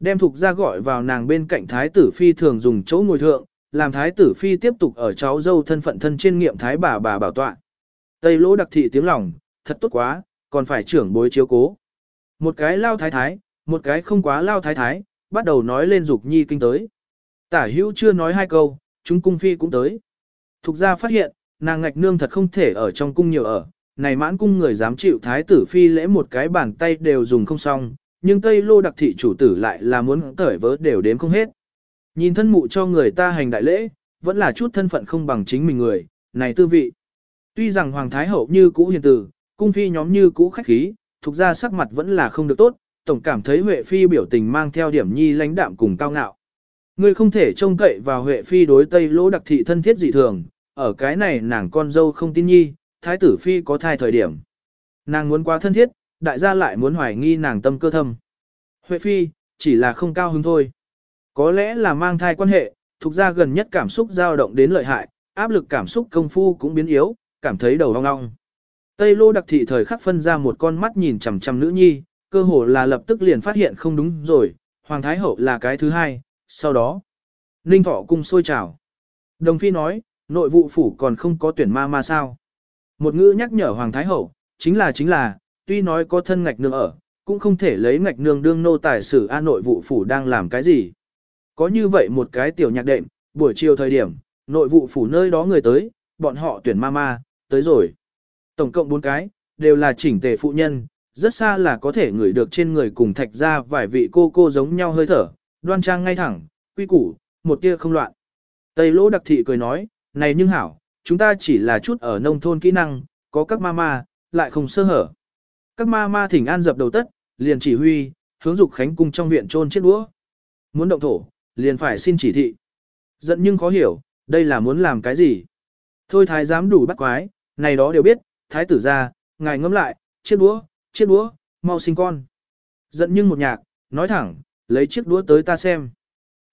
Đem thục ra gọi vào nàng bên cạnh thái tử phi thường dùng chỗ ngồi thượng, làm thái tử phi tiếp tục ở cháu dâu thân phận thân trên nghiệm thái bà bà bảo tọa. Tây lỗ đặc thị tiếng lòng, thật tốt quá, còn phải trưởng bối chiếu cố. Một cái lao thái thái, một cái không quá lao thái thái, bắt đầu nói lên dục nhi kinh tới. Tả hữu chưa nói hai câu, chúng cung phi cũng tới. Thục ra phát hiện, nàng ngạch nương thật không thể ở trong cung nhiều ở, này mãn cung người dám chịu thái tử phi lễ một cái bàn tay đều dùng không xong, nhưng Tây Lô đặc thị chủ tử lại là muốn cởi vớ đều đếm không hết. Nhìn thân mụ cho người ta hành đại lễ, vẫn là chút thân phận không bằng chính mình người, này tư vị. Tuy rằng Hoàng Thái Hậu như cũ hiền tử, cung phi nhóm như cũ khách khí, thuộc ra sắc mặt vẫn là không được tốt, tổng cảm thấy Huệ Phi biểu tình mang theo điểm nhi lãnh đạm cùng cao ngạo. Người không thể trông cậy vào Huệ Phi đối Tây Lỗ đặc thị thân thiết dị thường, ở cái này nàng con dâu không tin nhi, Thái tử Phi có thai thời điểm. Nàng muốn quá thân thiết, đại gia lại muốn hoài nghi nàng tâm cơ thâm. Huệ Phi, chỉ là không cao hứng thôi. Có lẽ là mang thai quan hệ, thuộc ra gần nhất cảm xúc dao động đến lợi hại, áp lực cảm xúc công phu cũng biến yếu, cảm thấy đầu ong ong. Tây Lô đặc thị thời khắc phân ra một con mắt nhìn chằm chằm nữ nhi, cơ hồ là lập tức liền phát hiện không đúng rồi, Hoàng Thái Hậu là cái thứ hai, sau đó. Ninh Thọ cung sôi trào. Đồng Phi nói, nội vụ phủ còn không có tuyển ma ma sao. Một ngữ nhắc nhở Hoàng Thái Hậu, chính là chính là, tuy nói có thân ngạch nương ở, cũng không thể lấy ngạch nương đương nô tài sử an nội vụ phủ đang làm cái gì. Có như vậy một cái tiểu nhạc đệm, buổi chiều thời điểm, nội vụ phủ nơi đó người tới, bọn họ tuyển ma tới rồi. Tổng cộng 4 cái, đều là chỉnh tề phụ nhân, rất xa là có thể ngửi được trên người cùng thạch ra vài vị cô cô giống nhau hơi thở, đoan trang ngay thẳng, quy củ, một tia không loạn. Tây lỗ đặc thị cười nói, này nhưng hảo, chúng ta chỉ là chút ở nông thôn kỹ năng, có các mama ma, lại không sơ hở. Các ma ma thỉnh an dập đầu tất, liền chỉ huy, hướng dục khánh cung trong viện trôn chết đũa. Muốn động thổ, liền phải xin chỉ thị. Giận nhưng khó hiểu, đây là muốn làm cái gì? Thôi thái giám đủ bắt quái, này đó đều biết, thái tử ra, ngài ngâm lại, chiếc đũa, chiếc đũa, mau sinh con. Giận nhưng một nhạc, nói thẳng, lấy chiếc đũa tới ta xem.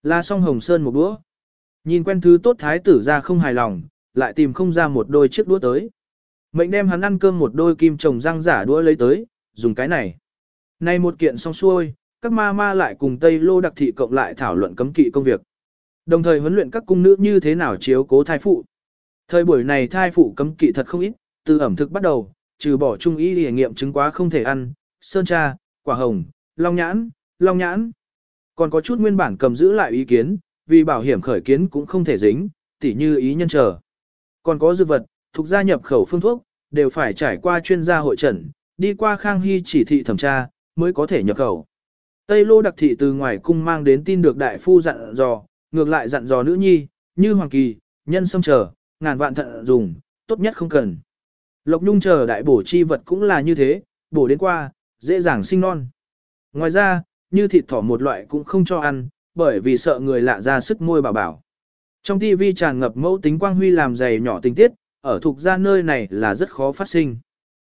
Là song hồng sơn một đũa. Nhìn quen thứ tốt thái tử ra không hài lòng, lại tìm không ra một đôi chiếc đũa tới. Mệnh đem hắn ăn cơm một đôi kim trồng răng giả đũa lấy tới, dùng cái này. Này một kiện xong xuôi, các ma ma lại cùng Tây Lô đặc thị cộng lại thảo luận cấm kỵ công việc. Đồng thời huấn luyện các cung nữ như thế nào chiếu cố thai phụ. Thời buổi này thai phụ cấm kỵ thật không ít, từ ẩm thực bắt đầu, trừ bỏ trung y để nghiệm chứng quá không thể ăn, sơn cha, quả hồng, long nhãn, long nhãn. Còn có chút nguyên bản cầm giữ lại ý kiến, vì bảo hiểm khởi kiến cũng không thể dính, tỉ như ý nhân chờ. Còn có dược vật, thuộc gia nhập khẩu phương thuốc, đều phải trải qua chuyên gia hội trần, đi qua Khang Hy chỉ thị thẩm tra, mới có thể nhập khẩu. Tây Lô đặc thị từ ngoài cung mang đến tin được đại phu dặn dò, ngược lại dặn dò nữ nhi, như hoàng kỳ, nhân sâm chờ, ngàn vạn thận dùng, tốt nhất không cần. Lộc Nhung chờ đại bổ chi vật cũng là như thế, bổ đến qua, dễ dàng sinh non. Ngoài ra, như thịt thỏ một loại cũng không cho ăn, bởi vì sợ người lạ ra sức môi bảo bảo. Trong TV tràn ngập mẫu tính quang huy làm dày nhỏ tình tiết, ở thuộc gia nơi này là rất khó phát sinh.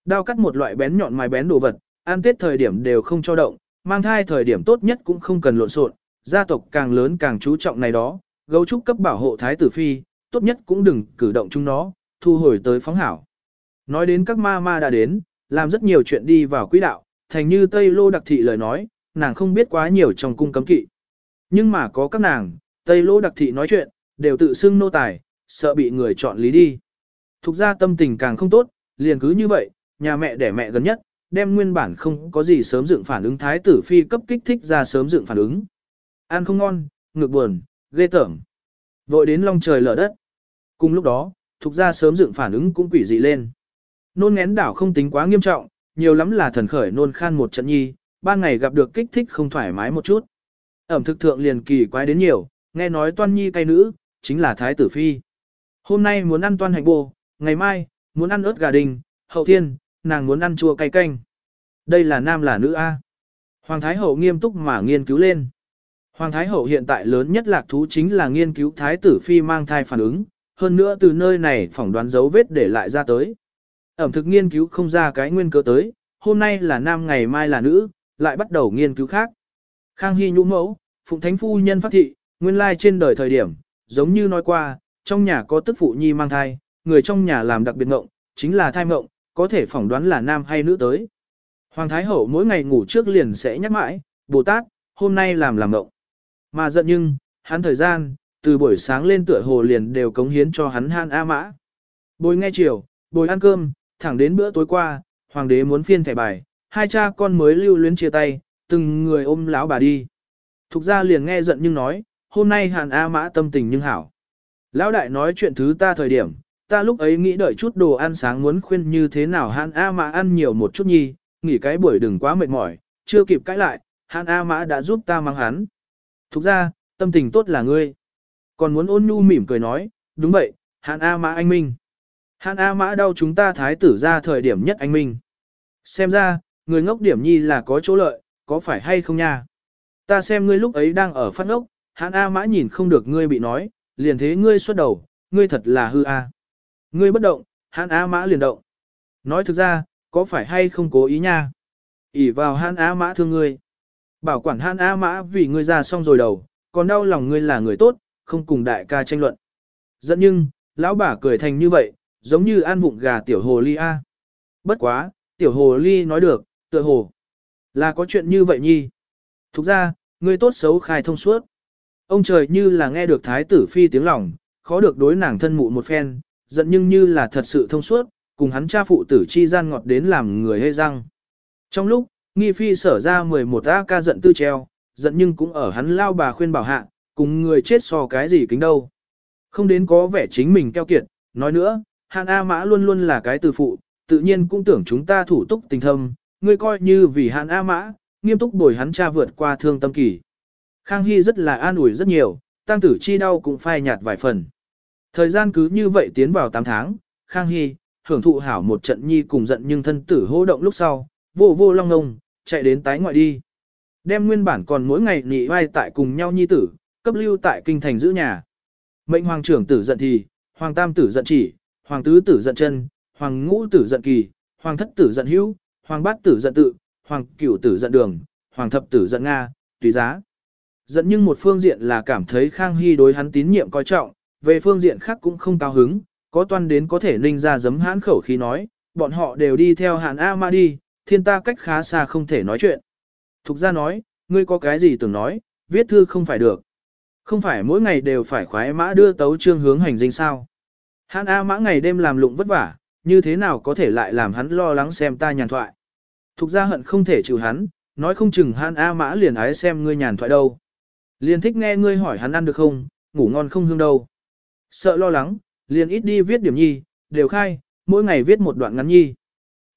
Đao cắt một loại bén nhọn mài bén đồ vật, ăn tết thời điểm đều không cho động, mang thai thời điểm tốt nhất cũng không cần lộn xộn, gia tộc càng lớn càng chú trọng này đó, gấu trúc cấp bảo hộ thái tử phi, tốt nhất cũng đừng cử động chúng nó, thu hồi tới phóng hảo. Nói đến các ma ma đã đến, làm rất nhiều chuyện đi vào quỹ đạo, thành như Tây Lô đặc thị lời nói, nàng không biết quá nhiều trong cung cấm kỵ. Nhưng mà có các nàng, Tây Lô đặc thị nói chuyện, đều tự xưng nô tài, sợ bị người chọn lý đi. Thục ra tâm tình càng không tốt, liền cứ như vậy, nhà mẹ đẻ mẹ gần nhất, đem nguyên bản không có gì sớm dựng phản ứng thái tử phi cấp kích thích ra sớm dựng phản ứng. Ăn không ngon, ngược buồn, ghê tởm. Vội đến long trời lở đất. Cùng lúc đó, thuộc ra sớm dựng phản ứng cũng quỷ dị lên. Nôn ngén đảo không tính quá nghiêm trọng, nhiều lắm là thần khởi nôn khan một trận nhi, ban ngày gặp được kích thích không thoải mái một chút. Ẩm thực thượng liền kỳ quái đến nhiều, nghe nói toan nhi cay nữ, chính là thái tử phi. Hôm nay muốn ăn toan hành bồ, ngày mai, muốn ăn ớt gà đình, hậu thiên, nàng muốn ăn chua cay canh. Đây là nam là nữ A. Hoàng Thái Hậu nghiêm túc mà nghiên cứu lên. Hoàng Thái Hậu hiện tại lớn nhất lạc thú chính là nghiên cứu Thái tử Phi mang thai phản ứng, hơn nữa từ nơi này phỏng đoán dấu vết để lại ra tới. Ẩm thực nghiên cứu không ra cái nguyên cơ tới, hôm nay là nam ngày mai là nữ, lại bắt đầu nghiên cứu khác. Khang Hy nhũ mẫu, Phụng Thánh Phu nhân phát thị, nguyên lai trên đời thời điểm, giống như nói qua, trong nhà có tức phụ nhi mang thai, người trong nhà làm đặc biệt ngộng, chính là thai ngộng, có thể phỏng đoán là nam hay nữ tới. Hoàng Thái Hậu mỗi ngày ngủ trước liền sẽ nhắc mãi, Bồ Tát, hôm nay làm làm ngộng. Mà giận nhưng, hắn thời gian, từ buổi sáng lên tựa hồ liền đều cống hiến cho hắn han A mã. Bồi nghe chiều, bồi ăn cơm, thẳng đến bữa tối qua, hoàng đế muốn phiên thẻ bài, hai cha con mới lưu luyến chia tay, từng người ôm lão bà đi. Thục ra liền nghe giận nhưng nói, hôm nay hàn A mã tâm tình nhưng hảo. Lão đại nói chuyện thứ ta thời điểm, ta lúc ấy nghĩ đợi chút đồ ăn sáng muốn khuyên như thế nào hắn A mã ăn nhiều một chút nhi, nghỉ cái buổi đừng quá mệt mỏi, chưa kịp cãi lại, hắn A mã đã giúp ta mang hắn. Thục ra, tâm tình tốt là ngươi. Còn muốn ôn nhu mỉm cười nói, đúng vậy, hắn A mã anh minh. hắn A mã đau chúng ta thái tử ra thời điểm nhất anh minh. Xem ra, người ngốc điểm nhi là có chỗ lợi, có phải hay không nha? Ta xem ngươi lúc ấy đang ở phát ngốc, hắn A mã nhìn không được ngươi bị nói, liền thế ngươi xuất đầu, ngươi thật là hư a. Ngươi bất động, hãn A mã liền động. Nói thực ra, có phải hay không cố ý nha? ỉ vào hãn A mã thương ngươi. Bảo quản hãn A mã vì ngươi ra xong rồi đầu, còn đau lòng ngươi là người tốt, không cùng đại ca tranh luận. Dẫn nhưng, lão bà cười thành như vậy, giống như ăn vụng gà tiểu hồ ly a. Bất quá, tiểu hồ ly nói được, tựa hồ. Là có chuyện như vậy nhi. Thục ra, ngươi tốt xấu khai thông suốt. Ông trời như là nghe được thái tử phi tiếng lòng, khó được đối nàng thân mụ một phen, giận nhưng như là thật sự thông suốt, cùng hắn cha phụ tử chi gian ngọt đến làm người hê răng. Trong lúc, nghi phi sở ra 11 A ca giận tư treo, giận nhưng cũng ở hắn lao bà khuyên bảo hạ, cùng người chết so cái gì kính đâu. Không đến có vẻ chính mình keo kiệt, nói nữa, Hàn A Mã luôn luôn là cái từ phụ, tự nhiên cũng tưởng chúng ta thủ túc tình thâm, ngươi coi như vì Hàn A Mã, nghiêm túc bồi hắn cha vượt qua thương tâm kỳ. Khang Hy rất là an ủi rất nhiều, tăng tử chi đau cũng phai nhạt vài phần. Thời gian cứ như vậy tiến vào 8 tháng, Khang Hy, hưởng thụ hảo một trận nhi cùng giận nhưng thân tử hô động lúc sau, vô vô long ngông, chạy đến tái ngoại đi. Đem nguyên bản còn mỗi ngày nị vai tại cùng nhau nhi tử, cấp lưu tại kinh thành giữ nhà. Mệnh hoàng trưởng tử giận thì, hoàng tam tử giận chỉ, hoàng tứ tử giận chân, hoàng ngũ tử giận kỳ, hoàng thất tử giận hữu, hoàng bát tử giận tự, hoàng cửu tử giận đường, hoàng thập tử giận Nga, tùy giá. Giận nhưng một phương diện là cảm thấy Khang Hy đối hắn tín nhiệm coi trọng, về phương diện khác cũng không cao hứng, có toan đến có thể ninh ra giấm hãn khẩu khi nói, bọn họ đều đi theo hạn A Ma đi, thiên ta cách khá xa không thể nói chuyện. Thục ra nói, ngươi có cái gì tưởng nói, viết thư không phải được. Không phải mỗi ngày đều phải khoái mã đưa tấu trương hướng hành dinh sao. Hạn A mã ngày đêm làm lụng vất vả, như thế nào có thể lại làm hắn lo lắng xem ta nhàn thoại. Thục ra hận không thể chịu hắn, nói không chừng Hạn A mã liền ái xem ngươi nhàn thoại đâu. Liền thích nghe ngươi hỏi hắn ăn được không, ngủ ngon không hương đâu. Sợ lo lắng, liền ít đi viết điểm nhi, đều khai, mỗi ngày viết một đoạn ngắn nhi.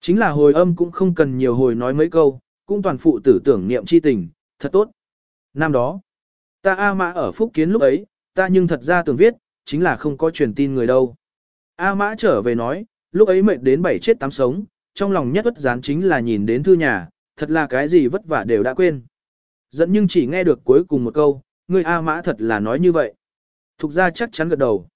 Chính là hồi âm cũng không cần nhiều hồi nói mấy câu, cũng toàn phụ tử tưởng niệm chi tình, thật tốt. Năm đó, ta A Mã ở Phúc Kiến lúc ấy, ta nhưng thật ra tưởng viết, chính là không có truyền tin người đâu. A Mã trở về nói, lúc ấy mệt đến bảy chết tám sống, trong lòng nhất ức gián chính là nhìn đến thư nhà, thật là cái gì vất vả đều đã quên. Dẫn nhưng chỉ nghe được cuối cùng một câu, người A Mã thật là nói như vậy. Thục ra chắc chắn gật đầu.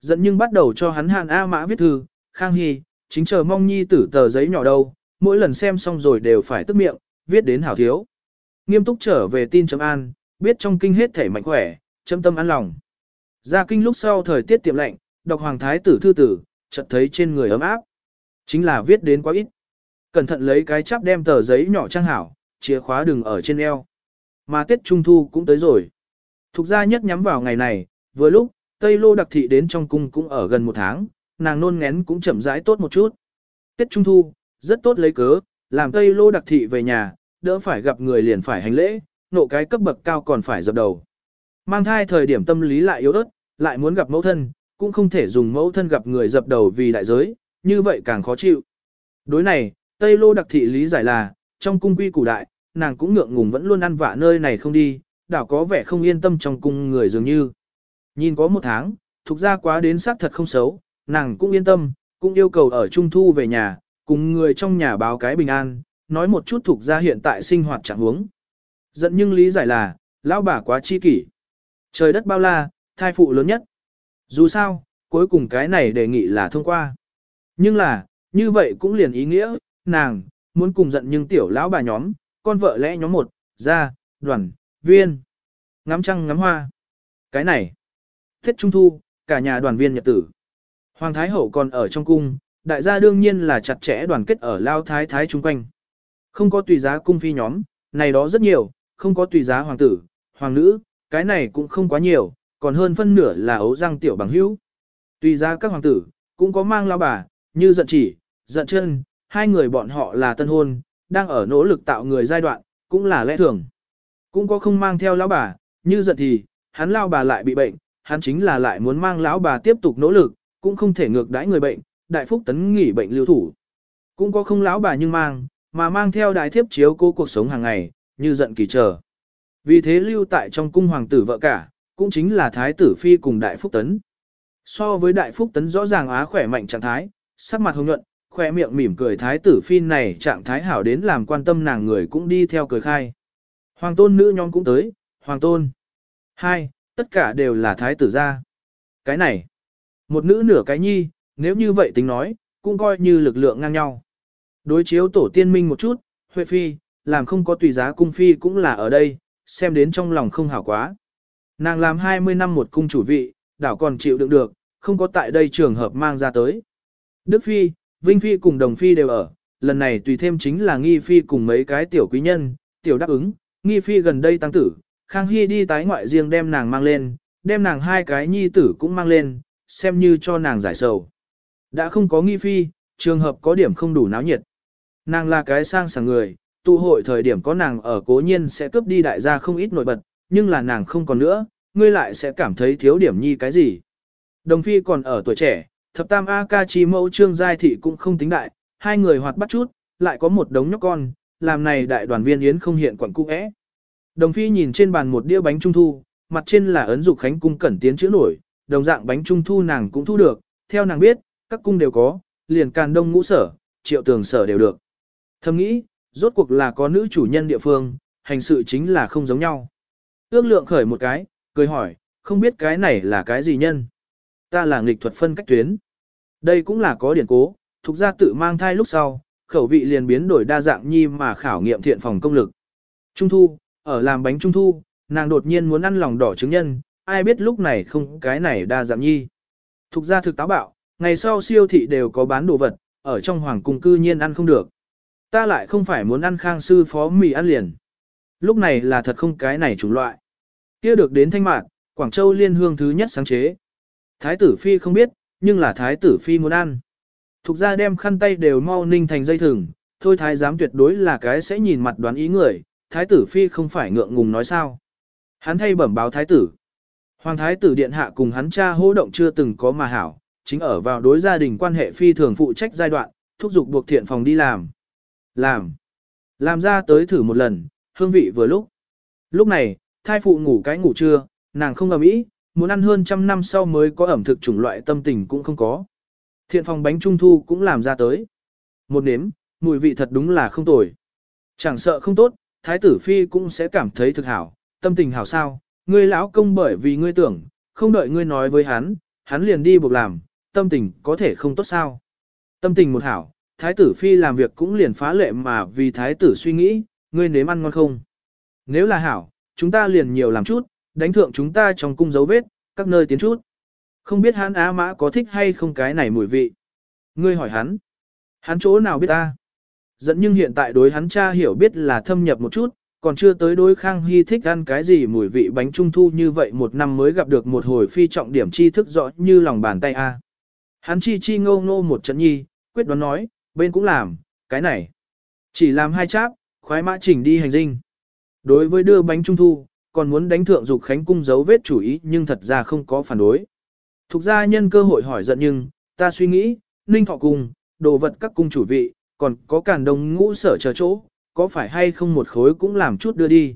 Dẫn nhưng bắt đầu cho hắn hàn A Mã viết thư, Khang Hy, chính chờ mong nhi tử tờ giấy nhỏ đâu, mỗi lần xem xong rồi đều phải tức miệng, viết đến hảo thiếu. Nghiêm túc trở về tin chấm an, biết trong kinh hết thể mạnh khỏe, chấm tâm an lòng. Ra kinh lúc sau thời tiết tiệm lạnh, đọc hoàng thái tử thư tử, chợt thấy trên người ấm áp. Chính là viết đến quá ít. Cẩn thận lấy cái chắp đem tờ giấy nhỏ trang hảo, chìa khóa đừng ở trên eo. Mà Tết Trung Thu cũng tới rồi. Thục gia nhất nhắm vào ngày này, vừa lúc, Tây Lô đặc thị đến trong cung cũng ở gần một tháng, nàng nôn ngén cũng chậm rãi tốt một chút. Tết Trung Thu, rất tốt lấy cớ, làm Tây Lô đặc thị về nhà, đỡ phải gặp người liền phải hành lễ, nộ cái cấp bậc cao còn phải dập đầu. Mang thai thời điểm tâm lý lại yếu ớt, lại muốn gặp mẫu thân, cũng không thể dùng mẫu thân gặp người dập đầu vì đại giới, như vậy càng khó chịu. Đối này, Tây Lô đặc thị lý giải là, trong cung quy củ đại, nàng cũng ngượng ngùng vẫn luôn ăn vạ nơi này không đi, đảo có vẻ không yên tâm trong cung người dường như. Nhìn có một tháng, thuộc ra quá đến xác thật không xấu, nàng cũng yên tâm, cũng yêu cầu ở Trung Thu về nhà, cùng người trong nhà báo cái bình an, nói một chút thuộc ra hiện tại sinh hoạt trạng huống. Giận nhưng lý giải là, lão bà quá chi kỷ. Trời đất bao la, thai phụ lớn nhất. Dù sao, cuối cùng cái này đề nghị là thông qua. Nhưng là, như vậy cũng liền ý nghĩa, nàng, muốn cùng giận nhưng tiểu lão bà nhóm, con vợ lẽ nhóm một, ra, đoàn, viên. Ngắm trăng ngắm hoa. Cái này. Tết Trung Thu, cả nhà đoàn viên nhật tử. Hoàng Thái Hậu còn ở trong cung, đại gia đương nhiên là chặt chẽ đoàn kết ở Lao Thái Thái chung quanh. Không có tùy giá cung phi nhóm, này đó rất nhiều, không có tùy giá hoàng tử, hoàng nữ, cái này cũng không quá nhiều, còn hơn phân nửa là ấu răng tiểu bằng hữu. Tùy giá các hoàng tử, cũng có mang lao bà, như giận chỉ, giận chân, hai người bọn họ là tân hôn, đang ở nỗ lực tạo người giai đoạn, cũng là lẽ thường. Cũng có không mang theo lao bà, như giận thì, hắn lao bà lại bị bệnh, hắn chính là lại muốn mang lão bà tiếp tục nỗ lực, cũng không thể ngược đãi người bệnh, đại phúc tấn nghỉ bệnh lưu thủ. Cũng có không lão bà nhưng mang, mà mang theo đại thiếp chiếu cô cuộc sống hàng ngày, như giận kỳ chờ. Vì thế lưu tại trong cung hoàng tử vợ cả, cũng chính là thái tử phi cùng đại phúc tấn. So với đại phúc tấn rõ ràng á khỏe mạnh trạng thái, sắc mặt hồng nhuận, khỏe miệng mỉm cười thái tử phi này trạng thái hảo đến làm quan tâm nàng người cũng đi theo cười khai. Hoàng tôn nữ nhóm cũng tới, hoàng tôn. Hai, tất cả đều là thái tử gia. Cái này, một nữ nửa cái nhi, nếu như vậy tính nói, cũng coi như lực lượng ngang nhau. Đối chiếu tổ tiên minh một chút, Huệ Phi, làm không có tùy giá cung Phi cũng là ở đây, xem đến trong lòng không hảo quá. Nàng làm 20 năm một cung chủ vị, đảo còn chịu đựng được, không có tại đây trường hợp mang ra tới. Đức Phi, Vinh Phi cùng Đồng Phi đều ở, lần này tùy thêm chính là Nghi Phi cùng mấy cái tiểu quý nhân, tiểu đáp ứng, Nghi Phi gần đây tăng tử, Khang Hy đi tái ngoại riêng đem nàng mang lên, đem nàng hai cái nhi tử cũng mang lên, xem như cho nàng giải sầu. Đã không có Nghi Phi, trường hợp có điểm không đủ náo nhiệt. Nàng là cái sang sảng người, tụ hội thời điểm có nàng ở cố nhiên sẽ cướp đi đại gia không ít nổi bật, nhưng là nàng không còn nữa, ngươi lại sẽ cảm thấy thiếu điểm nhi cái gì. Đồng phi còn ở tuổi trẻ, thập tam A ca chi mẫu trương giai thị cũng không tính đại, hai người hoạt bắt chút, lại có một đống nhóc con, làm này đại đoàn viên yến không hiện quẩn cung ẽ. Đồng phi nhìn trên bàn một đĩa bánh trung thu, mặt trên là ấn dục khánh cung cẩn tiến chữ nổi, đồng dạng bánh trung thu nàng cũng thu được, theo nàng biết, các cung đều có, liền càn đông ngũ sở, triệu tường sở đều được. Thầm nghĩ, rốt cuộc là có nữ chủ nhân địa phương, hành sự chính là không giống nhau. Ước lượng khởi một cái, cười hỏi, không biết cái này là cái gì nhân. Ta là nghịch thuật phân cách tuyến. Đây cũng là có điển cố, thuộc ra tự mang thai lúc sau, khẩu vị liền biến đổi đa dạng nhi mà khảo nghiệm thiện phòng công lực. Trung thu, ở làm bánh trung thu, nàng đột nhiên muốn ăn lòng đỏ trứng nhân, ai biết lúc này không cái này đa dạng nhi. Thục ra thực táo bạo, ngày sau siêu thị đều có bán đồ vật, ở trong hoàng cung cư nhiên ăn không được. Ta lại không phải muốn ăn khang sư phó mì ăn liền. Lúc này là thật không cái này chủng loại. kia được đến thanh mạn, Quảng Châu liên hương thứ nhất sáng chế. Thái tử Phi không biết, nhưng là Thái tử Phi muốn ăn. Thục ra đem khăn tay đều mau ninh thành dây thừng, thôi Thái giám tuyệt đối là cái sẽ nhìn mặt đoán ý người, Thái tử Phi không phải ngượng ngùng nói sao. Hắn thay bẩm báo Thái tử. Hoàng Thái tử Điện Hạ cùng hắn cha hô động chưa từng có mà hảo, chính ở vào đối gia đình quan hệ phi thường phụ trách giai đoạn, thúc giục buộc thiện phòng đi làm. Làm. Làm ra tới thử một lần, hương vị vừa lúc. Lúc này, thai phụ ngủ cái ngủ trưa, nàng không ầm ĩ, muốn ăn hơn trăm năm sau mới có ẩm thực chủng loại tâm tình cũng không có. Thiện phòng bánh trung thu cũng làm ra tới. Một nếm, mùi vị thật đúng là không tồi. Chẳng sợ không tốt, thái tử phi cũng sẽ cảm thấy thực hảo, tâm tình hảo sao, ngươi lão công bởi vì ngươi tưởng, không đợi ngươi nói với hắn, hắn liền đi buộc làm, tâm tình có thể không tốt sao. Tâm tình một hảo, thái tử phi làm việc cũng liền phá lệ mà vì thái tử suy nghĩ, ngươi nếm ăn ngon không? Nếu là hảo, chúng ta liền nhiều làm chút, đánh thượng chúng ta trong cung dấu vết, các nơi tiến chút. Không biết hắn á mã có thích hay không cái này mùi vị. Ngươi hỏi hắn. Hắn chỗ nào biết ta? Dẫn nhưng hiện tại đối hắn cha hiểu biết là thâm nhập một chút, còn chưa tới đối Khang Hy thích ăn cái gì mùi vị bánh trung thu như vậy một năm mới gặp được một hồi phi trọng điểm tri thức rõ như lòng bàn tay a. Hắn chi chi ngô ngô một trận nhi, quyết đoán nói, bên cũng làm, cái này. Chỉ làm hai cháp, khoái mã chỉnh đi hành dinh. Đối với đưa bánh trung thu, còn muốn đánh thượng dục khánh cung dấu vết chủ ý nhưng thật ra không có phản đối. Thục gia nhân cơ hội hỏi giận nhưng, ta suy nghĩ, ninh thọ cung, đồ vật các cung chủ vị, còn có càn đồng ngũ sở chờ chỗ, có phải hay không một khối cũng làm chút đưa đi.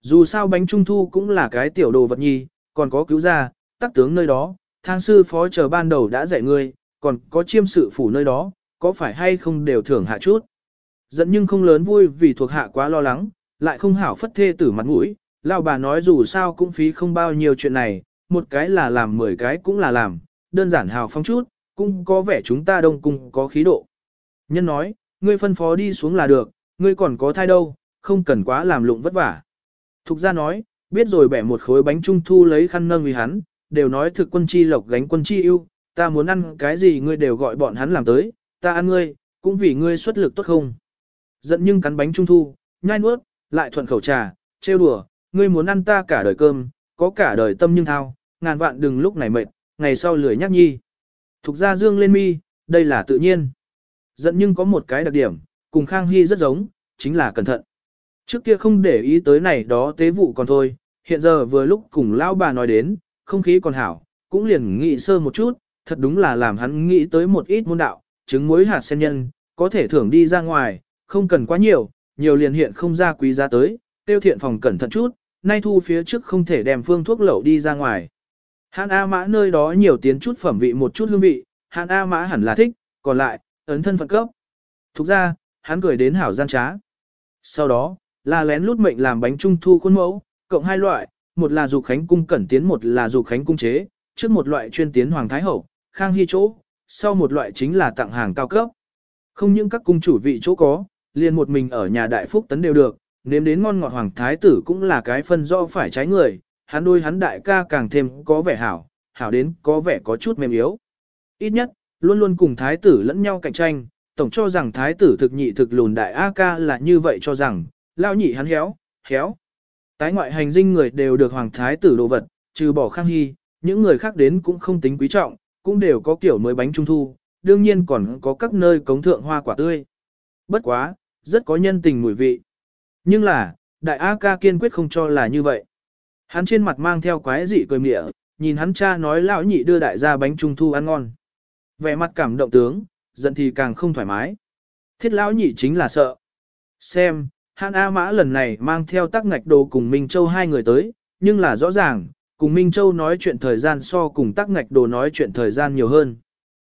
Dù sao bánh trung thu cũng là cái tiểu đồ vật nhi, còn có cứu gia, tác tướng nơi đó, thang sư phó chờ ban đầu đã dạy ngươi, còn có chiêm sự phủ nơi đó, có phải hay không đều thưởng hạ chút. Giận nhưng không lớn vui vì thuộc hạ quá lo lắng, lại không hảo phất thê tử mặt mũi, lão bà nói dù sao cũng phí không bao nhiêu chuyện này, một cái là làm mười cái cũng là làm, đơn giản hào phóng chút, cũng có vẻ chúng ta đông cung có khí độ. Nhân nói, ngươi phân phó đi xuống là được, ngươi còn có thai đâu, không cần quá làm lụng vất vả. Thục ra nói, biết rồi bẻ một khối bánh trung thu lấy khăn nâng vì hắn, đều nói thực quân chi lộc gánh quân chi ưu, ta muốn ăn cái gì ngươi đều gọi bọn hắn làm tới, ta ăn ngươi, cũng vì ngươi xuất lực tốt không. Giận nhưng cắn bánh trung thu, nhai nuốt, lại thuận khẩu trà, trêu đùa, ngươi muốn ăn ta cả đời cơm, có cả đời tâm nhưng thao, ngàn vạn đừng lúc này mệt, ngày sau lười nhắc nhi. Thục ra dương lên mi, đây là tự nhiên. Giận nhưng có một cái đặc điểm, cùng Khang Hy rất giống, chính là cẩn thận. Trước kia không để ý tới này đó tế vụ còn thôi, hiện giờ vừa lúc cùng lão bà nói đến, không khí còn hảo, cũng liền nghĩ sơ một chút, thật đúng là làm hắn nghĩ tới một ít môn đạo, trứng muối hạt sen nhân, có thể thưởng đi ra ngoài, không cần quá nhiều, nhiều liền hiện không ra quý giá tới, tiêu thiện phòng cẩn thận chút, nay thu phía trước không thể đem phương thuốc lậu đi ra ngoài. Hàn A Mã nơi đó nhiều tiến chút phẩm vị một chút hương vị, Hàn A Mã hẳn là thích, còn lại, ấn thân phận cấp. Thục ra, hắn cười đến hảo gian trá. Sau đó, là lén lút mệnh làm bánh trung thu khuôn mẫu, cộng hai loại, một là dục khánh cung cẩn tiến một là dục khánh cung chế, trước một loại chuyên tiến hoàng thái hậu, khang hy chỗ, sau một loại chính là tặng hàng cao cấp. Không những các cung chủ vị chỗ có, liền một mình ở nhà đại phúc tấn đều được, nếm đến ngon ngọt hoàng thái tử cũng là cái phân do phải trái người, hắn đôi hắn đại ca càng thêm có vẻ hảo, hảo đến có vẻ có chút mềm yếu. Ít nhất, luôn luôn cùng thái tử lẫn nhau cạnh tranh, tổng cho rằng thái tử thực nhị thực lùn đại A ca là như vậy cho rằng, lao nhị hắn héo, héo. Tái ngoại hành dinh người đều được hoàng thái tử đồ vật, trừ bỏ khang hy, những người khác đến cũng không tính quý trọng, cũng đều có kiểu mới bánh trung thu, đương nhiên còn có các nơi cống thượng hoa quả tươi. Bất quá, rất có nhân tình mùi vị. Nhưng là, đại A ca kiên quyết không cho là như vậy. Hắn trên mặt mang theo quái dị cười mỉa nhìn hắn cha nói lão nhị đưa đại gia bánh trung thu ăn ngon. Vẻ mặt cảm động tướng, giận thì càng không thoải mái. Thiết lão nhị chính là sợ. Xem, Hàn A Mã lần này mang theo tắc ngạch đồ cùng Minh Châu hai người tới, nhưng là rõ ràng, cùng Minh Châu nói chuyện thời gian so cùng tắc ngạch đồ nói chuyện thời gian nhiều hơn.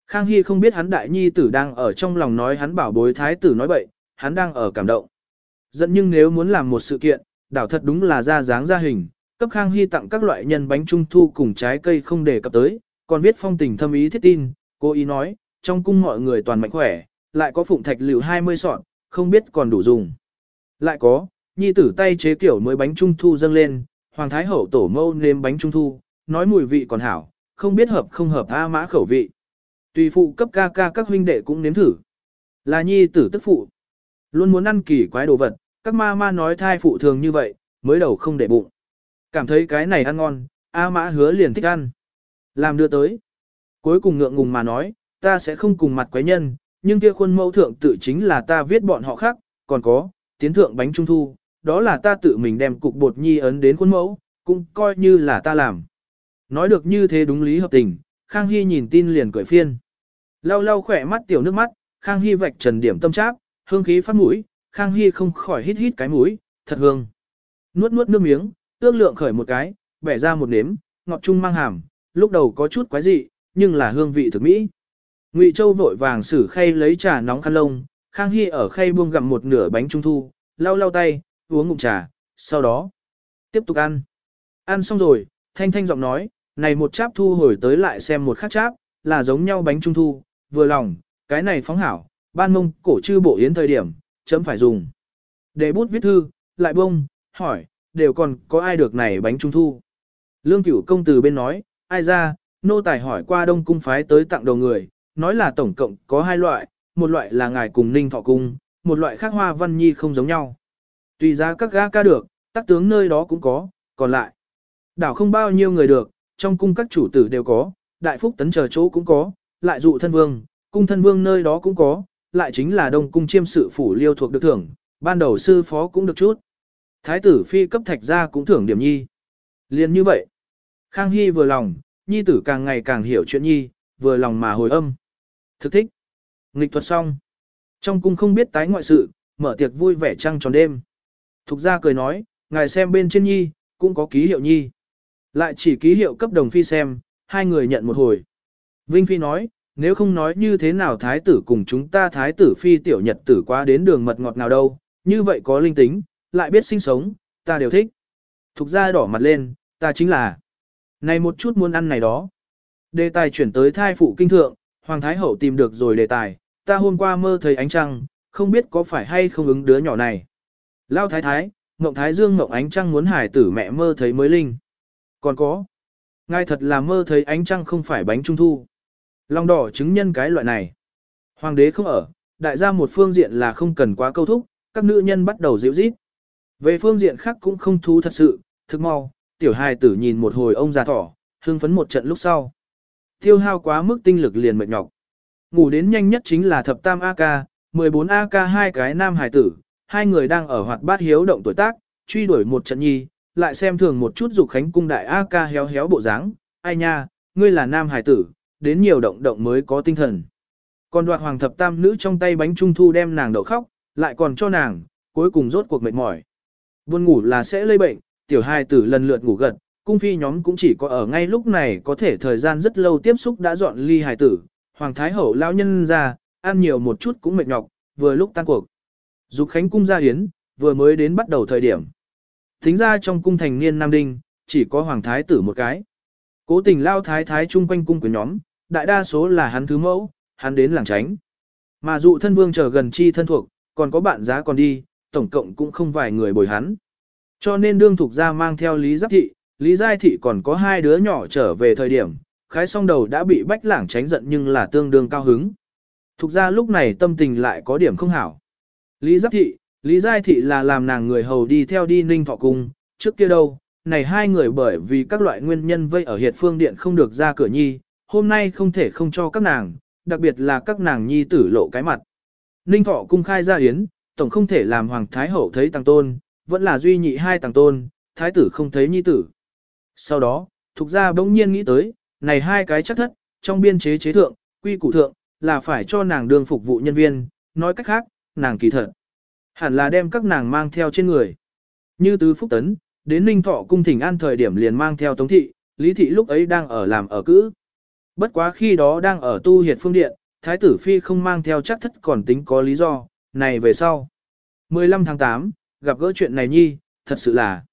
Khang Hy không biết hắn đại nhi tử đang ở trong lòng nói hắn bảo bối thái tử nói bậy, hắn đang ở cảm động. Giận nhưng nếu muốn làm một sự kiện, đảo thật đúng là ra dáng ra hình, cấp Khang Hy tặng các loại nhân bánh trung thu cùng trái cây không để cập tới, còn viết phong tình thâm ý thiết tin, cô ý nói, trong cung mọi người toàn mạnh khỏe, lại có phụng thạch liệu 20 sọn, không biết còn đủ dùng. Lại có, nhi tử tay chế kiểu mới bánh trung thu dâng lên, hoàng thái hậu tổ mâu nêm bánh trung thu, nói mùi vị còn hảo, không biết hợp không hợp A mã khẩu vị. Tùy phụ cấp ca ca các huynh đệ cũng nếm thử. Là nhi tử tức phụ. Luôn muốn ăn kỳ quái đồ vật, các ma ma nói thai phụ thường như vậy, mới đầu không để bụng. Cảm thấy cái này ăn ngon, A mã hứa liền thích ăn. Làm đưa tới. Cuối cùng ngượng ngùng mà nói, ta sẽ không cùng mặt quấy nhân, nhưng kia khuôn mẫu thượng tự chính là ta viết bọn họ khác, còn có, tiến thượng bánh trung thu, đó là ta tự mình đem cục bột nhi ấn đến khuôn mẫu, cũng coi như là ta làm. Nói được như thế đúng lý hợp tình, Khang Hy nhìn tin liền cười phiên. Lau lau khỏe mắt tiểu nước mắt, Khang Hy vạch trần điểm tâm tráp, hương khí phát mũi, Khang Hy không khỏi hít hít cái mũi, thật hương. Nuốt nuốt nước miếng, ước lượng khởi một cái, bẻ ra một nếm, ngọt chung mang hàm, lúc đầu có chút quái dị, nhưng là hương vị thực mỹ. Ngụy Châu vội vàng xử khay lấy trà nóng khăn lông, Khang Hy ở khay buông gặm một nửa bánh trung thu, lau lau tay, uống ngụm trà, sau đó tiếp tục ăn. Ăn xong rồi, Thanh Thanh giọng nói, này một cháp thu hồi tới lại xem một khác cháp, là giống nhau bánh trung thu, vừa lòng, cái này phóng hảo, ban mông cổ chư bộ yến thời điểm, chấm phải dùng. Để bút viết thư, lại bông, hỏi, đều còn có ai được này bánh trung thu. Lương cửu công từ bên nói, ai ra, nô tài hỏi qua đông cung phái tới tặng đầu người, nói là tổng cộng có hai loại, một loại là ngài cùng ninh thọ cung, một loại khác hoa văn nhi không giống nhau. Tùy ra các gã ca được, tác tướng nơi đó cũng có, còn lại. Đảo không bao nhiêu người được, trong cung các chủ tử đều có, đại phúc tấn chờ chỗ cũng có, lại dụ thân vương, cung thân vương nơi đó cũng có, lại chính là đông cung chiêm sự phủ liêu thuộc được thưởng, ban đầu sư phó cũng được chút. Thái tử phi cấp thạch ra cũng thưởng điểm nhi. Liên như vậy, Khang Hy vừa lòng, nhi tử càng ngày càng hiểu chuyện nhi, vừa lòng mà hồi âm. Thực thích. Nghịch thuật xong. Trong cung không biết tái ngoại sự, mở tiệc vui vẻ trăng tròn đêm. Thục gia cười nói, ngài xem bên trên nhi, cũng có ký hiệu nhi. Lại chỉ ký hiệu cấp đồng phi xem, hai người nhận một hồi. Vinh Phi nói, nếu không nói như thế nào thái tử cùng chúng ta thái tử phi tiểu nhật tử qua đến đường mật ngọt nào đâu, như vậy có linh tính, lại biết sinh sống, ta đều thích. Thục gia đỏ mặt lên, ta chính là, này một chút muốn ăn này đó. Đề tài chuyển tới thai phụ kinh thượng, Hoàng Thái Hậu tìm được rồi đề tài, ta hôm qua mơ thấy ánh trăng, không biết có phải hay không ứng đứa nhỏ này. Lao Thái Thái, Ngộng Thái Dương Ngộng ánh trăng muốn hải tử mẹ mơ thấy mới linh. Còn có, ngài thật là mơ thấy ánh trăng không phải bánh trung thu. Long đỏ chứng nhân cái loại này. Hoàng đế không ở, đại gia một phương diện là không cần quá câu thúc, các nữ nhân bắt đầu dịu rít. Về phương diện khác cũng không thú thật sự, thực mau, tiểu hài tử nhìn một hồi ông già thỏ, hưng phấn một trận lúc sau. Tiêu hao quá mức tinh lực liền mệt nhọc. Ngủ đến nhanh nhất chính là thập tam AK, 14 AK hai cái nam hài tử, hai người đang ở hoạt bát hiếu động tuổi tác, truy đuổi một trận nhi, lại xem thường một chút dục khánh cung đại AK héo héo bộ dáng, ai nha, ngươi là nam hài tử, đến nhiều động động mới có tinh thần. Còn đoạt hoàng thập tam nữ trong tay bánh trung thu đem nàng đậu khóc, lại còn cho nàng, cuối cùng rốt cuộc mệt mỏi. Buồn ngủ là sẽ lây bệnh, tiểu hai tử lần lượt ngủ gật, cung phi nhóm cũng chỉ có ở ngay lúc này có thể thời gian rất lâu tiếp xúc đã dọn ly hài tử, hoàng thái hậu lao nhân ra, ăn nhiều một chút cũng mệt nhọc, vừa lúc tan cuộc. Dục khánh cung gia hiến, vừa mới đến bắt đầu thời điểm. Thính ra trong cung thành niên Nam Đinh, chỉ có hoàng thái tử một cái. Cố tình lao thái thái chung quanh cung của nhóm, đại đa số là hắn thứ mẫu, hắn đến làng tránh. Mà dụ thân vương chờ gần chi thân thuộc, còn có bạn giá còn đi, tổng cộng cũng không vài người bồi hắn. Cho nên đương thuộc ra mang theo Lý Giáp Thị, Lý Giai Thị còn có hai đứa nhỏ trở về thời điểm, khái song đầu đã bị bách lảng tránh giận nhưng là tương đương cao hứng. Thục ra lúc này tâm tình lại có điểm không hảo. Lý Giáp Thị, Lý Giai Thị là làm nàng người hầu đi theo đi ninh thọ cung, trước kia đâu, này hai người bởi vì các loại nguyên nhân vây ở hiệt phương điện không được ra cửa nhi, hôm nay không thể không cho các nàng, đặc biệt là các nàng nhi tử lộ cái mặt. Ninh thọ cung khai ra yến, tổng không thể làm hoàng thái hậu thấy tăng tôn, vẫn là duy nhị hai tàng tôn, thái tử không thấy nhi tử. Sau đó, thuộc gia bỗng nhiên nghĩ tới, này hai cái chắc thất, trong biên chế chế thượng, quy củ thượng, là phải cho nàng đương phục vụ nhân viên, nói cách khác, nàng kỳ thật. Hẳn là đem các nàng mang theo trên người. Như tứ phúc tấn, đến ninh thọ cung thỉnh an thời điểm liền mang theo tống thị, lý thị lúc ấy đang ở làm ở cữ. Bất quá khi đó đang ở tu hiệt phương điện, thái tử phi không mang theo chắc thất còn tính có lý do, này về sau. 15 tháng 8, gặp gỡ chuyện này nhi, thật sự là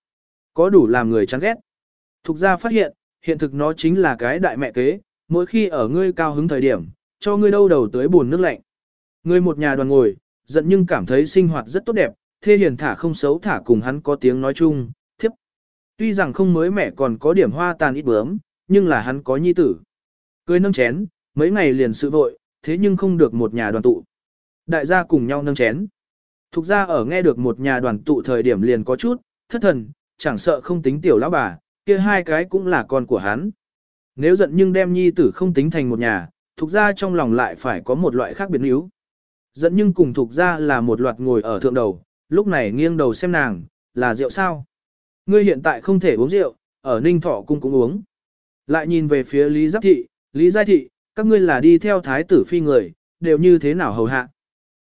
có đủ làm người chán ghét. Thục ra phát hiện, hiện thực nó chính là cái đại mẹ kế, mỗi khi ở ngươi cao hứng thời điểm, cho ngươi đâu đầu tới buồn nước lạnh. Ngươi một nhà đoàn ngồi, giận nhưng cảm thấy sinh hoạt rất tốt đẹp, thê hiền thả không xấu thả cùng hắn có tiếng nói chung, thiếp. Tuy rằng không mới mẹ còn có điểm hoa tàn ít bướm, nhưng là hắn có nhi tử. Cười nâng chén, mấy ngày liền sự vội, thế nhưng không được một nhà đoàn tụ. Đại gia cùng nhau nâng chén. Thục ra ở nghe được một nhà đoàn tụ thời điểm liền có chút, thất thần, chẳng sợ không tính tiểu lão bà, kia hai cái cũng là con của hắn. Nếu giận nhưng đem nhi tử không tính thành một nhà, thục ra trong lòng lại phải có một loại khác biệt yếu. Giận nhưng cùng thục ra là một loạt ngồi ở thượng đầu, lúc này nghiêng đầu xem nàng, là rượu sao? Ngươi hiện tại không thể uống rượu, ở Ninh Thọ cung cũng uống. Lại nhìn về phía Lý Giáp Thị, Lý Giai Thị, các ngươi là đi theo thái tử phi người, đều như thế nào hầu hạ.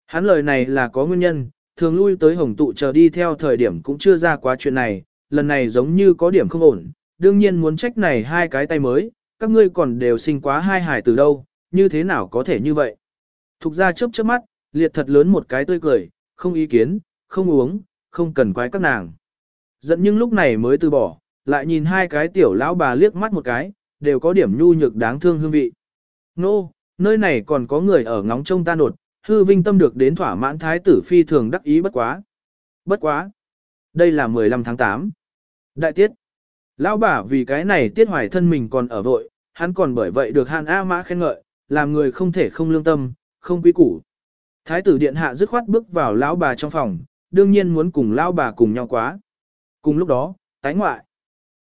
Hắn lời này là có nguyên nhân, thường lui tới hồng tụ chờ đi theo thời điểm cũng chưa ra quá chuyện này, lần này giống như có điểm không ổn, đương nhiên muốn trách này hai cái tay mới, các ngươi còn đều sinh quá hai hải từ đâu, như thế nào có thể như vậy. Thục ra chớp chớp mắt, liệt thật lớn một cái tươi cười, không ý kiến, không uống, không cần quái các nàng. Giận nhưng lúc này mới từ bỏ, lại nhìn hai cái tiểu lão bà liếc mắt một cái, đều có điểm nhu nhược đáng thương hương vị. Nô, no, nơi này còn có người ở ngóng trông ta nột, hư vinh tâm được đến thỏa mãn thái tử phi thường đắc ý bất quá. Bất quá. Đây là 15 tháng 8. Đại tiết. Lão bà vì cái này tiết hoài thân mình còn ở vội, hắn còn bởi vậy được Hàn A Mã khen ngợi, làm người không thể không lương tâm, không quý củ. Thái tử điện hạ dứt khoát bước vào lão bà trong phòng, đương nhiên muốn cùng lão bà cùng nhau quá. Cùng lúc đó, tái ngoại.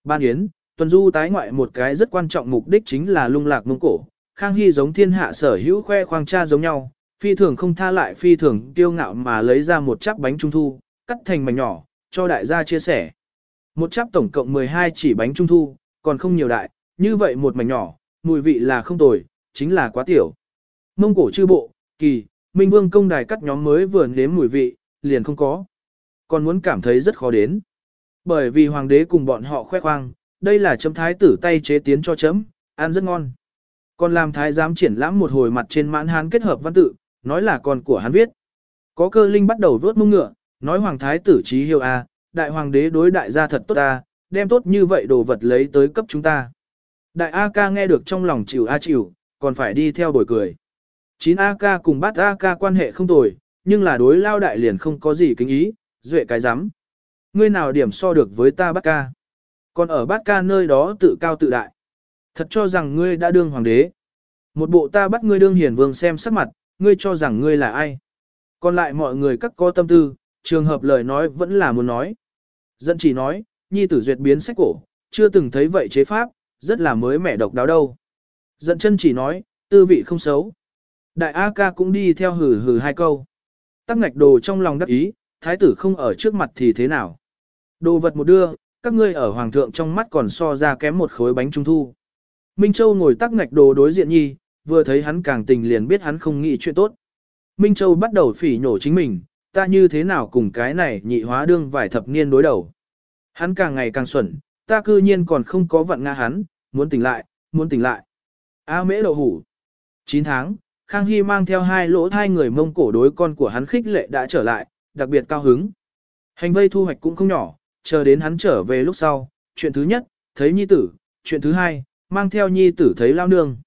Ban Yến, tuần du tái ngoại một cái rất quan trọng mục đích chính là lung lạc mông cổ. Khang Hy giống thiên hạ sở hữu khoe khoang cha giống nhau, phi thường không tha lại phi thường kiêu ngạo mà lấy ra một chắp bánh trung thu, cắt thành mảnh nhỏ, cho đại gia chia sẻ. Một chắp tổng cộng 12 chỉ bánh trung thu, còn không nhiều đại, như vậy một mảnh nhỏ, mùi vị là không tồi, chính là quá tiểu. Mông cổ chư bộ, kỳ, Minh Vương công đài cắt nhóm mới vừa nếm mùi vị, liền không có. Còn muốn cảm thấy rất khó đến. Bởi vì hoàng đế cùng bọn họ khoe khoang, đây là chấm thái tử tay chế tiến cho chấm, ăn rất ngon. Còn làm thái giám triển lãm một hồi mặt trên mãn hán kết hợp văn tự, nói là con của hắn viết. Có cơ linh bắt đầu vớt mông ngựa, nói hoàng thái tử trí hiêu a, à, đại hoàng đế đối đại gia thật tốt ta, đem tốt như vậy đồ vật lấy tới cấp chúng ta. Đại A ca nghe được trong lòng chịu A chịu, còn phải đi theo bồi cười. chín A ca cùng bát A ca quan hệ không tồi, nhưng là đối lao đại liền không có gì kính ý, duệ cái rắm Ngươi nào điểm so được với ta bát ca. Còn ở bát ca nơi đó tự cao tự đại. Thật cho rằng ngươi đã đương hoàng đế. Một bộ ta bắt ngươi đương hiền vương xem sắc mặt, ngươi cho rằng ngươi là ai. Còn lại mọi người các có tâm tư, trường hợp lời nói vẫn là muốn nói. Dẫn chỉ nói, nhi tử duyệt biến sách cổ, chưa từng thấy vậy chế pháp, rất là mới mẻ độc đáo đâu. Dẫn chân chỉ nói, tư vị không xấu. Đại A ca cũng đi theo hử hử hai câu. Tắc ngạch đồ trong lòng đắc ý, thái tử không ở trước mặt thì thế nào. Đồ vật một đưa, các ngươi ở hoàng thượng trong mắt còn so ra kém một khối bánh trung thu. Minh Châu ngồi tắc ngạch đồ đối diện nhi, vừa thấy hắn càng tình liền biết hắn không nghĩ chuyện tốt. Minh Châu bắt đầu phỉ nhổ chính mình, ta như thế nào cùng cái này nhị hóa đương vài thập niên đối đầu. Hắn càng ngày càng xuẩn, ta cư nhiên còn không có vận ngã hắn, muốn tỉnh lại, muốn tỉnh lại. A mễ đậu hủ. 9 tháng, Khang Hy mang theo hai lỗ thai người mông cổ đối con của hắn khích lệ đã trở lại, đặc biệt cao hứng. Hành vây thu hoạch cũng không nhỏ, chờ đến hắn trở về lúc sau, chuyện thứ nhất, thấy nhi tử, chuyện thứ hai, mang theo nhi tử thấy lao nương.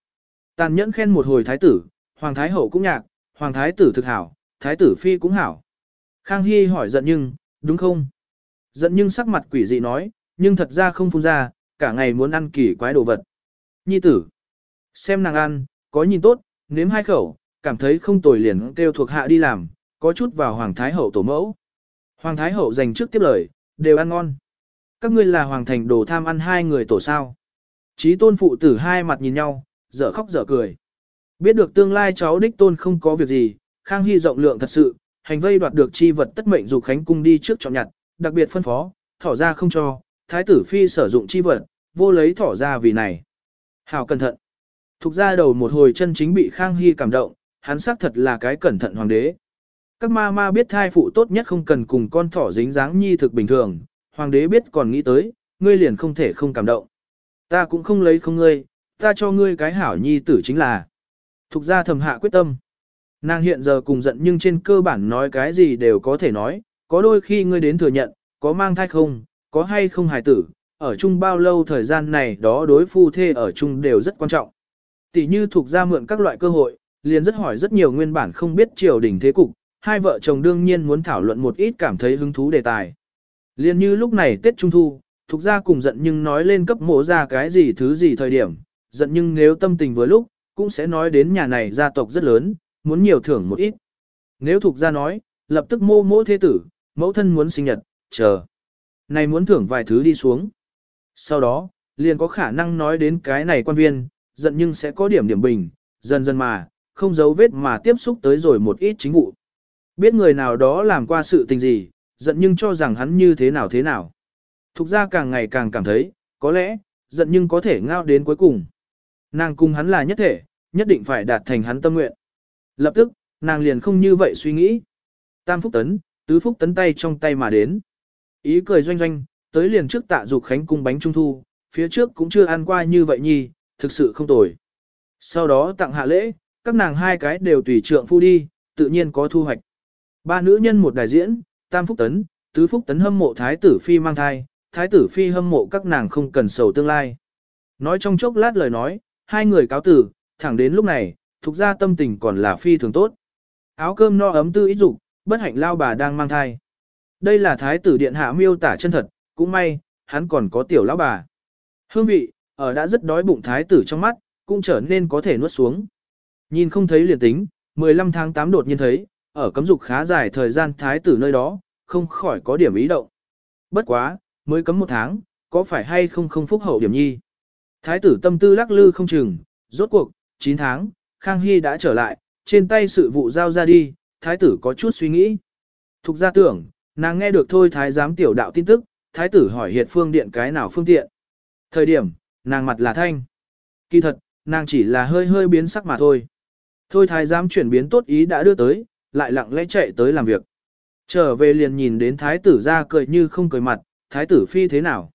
Tàn nhẫn khen một hồi thái tử, hoàng thái hậu cũng nhạc, hoàng thái tử thực hảo, thái tử phi cũng hảo. Khang Hy hỏi giận nhưng, đúng không? Giận nhưng sắc mặt quỷ dị nói, nhưng thật ra không phun ra, cả ngày muốn ăn kỳ quái đồ vật. Nhi tử, xem nàng ăn, có nhìn tốt, nếm hai khẩu, cảm thấy không tồi liền kêu thuộc hạ đi làm, có chút vào Hoàng Thái Hậu tổ mẫu. Hoàng Thái Hậu dành trước tiếp lời, đều ăn ngon. Các ngươi là Hoàng Thành đồ tham ăn hai người tổ sao. Chí tôn phụ tử hai mặt nhìn nhau, dở khóc dở cười. Biết được tương lai cháu đích tôn không có việc gì, Khang Hy rộng lượng thật sự, hành vây đoạt được chi vật tất mệnh dục khánh cung đi trước chọn nhặt, đặc biệt phân phó, thỏ ra không cho, thái tử phi sử dụng chi vật, vô lấy thỏ ra vì này. Hào cẩn thận. Thục ra đầu một hồi chân chính bị Khang Hy cảm động, hắn xác thật là cái cẩn thận hoàng đế. Các ma ma biết thai phụ tốt nhất không cần cùng con thỏ dính dáng nhi thực bình thường, hoàng đế biết còn nghĩ tới, ngươi liền không thể không cảm động. Ta cũng không lấy không ngươi, ta cho ngươi cái hảo nhi tử chính là. Thục ra thầm hạ quyết tâm. Nàng hiện giờ cùng giận nhưng trên cơ bản nói cái gì đều có thể nói, có đôi khi ngươi đến thừa nhận, có mang thai không, có hay không hài tử, ở chung bao lâu thời gian này đó đối phu thê ở chung đều rất quan trọng. Tỷ như thuộc ra mượn các loại cơ hội, liền rất hỏi rất nhiều nguyên bản không biết triều đình thế cục, hai vợ chồng đương nhiên muốn thảo luận một ít cảm thấy hứng thú đề tài. Liền như lúc này Tết Trung Thu, thuộc ra cùng giận nhưng nói lên cấp mộ ra cái gì thứ gì thời điểm, giận nhưng nếu tâm tình vừa lúc, cũng sẽ nói đến nhà này gia tộc rất lớn, muốn nhiều thưởng một ít. Nếu thuộc ra nói, lập tức mô mỗ thế tử, mẫu thân muốn sinh nhật, chờ. Này muốn thưởng vài thứ đi xuống. Sau đó, liền có khả năng nói đến cái này quan viên, giận nhưng sẽ có điểm điểm bình, dần dần mà, không giấu vết mà tiếp xúc tới rồi một ít chính vụ. Biết người nào đó làm qua sự tình gì, giận nhưng cho rằng hắn như thế nào thế nào. Thục ra càng ngày càng cảm thấy, có lẽ, giận nhưng có thể ngao đến cuối cùng. Nàng cùng hắn là nhất thể, nhất định phải đạt thành hắn tâm nguyện. Lập tức, nàng liền không như vậy suy nghĩ. Tam phúc tấn, tứ phúc tấn tay trong tay mà đến. Ý cười doanh doanh, tới liền trước tạ dục khánh cung bánh trung thu, phía trước cũng chưa ăn qua như vậy nhi, thực sự không tồi. Sau đó tặng hạ lễ, các nàng hai cái đều tùy trượng phu đi, tự nhiên có thu hoạch. Ba nữ nhân một đại diễn, tam phúc tấn, tứ phúc tấn hâm mộ thái tử phi mang thai, thái tử phi hâm mộ các nàng không cần sầu tương lai. Nói trong chốc lát lời nói, hai người cáo tử, thẳng đến lúc này, thuộc ra tâm tình còn là phi thường tốt. Áo cơm no ấm tư ít dục, bất hạnh lao bà đang mang thai. Đây là thái tử điện hạ miêu tả chân thật, cũng may, hắn còn có tiểu lão bà. Hương vị, ở đã rất đói bụng thái tử trong mắt, cũng trở nên có thể nuốt xuống. Nhìn không thấy liền tính, 15 tháng 8 đột nhiên thấy, ở cấm dục khá dài thời gian thái tử nơi đó, không khỏi có điểm ý động. Bất quá, mới cấm một tháng, có phải hay không không phúc hậu điểm nhi. Thái tử tâm tư lắc lư không chừng, rốt cuộc, 9 tháng, Khang Hy đã trở lại, trên tay sự vụ giao ra đi, thái tử có chút suy nghĩ. Thục ra tưởng, nàng nghe được thôi thái giám tiểu đạo tin tức, thái tử hỏi hiệt phương điện cái nào phương tiện. Thời điểm, nàng mặt là thanh. Kỳ thật, nàng chỉ là hơi hơi biến sắc mà thôi. Thôi thái giám chuyển biến tốt ý đã đưa tới, lại lặng lẽ chạy tới làm việc. Trở về liền nhìn đến thái tử ra cười như không cười mặt, thái tử phi thế nào.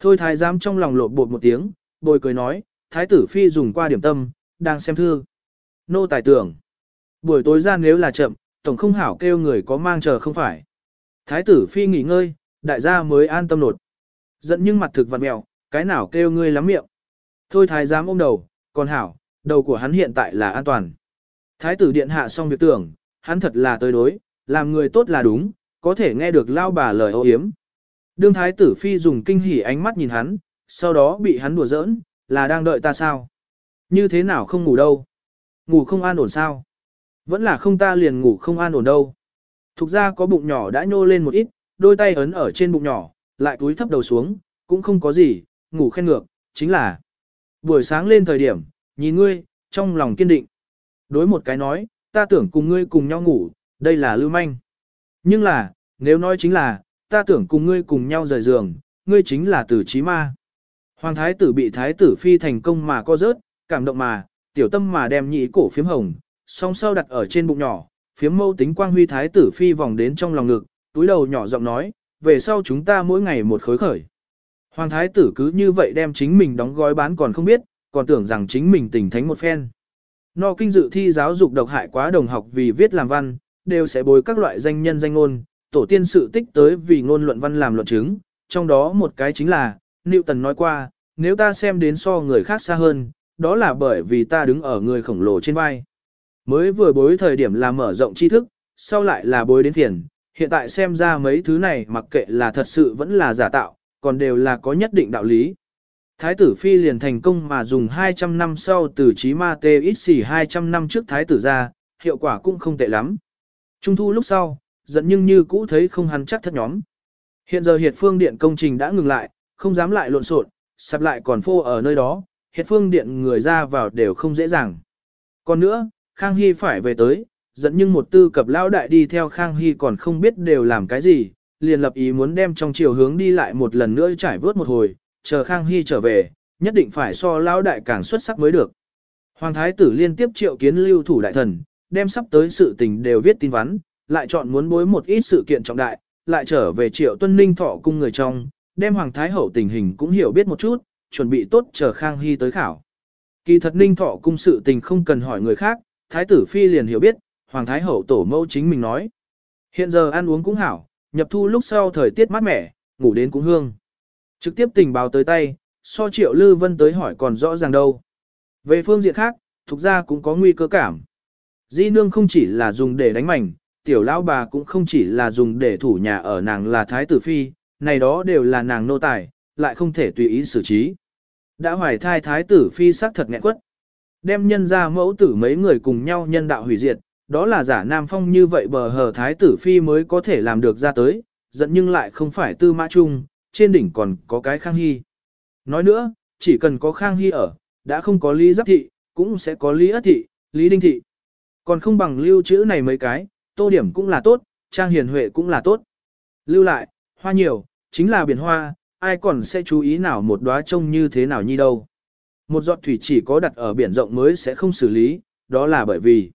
Thôi thái giám trong lòng lột bột một tiếng, bồi cười nói, thái tử phi dùng qua điểm tâm, đang xem thư. Nô tài tưởng. Buổi tối ra nếu là chậm, tổng không hảo kêu người có mang chờ không phải. Thái tử phi nghỉ ngơi, đại gia mới an tâm nột. Giận nhưng mặt thực vặn mẹo, cái nào kêu ngươi lắm miệng. Thôi thái giám ôm đầu, còn hảo, đầu của hắn hiện tại là an toàn. Thái tử điện hạ xong việc tưởng, hắn thật là tới đối, làm người tốt là đúng, có thể nghe được lao bà lời ô hiếm. Đương thái tử phi dùng kinh hỉ ánh mắt nhìn hắn, sau đó bị hắn đùa giỡn, là đang đợi ta sao? Như thế nào không ngủ đâu? Ngủ không an ổn sao? Vẫn là không ta liền ngủ không an ổn đâu. Thục ra có bụng nhỏ đã nhô lên một ít, đôi tay ấn ở trên bụng nhỏ, lại túi thấp đầu xuống, cũng không có gì, ngủ khen ngược, chính là buổi sáng lên thời điểm, nhìn ngươi, trong lòng kiên định. Đối một cái nói, ta tưởng cùng ngươi cùng nhau ngủ, đây là lưu manh. Nhưng là, nếu nói chính là, ta tưởng cùng ngươi cùng nhau rời giường, ngươi chính là tử trí ma. Hoàng thái tử bị thái tử phi thành công mà co rớt, cảm động mà, tiểu tâm mà đem nhị cổ phiếm hồng, song sau đặt ở trên bụng nhỏ, phiếm mâu tính quang huy thái tử phi vòng đến trong lòng ngực, túi đầu nhỏ giọng nói, về sau chúng ta mỗi ngày một khối khởi. Hoàng thái tử cứ như vậy đem chính mình đóng gói bán còn không biết, còn tưởng rằng chính mình tỉnh thánh một phen. No kinh dự thi giáo dục độc hại quá đồng học vì viết làm văn, đều sẽ bồi các loại danh nhân danh ngôn, tổ tiên sự tích tới vì ngôn luận văn làm luận chứng, trong đó một cái chính là, Newton nói qua, nếu ta xem đến so người khác xa hơn, đó là bởi vì ta đứng ở người khổng lồ trên vai. Mới vừa bối thời điểm là mở rộng tri thức, sau lại là bối đến phiền, hiện tại xem ra mấy thứ này mặc kệ là thật sự vẫn là giả tạo, còn đều là có nhất định đạo lý. Thái tử Phi liền thành công mà dùng 200 năm sau từ trí ma tê ít xỉ 200 năm trước thái tử ra, hiệu quả cũng không tệ lắm. Trung thu lúc sau, giận nhưng như cũ thấy không hắn chắc thất nhóm. Hiện giờ hiệt phương điện công trình đã ngừng lại, không dám lại lộn xộn, sắp lại còn phô ở nơi đó, hiệt phương điện người ra vào đều không dễ dàng. Còn nữa, Khang Hy phải về tới, dẫn nhưng một tư cập lão đại đi theo Khang Hy còn không biết đều làm cái gì, liền lập ý muốn đem trong chiều hướng đi lại một lần nữa trải vớt một hồi, chờ Khang Hy trở về, nhất định phải so lão đại càng xuất sắc mới được. Hoàng thái tử liên tiếp triệu kiến lưu thủ đại thần, đem sắp tới sự tình đều viết tin vắn, lại chọn muốn bối một ít sự kiện trọng đại, lại trở về triệu tuân ninh thọ cung người trong, đem hoàng thái hậu tình hình cũng hiểu biết một chút, chuẩn bị tốt chờ Khang Hy tới khảo. Kỳ thật ninh thọ cung sự tình không cần hỏi người khác, thái tử phi liền hiểu biết, hoàng thái hậu tổ mẫu chính mình nói. Hiện giờ ăn uống cũng hảo, nhập thu lúc sau thời tiết mát mẻ, ngủ đến cũng hương. Trực tiếp tình báo tới tay, so triệu lư vân tới hỏi còn rõ ràng đâu. Về phương diện khác, thuộc ra cũng có nguy cơ cảm. Di nương không chỉ là dùng để đánh mảnh, tiểu lão bà cũng không chỉ là dùng để thủ nhà ở nàng là thái tử phi, này đó đều là nàng nô tài, lại không thể tùy ý xử trí. Đã hoài thai thái tử phi sắc thật nghẹn quất. Đem nhân ra mẫu tử mấy người cùng nhau nhân đạo hủy diệt, đó là giả nam phong như vậy bờ hờ thái tử phi mới có thể làm được ra tới, giận nhưng lại không phải tư mã chung, trên đỉnh còn có cái khang hy. Nói nữa, chỉ cần có khang hy ở, đã không có lý giáp thị, cũng sẽ có lý ất thị, lý đinh thị. Còn không bằng lưu chữ này mấy cái, tô điểm cũng là tốt, trang hiền huệ cũng là tốt. Lưu lại, hoa nhiều, chính là biển hoa, ai còn sẽ chú ý nào một đóa trông như thế nào nhi đâu. Một giọt thủy chỉ có đặt ở biển rộng mới sẽ không xử lý, đó là bởi vì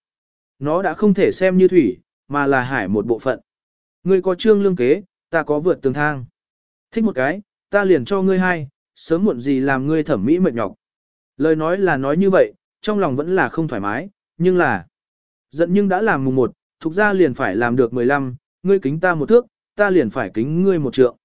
nó đã không thể xem như thủy, mà là hải một bộ phận. Ngươi có trương lương kế, ta có vượt tường thang. Thích một cái, ta liền cho ngươi hai, sớm muộn gì làm ngươi thẩm mỹ mệt nhọc. Lời nói là nói như vậy, trong lòng vẫn là không thoải mái, nhưng là giận nhưng đã làm mùng một, thuộc ra liền phải làm được 15, ngươi kính ta một thước, ta liền phải kính ngươi một trượng.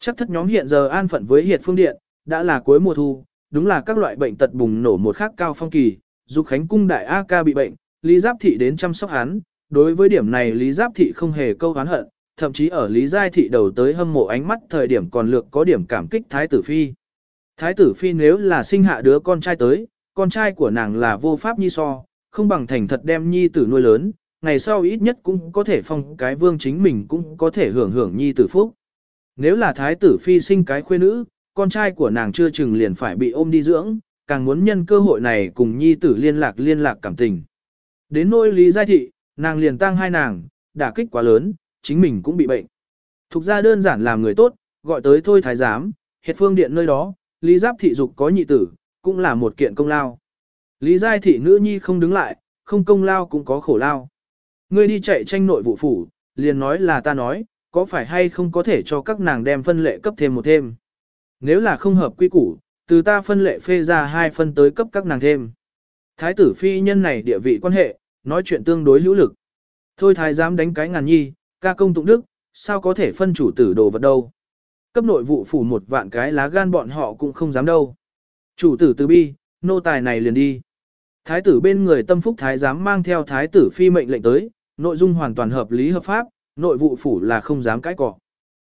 Chắc thất nhóm hiện giờ an phận với hiệt phương điện, đã là cuối mùa thu, đúng là các loại bệnh tật bùng nổ một khác cao phong kỳ, dục khánh cung đại A ca bị bệnh, Lý Giáp Thị đến chăm sóc hắn, đối với điểm này Lý Giáp Thị không hề câu hán hận, thậm chí ở Lý Giai Thị đầu tới hâm mộ ánh mắt thời điểm còn lược có điểm cảm kích Thái Tử Phi. Thái Tử Phi nếu là sinh hạ đứa con trai tới, con trai của nàng là vô pháp nhi so, không bằng thành thật đem nhi tử nuôi lớn, ngày sau ít nhất cũng có thể phong cái vương chính mình cũng có thể hưởng hưởng nhi tử phúc. Nếu là Thái Tử Phi sinh cái khuê nữ, con trai của nàng chưa chừng liền phải bị ôm đi dưỡng, càng muốn nhân cơ hội này cùng nhi tử liên lạc liên lạc cảm tình. Đến nỗi Lý Giai Thị, nàng liền tăng hai nàng, đả kích quá lớn, chính mình cũng bị bệnh. Thục ra đơn giản làm người tốt, gọi tới thôi thái giám, hiệt phương điện nơi đó, Lý Giáp Thị dục có nhị tử, cũng là một kiện công lao. Lý Giai Thị nữ nhi không đứng lại, không công lao cũng có khổ lao. Ngươi đi chạy tranh nội vụ phủ, liền nói là ta nói, có phải hay không có thể cho các nàng đem phân lệ cấp thêm một thêm. Nếu là không hợp quy củ, từ ta phân lệ phê ra hai phân tới cấp các nàng thêm. Thái tử phi nhân này địa vị quan hệ, nói chuyện tương đối hữu lực. Thôi thái dám đánh cái ngàn nhi, ca công tụng đức, sao có thể phân chủ tử đồ vật đâu. Cấp nội vụ phủ một vạn cái lá gan bọn họ cũng không dám đâu. Chủ tử từ bi, nô tài này liền đi. Thái tử bên người tâm phúc thái giám mang theo thái tử phi mệnh lệnh tới, nội dung hoàn toàn hợp lý hợp pháp, nội vụ phủ là không dám cãi cọ.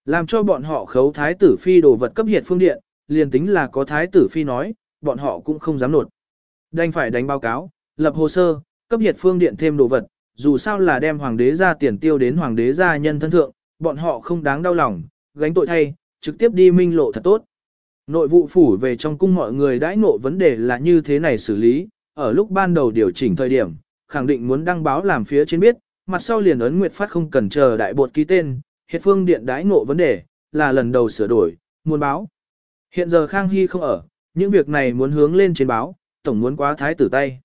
Làm cho bọn họ khấu thái tử phi đồ vật cấp hiệt phương điện, liền tính là có thái tử phi nói, bọn họ cũng không dám nột. Đành phải đánh báo cáo, lập hồ sơ, cấp hiệt phương điện thêm đồ vật, dù sao là đem hoàng đế ra tiền tiêu đến hoàng đế gia nhân thân thượng, bọn họ không đáng đau lòng, gánh tội thay, trực tiếp đi minh lộ thật tốt. Nội vụ phủ về trong cung mọi người đãi ngộ vấn đề là như thế này xử lý, ở lúc ban đầu điều chỉnh thời điểm, khẳng định muốn đăng báo làm phía trên biết, mặt sau liền ấn nguyệt phát không cần chờ đại bột ký tên, hiện phương điện đãi ngộ vấn đề, là lần đầu sửa đổi, muốn báo. Hiện giờ Khang Hy không ở, những việc này muốn hướng lên trên báo, tổng muốn quá thái tử tay.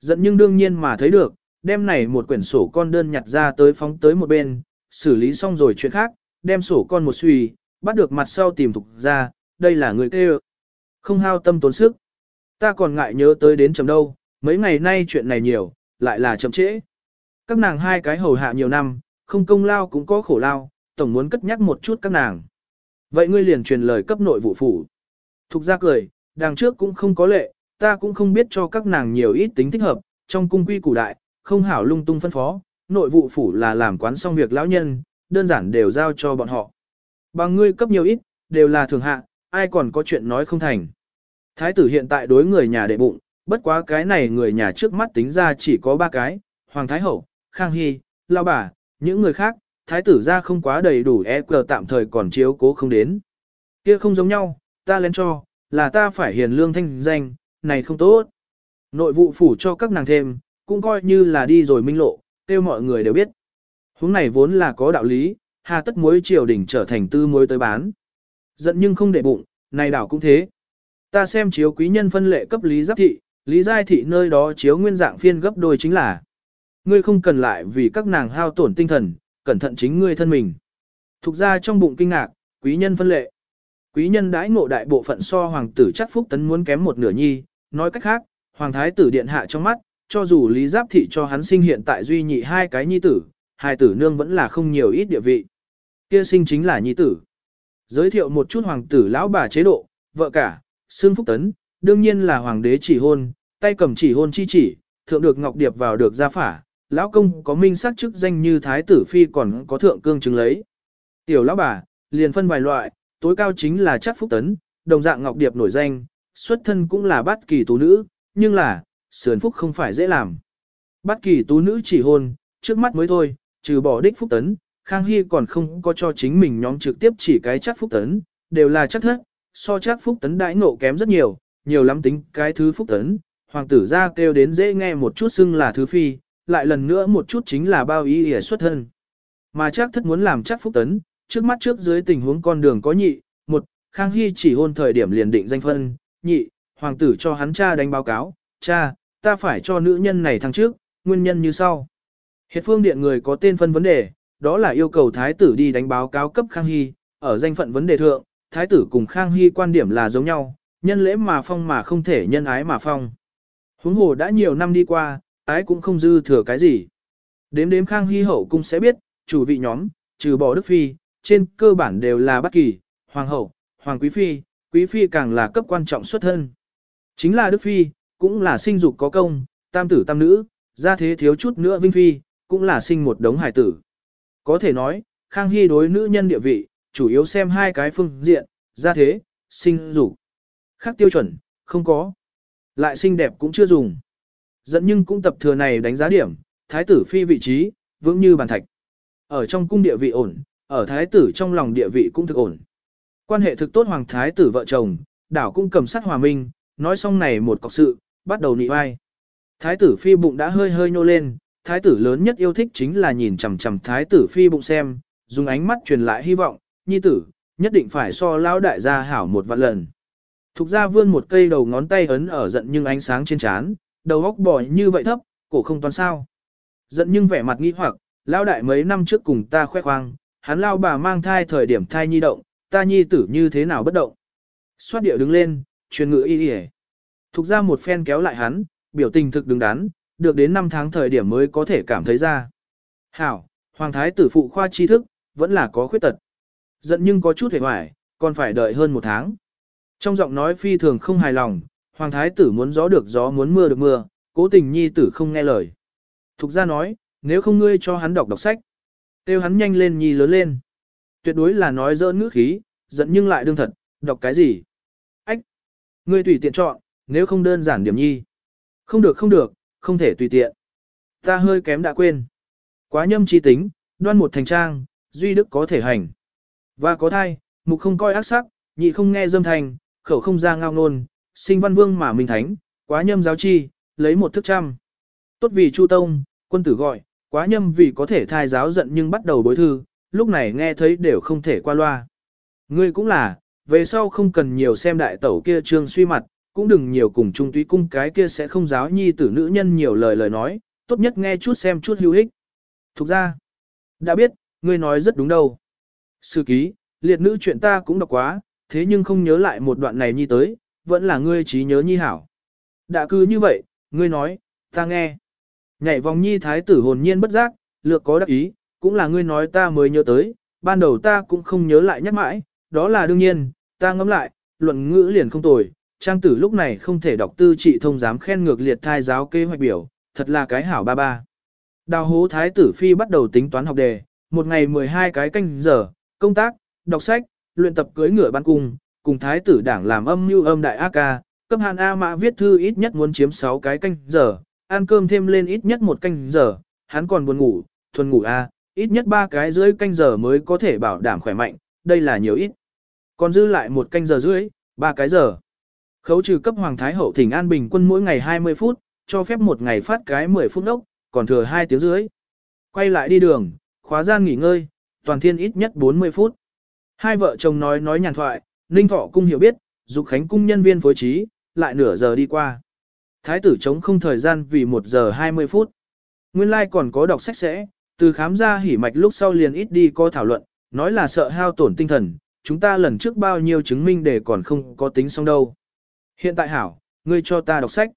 Giận nhưng đương nhiên mà thấy được, đem này một quyển sổ con đơn nhặt ra tới phóng tới một bên, xử lý xong rồi chuyện khác, đem sổ con một suy, bắt được mặt sau tìm thục ra, đây là người kêu. Không hao tâm tốn sức. Ta còn ngại nhớ tới đến chấm đâu, mấy ngày nay chuyện này nhiều, lại là chậm trễ. Các nàng hai cái hầu hạ nhiều năm, không công lao cũng có khổ lao, tổng muốn cất nhắc một chút các nàng. Vậy ngươi liền truyền lời cấp nội vụ phủ. Thục ra cười, đằng trước cũng không có lệ, ta cũng không biết cho các nàng nhiều ít tính thích hợp, trong cung quy củ đại, không hảo lung tung phân phó, nội vụ phủ là làm quán xong việc lão nhân, đơn giản đều giao cho bọn họ. Bằng ngươi cấp nhiều ít, đều là thường hạ, ai còn có chuyện nói không thành. Thái tử hiện tại đối người nhà đệ bụng, bất quá cái này người nhà trước mắt tính ra chỉ có ba cái, Hoàng Thái Hậu, Khang Hy, Lao Bà, những người khác, Thái tử ra không quá đầy đủ e cờ tạm thời còn chiếu cố không đến. Kia không giống nhau, ta lên cho, là ta phải hiền lương thanh danh, này không tốt. Nội vụ phủ cho các nàng thêm, cũng coi như là đi rồi minh lộ, tiêu mọi người đều biết. Hướng này vốn là có đạo lý, hà tất muối triều đỉnh trở thành tư muối tới bán. Giận nhưng không để bụng, này đảo cũng thế. Ta xem chiếu quý nhân phân lệ cấp lý giáp thị, lý giai thị nơi đó chiếu nguyên dạng phiên gấp đôi chính là. Ngươi không cần lại vì các nàng hao tổn tinh thần, cẩn thận chính ngươi thân mình. Thục ra trong bụng kinh ngạc, quý nhân phân lệ. Quý nhân đãi ngộ đại bộ phận so hoàng tử chắc phúc tấn muốn kém một nửa nhi, nói cách khác, hoàng thái tử điện hạ trong mắt, cho dù lý giáp thị cho hắn sinh hiện tại duy nhị hai cái nhi tử, hai tử nương vẫn là không nhiều ít địa vị. Kia sinh chính là nhi tử. Giới thiệu một chút hoàng tử lão bà chế độ, vợ cả, xương phúc tấn, đương nhiên là hoàng đế chỉ hôn, tay cầm chỉ hôn chi chỉ, thượng được ngọc điệp vào được gia phả, lão công có minh xác chức danh như thái tử phi còn có thượng cương chứng lấy. Tiểu lão bà, liền phân vài loại, tối cao chính là chắc phúc tấn, đồng dạng ngọc điệp nổi danh, xuất thân cũng là bát kỳ tú nữ, nhưng là, sườn phúc không phải dễ làm. Bát kỳ tú nữ chỉ hôn, trước mắt mới thôi, trừ bỏ đích phúc tấn, Khang Hy còn không có cho chính mình nhóm trực tiếp chỉ cái chắc phúc tấn, đều là chắc thất, so chắc phúc tấn đãi ngộ kém rất nhiều, nhiều lắm tính cái thứ phúc tấn, hoàng tử ra kêu đến dễ nghe một chút xưng là thứ phi, lại lần nữa một chút chính là bao ý ỉa xuất thân. Mà chắc thất muốn làm chắc phúc tấn, trước mắt trước dưới tình huống con đường có nhị, một, Khang Hy chỉ hôn thời điểm liền định danh phân, nhị, hoàng tử cho hắn cha đánh báo cáo, cha, ta phải cho nữ nhân này thăng trước, nguyên nhân như sau. Hiệt phương điện người có tên phân vấn đề, đó là yêu cầu thái tử đi đánh báo cáo cấp Khang Hy, ở danh phận vấn đề thượng, thái tử cùng Khang Hy quan điểm là giống nhau, nhân lễ mà phong mà không thể nhân ái mà phong. Huống hồ đã nhiều năm đi qua, ái cũng không dư thừa cái gì. Đếm đếm Khang Hy hậu cũng sẽ biết, chủ vị nhóm, trừ bỏ Đức Phi, trên cơ bản đều là bất kỳ, Hoàng hậu, Hoàng Quý Phi, Quý Phi càng là cấp quan trọng xuất thân. Chính là Đức Phi, cũng là sinh dục có công, tam tử tam nữ, ra thế thiếu chút nữa Vinh Phi, cũng là sinh một đống hải tử. Có thể nói, Khang Hy đối nữ nhân địa vị, chủ yếu xem hai cái phương diện, ra thế, sinh dục. Khác tiêu chuẩn, không có. Lại xinh đẹp cũng chưa dùng. Dẫn nhưng cũng tập thừa này đánh giá điểm, thái tử phi vị trí, vững như bàn thạch. Ở trong cung địa vị ổn, ở thái tử trong lòng địa vị cũng thực ổn. Quan hệ thực tốt hoàng thái tử vợ chồng, đảo cũng cầm sát hòa minh, nói xong này một cọc sự, bắt đầu nị vai. Thái tử phi bụng đã hơi hơi nhô lên, thái tử lớn nhất yêu thích chính là nhìn chằm chằm thái tử phi bụng xem, dùng ánh mắt truyền lại hy vọng, nhi tử, nhất định phải so lão đại gia hảo một vạn lần. Thục gia vươn một cây đầu ngón tay ấn ở giận nhưng ánh sáng trên trán, đầu góc bò như vậy thấp, cổ không toàn sao. Giận nhưng vẻ mặt nghi hoặc, lão đại mấy năm trước cùng ta khoe khoang, hắn lao bà mang thai thời điểm thai nhi động, ta nhi tử như thế nào bất động. Xoát điệu đứng lên, truyền ngữ y y Thục ra một phen kéo lại hắn, biểu tình thực đứng đắn, được đến 5 tháng thời điểm mới có thể cảm thấy ra. Hảo, hoàng thái tử phụ khoa tri thức, vẫn là có khuyết tật. Giận nhưng có chút hề hoài, còn phải đợi hơn một tháng. Trong giọng nói phi thường không hài lòng, hoàng thái tử muốn gió được gió muốn mưa được mưa, cố tình nhi tử không nghe lời. Thục ra nói, nếu không ngươi cho hắn đọc đọc sách, kêu hắn nhanh lên nhi lớn lên. Tuyệt đối là nói dỡ ngữ khí, giận nhưng lại đương thật, đọc cái gì? Ách! Ngươi tùy tiện chọn, nếu không đơn giản điểm nhi. Không được không được, không thể tùy tiện. ta hơi kém đã quên. Quá nhâm chi tính, đoan một thành trang, duy đức có thể hành. Và có thai, mục không coi ác sắc, nhị không nghe dâm thành, khẩu không ra ngao nôn, sinh văn vương mà minh thánh, quá nhâm giáo chi, lấy một thức trăm. Tốt vì Chu Tông, quân tử gọi, quá nhâm vì có thể thai giáo giận nhưng bắt đầu bối thư, lúc này nghe thấy đều không thể qua loa. Ngươi cũng là, về sau không cần nhiều xem đại tẩu kia trương suy mặt, cũng đừng nhiều cùng trung túy cung cái kia sẽ không giáo nhi tử nữ nhân nhiều lời lời nói, tốt nhất nghe chút xem chút hữu ích. Thục ra, đã biết, ngươi nói rất đúng đâu. Sư ký, liệt nữ chuyện ta cũng đọc quá, thế nhưng không nhớ lại một đoạn này nhi tới, vẫn là ngươi trí nhớ nhi hảo. Đã cứ như vậy, ngươi nói, ta nghe. Nhảy vòng nhi thái tử hồn nhiên bất giác, lược có đắc ý, cũng là ngươi nói ta mới nhớ tới, ban đầu ta cũng không nhớ lại nhắc mãi, đó là đương nhiên, ta ngẫm lại, luận ngữ liền không tồi, trang tử lúc này không thể đọc tư trị thông dám khen ngược liệt thai giáo kế hoạch biểu, thật là cái hảo ba ba. Đào hố thái tử phi bắt đầu tính toán học đề, một ngày 12 cái canh giờ, công tác, đọc sách, luyện tập cưới ngựa ban cung, cùng thái tử đảng làm âm như âm đại ác ca, cấp hàn A mã viết thư ít nhất muốn chiếm 6 cái canh giờ, ăn cơm thêm lên ít nhất một canh giờ, hắn còn buồn ngủ, thuần ngủ A, ít nhất 3 cái rưỡi canh giờ mới có thể bảo đảm khỏe mạnh, đây là nhiều ít. Còn dư lại một canh giờ rưỡi, 3 cái giờ. Khấu trừ cấp Hoàng Thái Hậu thỉnh an bình quân mỗi ngày 20 phút, cho phép một ngày phát cái 10 phút đốc, còn thừa 2 tiếng rưỡi. Quay lại đi đường, khóa gian nghỉ ngơi, toàn thiên ít nhất 40 phút. Hai vợ chồng nói nói nhàn thoại, Ninh Thọ cung hiểu biết, dục khánh cung nhân viên phối trí, lại nửa giờ đi qua. Thái tử chống không thời gian vì 1 giờ 20 phút. Nguyên lai like còn có đọc sách sẽ, từ khám ra hỉ mạch lúc sau liền ít đi có thảo luận, nói là sợ hao tổn tinh thần, chúng ta lần trước bao nhiêu chứng minh để còn không có tính xong đâu. Hiện tại hảo, ngươi cho ta đọc sách.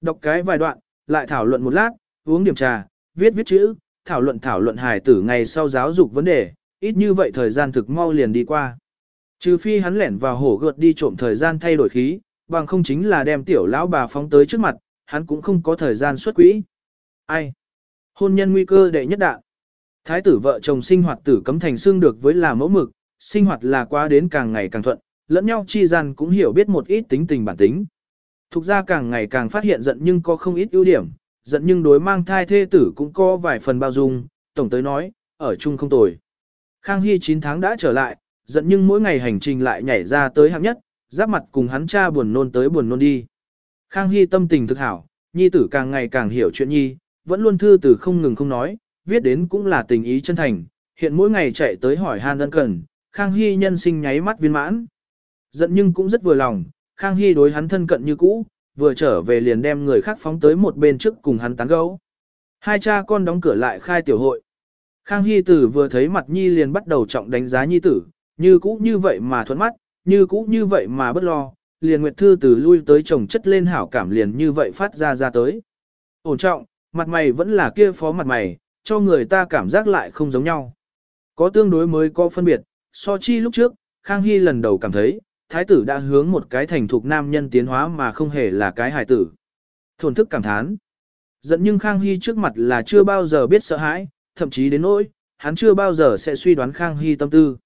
Đọc cái vài đoạn, lại thảo luận một lát, uống điểm trà, viết viết chữ, thảo luận thảo luận hài tử ngày sau giáo dục vấn đề, ít như vậy thời gian thực mau liền đi qua. Trừ phi hắn lẻn vào hổ gợt đi trộm thời gian thay đổi khí, bằng không chính là đem tiểu lão bà phóng tới trước mặt, hắn cũng không có thời gian xuất quỹ. Ai? Hôn nhân nguy cơ đệ nhất đạn. Thái tử vợ chồng sinh hoạt tử cấm thành xương được với là mẫu mực, sinh hoạt là qua đến càng ngày càng thuận, lẫn nhau chi gian cũng hiểu biết một ít tính tình bản tính. Thục ra càng ngày càng phát hiện giận nhưng có không ít ưu điểm, giận nhưng đối mang thai thê tử cũng có vài phần bao dung, tổng tới nói, ở chung không tồi. Khang Hy 9 tháng đã trở lại, giận nhưng mỗi ngày hành trình lại nhảy ra tới hạng nhất, giáp mặt cùng hắn cha buồn nôn tới buồn nôn đi. Khang Hy tâm tình thực hảo, nhi tử càng ngày càng hiểu chuyện nhi, vẫn luôn thư từ không ngừng không nói, viết đến cũng là tình ý chân thành, hiện mỗi ngày chạy tới hỏi han ân cần, Khang Hy nhân sinh nháy mắt viên mãn. Giận nhưng cũng rất vừa lòng, Khang Hy đối hắn thân cận như cũ, vừa trở về liền đem người khác phóng tới một bên trước cùng hắn tán gẫu. Hai cha con đóng cửa lại khai tiểu hội. Khang Hy tử vừa thấy mặt Nhi liền bắt đầu trọng đánh giá Nhi tử, như cũ như vậy mà thuận mắt, như cũ như vậy mà bất lo, liền Nguyệt Thư từ lui tới chồng chất lên hảo cảm liền như vậy phát ra ra tới. Ổn trọng, mặt mày vẫn là kia phó mặt mày, cho người ta cảm giác lại không giống nhau. Có tương đối mới có phân biệt, so chi lúc trước, Khang Hy lần đầu cảm thấy, thái tử đã hướng một cái thành thục nam nhân tiến hóa mà không hề là cái hài tử. Thổn thức cảm thán. Giận nhưng Khang Hy trước mặt là chưa bao giờ biết sợ hãi, thậm chí đến nỗi, hắn chưa bao giờ sẽ suy đoán Khang Hy tâm tư.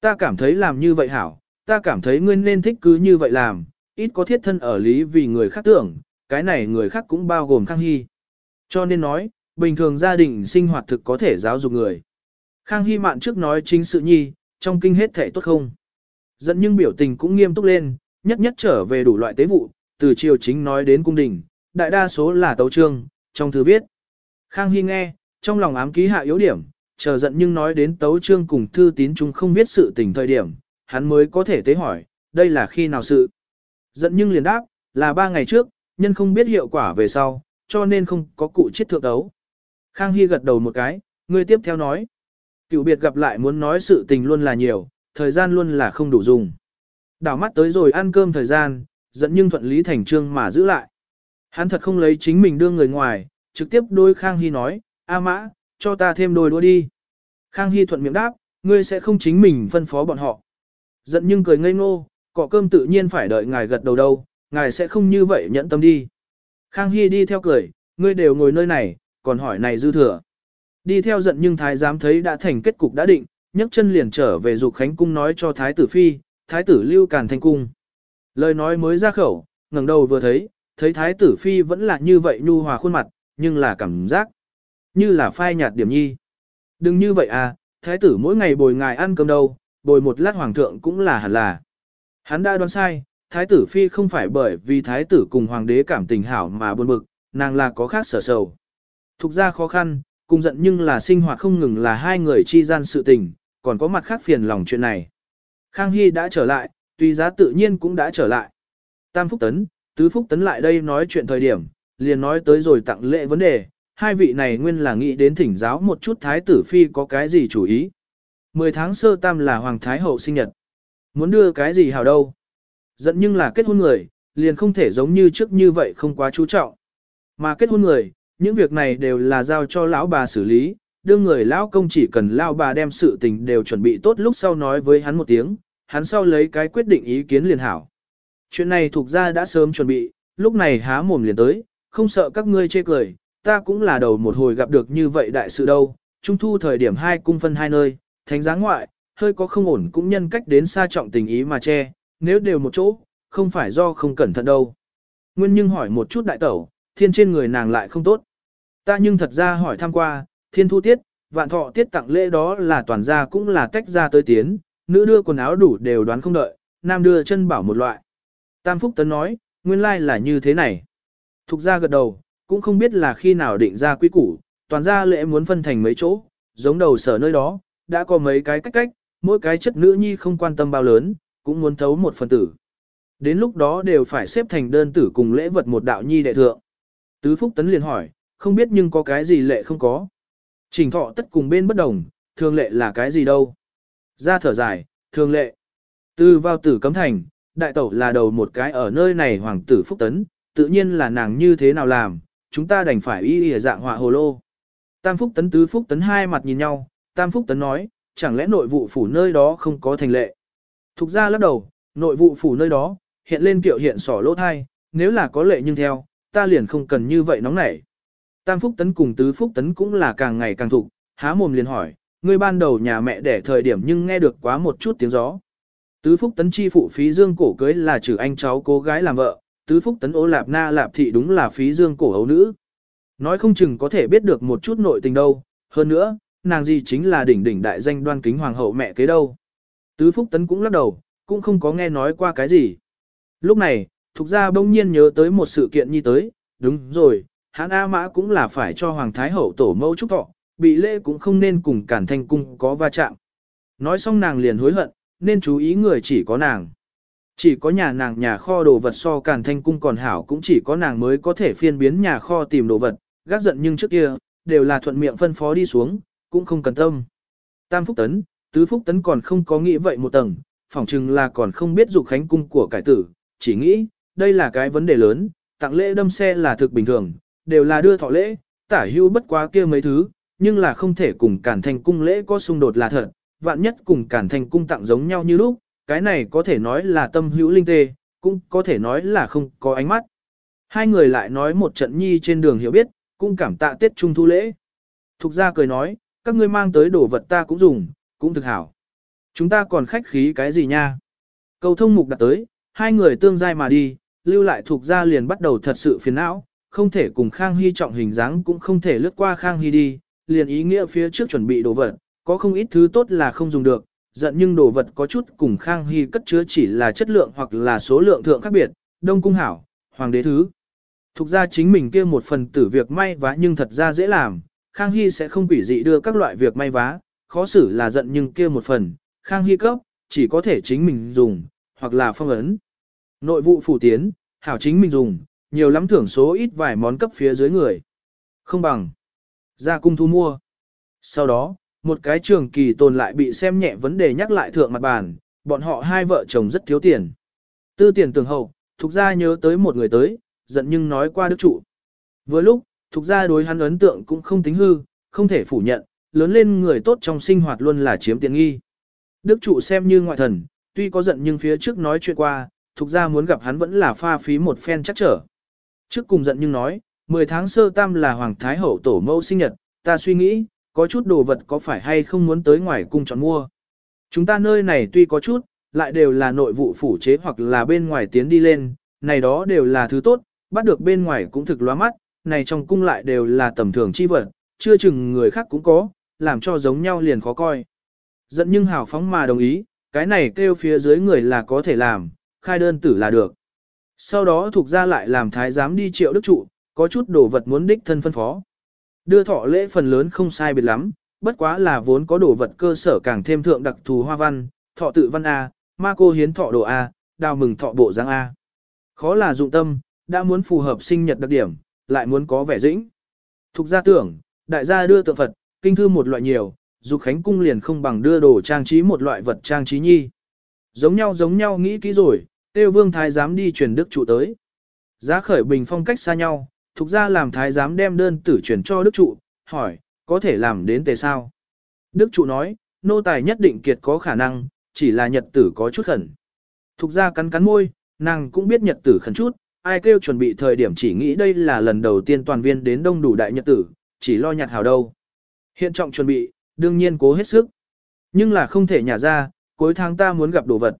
Ta cảm thấy làm như vậy hảo, ta cảm thấy ngươi nên thích cứ như vậy làm, ít có thiết thân ở lý vì người khác tưởng, cái này người khác cũng bao gồm Khang Hy. Cho nên nói, bình thường gia đình sinh hoạt thực có thể giáo dục người. Khang Hy mạn trước nói chính sự nhi, trong kinh hết thể tốt không. Dẫn nhưng biểu tình cũng nghiêm túc lên, nhất nhất trở về đủ loại tế vụ, từ triều chính nói đến cung đình, đại đa số là tấu trương, trong thư viết. Khang Hy nghe, trong lòng ám ký hạ yếu điểm, chờ giận nhưng nói đến tấu trương cùng thư tín chúng không biết sự tình thời điểm, hắn mới có thể tế hỏi, đây là khi nào sự. Giận nhưng liền đáp, là ba ngày trước, nhân không biết hiệu quả về sau, cho nên không có cụ chết thượng đấu. Khang Hy gật đầu một cái, người tiếp theo nói. Cựu biệt gặp lại muốn nói sự tình luôn là nhiều, thời gian luôn là không đủ dùng. Đảo mắt tới rồi ăn cơm thời gian, dẫn nhưng thuận lý thành trương mà giữ lại. Hắn thật không lấy chính mình đưa người ngoài, trực tiếp đôi Khang Hy nói, A mã, cho ta thêm đôi đũa đi. Khang Hy thuận miệng đáp, ngươi sẽ không chính mình phân phó bọn họ. Giận nhưng cười ngây ngô, cọ cơm tự nhiên phải đợi ngài gật đầu đâu, ngài sẽ không như vậy nhẫn tâm đi. Khang Hy đi theo cười, ngươi đều ngồi nơi này, còn hỏi này dư thừa. Đi theo giận nhưng thái giám thấy đã thành kết cục đã định, nhấc chân liền trở về dục khánh cung nói cho thái tử phi, thái tử lưu càn thanh cung. Lời nói mới ra khẩu, ngẩng đầu vừa thấy, thấy thái tử phi vẫn là như vậy nhu hòa khuôn mặt, nhưng là cảm giác như là phai nhạt điểm nhi. Đừng như vậy à, thái tử mỗi ngày bồi ngài ăn cơm đâu, bồi một lát hoàng thượng cũng là hẳn là. Hắn đã đoán sai, thái tử phi không phải bởi vì thái tử cùng hoàng đế cảm tình hảo mà buồn bực, nàng là có khác sở sầu. Thục ra khó khăn, cùng giận nhưng là sinh hoạt không ngừng là hai người chi gian sự tình, còn có mặt khác phiền lòng chuyện này. Khang Hy đã trở lại, tuy giá tự nhiên cũng đã trở lại. Tam Phúc Tấn, Tứ Phúc Tấn lại đây nói chuyện thời điểm, liền nói tới rồi tặng lễ vấn đề, hai vị này nguyên là nghĩ đến thỉnh giáo một chút Thái tử Phi có cái gì chủ ý. Mười tháng sơ tam là Hoàng Thái Hậu sinh nhật. Muốn đưa cái gì hào đâu. Giận nhưng là kết hôn người, liền không thể giống như trước như vậy không quá chú trọng. Mà kết hôn người, những việc này đều là giao cho lão bà xử lý, đương người lão công chỉ cần lão bà đem sự tình đều chuẩn bị tốt lúc sau nói với hắn một tiếng, hắn sau lấy cái quyết định ý kiến liền hảo. Chuyện này thuộc ra đã sớm chuẩn bị, lúc này há mồm liền tới, không sợ các ngươi chê cười, ta cũng là đầu một hồi gặp được như vậy đại sự đâu, trung thu thời điểm hai cung phân hai nơi, thánh giá ngoại, hơi có không ổn cũng nhân cách đến xa trọng tình ý mà che, nếu đều một chỗ, không phải do không cẩn thận đâu. Nguyên nhưng hỏi một chút đại tẩu, thiên trên người nàng lại không tốt. Ta nhưng thật ra hỏi thăm qua, thiên thu tiết, vạn thọ tiết tặng lễ đó là toàn gia cũng là tách ra tới tiến, nữ đưa quần áo đủ đều đoán không đợi, nam đưa chân bảo một loại. Tam Phúc Tấn nói, nguyên lai là như thế này. Thục ra gật đầu, cũng không biết là khi nào định ra quy củ, toàn gia lễ muốn phân thành mấy chỗ, giống đầu sở nơi đó, đã có mấy cái cách cách, mỗi cái chất nữ nhi không quan tâm bao lớn, cũng muốn thấu một phần tử. Đến lúc đó đều phải xếp thành đơn tử cùng lễ vật một đạo nhi đệ thượng. Tứ Phúc Tấn liền hỏi, không biết nhưng có cái gì lệ không có. Trình thọ tất cùng bên bất đồng, thường lệ là cái gì đâu. Ra thở dài, thường lệ. Từ vào tử cấm thành, đại tẩu là đầu một cái ở nơi này hoàng tử Phúc Tấn, tự nhiên là nàng như thế nào làm, chúng ta đành phải y y dạng họa hồ lô. Tam Phúc Tấn tứ Phúc Tấn hai mặt nhìn nhau, Tam Phúc Tấn nói, chẳng lẽ nội vụ phủ nơi đó không có thành lệ. Thục ra lắc đầu, nội vụ phủ nơi đó, hiện lên kiệu hiện sỏ lỗ thai, nếu là có lệ nhưng theo, ta liền không cần như vậy nóng nảy. Tam Phúc Tấn cùng Tứ Phúc Tấn cũng là càng ngày càng thục, há mồm liền hỏi, ngươi ban đầu nhà mẹ đẻ thời điểm nhưng nghe được quá một chút tiếng gió. Tứ Phúc Tấn chi phụ phí dương cổ cưới là trừ anh cháu cô gái làm vợ, Tứ Phúc Tấn ô lạp na lạp thị đúng là phí dương cổ hấu nữ. Nói không chừng có thể biết được một chút nội tình đâu, hơn nữa, nàng gì chính là đỉnh đỉnh đại danh đoan kính hoàng hậu mẹ kế đâu. Tứ Phúc Tấn cũng lắc đầu, cũng không có nghe nói qua cái gì. Lúc này, Thục gia bỗng nhiên nhớ tới một sự kiện như tới, đúng rồi, hãn A Mã cũng là phải cho Hoàng Thái Hậu tổ mẫu chúc thọ, bị lễ cũng không nên cùng cản thanh cung có va chạm. Nói xong nàng liền hối hận, nên chú ý người chỉ có nàng. Chỉ có nhà nàng nhà kho đồ vật so cản thanh cung còn hảo cũng chỉ có nàng mới có thể phiên biến nhà kho tìm đồ vật, gác giận nhưng trước kia, đều là thuận miệng phân phó đi xuống, cũng không cần tâm. Tam Phúc Tấn, Tứ Phúc Tấn còn không có nghĩ vậy một tầng, phỏng chừng là còn không biết dục khánh cung của cải tử, chỉ nghĩ, đây là cái vấn đề lớn, tặng lễ đâm xe là thực bình thường, đều là đưa thọ lễ, tả hưu bất quá kia mấy thứ, nhưng là không thể cùng cản thành cung lễ có xung đột là thật, vạn nhất cùng cản thành cung tặng giống nhau như lúc, cái này có thể nói là tâm hữu linh tê, cũng có thể nói là không có ánh mắt. Hai người lại nói một trận nhi trên đường hiểu biết, cũng cảm tạ tiết trung thu lễ. Thục ra cười nói, các ngươi mang tới đồ vật ta cũng dùng, cũng thực hảo. Chúng ta còn khách khí cái gì nha? Cầu thông mục đặt tới, hai người tương giai mà đi, lưu lại thuộc gia liền bắt đầu thật sự phiền não, không thể cùng Khang Hy trọng hình dáng cũng không thể lướt qua Khang Hy đi, liền ý nghĩa phía trước chuẩn bị đồ vật, có không ít thứ tốt là không dùng được, giận nhưng đồ vật có chút cùng Khang Hy cất chứa chỉ là chất lượng hoặc là số lượng thượng khác biệt, đông cung hảo, hoàng đế thứ. Thục ra chính mình kia một phần tử việc may vá nhưng thật ra dễ làm, Khang Hy sẽ không quỷ dị đưa các loại việc may vá, khó xử là giận nhưng kia một phần, Khang Hy cấp, chỉ có thể chính mình dùng, hoặc là phong ấn. Nội vụ phủ tiến, hảo chính mình dùng, nhiều lắm thưởng số ít vài món cấp phía dưới người. Không bằng. Ra cung thu mua. Sau đó, một cái trường kỳ tồn lại bị xem nhẹ vấn đề nhắc lại thượng mặt bàn, bọn họ hai vợ chồng rất thiếu tiền. Tư tiền tường hậu, thuộc gia nhớ tới một người tới, giận nhưng nói qua đức trụ. Vừa lúc, thuộc gia đối hắn ấn tượng cũng không tính hư, không thể phủ nhận, lớn lên người tốt trong sinh hoạt luôn là chiếm tiện nghi. Đức trụ xem như ngoại thần, tuy có giận nhưng phía trước nói chuyện qua, thuộc ra muốn gặp hắn vẫn là pha phí một phen chắc trở. Trước cùng giận nhưng nói, 10 tháng sơ tam là Hoàng Thái Hậu tổ mẫu sinh nhật, ta suy nghĩ, có chút đồ vật có phải hay không muốn tới ngoài cung chọn mua. Chúng ta nơi này tuy có chút, lại đều là nội vụ phủ chế hoặc là bên ngoài tiến đi lên, này đó đều là thứ tốt, bắt được bên ngoài cũng thực loa mắt, này trong cung lại đều là tầm thường chi vật, chưa chừng người khác cũng có, làm cho giống nhau liền khó coi. Giận nhưng hào phóng mà đồng ý, cái này kêu phía dưới người là có thể làm, khai đơn tử là được. Sau đó thuộc ra lại làm thái giám đi triệu đức trụ, có chút đồ vật muốn đích thân phân phó. Đưa thọ lễ phần lớn không sai biệt lắm, bất quá là vốn có đồ vật cơ sở càng thêm thượng đặc thù hoa văn, thọ tự văn A, ma cô hiến thọ đồ A, đào mừng thọ bộ giang A. Khó là dụng tâm, đã muốn phù hợp sinh nhật đặc điểm, lại muốn có vẻ dĩnh. Thục gia tưởng, đại gia đưa tượng Phật, kinh thư một loại nhiều, dục khánh cung liền không bằng đưa đồ trang trí một loại vật trang trí nhi. Giống nhau giống nhau nghĩ kỹ rồi, tiêu vương thái dám đi truyền đức trụ tới. Giá khởi bình phong cách xa nhau, Thuộc ra làm thái giám đem đơn tử chuyển cho đức trụ, hỏi, có thể làm đến tề sao? Đức trụ nói, nô tài nhất định kiệt có khả năng, chỉ là nhật tử có chút khẩn. Thục ra cắn cắn môi, nàng cũng biết nhật tử khẩn chút, ai kêu chuẩn bị thời điểm chỉ nghĩ đây là lần đầu tiên toàn viên đến đông đủ đại nhật tử, chỉ lo nhặt hào đâu. Hiện trọng chuẩn bị, đương nhiên cố hết sức. Nhưng là không thể nhả ra, cuối tháng ta muốn gặp đồ vật.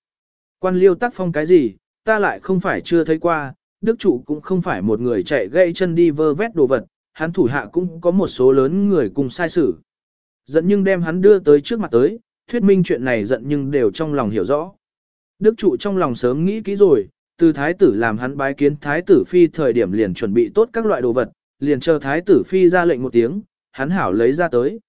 Quan liêu tác phong cái gì, ta lại không phải chưa thấy qua, đức chủ cũng không phải một người chạy gây chân đi vơ vét đồ vật, hắn thủ hạ cũng có một số lớn người cùng sai xử. Giận nhưng đem hắn đưa tới trước mặt tới, thuyết minh chuyện này giận nhưng đều trong lòng hiểu rõ. Đức trụ trong lòng sớm nghĩ kỹ rồi, từ thái tử làm hắn bái kiến thái tử phi thời điểm liền chuẩn bị tốt các loại đồ vật, liền chờ thái tử phi ra lệnh một tiếng, hắn hảo lấy ra tới.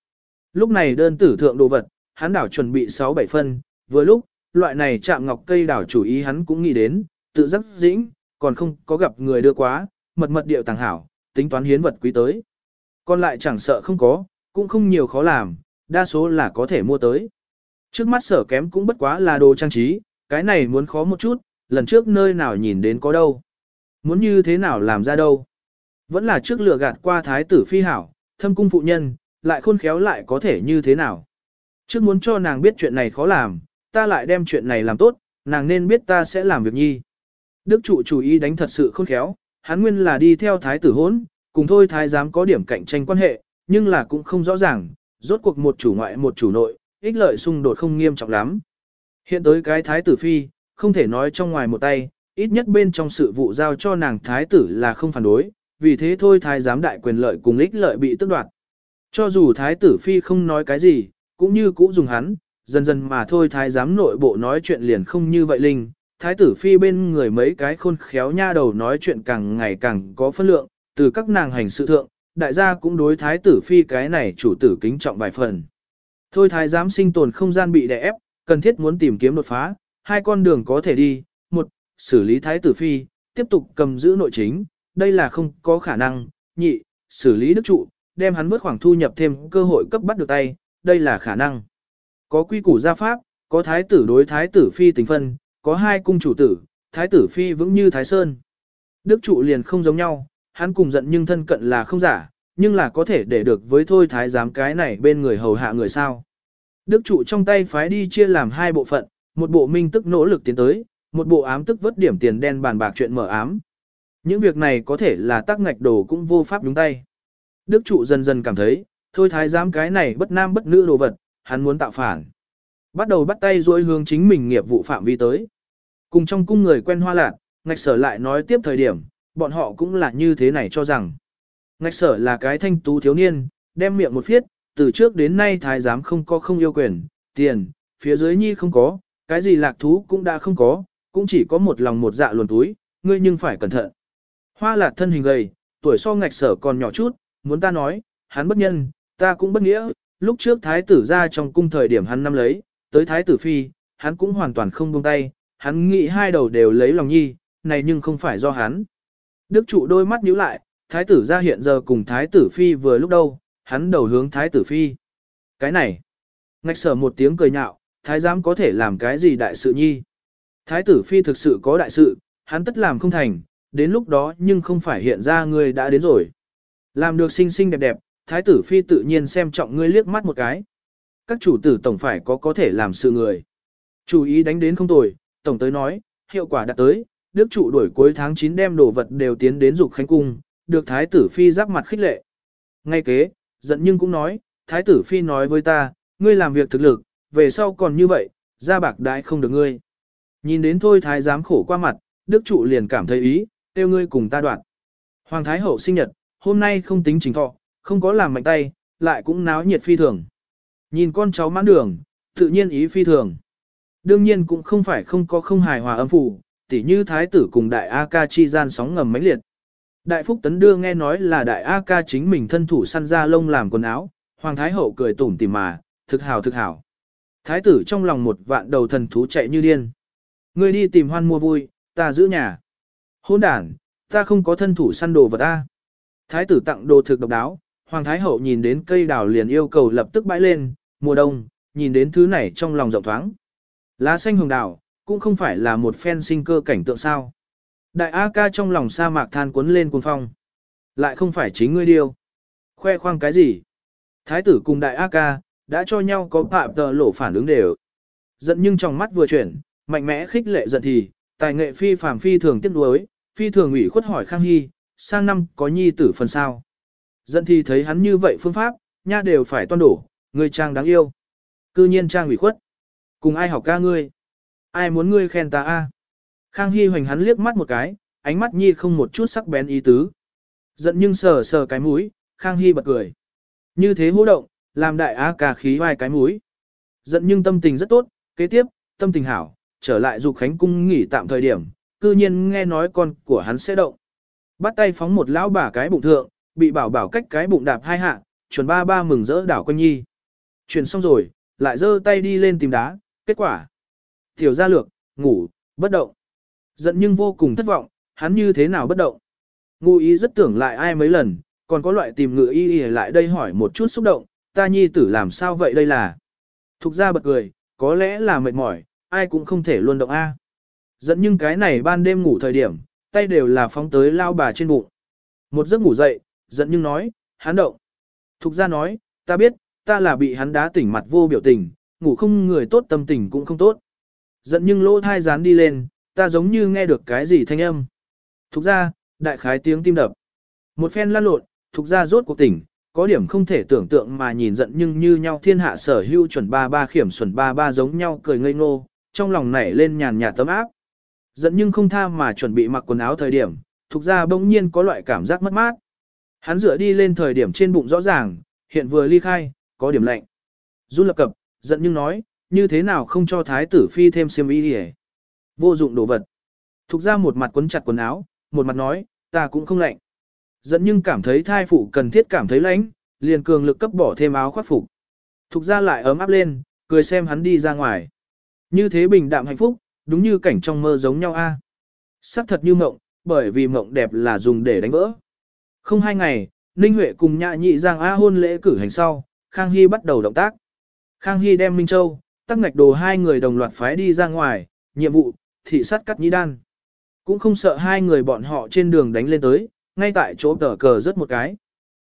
Lúc này đơn tử thượng đồ vật, hắn đảo chuẩn bị 6-7 phân, vừa lúc, loại này chạm ngọc cây đảo chủ ý hắn cũng nghĩ đến, tự dắt dĩnh, còn không có gặp người đưa quá, mật mật điệu tàng hảo, tính toán hiến vật quý tới. Còn lại chẳng sợ không có, cũng không nhiều khó làm, đa số là có thể mua tới. Trước mắt sở kém cũng bất quá là đồ trang trí, cái này muốn khó một chút, lần trước nơi nào nhìn đến có đâu. Muốn như thế nào làm ra đâu. Vẫn là trước lừa gạt qua thái tử phi hảo, thâm cung phụ nhân, lại khôn khéo lại có thể như thế nào. Trước muốn cho nàng biết chuyện này khó làm, ta lại đem chuyện này làm tốt, nàng nên biết ta sẽ làm việc nhi. Đức trụ chủ ý đánh thật sự khôn khéo, hắn nguyên là đi theo thái tử hốn, cùng thôi thái giám có điểm cạnh tranh quan hệ, nhưng là cũng không rõ ràng, rốt cuộc một chủ ngoại một chủ nội, ích lợi xung đột không nghiêm trọng lắm. Hiện tới cái thái tử phi, không thể nói trong ngoài một tay, ít nhất bên trong sự vụ giao cho nàng thái tử là không phản đối, vì thế thôi thái giám đại quyền lợi cùng ích lợi bị tước đoạt. Cho dù thái tử phi không nói cái gì, cũng như cũ dùng hắn, dần dần mà thôi thái giám nội bộ nói chuyện liền không như vậy linh. Thái tử phi bên người mấy cái khôn khéo nha đầu nói chuyện càng ngày càng có phân lượng, từ các nàng hành sự thượng, đại gia cũng đối thái tử phi cái này chủ tử kính trọng vài phần. Thôi thái giám sinh tồn không gian bị đè ép, cần thiết muốn tìm kiếm đột phá, hai con đường có thể đi, một, xử lý thái tử phi, tiếp tục cầm giữ nội chính, đây là không có khả năng, nhị, xử lý đức trụ, đem hắn vớt khoảng thu nhập thêm cơ hội cấp bắt được tay, đây là khả năng. Có quy củ gia pháp, có thái tử đối thái tử phi tình phân, có hai cung chủ tử, thái tử phi vững như thái sơn. Đức trụ liền không giống nhau, hắn cùng giận nhưng thân cận là không giả, nhưng là có thể để được với thôi thái giám cái này bên người hầu hạ người sao. Đức trụ trong tay phái đi chia làm hai bộ phận, một bộ minh tức nỗ lực tiến tới, một bộ ám tức vớt điểm tiền đen bàn bạc chuyện mở ám. Những việc này có thể là tác ngạch đồ cũng vô pháp đúng tay. Đức trụ dần dần cảm thấy, thôi thái giám cái này bất nam bất nữ đồ vật, hắn muốn tạo phản. Bắt đầu bắt tay dối hướng chính mình nghiệp vụ phạm vi tới. Cùng trong cung người quen hoa lạc, ngạch sở lại nói tiếp thời điểm, bọn họ cũng là như thế này cho rằng. Ngạch sở là cái thanh tú thiếu niên, đem miệng một phiết, từ trước đến nay thái giám không có không yêu quyền, tiền, phía dưới nhi không có, cái gì lạc thú cũng đã không có, cũng chỉ có một lòng một dạ luồn túi, ngươi nhưng phải cẩn thận. Hoa lạc thân hình gầy, tuổi so ngạch sở còn nhỏ chút, muốn ta nói, hắn bất nhân, ta cũng bất nghĩa, lúc trước thái tử ra trong cung thời điểm hắn năm lấy, tới thái tử phi, hắn cũng hoàn toàn không buông tay, hắn nghĩ hai đầu đều lấy lòng nhi, này nhưng không phải do hắn. Đức trụ đôi mắt nhíu lại, thái tử ra hiện giờ cùng thái tử phi vừa lúc đâu, hắn đầu hướng thái tử phi. Cái này, ngạch sở một tiếng cười nhạo, thái giám có thể làm cái gì đại sự nhi. Thái tử phi thực sự có đại sự, hắn tất làm không thành, đến lúc đó nhưng không phải hiện ra người đã đến rồi. Làm được xinh xinh đẹp đẹp, thái tử phi tự nhiên xem trọng ngươi liếc mắt một cái. Các chủ tử tổng phải có có thể làm sự người. Chủ ý đánh đến không tồi, tổng tới nói, hiệu quả đạt tới, đức trụ đuổi cuối tháng 9 đem đồ vật đều tiến đến dục khánh cung, được thái tử phi giáp mặt khích lệ. Ngay kế, giận nhưng cũng nói, thái tử phi nói với ta, ngươi làm việc thực lực, về sau còn như vậy, ra bạc đãi không được ngươi. Nhìn đến thôi thái giám khổ qua mặt, đức trụ liền cảm thấy ý, tiêu ngươi cùng ta đoạn. Hoàng thái hậu sinh nhật, hôm nay không tính chính thọ, không có làm mạnh tay, lại cũng náo nhiệt phi thường. Nhìn con cháu mãn đường, tự nhiên ý phi thường. Đương nhiên cũng không phải không có không hài hòa âm phủ, tỉ như thái tử cùng đại A ca chi gian sóng ngầm mãnh liệt. Đại Phúc Tấn đưa nghe nói là đại A ca chính mình thân thủ săn ra lông làm quần áo, Hoàng Thái Hậu cười tủm tỉm mà, thực hào thực hảo. Thái tử trong lòng một vạn đầu thần thú chạy như điên. Ngươi đi tìm hoan mua vui, ta giữ nhà. Hôn đản, ta không có thân thủ săn đồ vật ta. Thái tử tặng đồ thực độc đáo, Hoàng Thái Hậu nhìn đến cây đào liền yêu cầu lập tức bãi lên, mùa đông, nhìn đến thứ này trong lòng rộng thoáng. Lá xanh hồng đào, cũng không phải là một phen sinh cơ cảnh tượng sao. Đại A ca trong lòng sa mạc than cuốn lên cuồng phong. Lại không phải chính ngươi điêu. Khoe khoang cái gì? Thái tử cùng đại A ca, đã cho nhau có phạm tờ lộ phản ứng đều. Giận nhưng trong mắt vừa chuyển, mạnh mẽ khích lệ giận thì, tài nghệ phi phàm phi thường tiết đối, phi thường ủy khuất hỏi Khang Hy, sang năm có nhi tử phần sao. Giận thì thấy hắn như vậy phương pháp, nha đều phải toan đổ, Ngươi trang đáng yêu. Cư nhiên trang ủy khuất. Cùng ai học ca ngươi? Ai muốn ngươi khen ta a? Khang Hy hoành hắn liếc mắt một cái, ánh mắt nhi không một chút sắc bén ý tứ. Giận nhưng sờ sờ cái mũi, Khang Hy bật cười. Như thế hô động, làm đại á ca khí vai cái mũi. Giận nhưng tâm tình rất tốt, kế tiếp, tâm tình hảo, trở lại dục khánh cung nghỉ tạm thời điểm, cư nhiên nghe nói con của hắn sẽ động. Bắt tay phóng một lão bà cái bụng thượng, bị bảo bảo cách cái bụng đạp hai hạ, chuẩn ba ba mừng rỡ đảo quanh nhi. Chuyển xong rồi, lại giơ tay đi lên tìm đá, kết quả. Tiểu gia lược, ngủ, bất động. Giận nhưng vô cùng thất vọng, hắn như thế nào bất động. Ngụ ý rất tưởng lại ai mấy lần, còn có loại tìm ngựa y y lại đây hỏi một chút xúc động, ta nhi tử làm sao vậy đây là. Thục ra bật cười, có lẽ là mệt mỏi, ai cũng không thể luôn động A. Dẫn nhưng cái này ban đêm ngủ thời điểm, tay đều là phóng tới lao bà trên bụng. Một giấc ngủ dậy, giận nhưng nói, hắn động. Thục ra nói, ta biết, ta là bị hắn đá tỉnh mặt vô biểu tình, ngủ không người tốt tâm tình cũng không tốt. Giận nhưng lỗ thai dán đi lên, ta giống như nghe được cái gì thanh âm. Thục ra, đại khái tiếng tim đập. Một phen lăn lộn, thục ra rốt cuộc tỉnh, có điểm không thể tưởng tượng mà nhìn giận nhưng như nhau thiên hạ sở hưu chuẩn ba ba khiểm chuẩn ba ba giống nhau cười ngây ngô, trong lòng nảy lên nhàn nhạt tấm áp. Giận nhưng không tha mà chuẩn bị mặc quần áo thời điểm, thục ra bỗng nhiên có loại cảm giác mất mát. Hắn dựa đi lên thời điểm trên bụng rõ ràng, hiện vừa ly khai, có điểm lạnh. du lập cập, giận nhưng nói, như thế nào không cho thái tử phi thêm xiêm y hề. Vô dụng đồ vật. Thục ra một mặt quấn chặt quần áo, một mặt nói, ta cũng không lạnh. Giận nhưng cảm thấy thai phụ cần thiết cảm thấy lạnh, liền cường lực cấp bỏ thêm áo khoác phục. Thục ra lại ấm áp lên, cười xem hắn đi ra ngoài. Như thế bình đạm hạnh phúc, đúng như cảnh trong mơ giống nhau a. À. Sắc thật như mộng, bởi vì mộng đẹp là dùng để đánh vỡ. Không hai ngày, Ninh Huệ cùng nhạ nhị giang A hôn lễ cử hành sau, Khang Hy bắt đầu động tác. Khang Hy đem Minh Châu, tắc ngạch đồ hai người đồng loạt phái đi ra ngoài, nhiệm vụ, thị sát cắt nhĩ đan. Cũng không sợ hai người bọn họ trên đường đánh lên tới, ngay tại chỗ tờ cờ rất một cái.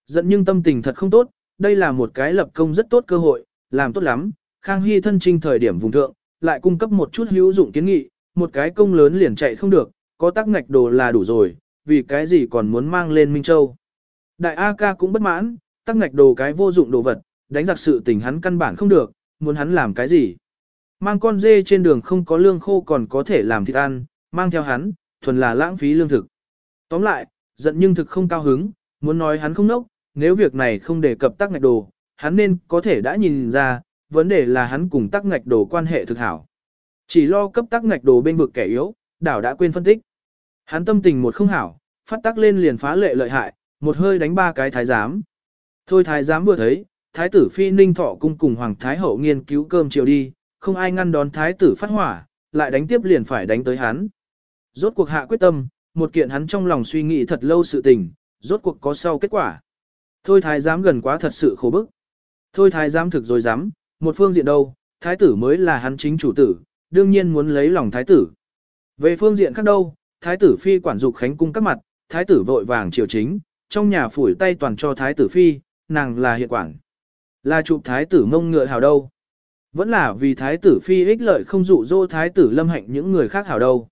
Giận nhưng tâm tình thật không tốt, đây là một cái lập công rất tốt cơ hội, làm tốt lắm, Khang Hy thân trinh thời điểm vùng thượng, lại cung cấp một chút hữu dụng kiến nghị, một cái công lớn liền chạy không được, có tắc ngạch đồ là đủ rồi, vì cái gì còn muốn mang lên Minh Châu. Đại A ca cũng bất mãn, tắc ngạch đồ cái vô dụng đồ vật, đánh giặc sự tình hắn căn bản không được, muốn hắn làm cái gì. Mang con dê trên đường không có lương khô còn có thể làm thịt ăn, mang theo hắn, thuần là lãng phí lương thực. Tóm lại, giận nhưng thực không cao hứng, muốn nói hắn không nốc, nếu việc này không đề cập tắc ngạch đồ, hắn nên có thể đã nhìn ra, vấn đề là hắn cùng tắc ngạch đồ quan hệ thực hảo. Chỉ lo cấp tắc ngạch đồ bên vực kẻ yếu, đảo đã quên phân tích. Hắn tâm tình một không hảo, phát tắc lên liền phá lệ lợi hại, một hơi đánh ba cái thái giám. Thôi thái giám vừa thấy, thái tử phi ninh thọ cung cùng hoàng thái hậu nghiên cứu cơm chiều đi, không ai ngăn đón thái tử phát hỏa, lại đánh tiếp liền phải đánh tới hắn. Rốt cuộc hạ quyết tâm, một kiện hắn trong lòng suy nghĩ thật lâu sự tình, rốt cuộc có sau kết quả. Thôi thái giám gần quá thật sự khổ bức. Thôi thái giám thực rồi dám, một phương diện đâu, thái tử mới là hắn chính chủ tử, đương nhiên muốn lấy lòng thái tử. Về phương diện khác đâu, thái tử phi quản dục khánh cung các mặt, thái tử vội vàng triều chính, trong nhà phủi tay toàn cho thái tử phi, nàng là hiện quản. Là chụp thái tử mông ngựa hào đâu. Vẫn là vì thái tử phi ích lợi không dụ dỗ thái tử lâm hạnh những người khác hào đâu.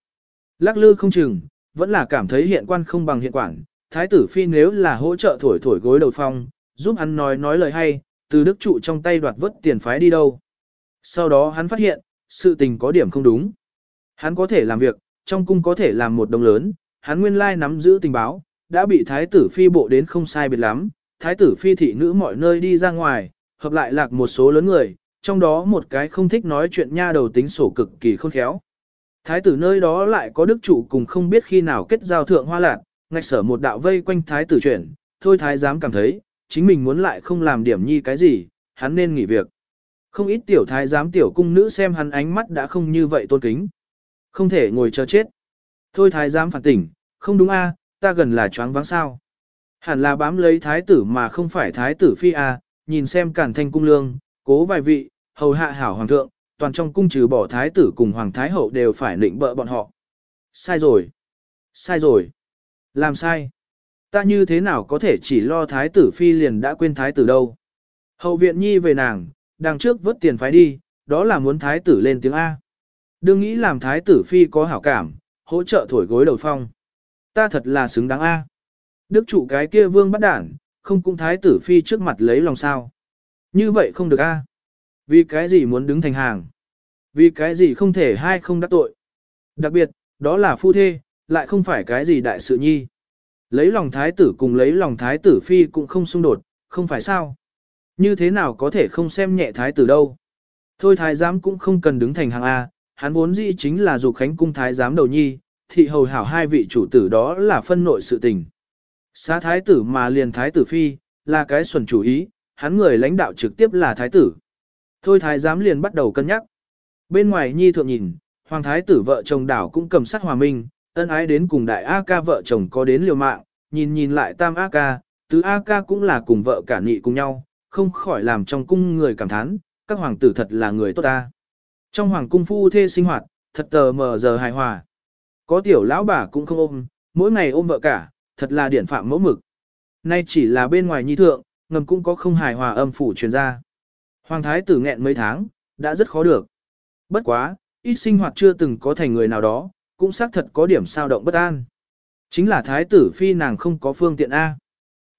Lắc lư không chừng, vẫn là cảm thấy hiện quan không bằng hiện quản, thái tử phi nếu là hỗ trợ thổi thổi gối đầu phong, giúp hắn nói nói lời hay, từ đức trụ trong tay đoạt vớt tiền phái đi đâu. Sau đó hắn phát hiện, sự tình có điểm không đúng. Hắn có thể làm việc, trong cung có thể làm một đồng lớn, hắn nguyên lai nắm giữ tình báo, đã bị thái tử phi bộ đến không sai biệt lắm, thái tử phi thị nữ mọi nơi đi ra ngoài, hợp lại lạc một số lớn người, trong đó một cái không thích nói chuyện nha đầu tính sổ cực kỳ khôn khéo. Thái tử nơi đó lại có đức chủ cùng không biết khi nào kết giao thượng hoa lạc, ngạch sở một đạo vây quanh thái tử chuyển, thôi thái dám cảm thấy, chính mình muốn lại không làm điểm nhi cái gì, hắn nên nghỉ việc. Không ít tiểu thái giám tiểu cung nữ xem hắn ánh mắt đã không như vậy tôn kính. Không thể ngồi chờ chết. Thôi thái giám phản tỉnh, không đúng a, ta gần là choáng váng sao. Hẳn là bám lấy thái tử mà không phải thái tử phi a, nhìn xem cản thanh cung lương, cố vài vị, hầu hạ hảo hoàng thượng, toàn trong cung trừ bỏ thái tử cùng hoàng thái hậu đều phải nịnh bợ bọn họ. Sai rồi. Sai rồi. Làm sai. Ta như thế nào có thể chỉ lo thái tử phi liền đã quên thái tử đâu. Hậu viện nhi về nàng, đằng trước vớt tiền phái đi, đó là muốn thái tử lên tiếng A. Đương nghĩ làm thái tử phi có hảo cảm, hỗ trợ thổi gối đầu phong. Ta thật là xứng đáng A. Đức chủ cái kia vương bắt đản, không cũng thái tử phi trước mặt lấy lòng sao. Như vậy không được A. Vì cái gì muốn đứng thành hàng? Vì cái gì không thể hai không đắc tội? Đặc biệt, đó là phu thê, lại không phải cái gì đại sự nhi. Lấy lòng thái tử cùng lấy lòng thái tử phi cũng không xung đột, không phải sao? Như thế nào có thể không xem nhẹ thái tử đâu? Thôi thái giám cũng không cần đứng thành hàng A, hắn vốn dĩ chính là dục khánh cung thái giám đầu nhi, thị hầu hảo hai vị chủ tử đó là phân nội sự tình. Xá thái tử mà liền thái tử phi, là cái xuẩn chủ ý, hắn người lãnh đạo trực tiếp là thái tử. Thôi thái giám liền bắt đầu cân nhắc. Bên ngoài nhi thượng nhìn, hoàng thái tử vợ chồng đảo cũng cầm sắt hòa minh, ân ái đến cùng đại A ca vợ chồng có đến liều mạng, nhìn nhìn lại tam A ca, tứ A ca cũng là cùng vợ cả nghị cùng nhau, không khỏi làm trong cung người cảm thán, các hoàng tử thật là người tốt ta. Trong hoàng cung phu thê sinh hoạt, thật tờ mờ giờ hài hòa. Có tiểu lão bà cũng không ôm, mỗi ngày ôm vợ cả, thật là điển phạm mẫu mực. Nay chỉ là bên ngoài nhi thượng, ngầm cũng có không hài hòa âm phủ truyền ra. Hoàng thái tử nghẹn mấy tháng, đã rất khó được. Bất quá, ít sinh hoạt chưa từng có thành người nào đó, cũng xác thật có điểm sao động bất an. Chính là thái tử phi nàng không có phương tiện A.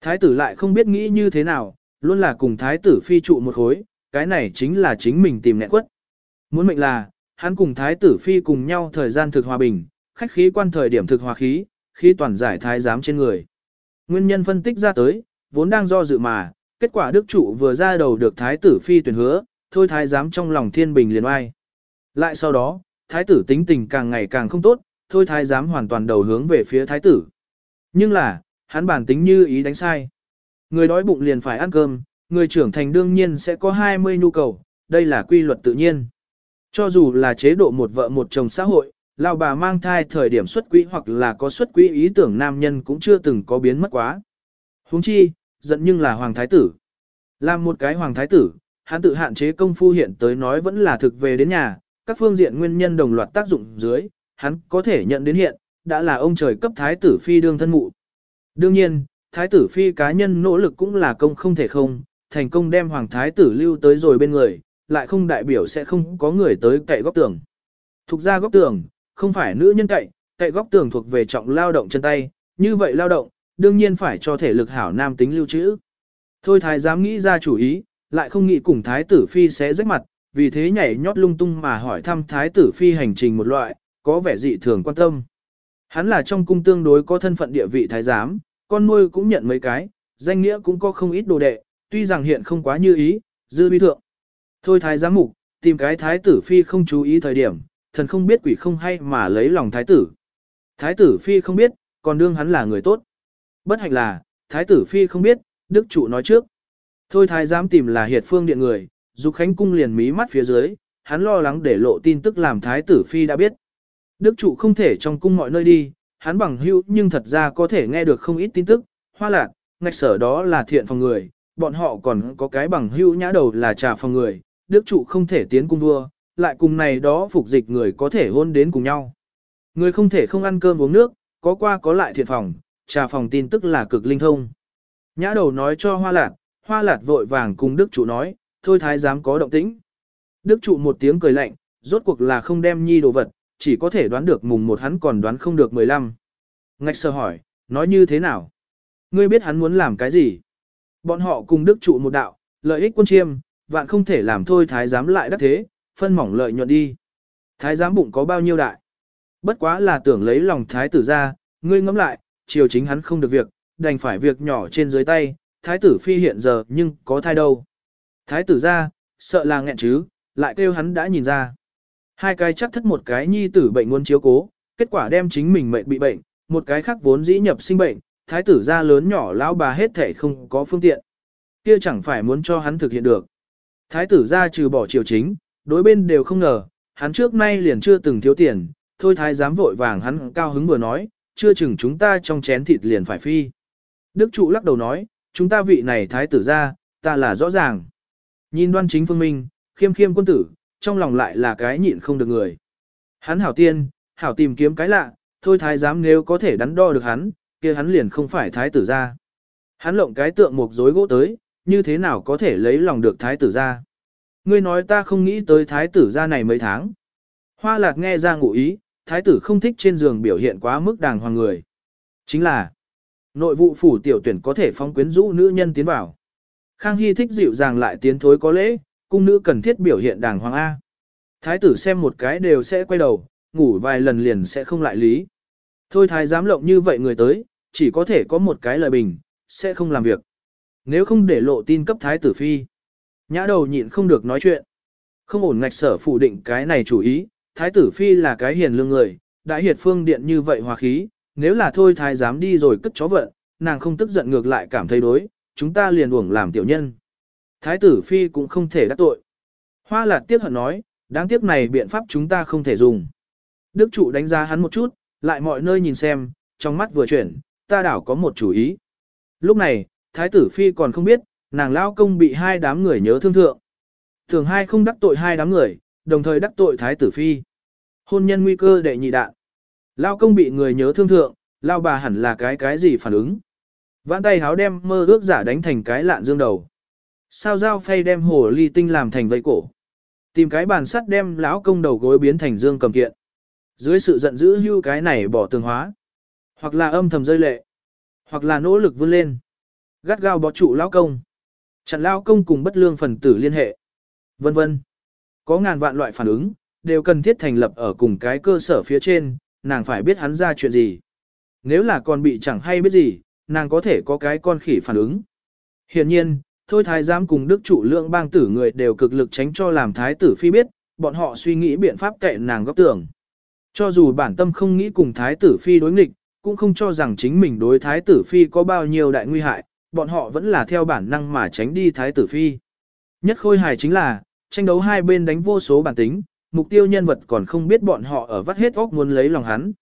Thái tử lại không biết nghĩ như thế nào, luôn là cùng thái tử phi trụ một khối, cái này chính là chính mình tìm nẹt quất. Muốn mệnh là, hắn cùng thái tử phi cùng nhau thời gian thực hòa bình, khách khí quan thời điểm thực hòa khí, khi toàn giải thái giám trên người. Nguyên nhân phân tích ra tới, vốn đang do dự mà, kết quả đức trụ vừa ra đầu được thái tử phi tuyển hứa, thôi thái giám trong lòng thiên bình liền oai. Lại sau đó, thái tử tính tình càng ngày càng không tốt, thôi thái giám hoàn toàn đầu hướng về phía thái tử. Nhưng là, hắn bản tính như ý đánh sai. Người đói bụng liền phải ăn cơm, người trưởng thành đương nhiên sẽ có 20 nhu cầu, đây là quy luật tự nhiên. Cho dù là chế độ một vợ một chồng xã hội, lão bà mang thai thời điểm xuất quỹ hoặc là có xuất quỹ ý tưởng nam nhân cũng chưa từng có biến mất quá. Huống chi, giận nhưng là hoàng thái tử. Làm một cái hoàng thái tử, hắn tự hạn chế công phu hiện tới nói vẫn là thực về đến nhà, các phương diện nguyên nhân đồng loạt tác dụng dưới, hắn có thể nhận đến hiện, đã là ông trời cấp thái tử phi đương thân mụ. Đương nhiên, thái tử phi cá nhân nỗ lực cũng là công không thể không, thành công đem hoàng thái tử lưu tới rồi bên người, lại không đại biểu sẽ không có người tới cậy góc tường. Thuộc ra góc tường, không phải nữ nhân cậy, cậy góc tường thuộc về trọng lao động chân tay, như vậy lao động, đương nhiên phải cho thể lực hảo nam tính lưu trữ. Thôi thái dám nghĩ ra chủ ý, lại không nghĩ cùng thái tử phi sẽ rách mặt, vì thế nhảy nhót lung tung mà hỏi thăm thái tử phi hành trình một loại, có vẻ dị thường quan tâm. Hắn là trong cung tương đối có thân phận địa vị thái giám, con nuôi cũng nhận mấy cái, danh nghĩa cũng có không ít đồ đệ, tuy rằng hiện không quá như ý, dư vi thượng. Thôi thái giám mục, tìm cái thái tử phi không chú ý thời điểm, thần không biết quỷ không hay mà lấy lòng thái tử. Thái tử phi không biết, còn đương hắn là người tốt. Bất hạnh là, thái tử phi không biết, đức chủ nói trước. Thôi thái giám tìm là hiệt phương điện người, dục khánh cung liền mí mắt phía dưới, hắn lo lắng để lộ tin tức làm thái tử phi đã biết. Đức chủ không thể trong cung mọi nơi đi, hắn bằng hữu nhưng thật ra có thể nghe được không ít tin tức, hoa lạc, ngạch sở đó là thiện phòng người, bọn họ còn có cái bằng hữu nhã đầu là trà phòng người, đức trụ không thể tiến cung vua, lại cùng này đó phục dịch người có thể hôn đến cùng nhau. Người không thể không ăn cơm uống nước, có qua có lại thiện phòng, trà phòng tin tức là cực linh thông. Nhã đầu nói cho hoa lạt, hoa lạt vội vàng cùng đức trụ nói, thôi thái dám có động tĩnh. Đức trụ một tiếng cười lạnh, rốt cuộc là không đem nhi đồ vật, chỉ có thể đoán được mùng một hắn còn đoán không được mười lăm. Ngạch sơ hỏi, nói như thế nào? Ngươi biết hắn muốn làm cái gì? Bọn họ cùng đức trụ một đạo, lợi ích quân chiêm, vạn không thể làm thôi thái giám lại đắc thế, phân mỏng lợi nhuận đi. Thái giám bụng có bao nhiêu đại? Bất quá là tưởng lấy lòng thái tử ra, ngươi ngẫm lại, chiều chính hắn không được việc, đành phải việc nhỏ trên dưới tay, thái tử phi hiện giờ nhưng có thai đâu. Thái tử ra, sợ là nghẹn chứ, lại kêu hắn đã nhìn ra. Hai cái chắc thất một cái nhi tử bệnh muốn chiếu cố, kết quả đem chính mình mệnh bị bệnh, một cái khác vốn dĩ nhập sinh bệnh, thái tử ra lớn nhỏ lão bà hết thể không có phương tiện. Kia chẳng phải muốn cho hắn thực hiện được. Thái tử ra trừ bỏ triều chính, đối bên đều không ngờ, hắn trước nay liền chưa từng thiếu tiền, thôi thái dám vội vàng hắn cao hứng vừa nói, chưa chừng chúng ta trong chén thịt liền phải phi. Đức trụ lắc đầu nói, chúng ta vị này thái tử ra, ta là rõ ràng. Nhìn đoan chính phương minh, khiêm khiêm quân tử, trong lòng lại là cái nhịn không được người. Hắn hảo tiên, hảo tìm kiếm cái lạ, thôi thái giám nếu có thể đắn đo được hắn, kia hắn liền không phải thái tử ra. Hắn lộng cái tượng mục rối gỗ tới, như thế nào có thể lấy lòng được thái tử ra. Ngươi nói ta không nghĩ tới thái tử ra này mấy tháng. Hoa lạc nghe ra ngụ ý, thái tử không thích trên giường biểu hiện quá mức đàng hoàng người. Chính là, nội vụ phủ tiểu tuyển có thể phong quyến rũ nữ nhân tiến vào. Khang Hy thích dịu dàng lại tiến thối có lễ, cung nữ cần thiết biểu hiện đàng hoàng A. Thái tử xem một cái đều sẽ quay đầu, ngủ vài lần liền sẽ không lại lý. Thôi thái dám lộng như vậy người tới, chỉ có thể có một cái lời bình, sẽ không làm việc. Nếu không để lộ tin cấp thái tử phi. Nhã đầu nhịn không được nói chuyện. Không ổn ngạch sở phủ định cái này chủ ý, thái tử phi là cái hiền lương người, đã hiệt phương điện như vậy hòa khí, nếu là thôi thái dám đi rồi cất chó vận, nàng không tức giận ngược lại cảm thấy đối, chúng ta liền uổng làm tiểu nhân. Thái tử phi cũng không thể đắc tội. Hoa lạt tiếc hận nói, đáng tiếc này biện pháp chúng ta không thể dùng. Đức trụ đánh giá hắn một chút, lại mọi nơi nhìn xem, trong mắt vừa chuyển, ta đảo có một chủ ý. Lúc này, thái tử phi còn không biết, nàng lao công bị hai đám người nhớ thương thượng. Thường hai không đắc tội hai đám người, đồng thời đắc tội thái tử phi. Hôn nhân nguy cơ đệ nhị đạn. Lao công bị người nhớ thương thượng, lao bà hẳn là cái cái gì phản ứng. Vãn tay háo đem mơ ước giả đánh thành cái lạn dương đầu. Sao dao phay đem hồ ly tinh làm thành vây cổ. Tìm cái bàn sắt đem lão công đầu gối biến thành dương cầm kiện. Dưới sự giận dữ hưu cái này bỏ tường hóa. Hoặc là âm thầm rơi lệ. Hoặc là nỗ lực vươn lên. Gắt gao bó trụ lão công. Chặn lão công cùng bất lương phần tử liên hệ. Vân vân. Có ngàn vạn loại phản ứng, đều cần thiết thành lập ở cùng cái cơ sở phía trên, nàng phải biết hắn ra chuyện gì. Nếu là còn bị chẳng hay biết gì, nàng có thể có cái con khỉ phản ứng. Hiện nhiên, thôi thái giám cùng đức chủ lượng bang tử người đều cực lực tránh cho làm thái tử phi biết, bọn họ suy nghĩ biện pháp kệ nàng góc tưởng. Cho dù bản tâm không nghĩ cùng thái tử phi đối nghịch, cũng không cho rằng chính mình đối thái tử phi có bao nhiêu đại nguy hại, bọn họ vẫn là theo bản năng mà tránh đi thái tử phi. Nhất khôi hài chính là, tranh đấu hai bên đánh vô số bản tính, mục tiêu nhân vật còn không biết bọn họ ở vắt hết óc muốn lấy lòng hắn.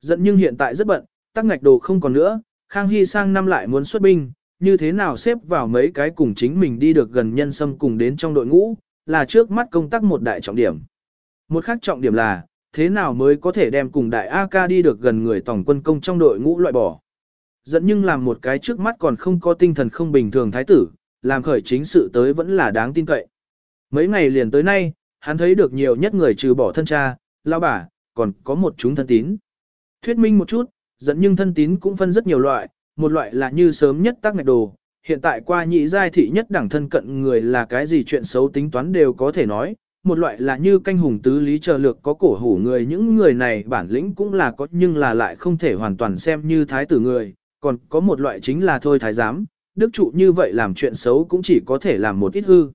Giận nhưng hiện tại rất bận, tắc ngạch đồ không còn nữa, Khang Hy sang năm lại muốn xuất binh, như thế nào xếp vào mấy cái cùng chính mình đi được gần nhân sâm cùng đến trong đội ngũ, là trước mắt công tác một đại trọng điểm. Một khác trọng điểm là, thế nào mới có thể đem cùng đại AK đi được gần người tổng quân công trong đội ngũ loại bỏ. Dẫn nhưng làm một cái trước mắt còn không có tinh thần không bình thường thái tử, làm khởi chính sự tới vẫn là đáng tin cậy. Mấy ngày liền tới nay, hắn thấy được nhiều nhất người trừ bỏ thân cha, lao bà, còn có một chúng thân tín. Thuyết minh một chút, dẫn nhưng thân tín cũng phân rất nhiều loại, một loại là như sớm nhất tác ngạch đồ, hiện tại qua nhị giai thị nhất đẳng thân cận người là cái gì chuyện xấu tính toán đều có thể nói, một loại là như canh hùng tứ lý chờ lược có cổ hủ người những người này bản lĩnh cũng là có nhưng là lại không thể hoàn toàn xem như thái tử người, còn có một loại chính là thôi thái giám, đức trụ như vậy làm chuyện xấu cũng chỉ có thể làm một ít hư.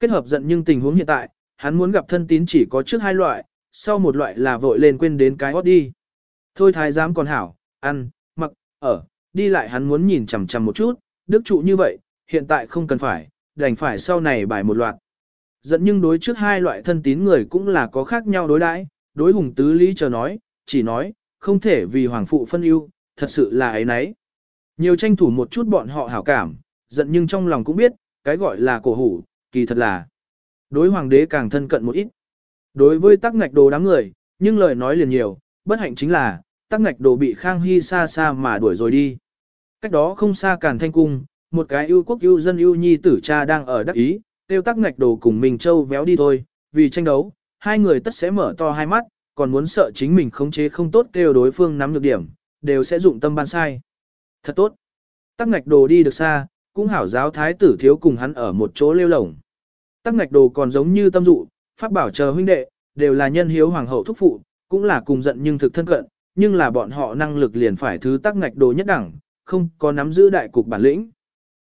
Kết hợp giận nhưng tình huống hiện tại, hắn muốn gặp thân tín chỉ có trước hai loại, sau một loại là vội lên quên đến cái hót đi. Thôi thái giám còn hảo, ăn, mặc, ở, đi lại hắn muốn nhìn chằm chằm một chút, đức trụ như vậy, hiện tại không cần phải, đành phải sau này bài một loạt. Dẫn nhưng đối trước hai loại thân tín người cũng là có khác nhau đối đãi, đối hùng tứ lý chờ nói, chỉ nói, không thể vì hoàng phụ phân ưu, thật sự là ấy nấy. Nhiều tranh thủ một chút bọn họ hảo cảm, giận nhưng trong lòng cũng biết, cái gọi là cổ hủ, kỳ thật là đối hoàng đế càng thân cận một ít. Đối với tắc ngạch đồ đám người, nhưng lời nói liền nhiều, bất hạnh chính là, tắc ngạch đồ bị Khang Hy xa xa mà đuổi rồi đi. Cách đó không xa Càn Thanh Cung, một cái yêu quốc yêu dân yêu nhi tử cha đang ở đắc ý, tiêu tắc ngạch đồ cùng mình châu véo đi thôi, vì tranh đấu, hai người tất sẽ mở to hai mắt, còn muốn sợ chính mình khống chế không tốt kêu đối phương nắm được điểm, đều sẽ dụng tâm ban sai. Thật tốt. Tắc ngạch đồ đi được xa, cũng hảo giáo thái tử thiếu cùng hắn ở một chỗ lêu lổng. Tắc ngạch đồ còn giống như tâm dụ, phát bảo chờ huynh đệ, đều là nhân hiếu hoàng hậu thúc phụ, cũng là cùng giận nhưng thực thân cận, nhưng là bọn họ năng lực liền phải thứ tắc ngạch đồ nhất đẳng, không có nắm giữ đại cục bản lĩnh.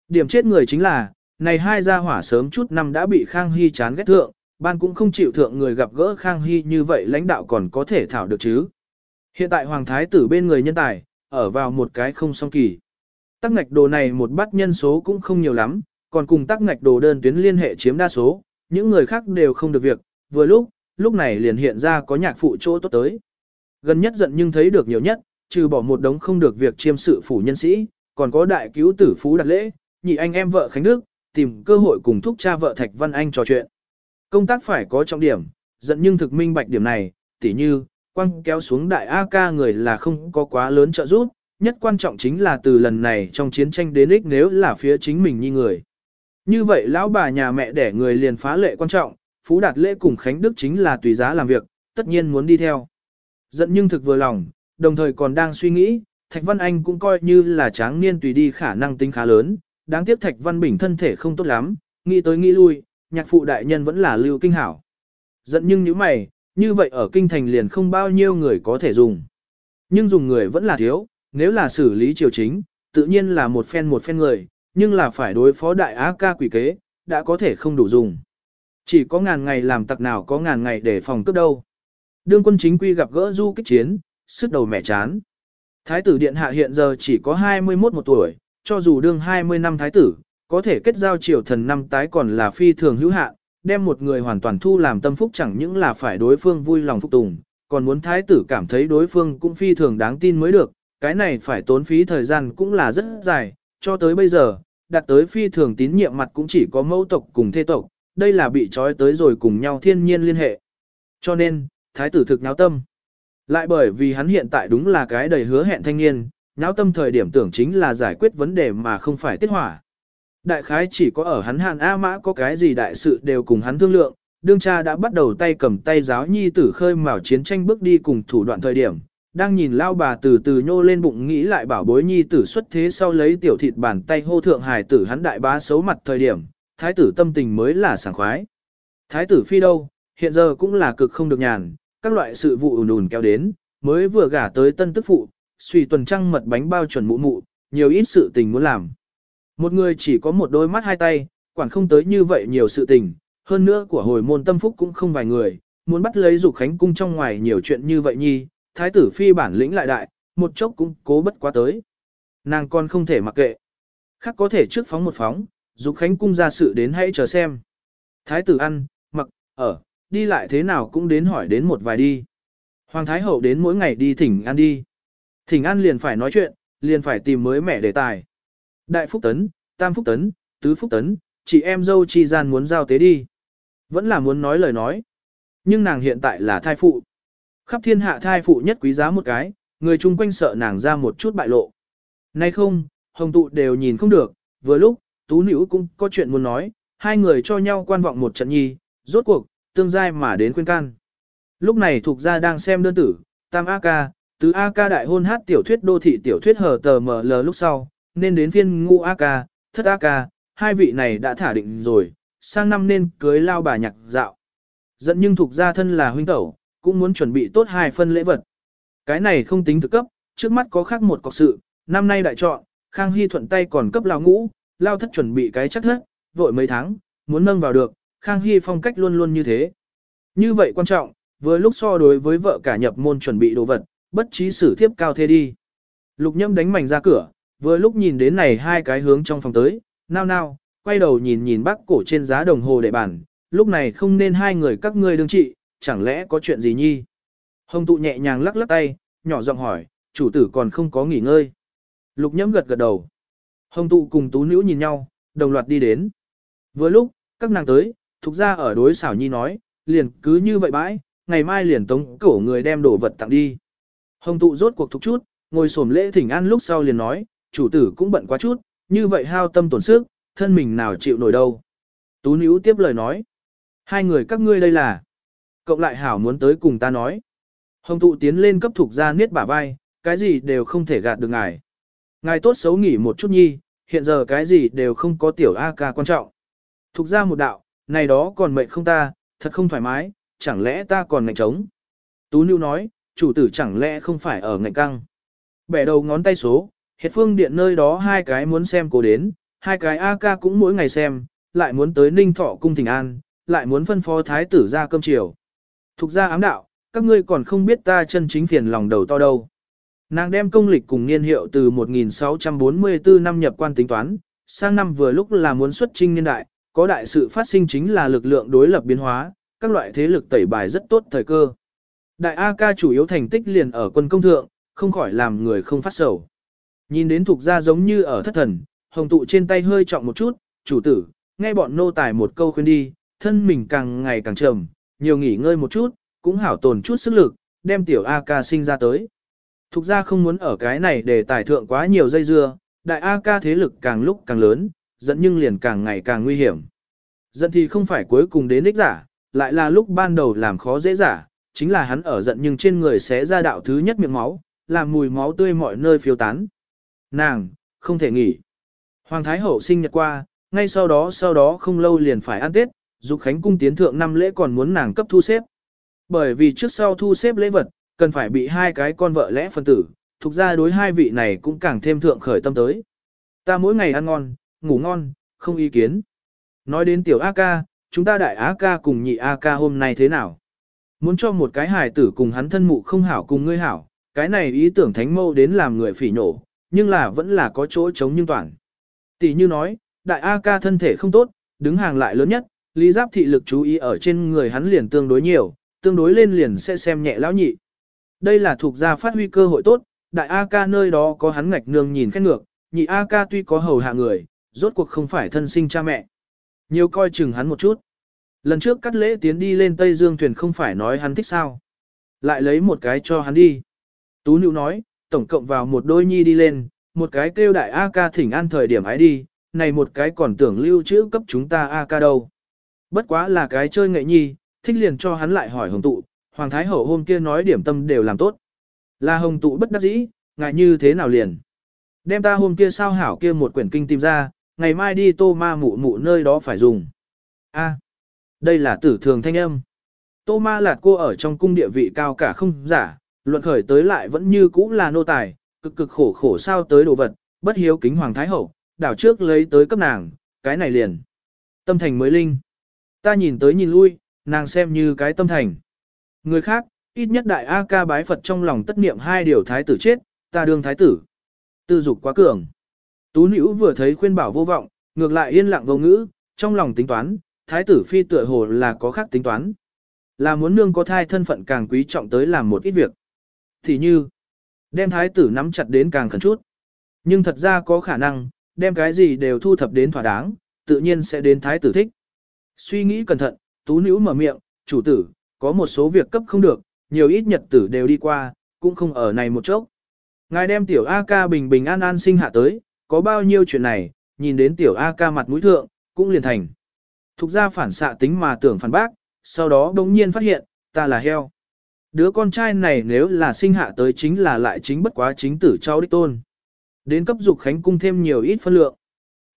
Điểm chết người chính là, này hai gia hỏa sớm chút năm đã bị Khang Hy chán ghét thượng, ban cũng không chịu thượng người gặp gỡ Khang Hy như vậy lãnh đạo còn có thể thảo được chứ. Hiện tại Hoàng Thái tử bên người nhân tài, ở vào một cái không song kỳ. Tắc ngạch đồ này một bắt nhân số cũng không nhiều lắm, còn cùng tắc ngạch đồ đơn tuyến liên hệ chiếm đa số, những người khác đều không được việc, vừa lúc, lúc này liền hiện ra có nhạc phụ chỗ tốt tới. Gần nhất giận nhưng thấy được nhiều nhất, trừ bỏ một đống không được việc chiêm sự phủ nhân sĩ, còn có đại cứu tử phú đặt lễ, nhị anh em vợ Khánh Đức, tìm cơ hội cùng thúc cha vợ Thạch Văn Anh trò chuyện. Công tác phải có trọng điểm, giận nhưng thực minh bạch điểm này, tỉ như, quăng kéo xuống đại A ca người là không có quá lớn trợ giúp, nhất quan trọng chính là từ lần này trong chiến tranh đến ích nếu là phía chính mình như người. Như vậy lão bà nhà mẹ đẻ người liền phá lệ quan trọng, Phú Đạt Lễ cùng Khánh Đức chính là tùy giá làm việc, tất nhiên muốn đi theo. Giận nhưng thực vừa lòng, đồng thời còn đang suy nghĩ, Thạch Văn Anh cũng coi như là tráng niên tùy đi khả năng tính khá lớn, đáng tiếc Thạch Văn Bình thân thể không tốt lắm, nghĩ tới nghĩ lui, nhạc phụ đại nhân vẫn là lưu kinh hảo. Giận nhưng như mày, như vậy ở kinh thành liền không bao nhiêu người có thể dùng. Nhưng dùng người vẫn là thiếu, nếu là xử lý triều chính, tự nhiên là một phen một phen người, nhưng là phải đối phó đại á ca quỷ kế, đã có thể không đủ dùng. Chỉ có ngàn ngày làm tặc nào có ngàn ngày để phòng cướp đâu. Đương quân chính quy gặp gỡ du kích chiến, sức đầu mẹ chán. Thái tử điện hạ hiện giờ chỉ có 21 một tuổi, cho dù đương 20 năm thái tử, có thể kết giao triều thần năm tái còn là phi thường hữu hạn, đem một người hoàn toàn thu làm tâm phúc chẳng những là phải đối phương vui lòng phục tùng, còn muốn thái tử cảm thấy đối phương cũng phi thường đáng tin mới được, cái này phải tốn phí thời gian cũng là rất dài, cho tới bây giờ, đặt tới phi thường tín nhiệm mặt cũng chỉ có mẫu tộc cùng thê tộc, đây là bị trói tới rồi cùng nhau thiên nhiên liên hệ. Cho nên, thái tử thực nháo tâm. Lại bởi vì hắn hiện tại đúng là cái đầy hứa hẹn thanh niên, nháo tâm thời điểm tưởng chính là giải quyết vấn đề mà không phải tiết hỏa. Đại khái chỉ có ở hắn hàn A mã có cái gì đại sự đều cùng hắn thương lượng, đương cha đã bắt đầu tay cầm tay giáo nhi tử khơi mào chiến tranh bước đi cùng thủ đoạn thời điểm, đang nhìn lao bà từ từ nhô lên bụng nghĩ lại bảo bối nhi tử xuất thế sau lấy tiểu thịt bàn tay hô thượng hài tử hắn đại bá xấu mặt thời điểm, thái tử tâm tình mới là sảng khoái. Thái tử phi đâu, hiện giờ cũng là cực không được nhàn, các loại sự vụ ùn ùn kéo đến, mới vừa gả tới tân tức phụ, suy tuần trăng mật bánh bao chuẩn mụ mụ, nhiều ít sự tình muốn làm. Một người chỉ có một đôi mắt hai tay, quản không tới như vậy nhiều sự tình, hơn nữa của hồi môn tâm phúc cũng không vài người, muốn bắt lấy dục khánh cung trong ngoài nhiều chuyện như vậy nhi, thái tử phi bản lĩnh lại đại, một chốc cũng cố bất quá tới. Nàng còn không thể mặc kệ. Khác có thể trước phóng một phóng, dục khánh cung ra sự đến hãy chờ xem. Thái tử ăn, mặc, ở, đi lại thế nào cũng đến hỏi đến một vài đi. Hoàng thái hậu đến mỗi ngày đi thỉnh ăn đi. Thỉnh ăn liền phải nói chuyện, liền phải tìm mới mẻ đề tài. Đại phúc tấn, tam phúc tấn, tứ phúc tấn, chị em dâu chi gian muốn giao tế đi. Vẫn là muốn nói lời nói. Nhưng nàng hiện tại là thai phụ. Khắp thiên hạ thai phụ nhất quý giá một cái, người chung quanh sợ nàng ra một chút bại lộ. Nay không, hồng tụ đều nhìn không được, vừa lúc, tú nữ cũng có chuyện muốn nói, hai người cho nhau quan vọng một trận nhi, rốt cuộc, tương giai mà đến khuyên can. Lúc này thuộc gia đang xem đơn tử, tam A ca, tứ A ca đại hôn hát tiểu thuyết đô thị tiểu thuyết hở tờ mở lờ lúc sau, nên đến phiên Ngũ A ca, thất A ca, hai vị này đã thả định rồi, sang năm nên cưới lao bà nhạc dạo. Dẫn nhưng thuộc gia thân là huynh tẩu, cũng muốn chuẩn bị tốt hai phân lễ vật. Cái này không tính thực cấp, trước mắt có khác một cọc sự, năm nay đại chọn, Khang Hy thuận tay còn cấp lao ngũ, lao thất chuẩn bị cái chắc thất, vội mấy tháng, muốn nâng vào được, Khang Hy phong cách luôn luôn như thế. Như vậy quan trọng, vừa lúc so đối với vợ cả nhập môn chuẩn bị đồ vật, bất trí sử thiếp cao thế đi. Lục nhâm đánh mảnh ra cửa, vừa lúc nhìn đến này hai cái hướng trong phòng tới, nao nao, quay đầu nhìn nhìn bác cổ trên giá đồng hồ để bản, lúc này không nên hai người các ngươi đương trị, chẳng lẽ có chuyện gì nhi? Hồng tụ nhẹ nhàng lắc lắc tay, nhỏ giọng hỏi, chủ tử còn không có nghỉ ngơi. Lục nhẫm gật gật đầu. Hồng tụ cùng tú nữ nhìn nhau, đồng loạt đi đến. Vừa lúc, các nàng tới, thục ra ở đối xảo nhi nói, liền cứ như vậy bãi, ngày mai liền tống cổ người đem đồ vật tặng đi. Hồng tụ rốt cuộc thúc chút, ngồi xổm lễ thỉnh an lúc sau liền nói, chủ tử cũng bận quá chút, như vậy hao tâm tổn sức, thân mình nào chịu nổi đâu. Tú Níu tiếp lời nói, hai người các ngươi đây là, cộng lại hảo muốn tới cùng ta nói. Hồng tụ tiến lên cấp thuộc ra niết bả vai, cái gì đều không thể gạt được ngài. Ngài tốt xấu nghỉ một chút nhi, hiện giờ cái gì đều không có tiểu A ca quan trọng. Thục ra một đạo, này đó còn mệnh không ta, thật không thoải mái, chẳng lẽ ta còn ngạnh trống. Tú Nưu nói, chủ tử chẳng lẽ không phải ở ngạnh căng. Bẻ đầu ngón tay số, hiệt phương điện nơi đó hai cái muốn xem cô đến, Hai cái A ca cũng mỗi ngày xem, lại muốn tới Ninh Thọ cung Thịnh an, lại muốn phân phó thái tử ra cơm chiều. Thục ra ám đạo, các ngươi còn không biết ta chân chính phiền lòng đầu to đâu. Nàng đem công lịch cùng niên hiệu từ 1644 năm nhập quan tính toán, sang năm vừa lúc là muốn xuất trinh niên đại, có đại sự phát sinh chính là lực lượng đối lập biến hóa, các loại thế lực tẩy bài rất tốt thời cơ. Đại A ca chủ yếu thành tích liền ở quân công thượng, không khỏi làm người không phát sầu. Nhìn đến thuộc gia giống như ở thất thần, hồng tụ trên tay hơi trọng một chút, chủ tử, nghe bọn nô tài một câu khuyên đi, thân mình càng ngày càng trầm, nhiều nghỉ ngơi một chút, cũng hảo tồn chút sức lực, đem tiểu A ca sinh ra tới. Thục ra không muốn ở cái này để tài thượng quá nhiều dây dưa, đại A ca thế lực càng lúc càng lớn, dẫn nhưng liền càng ngày càng nguy hiểm. Giận thì không phải cuối cùng đến đích giả, lại là lúc ban đầu làm khó dễ giả, chính là hắn ở giận nhưng trên người sẽ ra đạo thứ nhất miệng máu, làm mùi máu tươi mọi nơi phiêu tán. Nàng, không thể nghỉ. Hoàng Thái Hậu sinh nhật qua, ngay sau đó sau đó không lâu liền phải ăn Tết, Dục Khánh cung tiến thượng năm lễ còn muốn nàng cấp thu xếp. Bởi vì trước sau thu xếp lễ vật, cần phải bị hai cái con vợ lẽ phân tử, thuộc ra đối hai vị này cũng càng thêm thượng khởi tâm tới. Ta mỗi ngày ăn ngon, ngủ ngon, không ý kiến. Nói đến tiểu A ca, chúng ta đại A ca cùng nhị A ca hôm nay thế nào? Muốn cho một cái hài tử cùng hắn thân mụ không hảo cùng ngươi hảo, cái này ý tưởng thánh mâu đến làm người phỉ nổ, nhưng là vẫn là có chỗ chống nhưng toàn. Tỷ như nói, đại A ca thân thể không tốt, đứng hàng lại lớn nhất, lý giáp thị lực chú ý ở trên người hắn liền tương đối nhiều, tương đối lên liền sẽ xem nhẹ lão nhị. Đây là thuộc gia phát huy cơ hội tốt, đại A ca nơi đó có hắn ngạch nương nhìn khét ngược, nhị A ca tuy có hầu hạ người, rốt cuộc không phải thân sinh cha mẹ. Nhiều coi chừng hắn một chút. Lần trước cắt lễ tiến đi lên Tây Dương thuyền không phải nói hắn thích sao. Lại lấy một cái cho hắn đi. Tú nữ nói, tổng cộng vào một đôi nhi đi lên, một cái kêu đại A ca thỉnh an thời điểm ái đi, này một cái còn tưởng lưu trữ cấp chúng ta A ca đâu. Bất quá là cái chơi nghệ nhi, thích liền cho hắn lại hỏi hồng tụ, Hoàng Thái Hậu hôm kia nói điểm tâm đều làm tốt. Là hồng tụ bất đắc dĩ, ngại như thế nào liền. Đem ta hôm kia sao hảo kia một quyển kinh tìm ra, ngày mai đi tô ma mụ mụ nơi đó phải dùng. A, đây là tử thường thanh âm. Tô ma là cô ở trong cung địa vị cao cả không giả, luận khởi tới lại vẫn như cũ là nô tài, cực cực khổ khổ sao tới đồ vật, bất hiếu kính Hoàng Thái Hậu, đảo trước lấy tới cấp nàng, cái này liền. Tâm thành mới linh. Ta nhìn tới nhìn lui, nàng xem như cái tâm thành. Người khác, ít nhất đại A ca bái Phật trong lòng tất niệm hai điều thái tử chết, ta đương thái tử. Tư dục quá cường. Tú nữ vừa thấy khuyên bảo vô vọng, ngược lại yên lặng vô ngữ, trong lòng tính toán, thái tử phi tựa hồ là có khác tính toán. Là muốn nương có thai thân phận càng quý trọng tới làm một ít việc. Thì như, đem thái tử nắm chặt đến càng khẩn chút. Nhưng thật ra có khả năng, đem cái gì đều thu thập đến thỏa đáng, tự nhiên sẽ đến thái tử thích. Suy nghĩ cẩn thận, tú nữ mở miệng, chủ tử, có một số việc cấp không được, nhiều ít nhật tử đều đi qua, cũng không ở này một chốc. Ngài đem tiểu A ca bình bình an an sinh hạ tới, có bao nhiêu chuyện này, nhìn đến tiểu A ca mặt mũi thượng, cũng liền thành. Thục ra phản xạ tính mà tưởng phản bác, sau đó đống nhiên phát hiện, ta là heo. Đứa con trai này nếu là sinh hạ tới chính là lại chính bất quá chính tử cháu đích tôn. Đến cấp dục khánh cung thêm nhiều ít phân lượng.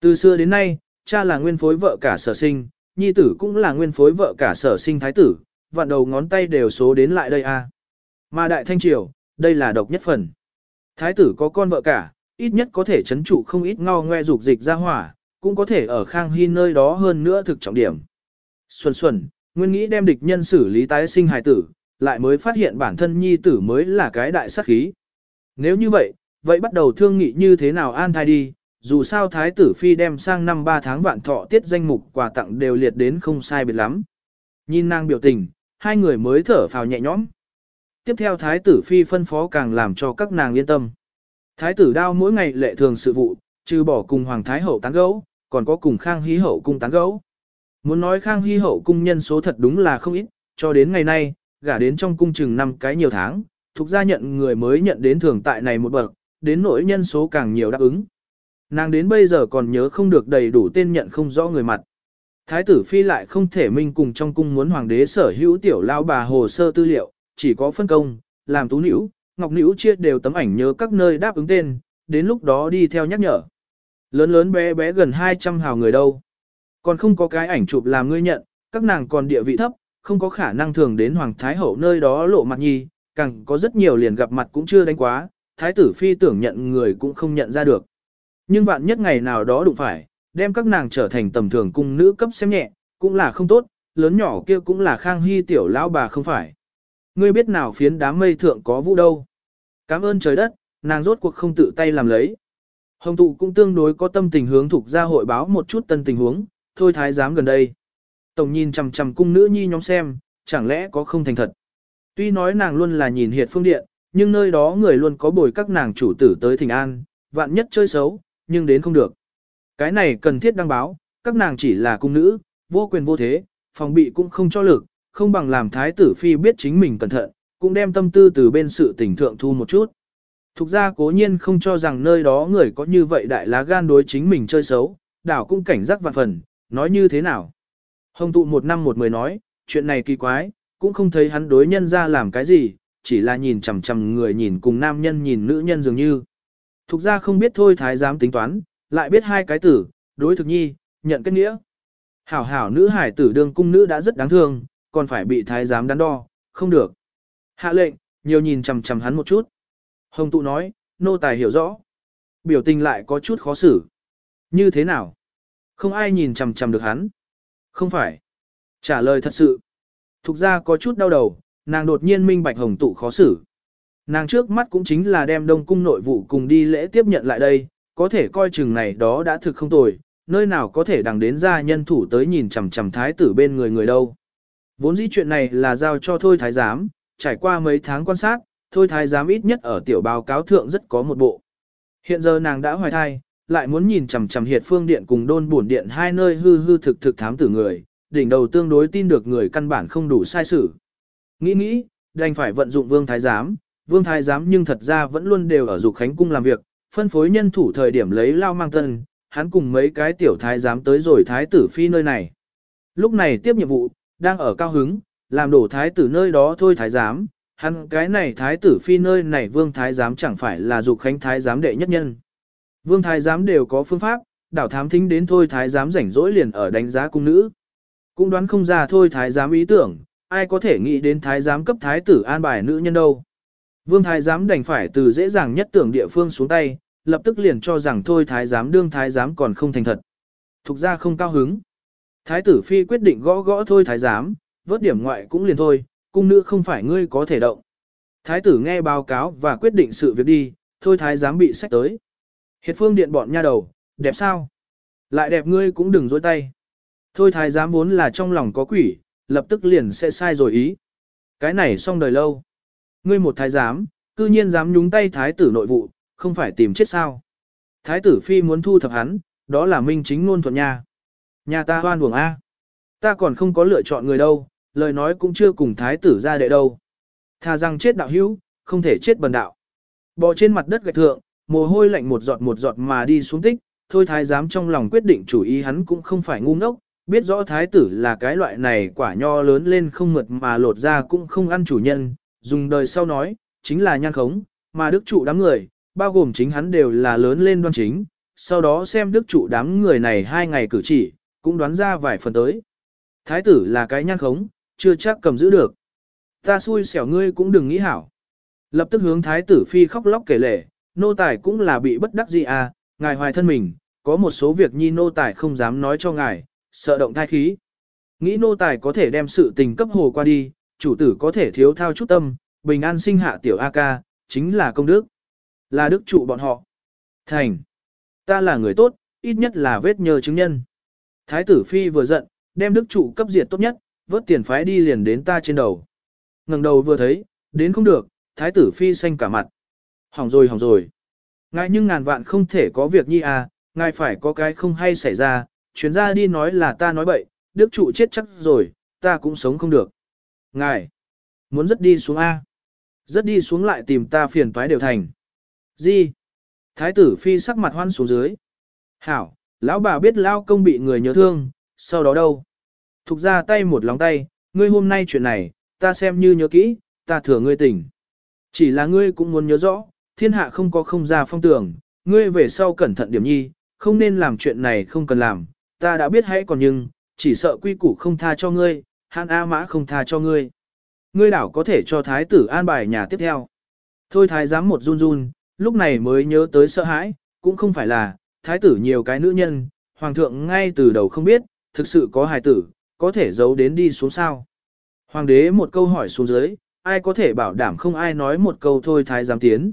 Từ xưa đến nay, cha là nguyên phối vợ cả sở sinh, nhi tử cũng là nguyên phối vợ cả sở sinh thái tử, vạn đầu ngón tay đều số đến lại đây a. Mà đại thanh triều, đây là độc nhất phần. Thái tử có con vợ cả, ít nhất có thể chấn trụ không ít ngao ngoe dục dịch ra hỏa, cũng có thể ở Khang Hy nơi đó hơn nữa thực trọng điểm. Xuân xuân, nguyên nghĩ đem địch nhân xử lý tái sinh hài tử, lại mới phát hiện bản thân nhi tử mới là cái đại sát khí. Nếu như vậy, vậy bắt đầu thương nghị như thế nào an thai đi, dù sao thái tử phi đem sang năm 3 tháng vạn thọ tiết danh mục quà tặng đều liệt đến không sai biệt lắm. Nhìn nàng biểu tình, hai người mới thở phào nhẹ nhõm. Tiếp theo thái tử phi phân phó càng làm cho các nàng yên tâm. Thái tử đao mỗi ngày lệ thường sự vụ, trừ bỏ cùng hoàng thái hậu tán gấu, còn có cùng khang hí hậu cung tán gấu. Muốn nói khang hy hậu cung nhân số thật đúng là không ít, cho đến ngày nay, gả đến trong cung chừng năm cái nhiều tháng, thuộc gia nhận người mới nhận đến thường tại này một bậc, đến nỗi nhân số càng nhiều đáp ứng. Nàng đến bây giờ còn nhớ không được đầy đủ tên nhận không rõ người mặt. Thái tử phi lại không thể minh cùng trong cung muốn hoàng đế sở hữu tiểu lao bà hồ sơ tư liệu, chỉ có phân công, làm tú nữ, ngọc nữ chia đều tấm ảnh nhớ các nơi đáp ứng tên, đến lúc đó đi theo nhắc nhở. Lớn lớn bé bé gần 200 hào người đâu. Còn không có cái ảnh chụp làm ngươi nhận, các nàng còn địa vị thấp, không có khả năng thường đến Hoàng Thái Hậu nơi đó lộ mặt nhi, càng có rất nhiều liền gặp mặt cũng chưa đánh quá, Thái tử Phi tưởng nhận người cũng không nhận ra được. Nhưng vạn nhất ngày nào đó đụng phải, đem các nàng trở thành tầm thường cung nữ cấp xem nhẹ, cũng là không tốt, lớn nhỏ kia cũng là khang hy tiểu lão bà không phải. Ngươi biết nào phiến đám mây thượng có vũ đâu. Cảm ơn trời đất, nàng rốt cuộc không tự tay làm lấy. Hồng tụ cũng tương đối có tâm tình hướng thuộc ra hội báo một chút tân tình huống, thôi thái giám gần đây. Tổng nhìn chằm chằm cung nữ nhi nhóm xem, chẳng lẽ có không thành thật. Tuy nói nàng luôn là nhìn hiệt phương điện, nhưng nơi đó người luôn có bồi các nàng chủ tử tới thỉnh an, vạn nhất chơi xấu, nhưng đến không được. Cái này cần thiết đăng báo, các nàng chỉ là cung nữ, vô quyền vô thế, phòng bị cũng không cho lực, không bằng làm thái tử phi biết chính mình cẩn thận, cũng đem tâm tư từ bên sự tình thượng thu một chút. Thục ra cố nhiên không cho rằng nơi đó người có như vậy đại lá gan đối chính mình chơi xấu, đảo cũng cảnh giác vạn phần, nói như thế nào. Hồng tụ một năm một mười nói, chuyện này kỳ quái, cũng không thấy hắn đối nhân ra làm cái gì, chỉ là nhìn chằm chằm người nhìn cùng nam nhân nhìn nữ nhân dường như. Thục ra không biết thôi thái giám tính toán, lại biết hai cái tử, đối thực nhi, nhận kết nghĩa. Hảo hảo nữ hải tử đương cung nữ đã rất đáng thương, còn phải bị thái giám đắn đo, không được. Hạ lệnh, nhiều nhìn chằm chằm hắn một chút. Hồng tụ nói, nô tài hiểu rõ. Biểu tình lại có chút khó xử. Như thế nào? Không ai nhìn chằm chằm được hắn. Không phải. Trả lời thật sự. Thục ra có chút đau đầu, nàng đột nhiên minh bạch hồng tụ khó xử. Nàng trước mắt cũng chính là đem đông cung nội vụ cùng đi lễ tiếp nhận lại đây, có thể coi chừng này đó đã thực không tồi, nơi nào có thể đằng đến ra nhân thủ tới nhìn chằm chằm thái tử bên người người đâu. Vốn dĩ chuyện này là giao cho thôi thái giám, trải qua mấy tháng quan sát, thôi thái giám ít nhất ở tiểu báo cáo thượng rất có một bộ. Hiện giờ nàng đã hoài thai, lại muốn nhìn chằm chằm hiệt phương điện cùng đôn bổn điện hai nơi hư hư thực thực thám tử người, đỉnh đầu tương đối tin được người căn bản không đủ sai sử Nghĩ nghĩ, đành phải vận dụng vương thái giám, vương thái giám nhưng thật ra vẫn luôn đều ở dục khánh cung làm việc, phân phối nhân thủ thời điểm lấy lao mang tân, hắn cùng mấy cái tiểu thái giám tới rồi thái tử phi nơi này. Lúc này tiếp nhiệm vụ, đang ở cao hứng, làm đổ thái tử nơi đó thôi thái giám, hắn cái này thái tử phi nơi này vương thái giám chẳng phải là dục khánh thái giám đệ nhất nhân. Vương thái giám đều có phương pháp, đảo thám thính đến thôi thái giám rảnh rỗi liền ở đánh giá cung nữ. Cũng đoán không ra thôi thái giám ý tưởng, ai có thể nghĩ đến thái giám cấp thái tử an bài nữ nhân đâu. Vương thái giám đành phải từ dễ dàng nhất tưởng địa phương xuống tay, lập tức liền cho rằng thôi thái giám đương thái giám còn không thành thật. Thục ra không cao hứng. Thái tử phi quyết định gõ gõ thôi thái giám, vớt điểm ngoại cũng liền thôi, cung nữ không phải ngươi có thể động. Thái tử nghe báo cáo và quyết định sự việc đi, thôi thái giám bị sách tới. Hiệt phương điện bọn nha đầu, đẹp sao? Lại đẹp ngươi cũng đừng dối tay. Thôi thái giám vốn là trong lòng có quỷ, lập tức liền sẽ sai rồi ý. Cái này xong đời lâu. Ngươi một thái giám, cư nhiên dám nhúng tay thái tử nội vụ, không phải tìm chết sao. Thái tử phi muốn thu thập hắn, đó là minh chính ngôn thuận nha. Nhà ta hoan buồng A. Ta còn không có lựa chọn người đâu, lời nói cũng chưa cùng thái tử ra đệ đâu. Thà rằng chết đạo hữu, không thể chết bần đạo. Bò trên mặt đất gạch thượng, mồ hôi lạnh một giọt một giọt mà đi xuống tích, thôi thái giám trong lòng quyết định chủ ý hắn cũng không phải ngu ngốc, biết rõ thái tử là cái loại này quả nho lớn lên không mượt mà lột ra cũng không ăn chủ nhân, dùng đời sau nói, chính là nhan khống, mà đức trụ đám người, bao gồm chính hắn đều là lớn lên đoan chính, sau đó xem đức trụ đám người này hai ngày cử chỉ, cũng đoán ra vài phần tới. Thái tử là cái nhan khống, chưa chắc cầm giữ được. Ta xui xẻo ngươi cũng đừng nghĩ hảo. Lập tức hướng thái tử phi khóc lóc kể lể, nô tài cũng là bị bất đắc gì à, ngài hoài thân mình, có một số việc nhi nô tài không dám nói cho ngài, sợ động thai khí. Nghĩ nô tài có thể đem sự tình cấp hồ qua đi, chủ tử có thể thiếu thao chút tâm, bình an sinh hạ tiểu A ca, chính là công đức. Là đức trụ bọn họ. Thành. Ta là người tốt, ít nhất là vết nhờ chứng nhân. Thái tử phi vừa giận, đem đức trụ cấp diệt tốt nhất, vớt tiền phái đi liền đến ta trên đầu. ngẩng đầu vừa thấy, đến không được, thái tử phi xanh cả mặt. Hỏng rồi hỏng rồi. Ngài nhưng ngàn vạn không thể có việc nhi à, ngài phải có cái không hay xảy ra, chuyến ra đi nói là ta nói bậy, đức trụ chết chắc rồi, ta cũng sống không được. Ngài, muốn rất đi xuống A. Rất đi xuống lại tìm ta phiền toái đều thành. Gì? Thái tử phi sắc mặt hoan xuống dưới. Hảo, lão bà biết lao công bị người nhớ thương, sau đó đâu? Thục ra tay một lòng tay, ngươi hôm nay chuyện này, ta xem như nhớ kỹ, ta thừa ngươi tỉnh. Chỉ là ngươi cũng muốn nhớ rõ, thiên hạ không có không ra phong tưởng, ngươi về sau cẩn thận điểm nhi, không nên làm chuyện này không cần làm, ta đã biết hãy còn nhưng, chỉ sợ quy củ không tha cho ngươi, hàn A mã không tha cho ngươi. Ngươi đảo có thể cho thái tử an bài nhà tiếp theo. Thôi thái giám một run run, lúc này mới nhớ tới sợ hãi, cũng không phải là, thái tử nhiều cái nữ nhân, hoàng thượng ngay từ đầu không biết, thực sự có hài tử, có thể giấu đến đi xuống sao. Hoàng đế một câu hỏi xuống dưới, ai có thể bảo đảm không ai nói một câu thôi thái giám tiến.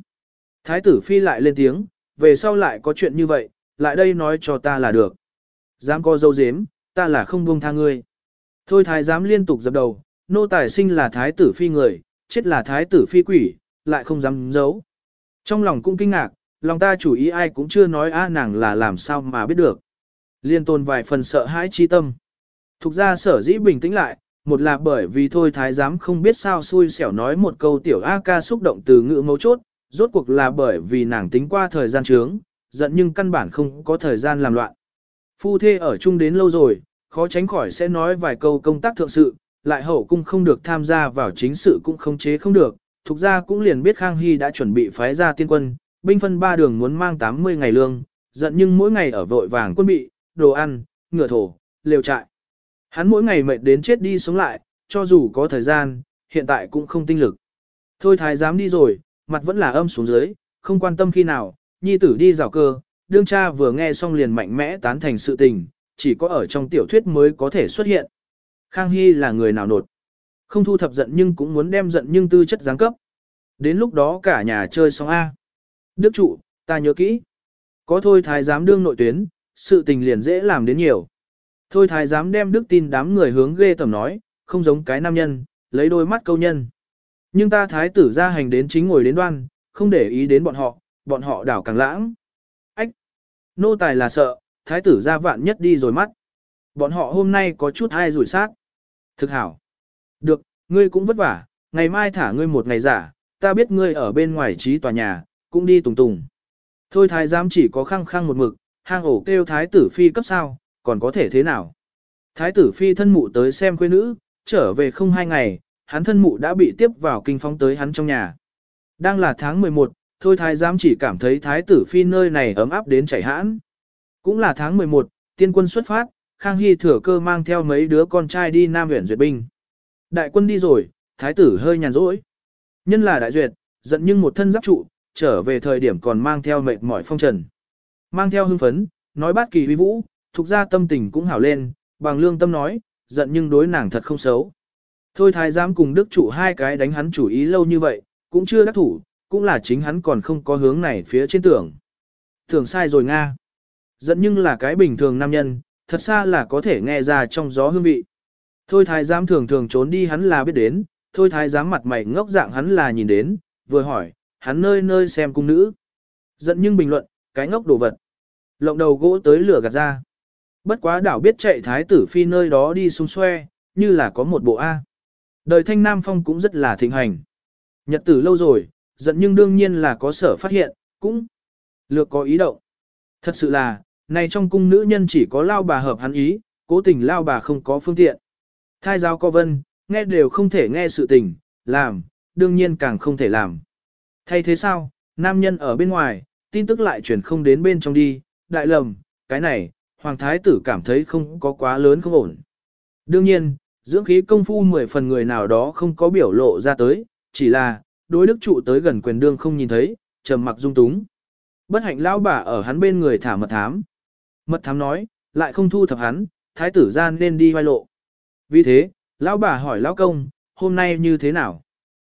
Thái tử phi lại lên tiếng, về sau lại có chuyện như vậy, lại đây nói cho ta là được. Dám có dâu dếm, ta là không buông tha ngươi. Thôi thái giám liên tục dập đầu, nô tài sinh là thái tử phi người, chết là thái tử phi quỷ, lại không dám giấu. Trong lòng cũng kinh ngạc, lòng ta chủ ý ai cũng chưa nói a nàng là làm sao mà biết được. Liên tồn vài phần sợ hãi chi tâm. Thục ra sở dĩ bình tĩnh lại, một là bởi vì thôi thái giám không biết sao xui xẻo nói một câu tiểu A ca xúc động từ ngữ mấu chốt, rốt cuộc là bởi vì nàng tính qua thời gian trướng, giận nhưng căn bản không có thời gian làm loạn. Phu thê ở chung đến lâu rồi, khó tránh khỏi sẽ nói vài câu công tác thượng sự, lại hậu cung không được tham gia vào chính sự cũng không chế không được, thuộc ra cũng liền biết Khang Hy đã chuẩn bị phái ra tiên quân, binh phân ba đường muốn mang 80 ngày lương, giận nhưng mỗi ngày ở vội vàng quân bị, đồ ăn, ngựa thổ, liều trại. Hắn mỗi ngày mệt đến chết đi sống lại, cho dù có thời gian, hiện tại cũng không tinh lực. Thôi thái dám đi rồi, mặt vẫn là âm xuống dưới, không quan tâm khi nào, nhi tử đi rào cơ, đương cha vừa nghe xong liền mạnh mẽ tán thành sự tình, chỉ có ở trong tiểu thuyết mới có thể xuất hiện. Khang Hy là người nào nột. Không thu thập giận nhưng cũng muốn đem giận nhưng tư chất giáng cấp. Đến lúc đó cả nhà chơi xong A. Đức trụ, ta nhớ kỹ. Có thôi thái giám đương nội tuyến, sự tình liền dễ làm đến nhiều. Thôi thái giám đem đức tin đám người hướng ghê tầm nói, không giống cái nam nhân, lấy đôi mắt câu nhân. Nhưng ta thái tử ra hành đến chính ngồi đến đoan, không để ý đến bọn họ, bọn họ đảo càng lãng. Ách! Nô tài là sợ, thái tử ra vạn nhất đi rồi mắt. Bọn họ hôm nay có chút ai rủi sát. Thực hảo. Được, ngươi cũng vất vả, ngày mai thả ngươi một ngày giả, ta biết ngươi ở bên ngoài trí tòa nhà, cũng đi tùng tùng. Thôi thái giám chỉ có khăng khăng một mực, hang ổ kêu thái tử phi cấp sao, còn có thể thế nào. Thái tử phi thân mụ tới xem quê nữ, trở về không hai ngày, hắn thân mụ đã bị tiếp vào kinh phóng tới hắn trong nhà. Đang là tháng 11, thôi thái giám chỉ cảm thấy thái tử phi nơi này ấm áp đến chảy hãn. Cũng là tháng 11, tiên quân xuất phát, Khang Hy thừa cơ mang theo mấy đứa con trai đi Nam huyện duyệt binh. Đại quân đi rồi, thái tử hơi nhàn rỗi. Nhân là đại duyệt, giận nhưng một thân giáp trụ, trở về thời điểm còn mang theo mệt mỏi phong trần. Mang theo hưng phấn, nói bát kỳ uy vũ, thuộc ra tâm tình cũng hảo lên, bằng lương tâm nói, giận nhưng đối nàng thật không xấu. Thôi thái giám cùng đức chủ hai cái đánh hắn chủ ý lâu như vậy, cũng chưa đắc thủ, cũng là chính hắn còn không có hướng này phía trên tưởng. Tưởng sai rồi Nga. Dẫn nhưng là cái bình thường nam nhân, thật xa là có thể nghe ra trong gió hương vị. Thôi thái giám thường thường trốn đi hắn là biết đến, thôi thái giám mặt mày ngốc dạng hắn là nhìn đến, vừa hỏi, hắn nơi nơi xem cung nữ. dẫn nhưng bình luận, cái ngốc đồ vật. Lộng đầu gỗ tới lửa gạt ra. Bất quá đảo biết chạy thái tử phi nơi đó đi xung xoe, như là có một bộ A. Đời thanh nam phong cũng rất là thịnh hành. Nhật tử lâu rồi, giận nhưng đương nhiên là có sở phát hiện, cũng lược có ý động. Thật sự là, này trong cung nữ nhân chỉ có lao bà hợp hắn ý, cố tình lao bà không có phương tiện. Thai giáo co vân, nghe đều không thể nghe sự tình, làm, đương nhiên càng không thể làm. Thay thế sao, nam nhân ở bên ngoài, tin tức lại chuyển không đến bên trong đi, đại lầm, cái này, hoàng thái tử cảm thấy không có quá lớn không ổn. Đương nhiên, dưỡng khí công phu mười phần người nào đó không có biểu lộ ra tới, chỉ là, đối đức trụ tới gần quyền đương không nhìn thấy, trầm mặc dung túng. Bất hạnh lão bà ở hắn bên người thả mật thám. Mật thám nói, lại không thu thập hắn, thái tử gian nên đi vai lộ. Vì thế, lão bà hỏi lão công, hôm nay như thế nào?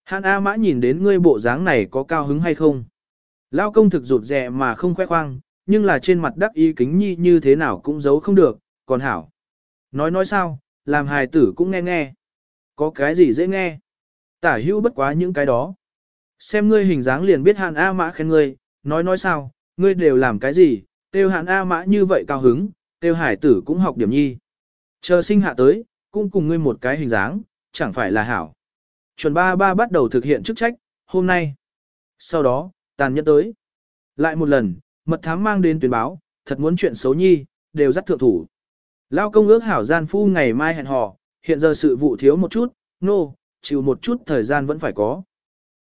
Hàn A Mã nhìn đến ngươi bộ dáng này có cao hứng hay không? Lão công thực rụt rè mà không khoe khoang, nhưng là trên mặt đắc ý kính nhi như thế nào cũng giấu không được, còn hảo. Nói nói sao, làm hài tử cũng nghe nghe. Có cái gì dễ nghe? Tả hữu bất quá những cái đó. Xem ngươi hình dáng liền biết hạn A Mã khen ngươi, nói nói sao, ngươi đều làm cái gì, tiêu hạn A Mã như vậy cao hứng, tiêu hải tử cũng học điểm nhi. Chờ sinh hạ tới, cũng cùng ngươi một cái hình dáng, chẳng phải là hảo. Chuẩn ba ba bắt đầu thực hiện chức trách, hôm nay. Sau đó, tàn nhẫn tới. Lại một lần, mật thám mang đến tuyên báo, thật muốn chuyện xấu nhi, đều dắt thượng thủ. Lao công ước hảo gian phu ngày mai hẹn hò, hiện giờ sự vụ thiếu một chút, nô, no, chịu một chút thời gian vẫn phải có.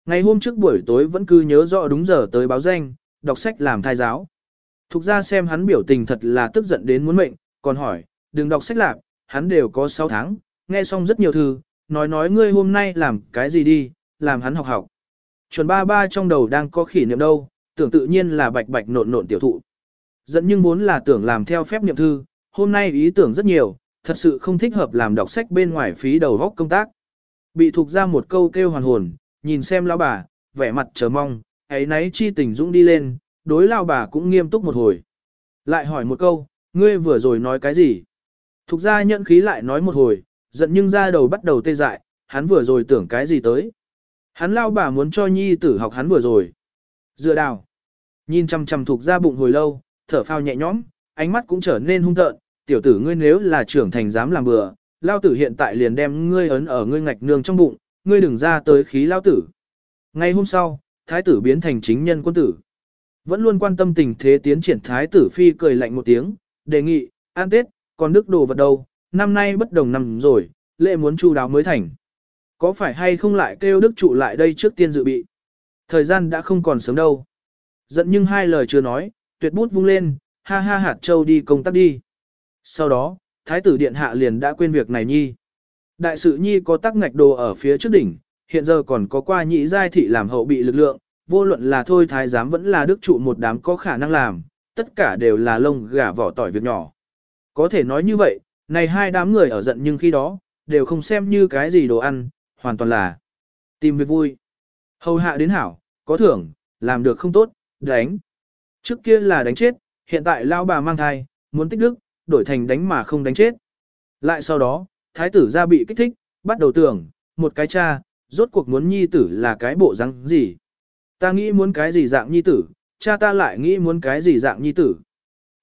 Ngày hôm trước buổi tối vẫn cứ nhớ rõ đúng giờ tới báo danh, đọc sách làm thai giáo. Thục ra xem hắn biểu tình thật là tức giận đến muốn mệnh, còn hỏi, đừng đọc sách lạc, hắn đều có 6 tháng, nghe xong rất nhiều thư, nói nói ngươi hôm nay làm cái gì đi, làm hắn học học. Chuẩn ba ba trong đầu đang có khỉ niệm đâu, tưởng tự nhiên là bạch bạch nộn nộn tiểu thụ. Dẫn nhưng vốn là tưởng làm theo phép niệm thư, hôm nay ý tưởng rất nhiều, thật sự không thích hợp làm đọc sách bên ngoài phí đầu góc công tác. Bị thuộc ra một câu kêu hoàn hồn, nhìn xem lão bà, vẻ mặt chờ mong, ấy nấy chi tình dũng đi lên, đối lão bà cũng nghiêm túc một hồi. Lại hỏi một câu, ngươi vừa rồi nói cái gì? Thục ra nhận khí lại nói một hồi, giận nhưng ra đầu bắt đầu tê dại, hắn vừa rồi tưởng cái gì tới. Hắn lao bà muốn cho nhi tử học hắn vừa rồi. Dựa đào. Nhìn chằm chằm thục ra bụng hồi lâu, thở phao nhẹ nhõm, ánh mắt cũng trở nên hung tợn, tiểu tử ngươi nếu là trưởng thành dám làm bừa, lao tử hiện tại liền đem ngươi ấn ở ngươi ngạch nương trong bụng, ngươi đừng ra tới khí lao tử. Ngay hôm sau, thái tử biến thành chính nhân quân tử. Vẫn luôn quan tâm tình thế tiến triển thái tử phi cười lạnh một tiếng, đề nghị, an tết, còn đức đồ vật đâu, năm nay bất đồng năm rồi, lệ muốn chu đáo mới thành. Có phải hay không lại kêu đức trụ lại đây trước tiên dự bị? Thời gian đã không còn sớm đâu. Giận nhưng hai lời chưa nói, tuyệt bút vung lên, ha ha hạt châu đi công tác đi. Sau đó, thái tử điện hạ liền đã quên việc này nhi. Đại sự nhi có tắc ngạch đồ ở phía trước đỉnh, hiện giờ còn có qua nhị giai thị làm hậu bị lực lượng, vô luận là thôi thái giám vẫn là đức trụ một đám có khả năng làm, tất cả đều là lông gà vỏ tỏi việc nhỏ. Có thể nói như vậy, này hai đám người ở giận nhưng khi đó, đều không xem như cái gì đồ ăn, hoàn toàn là tìm việc vui. Hầu hạ đến hảo, có thưởng, làm được không tốt, đánh. Trước kia là đánh chết, hiện tại lao bà mang thai, muốn tích đức, đổi thành đánh mà không đánh chết. Lại sau đó, thái tử ra bị kích thích, bắt đầu tưởng, một cái cha, rốt cuộc muốn nhi tử là cái bộ răng gì. Ta nghĩ muốn cái gì dạng nhi tử, cha ta lại nghĩ muốn cái gì dạng nhi tử.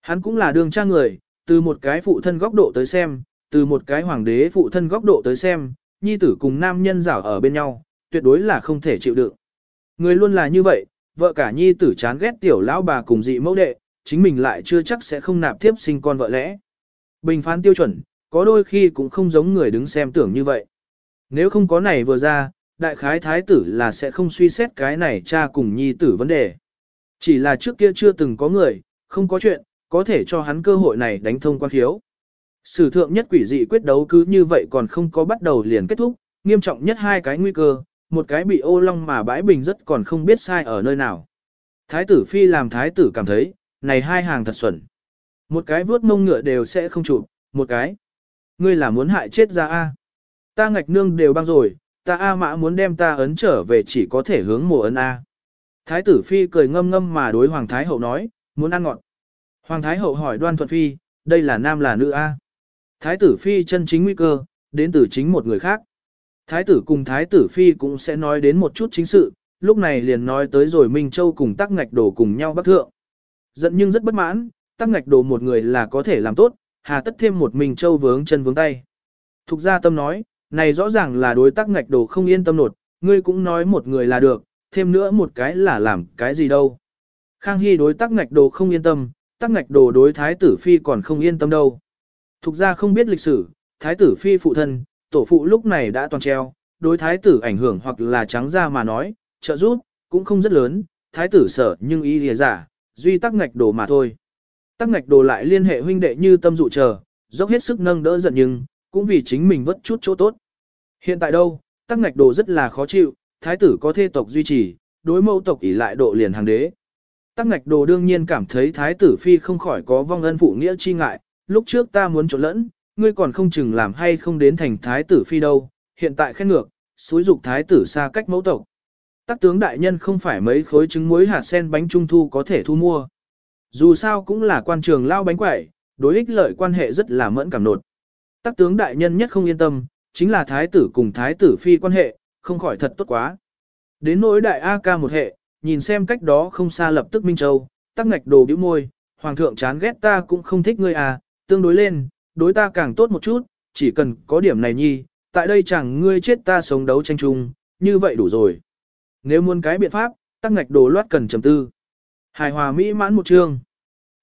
Hắn cũng là đường cha người, từ một cái phụ thân góc độ tới xem, từ một cái hoàng đế phụ thân góc độ tới xem, nhi tử cùng nam nhân rảo ở bên nhau, tuyệt đối là không thể chịu đựng. Người luôn là như vậy, vợ cả nhi tử chán ghét tiểu lão bà cùng dị mẫu đệ, chính mình lại chưa chắc sẽ không nạp tiếp sinh con vợ lẽ. Bình phán tiêu chuẩn, có đôi khi cũng không giống người đứng xem tưởng như vậy. Nếu không có này vừa ra, đại khái thái tử là sẽ không suy xét cái này cha cùng nhi tử vấn đề. Chỉ là trước kia chưa từng có người, không có chuyện, có thể cho hắn cơ hội này đánh thông quan khiếu. Sử thượng nhất quỷ dị quyết đấu cứ như vậy còn không có bắt đầu liền kết thúc, nghiêm trọng nhất hai cái nguy cơ, một cái bị ô long mà bãi bình rất còn không biết sai ở nơi nào. Thái tử phi làm thái tử cảm thấy, này hai hàng thật xuẩn. Một cái vuốt mông ngựa đều sẽ không chụp, một cái. Ngươi là muốn hại chết ra A. Ta ngạch nương đều băng rồi, ta A mã muốn đem ta ấn trở về chỉ có thể hướng mùa ấn A. Thái tử phi cười ngâm ngâm mà đối hoàng thái hậu nói, muốn ăn ngọt. Hoàng thái hậu hỏi đoan thuận phi, đây là nam là nữ A. Thái tử phi chân chính nguy cơ, đến từ chính một người khác. Thái tử cùng thái tử phi cũng sẽ nói đến một chút chính sự, lúc này liền nói tới rồi Minh Châu cùng tắc ngạch đổ cùng nhau bắc thượng. Giận nhưng rất bất mãn, tắc ngạch đồ một người là có thể làm tốt, hà tất thêm một mình Châu vướng chân vướng tay. Thục gia tâm nói, này rõ ràng là đối tắc ngạch đồ không yên tâm nột, ngươi cũng nói một người là được, thêm nữa một cái là làm cái gì đâu. Khang Hy đối tắc ngạch đồ không yên tâm, tắc ngạch đồ đối thái tử phi còn không yên tâm đâu. Thục ra không biết lịch sử, thái tử phi phụ thân, tổ phụ lúc này đã toàn treo, đối thái tử ảnh hưởng hoặc là trắng ra mà nói, trợ giúp, cũng không rất lớn, thái tử sợ nhưng ý lìa giả, duy tắc ngạch đồ mà thôi. Tắc ngạch đồ lại liên hệ huynh đệ như tâm dụ chờ, dốc hết sức nâng đỡ giận nhưng, cũng vì chính mình vất chút chỗ tốt. Hiện tại đâu, tắc ngạch đồ rất là khó chịu, thái tử có thê tộc duy trì, đối mẫu tộc ỷ lại độ liền hàng đế. Tắc ngạch đồ đương nhiên cảm thấy thái tử phi không khỏi có vong ân phụ nghĩa chi ngại, lúc trước ta muốn trộn lẫn, ngươi còn không chừng làm hay không đến thành thái tử phi đâu, hiện tại khen ngược, xúi dục thái tử xa cách mẫu tộc. Tác tướng đại nhân không phải mấy khối trứng muối hạt sen bánh trung thu có thể thu mua. Dù sao cũng là quan trường lao bánh quẩy, đối ích lợi quan hệ rất là mẫn cảm nột. Tác tướng đại nhân nhất không yên tâm, chính là thái tử cùng thái tử phi quan hệ, không khỏi thật tốt quá. Đến nỗi đại A ca một hệ, nhìn xem cách đó không xa lập tức Minh Châu, tắc ngạch đồ bĩu môi, hoàng thượng chán ghét ta cũng không thích ngươi à, tương đối lên, đối ta càng tốt một chút, chỉ cần có điểm này nhi, tại đây chẳng ngươi chết ta sống đấu tranh chung, như vậy đủ rồi. Nếu muốn cái biện pháp, tắc ngạch đồ loát cần trầm tư. Hài hòa mỹ mãn một chương.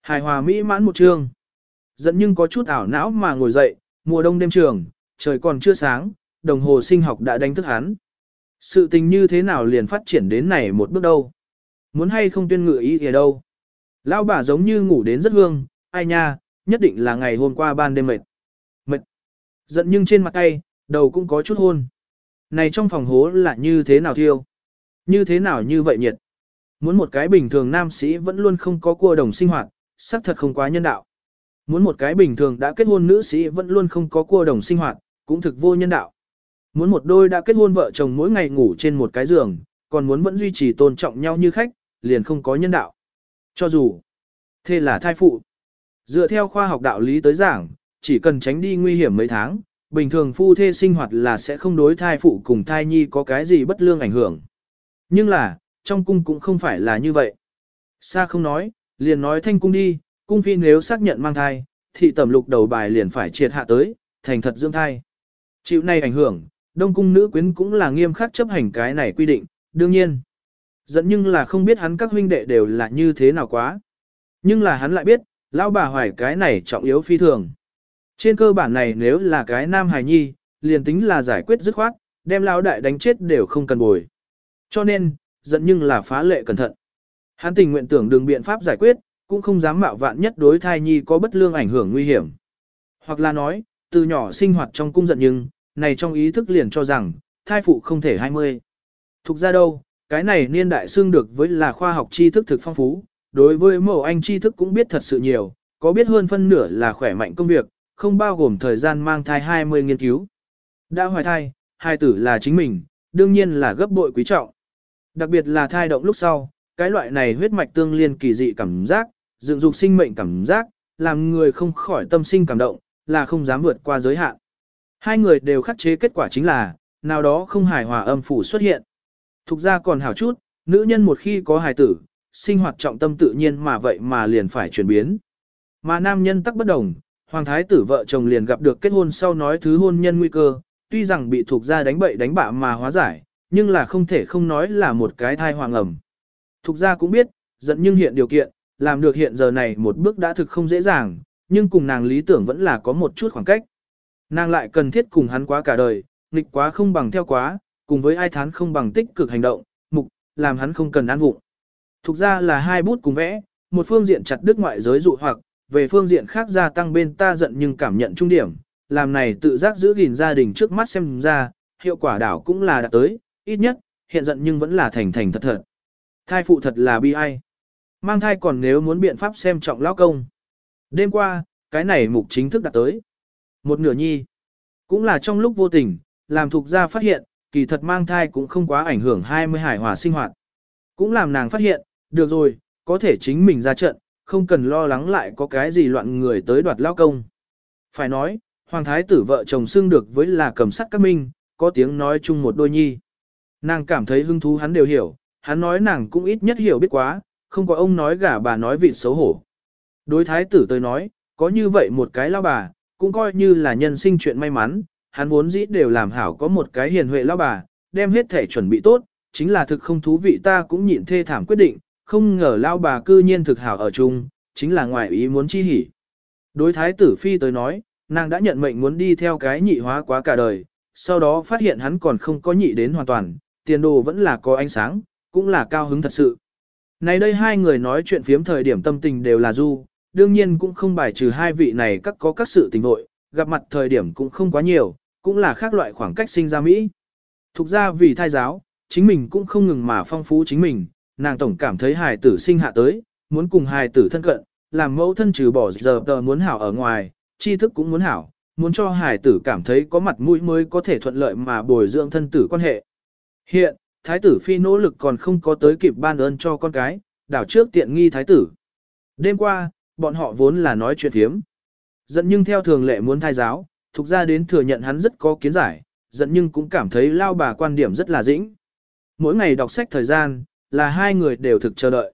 Hài hòa mỹ mãn một chương. Dẫn nhưng có chút ảo não mà ngồi dậy, mùa đông đêm trường, trời còn chưa sáng, đồng hồ sinh học đã đánh thức hắn. Sự tình như thế nào liền phát triển đến này một bước đâu? Muốn hay không tuyên ngự ý kìa đâu? Lão bà giống như ngủ đến rất hương, ai nha, nhất định là ngày hôm qua ban đêm mệt. Mệt. Giận nhưng trên mặt tay, đầu cũng có chút hôn. Này trong phòng hố là như thế nào thiêu? Như thế nào như vậy nhiệt? Muốn một cái bình thường nam sĩ vẫn luôn không có cua đồng sinh hoạt, xác thật không quá nhân đạo. Muốn một cái bình thường đã kết hôn nữ sĩ vẫn luôn không có cua đồng sinh hoạt, cũng thực vô nhân đạo. Muốn một đôi đã kết hôn vợ chồng mỗi ngày ngủ trên một cái giường, còn muốn vẫn duy trì tôn trọng nhau như khách, liền không có nhân đạo. Cho dù, thế là thai phụ. Dựa theo khoa học đạo lý tới giảng, chỉ cần tránh đi nguy hiểm mấy tháng, bình thường phu thê sinh hoạt là sẽ không đối thai phụ cùng thai nhi có cái gì bất lương ảnh hưởng. Nhưng là, trong cung cũng không phải là như vậy. Sa không nói, liền nói thanh cung đi, cung phi nếu xác nhận mang thai, thị tẩm lục đầu bài liền phải triệt hạ tới, thành thật dưỡng thai. Chịu này ảnh hưởng, đông cung nữ quyến cũng là nghiêm khắc chấp hành cái này quy định, đương nhiên. Dẫn nhưng là không biết hắn các huynh đệ đều là như thế nào quá. Nhưng là hắn lại biết, lão bà hoài cái này trọng yếu phi thường. Trên cơ bản này nếu là cái nam hài nhi, liền tính là giải quyết dứt khoát, đem lão đại đánh chết đều không cần bồi. Cho nên, giận nhưng là phá lệ cẩn thận. Hắn tình nguyện tưởng đường biện pháp giải quyết, cũng không dám mạo vạn nhất đối thai nhi có bất lương ảnh hưởng nguy hiểm. Hoặc là nói, từ nhỏ sinh hoạt trong cung giận nhưng, này trong ý thức liền cho rằng, thai phụ không thể 20. Thục ra đâu, cái này niên đại xương được với là khoa học tri thức thực phong phú, đối với mẫu anh tri thức cũng biết thật sự nhiều, có biết hơn phân nửa là khỏe mạnh công việc, không bao gồm thời gian mang thai 20 nghiên cứu. Đã hoài thai, hai tử là chính mình, đương nhiên là gấp bội quý trọng. Đặc biệt là thai động lúc sau, cái loại này huyết mạch tương liên kỳ dị cảm giác, dựng dục sinh mệnh cảm giác, làm người không khỏi tâm sinh cảm động, là không dám vượt qua giới hạn. Hai người đều khắc chế kết quả chính là, nào đó không hài hòa âm phủ xuất hiện. Thục ra còn hảo chút, nữ nhân một khi có hài tử, sinh hoạt trọng tâm tự nhiên mà vậy mà liền phải chuyển biến. Mà nam nhân tắc bất đồng, hoàng thái tử vợ chồng liền gặp được kết hôn sau nói thứ hôn nhân nguy cơ, tuy rằng bị thuộc gia đánh bậy đánh bạ mà hóa giải, nhưng là không thể không nói là một cái thai hoàng ẩm. Thục gia cũng biết, giận nhưng hiện điều kiện, làm được hiện giờ này một bước đã thực không dễ dàng, nhưng cùng nàng lý tưởng vẫn là có một chút khoảng cách. Nàng lại cần thiết cùng hắn quá cả đời, nghịch quá không bằng theo quá, cùng với ai thán không bằng tích cực hành động, mục, làm hắn không cần an vụng. Thục ra là hai bút cùng vẽ, một phương diện chặt đứt ngoại giới dụ hoặc, về phương diện khác gia tăng bên ta giận nhưng cảm nhận trung điểm, làm này tự giác giữ gìn gia đình trước mắt xem ra, hiệu quả đảo cũng là đạt tới, ít nhất, hiện giận nhưng vẫn là thành thành thật thật. Thai phụ thật là bi ai. Mang thai còn nếu muốn biện pháp xem trọng lão công. Đêm qua, cái này mục chính thức đặt tới. Một nửa nhi. Cũng là trong lúc vô tình, làm thuộc gia phát hiện, kỳ thật mang thai cũng không quá ảnh hưởng 20 hải hòa sinh hoạt. Cũng làm nàng phát hiện, được rồi, có thể chính mình ra trận, không cần lo lắng lại có cái gì loạn người tới đoạt lao công. Phải nói, hoàng thái tử vợ chồng xưng được với là cầm sắt các minh, có tiếng nói chung một đôi nhi. Nàng cảm thấy hứng thú hắn đều hiểu, hắn nói nàng cũng ít nhất hiểu biết quá, không có ông nói gả bà nói vịt xấu hổ. Đối thái tử tới nói, có như vậy một cái lao bà, cũng coi như là nhân sinh chuyện may mắn, hắn vốn dĩ đều làm hảo có một cái hiền huệ lao bà, đem hết thể chuẩn bị tốt, chính là thực không thú vị ta cũng nhịn thê thảm quyết định, không ngờ lao bà cư nhiên thực hảo ở chung, chính là ngoài ý muốn chi hỉ. Đối thái tử phi tới nói, nàng đã nhận mệnh muốn đi theo cái nhị hóa quá cả đời, sau đó phát hiện hắn còn không có nhị đến hoàn toàn, tiền đồ vẫn là có ánh sáng, cũng là cao hứng thật sự. Này đây hai người nói chuyện phiếm thời điểm tâm tình đều là du, đương nhiên cũng không bài trừ hai vị này các có các sự tình vội, gặp mặt thời điểm cũng không quá nhiều, cũng là khác loại khoảng cách sinh ra Mỹ. Thục ra vì thai giáo, chính mình cũng không ngừng mà phong phú chính mình, nàng tổng cảm thấy hài tử sinh hạ tới, muốn cùng hài tử thân cận, làm mẫu thân trừ bỏ giờ tờ muốn hảo ở ngoài, tri thức cũng muốn hảo, muốn cho hài tử cảm thấy có mặt mũi mới có thể thuận lợi mà bồi dưỡng thân tử quan hệ. Hiện, thái tử phi nỗ lực còn không có tới kịp ban ơn cho con cái, đảo trước tiện nghi thái tử. Đêm qua, bọn họ vốn là nói chuyện thiếm. Giận nhưng theo thường lệ muốn thai giáo, thuộc ra đến thừa nhận hắn rất có kiến giải, giận nhưng cũng cảm thấy lao bà quan điểm rất là dĩnh. Mỗi ngày đọc sách thời gian, là hai người đều thực chờ đợi.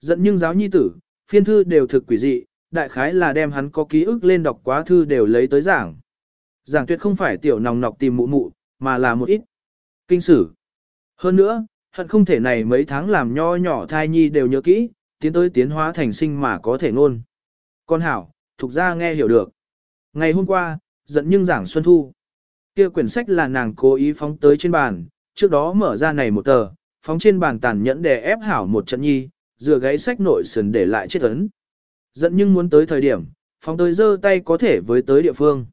Giận nhưng giáo nhi tử, phiên thư đều thực quỷ dị, đại khái là đem hắn có ký ức lên đọc quá thư đều lấy tới giảng. Giảng tuyệt không phải tiểu nòng nọc tìm mụ mụ, mà là một ít kinh sử. Hơn nữa, hận không thể này mấy tháng làm nho nhỏ thai nhi đều nhớ kỹ, tiến tới tiến hóa thành sinh mà có thể ngôn. Con hảo, thuộc ra nghe hiểu được. Ngày hôm qua, giận nhưng giảng Xuân Thu. Kia quyển sách là nàng cố ý phóng tới trên bàn, trước đó mở ra này một tờ, phóng trên bàn tàn nhẫn để ép hảo một trận nhi, dựa gáy sách nội sườn để lại chết ấn. Giận nhưng muốn tới thời điểm, phóng tới giơ tay có thể với tới địa phương.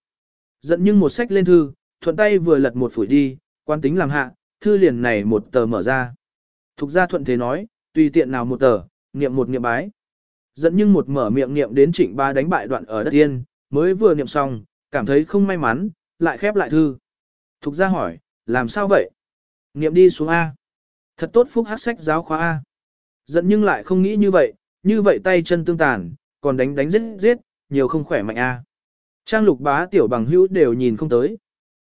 Giận nhưng một sách lên thư, thuận tay vừa lật một phủi đi, quan tính làm hạ, thư liền này một tờ mở ra. Thục gia thuận thế nói, tùy tiện nào một tờ, niệm một niệm bái. Dẫn nhưng một mở miệng niệm đến trịnh ba đánh bại đoạn ở đất tiên, mới vừa niệm xong, cảm thấy không may mắn, lại khép lại thư. Thục gia hỏi, làm sao vậy? Niệm đi xuống A. Thật tốt phúc hát sách giáo khóa A. Dẫn nhưng lại không nghĩ như vậy, như vậy tay chân tương tàn, còn đánh đánh giết giết, nhiều không khỏe mạnh A. Trang lục bá tiểu bằng hữu đều nhìn không tới.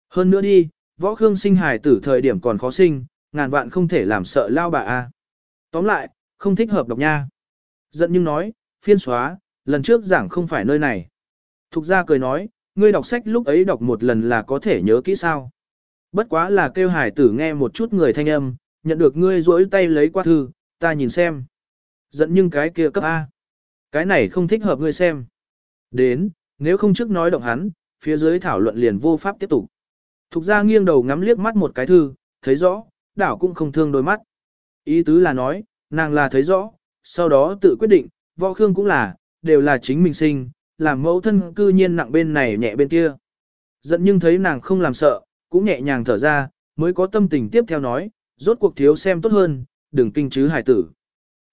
Hơn nữa đi, võ khương sinh hài tử thời điểm còn khó sinh, ngàn vạn không thể làm sợ lao bà A. Tóm lại, không thích hợp đọc nha. Giận nhưng nói, phiên xóa, lần trước giảng không phải nơi này. Thục ra cười nói, ngươi đọc sách lúc ấy đọc một lần là có thể nhớ kỹ sao. Bất quá là kêu hải tử nghe một chút người thanh âm, nhận được ngươi rỗi tay lấy qua thư, ta nhìn xem. Giận nhưng cái kia cấp A. Cái này không thích hợp ngươi xem. Đến, nếu không trước nói động hắn, phía dưới thảo luận liền vô pháp tiếp tục. Thục ra nghiêng đầu ngắm liếc mắt một cái thư, thấy rõ, đảo cũng không thương đôi mắt. Ý tứ là nói, nàng là thấy rõ, sau đó tự quyết định, võ khương cũng là, đều là chính mình sinh, làm mẫu thân cư nhiên nặng bên này nhẹ bên kia. Giận nhưng thấy nàng không làm sợ, cũng nhẹ nhàng thở ra, mới có tâm tình tiếp theo nói, rốt cuộc thiếu xem tốt hơn, đừng kinh chứ hải tử.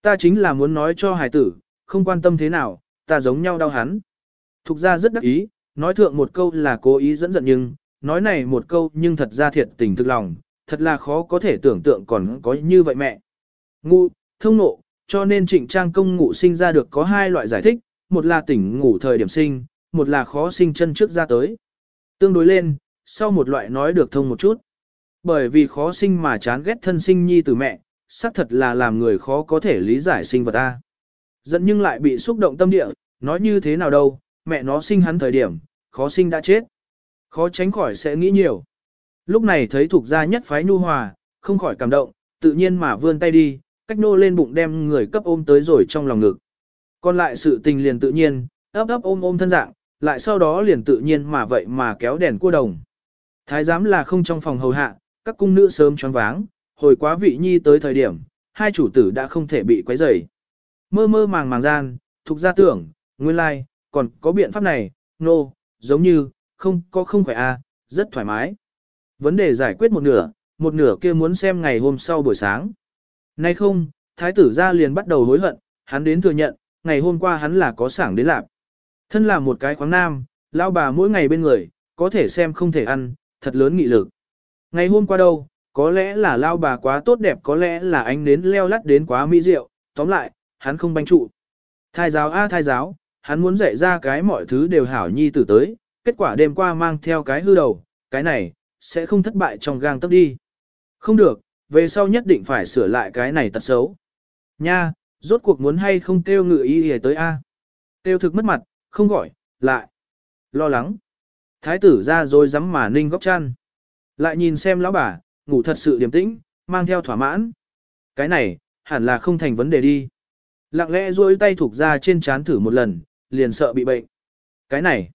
Ta chính là muốn nói cho hải tử, không quan tâm thế nào, ta giống nhau đau hắn. Thục ra rất đắc ý, nói thượng một câu là cố ý dẫn giận nhưng, nói này một câu nhưng thật ra thiệt tình thực lòng, thật là khó có thể tưởng tượng còn có như vậy mẹ. Ngu, thông nộ, cho nên trịnh trang công ngụ sinh ra được có hai loại giải thích, một là tỉnh ngủ thời điểm sinh, một là khó sinh chân trước ra tới. Tương đối lên, sau một loại nói được thông một chút. Bởi vì khó sinh mà chán ghét thân sinh nhi từ mẹ, xác thật là làm người khó có thể lý giải sinh vật ta. Giận nhưng lại bị xúc động tâm địa, nói như thế nào đâu, mẹ nó sinh hắn thời điểm, khó sinh đã chết. Khó tránh khỏi sẽ nghĩ nhiều. Lúc này thấy thuộc gia nhất phái nhu hòa, không khỏi cảm động, tự nhiên mà vươn tay đi, cách nô lên bụng đem người cấp ôm tới rồi trong lòng ngực. Còn lại sự tình liền tự nhiên, ấp ấp ôm ôm thân dạng, lại sau đó liền tự nhiên mà vậy mà kéo đèn cua đồng. Thái giám là không trong phòng hầu hạ, các cung nữ sớm choáng váng, hồi quá vị nhi tới thời điểm, hai chủ tử đã không thể bị quấy rầy. Mơ mơ màng màng gian, thuộc ra tưởng, nguyên lai, like, còn có biện pháp này, nô, no, giống như, không có không khỏe a, rất thoải mái. Vấn đề giải quyết một nửa, một nửa kia muốn xem ngày hôm sau buổi sáng. Nay không, thái tử ra liền bắt đầu hối hận, hắn đến thừa nhận, ngày hôm qua hắn là có sảng đến lạp. Thân là một cái khoáng nam, lão bà mỗi ngày bên người, có thể xem không thể ăn, thật lớn nghị lực. Ngày hôm qua đâu, có lẽ là lao bà quá tốt đẹp có lẽ là ánh nến leo lắt đến quá mỹ diệu, tóm lại, hắn không banh trụ. Thai giáo a thai giáo, hắn muốn dạy ra cái mọi thứ đều hảo nhi tử tới, kết quả đêm qua mang theo cái hư đầu, cái này, sẽ không thất bại trong gang tấc đi. Không được, về sau nhất định phải sửa lại cái này tật xấu. Nha, rốt cuộc muốn hay không kêu ngự y hề tới A. Kêu thực mất mặt, không gọi, lại. Lo lắng. Thái tử ra rồi dám mà ninh góc chăn. Lại nhìn xem lão bà, ngủ thật sự điềm tĩnh, mang theo thỏa mãn. Cái này, hẳn là không thành vấn đề đi. Lặng lẽ duỗi tay thuộc ra trên chán thử một lần, liền sợ bị bệnh. Cái này,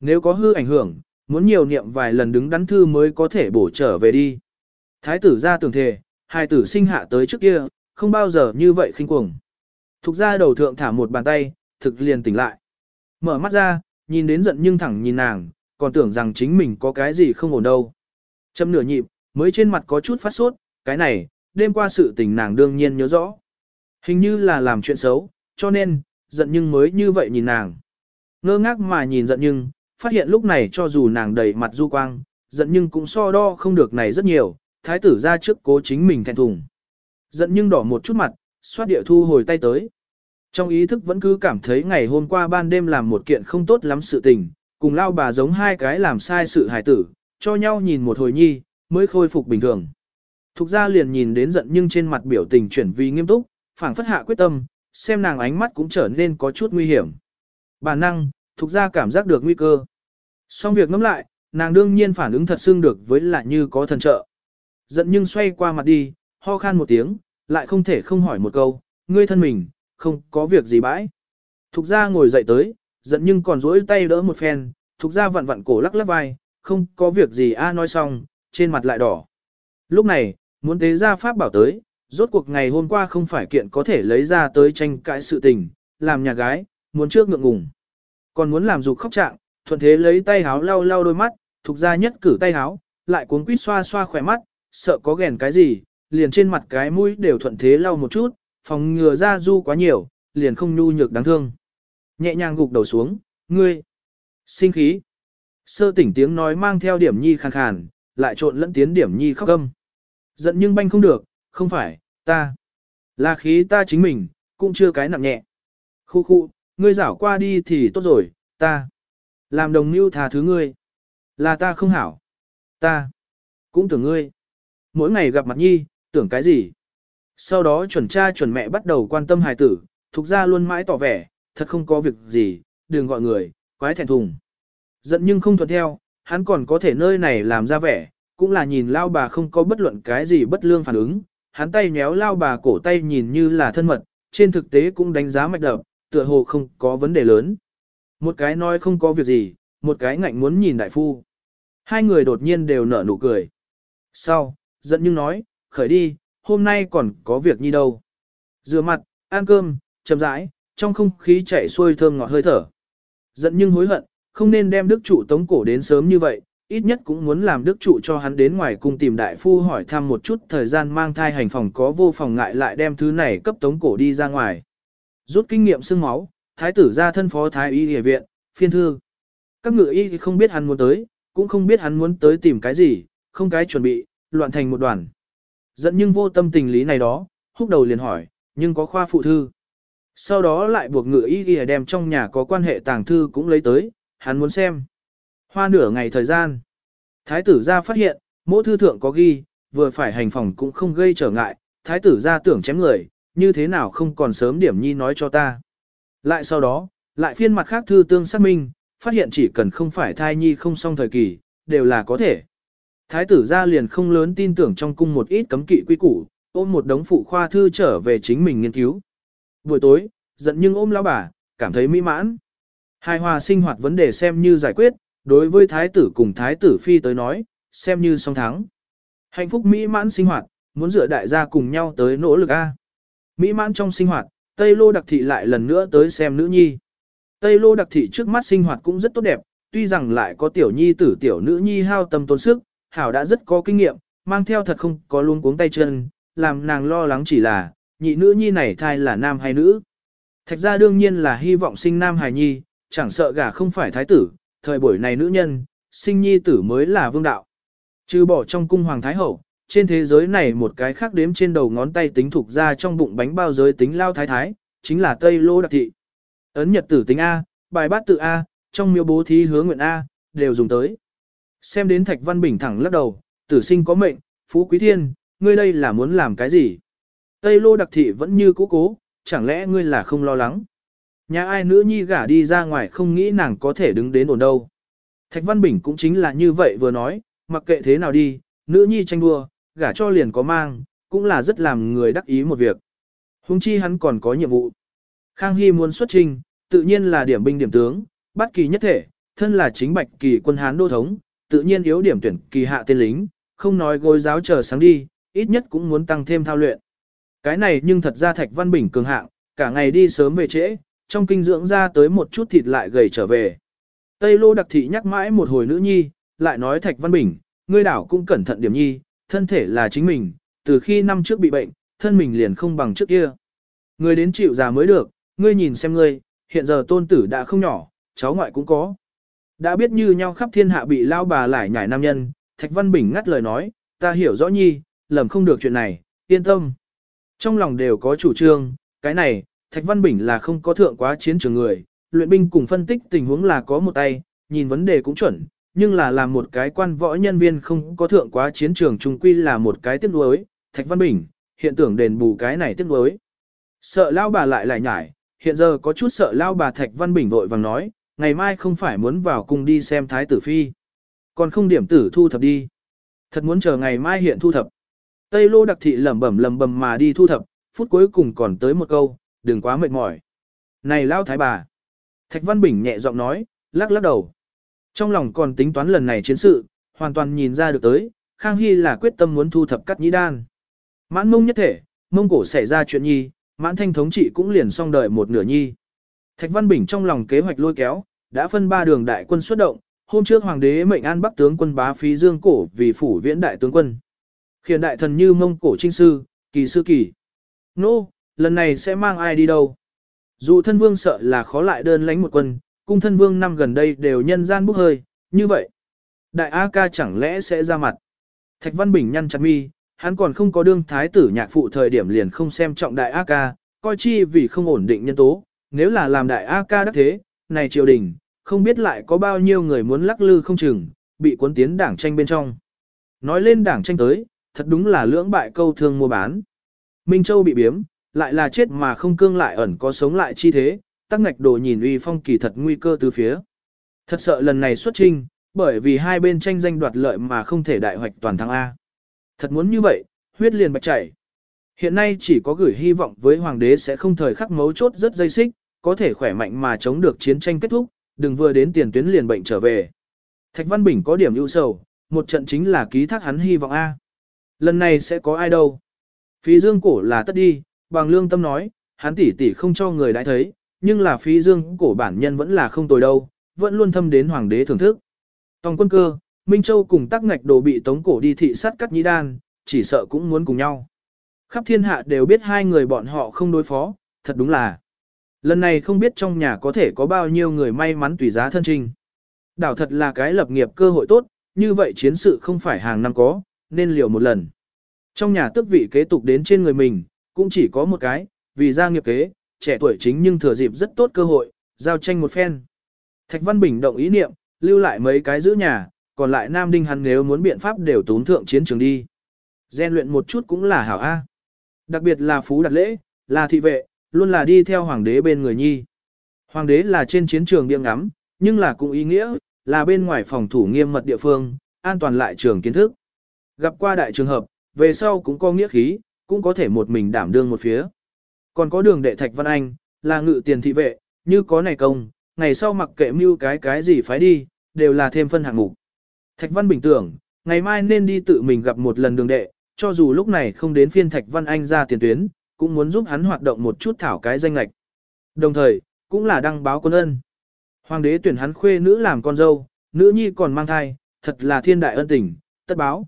nếu có hư ảnh hưởng, muốn nhiều niệm vài lần đứng đắn thư mới có thể bổ trở về đi. Thái tử ra tưởng thề, hai tử sinh hạ tới trước kia, không bao giờ như vậy khinh cuồng. Thục ra đầu thượng thả một bàn tay, thực liền tỉnh lại. Mở mắt ra, nhìn đến giận nhưng thẳng nhìn nàng, còn tưởng rằng chính mình có cái gì không ổn đâu. Châm nửa nhịp, mới trên mặt có chút phát sốt, cái này, đêm qua sự tình nàng đương nhiên nhớ rõ. Hình như là làm chuyện xấu, cho nên, giận nhưng mới như vậy nhìn nàng. Ngơ ngác mà nhìn giận nhưng, phát hiện lúc này cho dù nàng đầy mặt du quang, giận nhưng cũng so đo không được này rất nhiều, thái tử ra trước cố chính mình thẹn thùng. Giận nhưng đỏ một chút mặt, xoát địa thu hồi tay tới. Trong ý thức vẫn cứ cảm thấy ngày hôm qua ban đêm làm một kiện không tốt lắm sự tình, cùng lao bà giống hai cái làm sai sự hài tử, cho nhau nhìn một hồi nhi, mới khôi phục bình thường. Thục ra liền nhìn đến giận nhưng trên mặt biểu tình chuyển vì nghiêm túc, phảng phất hạ quyết tâm, xem nàng ánh mắt cũng trở nên có chút nguy hiểm. Bà năng, thục ra cảm giác được nguy cơ. Xong việc ngẫm lại, nàng đương nhiên phản ứng thật xương được với là như có thần trợ. Giận nhưng xoay qua mặt đi, ho khan một tiếng, lại không thể không hỏi một câu, ngươi thân mình, không có việc gì bãi. Thục ra ngồi dậy tới, giận nhưng còn rỗi tay đỡ một phen, thục ra vặn vặn cổ lắc lắc vai, không có việc gì a nói xong, trên mặt lại đỏ. Lúc này, muốn tế ra pháp bảo tới, rốt cuộc ngày hôm qua không phải kiện có thể lấy ra tới tranh cãi sự tình, làm nhà gái, muốn trước ngượng ngùng. Còn muốn làm dục khóc trạng, thuận thế lấy tay háo lau lau đôi mắt, thuộc ra nhất cử tay háo, lại cuốn quýt xoa xoa khỏe mắt, sợ có ghèn cái gì, liền trên mặt cái mũi đều thuận thế lau một chút, phòng ngừa ra du quá nhiều, liền không nhu nhược đáng thương. Nhẹ nhàng gục đầu xuống, ngươi, sinh khí. Sơ tỉnh tiếng nói mang theo điểm nhi khàn khàn, lại trộn lẫn tiến điểm nhi khóc âm. Giận nhưng banh không được, không phải, ta. Là khí ta chính mình, cũng chưa cái nặng nhẹ. Khu khu, ngươi rảo qua đi thì tốt rồi, ta. Làm đồng mưu thà thứ ngươi. Là ta không hảo. Ta. Cũng tưởng ngươi. Mỗi ngày gặp mặt nhi, tưởng cái gì. Sau đó chuẩn cha chuẩn mẹ bắt đầu quan tâm hài tử, thuộc ra luôn mãi tỏ vẻ, thật không có việc gì, đừng gọi người, quái thẹn thùng. Giận nhưng không thuận theo, hắn còn có thể nơi này làm ra vẻ, cũng là nhìn lao bà không có bất luận cái gì bất lương phản ứng, hắn tay nhéo lao bà cổ tay nhìn như là thân mật, trên thực tế cũng đánh giá mạch đập, tựa hồ không có vấn đề lớn. Một cái nói không có việc gì, một cái ngạnh muốn nhìn đại phu. Hai người đột nhiên đều nở nụ cười. Sau, giận nhưng nói, khởi đi, hôm nay còn có việc như đâu. Rửa mặt, ăn cơm, chậm rãi, trong không khí chảy xuôi thơm ngọt hơi thở. Giận nhưng hối hận, không nên đem đức trụ tống cổ đến sớm như vậy, ít nhất cũng muốn làm đức trụ cho hắn đến ngoài cung tìm đại phu hỏi thăm một chút thời gian mang thai hành phòng có vô phòng ngại lại đem thứ này cấp tống cổ đi ra ngoài. Rút kinh nghiệm xương máu, thái tử ra thân phó thái y y viện, phiên thư. Các ngựa y thì không biết hắn muốn tới, cũng không biết hắn muốn tới tìm cái gì, không cái chuẩn bị, loạn thành một đoàn. Dẫn nhưng vô tâm tình lý này đó, húc đầu liền hỏi, nhưng có khoa phụ thư. Sau đó lại buộc ngựa y y đem trong nhà có quan hệ tàng thư cũng lấy tới, hắn muốn xem. Hoa nửa ngày thời gian. Thái tử ra phát hiện, mỗi thư thượng có ghi, vừa phải hành phòng cũng không gây trở ngại, thái tử ra tưởng chém người, như thế nào không còn sớm điểm nhi nói cho ta. Lại sau đó, lại phiên mặt khác thư tương xác minh, phát hiện chỉ cần không phải thai nhi không xong thời kỳ, đều là có thể. Thái tử ra liền không lớn tin tưởng trong cung một ít cấm kỵ quy củ, ôm một đống phụ khoa thư trở về chính mình nghiên cứu. Buổi tối, giận nhưng ôm lão bà, cảm thấy mỹ mãn. Hài hòa sinh hoạt vấn đề xem như giải quyết, đối với thái tử cùng thái tử phi tới nói, xem như song thắng. Hạnh phúc mỹ mãn sinh hoạt, muốn dựa đại gia cùng nhau tới nỗ lực A. Mỹ mãn trong sinh hoạt, Tây Lô Đặc Thị lại lần nữa tới xem nữ nhi. Tây Lô Đặc Thị trước mắt sinh hoạt cũng rất tốt đẹp, tuy rằng lại có tiểu nhi tử tiểu nữ nhi hao tâm tốn sức, Hảo đã rất có kinh nghiệm, mang theo thật không có luôn cuống tay chân, làm nàng lo lắng chỉ là, nhị nữ nhi này thai là nam hay nữ. Thạch ra đương nhiên là hy vọng sinh nam hài nhi, chẳng sợ gả không phải thái tử, thời buổi này nữ nhân, sinh nhi tử mới là vương đạo. Trừ bỏ trong cung hoàng thái hậu, trên thế giới này một cái khác đếm trên đầu ngón tay tính thuộc ra trong bụng bánh bao giới tính lao thái thái, chính là Tây Lô Đặc Thị. Ấn nhật tử tính A, bài bát tự A, trong miêu bố thí hứa nguyện A, đều dùng tới. Xem đến Thạch Văn Bình thẳng lắc đầu, tử sinh có mệnh, phú quý thiên, ngươi đây là muốn làm cái gì? Tây Lô Đặc Thị vẫn như cũ cố, chẳng lẽ ngươi là không lo lắng? Nhà ai nữ nhi gả đi ra ngoài không nghĩ nàng có thể đứng đến ổn đâu. Thạch Văn Bình cũng chính là như vậy vừa nói, mặc kệ thế nào đi, nữ nhi tranh đua, gả cho liền có mang, cũng là rất làm người đắc ý một việc. Hùng chi hắn còn có nhiệm vụ. Khang Hy muốn xuất trình, tự nhiên là điểm binh điểm tướng, bắt kỳ nhất thể, thân là chính bạch kỳ quân Hán đô thống, tự nhiên yếu điểm tuyển kỳ hạ tên lính, không nói gối giáo chờ sáng đi, ít nhất cũng muốn tăng thêm thao luyện. Cái này nhưng thật ra Thạch Văn Bình cường hạng, cả ngày đi sớm về trễ, trong kinh dưỡng ra tới một chút thịt lại gầy trở về. Tây Lô Đặc Thị nhắc mãi một hồi nữ nhi, lại nói Thạch Văn Bình, ngươi đảo cũng cẩn thận điểm nhi, thân thể là chính mình, từ khi năm trước bị bệnh, thân mình liền không bằng trước kia. Ngươi đến chịu già mới được, ngươi nhìn xem ngươi, hiện giờ tôn tử đã không nhỏ, cháu ngoại cũng có. Đã biết như nhau khắp thiên hạ bị lao bà lại nhảy nam nhân, Thạch Văn Bình ngắt lời nói, ta hiểu rõ nhi, lầm không được chuyện này, yên tâm. Trong lòng đều có chủ trương, cái này, Thạch Văn Bình là không có thượng quá chiến trường người, luyện binh cùng phân tích tình huống là có một tay, nhìn vấn đề cũng chuẩn, nhưng là làm một cái quan võ nhân viên không có thượng quá chiến trường trung quy là một cái tiếc nuối, Thạch Văn Bình, hiện tưởng đền bù cái này tiếc nuối. Sợ lao bà lại lại nhải, hiện giờ có chút sợ lao bà Thạch Văn Bình vội vàng nói, ngày mai không phải muốn vào cùng đi xem thái tử phi. Còn không điểm tử thu thập đi. Thật muốn chờ ngày mai hiện thu thập. Tây lô đặc thị lẩm bẩm lẩm bẩm mà đi thu thập, phút cuối cùng còn tới một câu, đừng quá mệt mỏi. Này lao thái bà. Thạch Văn Bình nhẹ giọng nói, lắc lắc đầu. Trong lòng còn tính toán lần này chiến sự, hoàn toàn nhìn ra được tới, Khang Hy là quyết tâm muốn thu thập cắt nhĩ đan. Mãn mông nhất thể, mông cổ xảy ra chuyện nhi, mãn thanh thống trị cũng liền xong đời một nửa nhi. Thạch Văn Bình trong lòng kế hoạch lôi kéo, đã phân ba đường đại quân xuất động, hôm trước hoàng đế mệnh an bắc tướng quân bá phí dương cổ vì phủ viễn đại tướng quân. Khiển đại thần như mông cổ trinh sư, kỳ sư kỳ. Nô, lần này sẽ mang ai đi đâu? Dù thân vương sợ là khó lại đơn lánh một quân, cung thân vương năm gần đây đều nhân gian bốc hơi, như vậy. Đại A ca chẳng lẽ sẽ ra mặt. Thạch Văn Bình nhăn chặt mi, hắn còn không có đương thái tử nhạc phụ thời điểm liền không xem trọng đại A ca, coi chi vì không ổn định nhân tố, nếu là làm đại A ca đắc thế, này triều đình, không biết lại có bao nhiêu người muốn lắc lư không chừng, bị cuốn tiến đảng tranh bên trong. Nói lên đảng tranh tới, thật đúng là lưỡng bại câu thương mua bán. Minh Châu bị biếm, lại là chết mà không cương lại ẩn có sống lại chi thế, tắc ngạch đồ nhìn uy phong kỳ thật nguy cơ từ phía. Thật sợ lần này xuất trinh, bởi vì hai bên tranh danh đoạt lợi mà không thể đại hoạch toàn thắng A. Thật muốn như vậy, huyết liền bạch chảy. Hiện nay chỉ có gửi hy vọng với hoàng đế sẽ không thời khắc mấu chốt rất dây xích, có thể khỏe mạnh mà chống được chiến tranh kết thúc, đừng vừa đến tiền tuyến liền bệnh trở về. Thạch Văn Bình có điểm ưu sầu, một trận chính là ký thác hắn hy vọng A. Lần này sẽ có ai đâu. Phí dương cổ là tất đi, bằng lương tâm nói, hắn tỷ tỷ không cho người đã thấy, nhưng là phí dương cổ bản nhân vẫn là không tồi đâu, vẫn luôn thâm đến hoàng đế thưởng thức. Tòng quân cơ, Minh Châu cùng tắc ngạch đồ bị tống cổ đi thị sát cắt nhĩ đan, chỉ sợ cũng muốn cùng nhau. Khắp thiên hạ đều biết hai người bọn họ không đối phó, thật đúng là. Lần này không biết trong nhà có thể có bao nhiêu người may mắn tùy giá thân trình. Đảo thật là cái lập nghiệp cơ hội tốt, như vậy chiến sự không phải hàng năm có, nên liều một lần. Trong nhà tước vị kế tục đến trên người mình, cũng chỉ có một cái, vì gia nghiệp kế, trẻ tuổi chính nhưng thừa dịp rất tốt cơ hội, giao tranh một phen. Thạch Văn Bình động ý niệm, lưu lại mấy cái giữ nhà, còn lại Nam Đinh hắn nếu muốn biện pháp đều tốn thượng chiến trường đi. Gen luyện một chút cũng là hảo A. Đặc biệt là Phú Đặt Lễ, là thị vệ, luôn là đi theo hoàng đế bên người nhi. Hoàng đế là trên chiến trường biếng ngắm, nhưng là cũng ý nghĩa, là bên ngoài phòng thủ nghiêm mật địa phương, an toàn lại trường kiến thức. Gặp qua đại trường hợp, về sau cũng có nghĩa khí, cũng có thể một mình đảm đương một phía. Còn có đường đệ Thạch Văn Anh, là ngự tiền thị vệ, như có này công, ngày sau mặc kệ mưu cái cái gì phải đi, đều là thêm phân hạng mục. Thạch Văn bình tưởng, ngày mai nên đi tự mình gặp một lần đường đệ, cho dù lúc này không đến phiên Thạch Văn Anh ra tiền tuyến, cũng muốn giúp hắn hoạt động một chút thảo cái danh lệch. Đồng thời, cũng là đăng báo quân ân. Hoàng đế tuyển hắn khuê nữ làm con dâu, nữ nhi còn mang thai, thật là thiên đại ân tình, tất báo.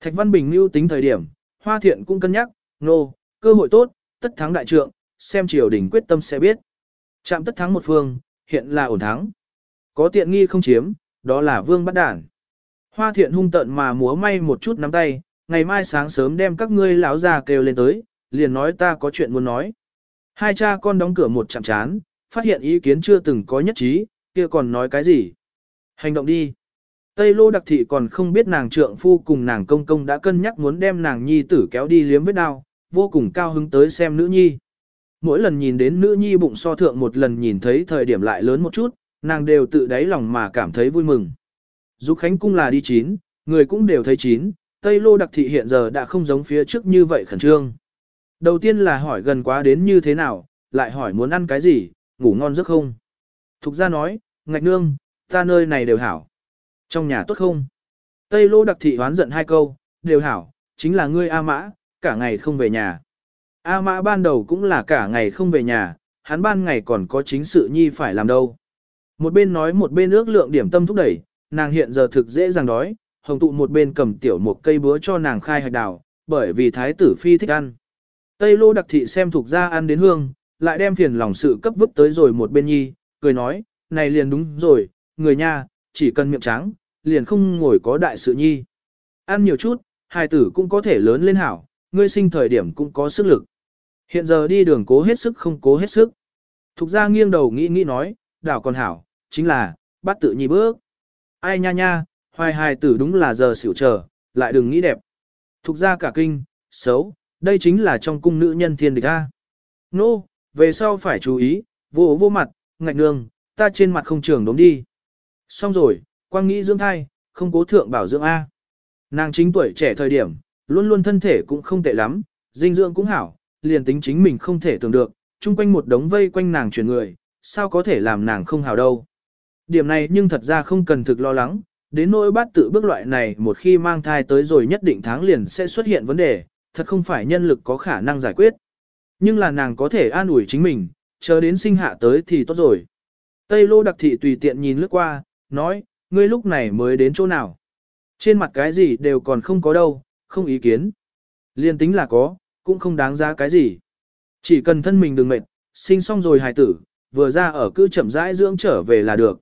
Thạch Văn Bình lưu tính thời điểm, Hoa Thiện cũng cân nhắc, nô, cơ hội tốt, tất thắng đại trượng, xem triều đình quyết tâm sẽ biết. Chạm tất thắng một phương, hiện là ổn thắng. Có tiện nghi không chiếm, đó là vương bắt đản. Hoa Thiện hung tận mà múa may một chút nắm tay, ngày mai sáng sớm đem các ngươi lão già kêu lên tới, liền nói ta có chuyện muốn nói. Hai cha con đóng cửa một chạm chán, phát hiện ý kiến chưa từng có nhất trí, kia còn nói cái gì. Hành động đi. Tây Lô Đặc Thị còn không biết nàng trượng phu cùng nàng công công đã cân nhắc muốn đem nàng nhi tử kéo đi liếm vết đao, vô cùng cao hứng tới xem nữ nhi. Mỗi lần nhìn đến nữ nhi bụng so thượng một lần nhìn thấy thời điểm lại lớn một chút, nàng đều tự đáy lòng mà cảm thấy vui mừng. Dục Khánh Cung là đi chín, người cũng đều thấy chín, Tây Lô Đặc Thị hiện giờ đã không giống phía trước như vậy khẩn trương. Đầu tiên là hỏi gần quá đến như thế nào, lại hỏi muốn ăn cái gì, ngủ ngon giấc không. Thục ra nói, ngạch nương, ta nơi này đều hảo. Trong nhà tốt không? Tây Lô đặc thị hoán giận hai câu, đều hảo, chính là ngươi A Mã, cả ngày không về nhà. A Mã ban đầu cũng là cả ngày không về nhà, hắn ban ngày còn có chính sự nhi phải làm đâu. Một bên nói một bên ước lượng điểm tâm thúc đẩy, nàng hiện giờ thực dễ dàng đói, hồng tụ một bên cầm tiểu một cây búa cho nàng khai hạch đào, bởi vì thái tử phi thích ăn. Tây Lô đặc thị xem thuộc ra ăn đến hương, lại đem phiền lòng sự cấp vứt tới rồi một bên nhi, cười nói, này liền đúng rồi, người nha, chỉ cần miệng trắng, liền không ngồi có đại sự nhi. Ăn nhiều chút, hài tử cũng có thể lớn lên hảo, ngươi sinh thời điểm cũng có sức lực. Hiện giờ đi đường cố hết sức không cố hết sức. Thục ra nghiêng đầu nghĩ nghĩ nói, đảo còn hảo, chính là, bắt tự nhi bước. Ai nha nha, hoài hài tử đúng là giờ xỉu chờ, lại đừng nghĩ đẹp. Thục ra cả kinh, xấu, đây chính là trong cung nữ nhân thiên địch A. Nô, no, về sau phải chú ý, vô vô mặt, ngạch nương, ta trên mặt không trường đốm đi. Xong rồi, quang nghĩ dưỡng thai, không cố thượng bảo dưỡng A. Nàng chính tuổi trẻ thời điểm, luôn luôn thân thể cũng không tệ lắm, dinh dưỡng cũng hảo, liền tính chính mình không thể tưởng được, chung quanh một đống vây quanh nàng chuyển người, sao có thể làm nàng không hảo đâu. Điểm này nhưng thật ra không cần thực lo lắng, đến nỗi bát tự bước loại này một khi mang thai tới rồi nhất định tháng liền sẽ xuất hiện vấn đề, thật không phải nhân lực có khả năng giải quyết. Nhưng là nàng có thể an ủi chính mình, chờ đến sinh hạ tới thì tốt rồi. Tây lô đặc thị tùy tiện nhìn lướt qua, nói, ngươi lúc này mới đến chỗ nào. Trên mặt cái gì đều còn không có đâu, không ý kiến. Liên tính là có, cũng không đáng giá cái gì. Chỉ cần thân mình đừng mệt, sinh xong rồi hài tử, vừa ra ở cứ chậm rãi dưỡng trở về là được.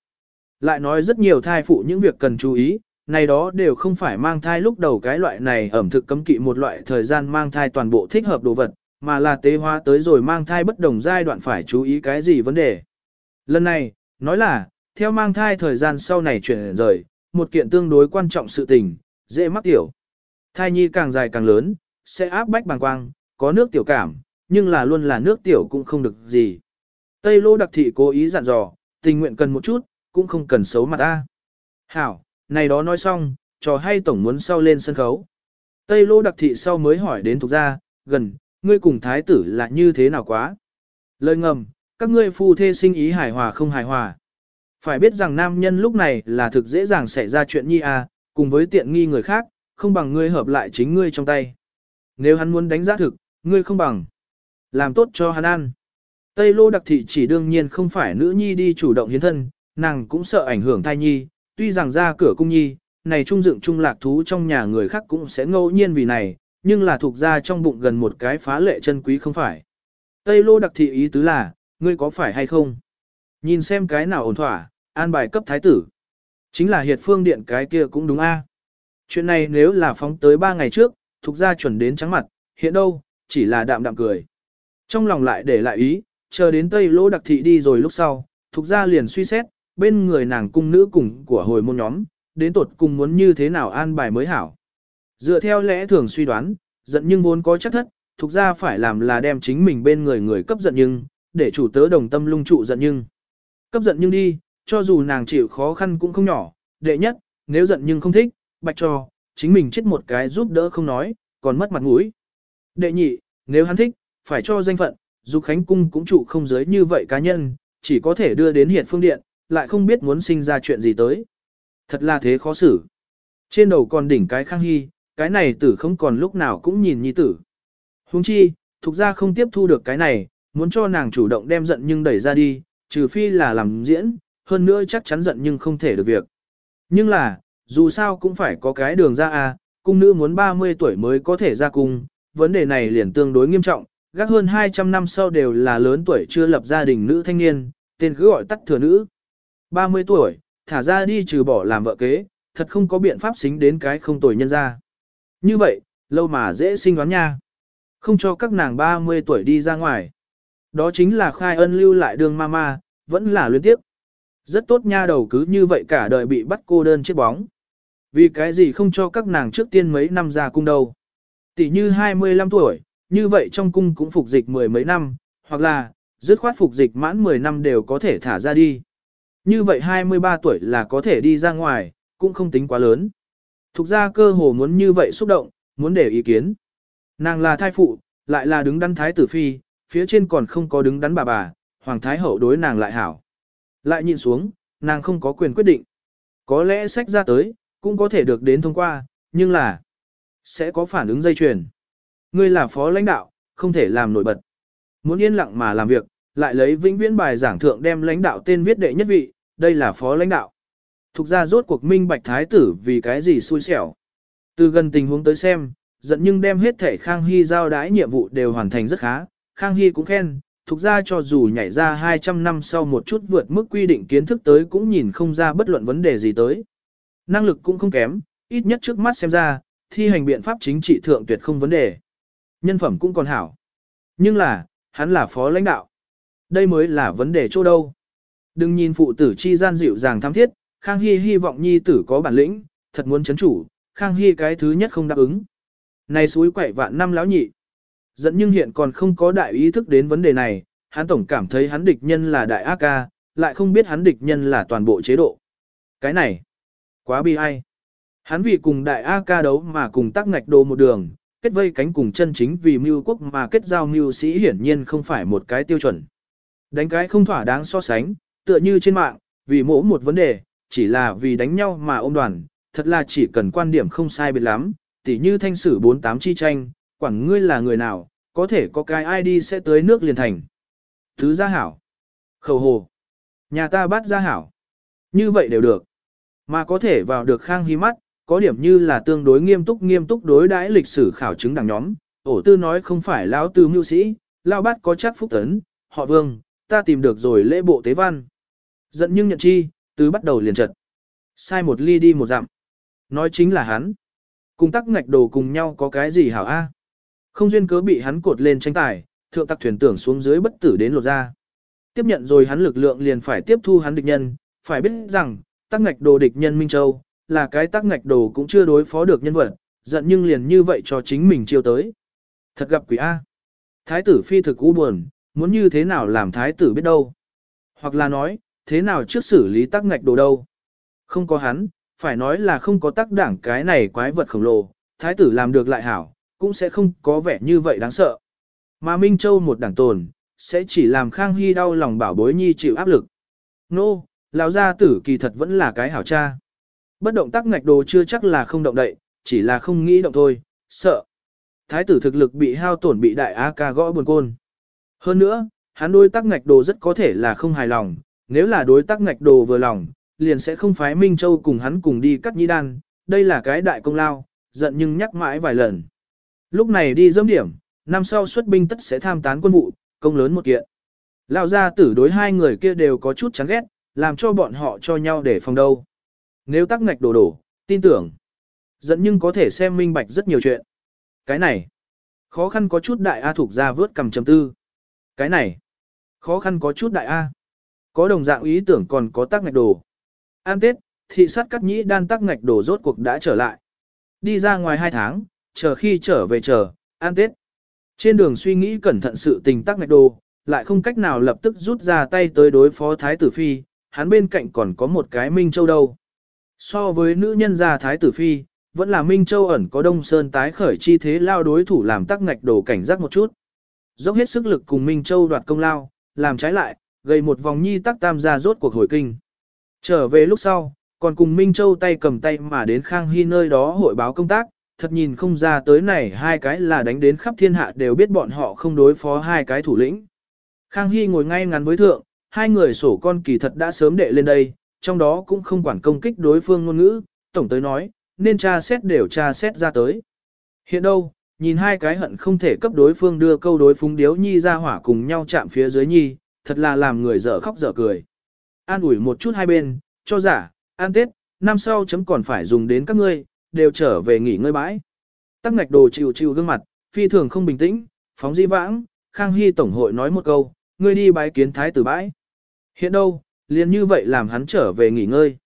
Lại nói rất nhiều thai phụ những việc cần chú ý, này đó đều không phải mang thai lúc đầu cái loại này ẩm thực cấm kỵ một loại thời gian mang thai toàn bộ thích hợp đồ vật, mà là tế hóa tới rồi mang thai bất đồng giai đoạn phải chú ý cái gì vấn đề. Lần này, nói là, theo mang thai thời gian sau này chuyển rời, một kiện tương đối quan trọng sự tình, dễ mắc tiểu. Thai nhi càng dài càng lớn, sẽ áp bách bàng quang, có nước tiểu cảm, nhưng là luôn là nước tiểu cũng không được gì. Tây lô đặc thị cố ý dặn dò, tình nguyện cần một chút, cũng không cần xấu mặt ta. Hảo, này đó nói xong, trò hay tổng muốn sau lên sân khấu. Tây lô đặc thị sau mới hỏi đến thuộc gia, gần, ngươi cùng thái tử là như thế nào quá. Lời ngầm, các ngươi phu thê sinh ý hài hòa không hài hòa. Phải biết rằng nam nhân lúc này là thực dễ dàng xảy ra chuyện nhi à, cùng với tiện nghi người khác, không bằng ngươi hợp lại chính ngươi trong tay. Nếu hắn muốn đánh giá thực, ngươi không bằng. Làm tốt cho hắn ăn. Tây lô đặc thị chỉ đương nhiên không phải nữ nhi đi chủ động hiến thân, nàng cũng sợ ảnh hưởng thai nhi, tuy rằng ra cửa cung nhi, này trung dựng trung lạc thú trong nhà người khác cũng sẽ ngẫu nhiên vì này, nhưng là thuộc ra trong bụng gần một cái phá lệ chân quý không phải. Tây lô đặc thị ý tứ là, ngươi có phải hay không? Nhìn xem cái nào ổn thỏa, an bài cấp thái tử. Chính là hiệt phương điện cái kia cũng đúng a. Chuyện này nếu là phóng tới 3 ngày trước, thuộc ra chuẩn đến trắng mặt, hiện đâu, chỉ là đạm đạm cười. Trong lòng lại để lại ý, chờ đến Tây Lỗ Đặc Thị đi rồi lúc sau, thuộc ra liền suy xét, bên người nàng cung nữ cùng của hồi môn nhóm, đến tột cùng muốn như thế nào an bài mới hảo. Dựa theo lẽ thường suy đoán, giận nhưng vốn có chắc thất, thuộc ra phải làm là đem chính mình bên người người cấp giận nhưng, để chủ tớ đồng tâm lung trụ giận nhưng. Cấp giận nhưng đi, cho dù nàng chịu khó khăn cũng không nhỏ, đệ nhất, nếu giận nhưng không thích, bạch cho, chính mình chết một cái giúp đỡ không nói, còn mất mặt mũi. Đệ nhị, nếu hắn thích, phải cho danh phận, dù Khánh Cung cũng trụ không giới như vậy cá nhân, chỉ có thể đưa đến hiện phương điện, lại không biết muốn sinh ra chuyện gì tới. Thật là thế khó xử. Trên đầu còn đỉnh cái khang hy, cái này tử không còn lúc nào cũng nhìn như tử. Huống chi, thuộc ra không tiếp thu được cái này, muốn cho nàng chủ động đem giận nhưng đẩy ra đi, trừ phi là làm diễn, hơn nữa chắc chắn giận nhưng không thể được việc. Nhưng là, dù sao cũng phải có cái đường ra à, cung nữ muốn 30 tuổi mới có thể ra cung, vấn đề này liền tương đối nghiêm trọng, gác hơn 200 năm sau đều là lớn tuổi chưa lập gia đình nữ thanh niên, tên cứ gọi tắt thừa nữ. 30 tuổi, thả ra đi trừ bỏ làm vợ kế, thật không có biện pháp xính đến cái không tuổi nhân ra. Như vậy, lâu mà dễ sinh đoán nha. Không cho các nàng 30 tuổi đi ra ngoài. Đó chính là khai ân lưu lại đường mama, vẫn là luyến tiếp. Rất tốt nha đầu cứ như vậy cả đời bị bắt cô đơn chiếc bóng. Vì cái gì không cho các nàng trước tiên mấy năm ra cung đâu. Tỷ như 25 tuổi, như vậy trong cung cũng phục dịch mười mấy năm, hoặc là, dứt khoát phục dịch mãn 10 năm đều có thể thả ra đi. Như vậy 23 tuổi là có thể đi ra ngoài, cũng không tính quá lớn. Thục ra cơ hồ muốn như vậy xúc động, muốn để ý kiến. Nàng là thai phụ, lại là đứng đắn thái tử phi, phía trên còn không có đứng đắn bà bà, hoàng thái hậu đối nàng lại hảo. Lại nhìn xuống, nàng không có quyền quyết định. Có lẽ sách ra tới, cũng có thể được đến thông qua, nhưng là sẽ có phản ứng dây chuyền. Ngươi là phó lãnh đạo, không thể làm nổi bật. Muốn yên lặng mà làm việc, lại lấy vĩnh viễn bài giảng thượng đem lãnh đạo tên viết đệ nhất vị, đây là phó lãnh đạo. Thục ra rốt cuộc minh bạch thái tử vì cái gì xui xẻo. Từ gần tình huống tới xem, giận nhưng đem hết thể Khang Hy giao đái nhiệm vụ đều hoàn thành rất khá. Khang Hy cũng khen, thục ra cho dù nhảy ra 200 năm sau một chút vượt mức quy định kiến thức tới cũng nhìn không ra bất luận vấn đề gì tới. Năng lực cũng không kém, ít nhất trước mắt xem ra, thi hành biện pháp chính trị thượng tuyệt không vấn đề. Nhân phẩm cũng còn hảo. Nhưng là, hắn là phó lãnh đạo. Đây mới là vấn đề chỗ đâu. Đừng nhìn phụ tử chi gian dịu dàng tham thiết, Khang Hy hy vọng nhi tử có bản lĩnh, thật muốn chấn chủ, Khang Hy cái thứ nhất không đáp ứng. Này suối quậy vạn năm lão nhị. Dẫn nhưng hiện còn không có đại ý thức đến vấn đề này, hắn tổng cảm thấy hắn địch nhân là đại ác ca, lại không biết hắn địch nhân là toàn bộ chế độ. Cái này, quá bi ai. Hắn vì cùng đại A ca đấu mà cùng tác ngạch đồ một đường, kết vây cánh cùng chân chính vì mưu quốc mà kết giao mưu sĩ hiển nhiên không phải một cái tiêu chuẩn. Đánh cái không thỏa đáng so sánh, tựa như trên mạng, vì mỗi một vấn đề, chỉ là vì đánh nhau mà ôm đoàn, thật là chỉ cần quan điểm không sai biệt lắm, tỉ như thanh sử 48 chi tranh, quản ngươi là người nào, có thể có cái ID sẽ tới nước liền thành. Thứ gia hảo, khẩu hồ, nhà ta bắt gia hảo, như vậy đều được. Mà có thể vào được khang hy mắt, có điểm như là tương đối nghiêm túc nghiêm túc đối đãi lịch sử khảo chứng đảng nhóm, ổ tư nói không phải lão tư mưu sĩ, lao bát có chắc phúc tấn, họ vương, ta tìm được rồi lễ bộ tế văn. Giận nhưng nhận chi, tư bắt đầu liền trật. Sai một ly đi một dặm. Nói chính là hắn. Cùng tắc ngạch đồ cùng nhau có cái gì hảo a? Không duyên cớ bị hắn cột lên tranh tài, thượng tắc thuyền tưởng xuống dưới bất tử đến lột ra. Tiếp nhận rồi hắn lực lượng liền phải tiếp thu hắn địch nhân, phải biết rằng, tắc ngạch đồ địch nhân Minh Châu, là cái tắc ngạch đồ cũng chưa đối phó được nhân vật, giận nhưng liền như vậy cho chính mình chiêu tới. Thật gặp quỷ A. Thái tử phi thực u buồn, muốn như thế nào làm thái tử biết đâu. Hoặc là nói, thế nào trước xử lý tắc ngạch đồ đâu. Không có hắn, phải nói là không có tắc đảng cái này quái vật khổng lồ, thái tử làm được lại hảo, cũng sẽ không có vẻ như vậy đáng sợ. Mà Minh Châu một đảng tồn, sẽ chỉ làm Khang Hy đau lòng bảo bối nhi chịu áp lực. Nô, no, lão gia tử kỳ thật vẫn là cái hảo cha. Bất động tác ngạch đồ chưa chắc là không động đậy, chỉ là không nghĩ động thôi, sợ. Thái tử thực lực bị hao tổn bị đại A ca gõ buồn côn. Hơn nữa, hắn đối tác ngạch đồ rất có thể là không hài lòng, nếu là đối tác ngạch đồ vừa lòng, liền sẽ không phái Minh Châu cùng hắn cùng đi cắt nhĩ đan, đây là cái đại công lao, giận nhưng nhắc mãi vài lần. Lúc này đi dâm điểm, năm sau xuất binh tất sẽ tham tán quân vụ, công lớn một kiện. Lão gia tử đối hai người kia đều có chút chán ghét, làm cho bọn họ cho nhau để phòng đâu. Nếu tắc ngạch đổ đổ, tin tưởng. Dẫn nhưng có thể xem minh bạch rất nhiều chuyện. Cái này, khó khăn có chút đại A thuộc ra vớt cầm chấm tư. Cái này, khó khăn có chút đại A. Có đồng dạng ý tưởng còn có tắc ngạch đồ. An Tết, thị sát cắt nhĩ đan tắc ngạch đồ rốt cuộc đã trở lại. Đi ra ngoài hai tháng, chờ khi trở về chờ, an Tết. Trên đường suy nghĩ cẩn thận sự tình tắc ngạch đồ, lại không cách nào lập tức rút ra tay tới đối phó Thái tử Phi, hắn bên cạnh còn có một cái Minh Châu đâu. So với nữ nhân gia Thái tử Phi, vẫn là Minh Châu ẩn có Đông Sơn tái khởi chi thế lao đối thủ làm tắc ngạch đồ cảnh giác một chút. Dốc hết sức lực cùng Minh Châu đoạt công lao, làm trái lại, gây một vòng nhi tắc tam gia rốt cuộc hồi kinh. Trở về lúc sau, còn cùng Minh Châu tay cầm tay mà đến Khang Hy nơi đó hội báo công tác, thật nhìn không ra tới này hai cái là đánh đến khắp thiên hạ đều biết bọn họ không đối phó hai cái thủ lĩnh. Khang Hy ngồi ngay ngắn với thượng, hai người sổ con kỳ thật đã sớm đệ lên đây, trong đó cũng không quản công kích đối phương ngôn ngữ, tổng tới nói, nên tra xét đều tra xét ra tới. Hiện đâu, nhìn hai cái hận không thể cấp đối phương đưa câu đối phúng điếu nhi ra hỏa cùng nhau chạm phía dưới nhi, thật là làm người dở khóc dở cười. An ủi một chút hai bên, cho giả, an tết, năm sau chấm còn phải dùng đến các ngươi, đều trở về nghỉ ngơi bãi. Tắc ngạch đồ chịu chịu gương mặt, phi thường không bình tĩnh, phóng di vãng, Khang Hy Tổng hội nói một câu, ngươi đi bái kiến thái tử bãi. Hiện đâu, liền như vậy làm hắn trở về nghỉ ngơi.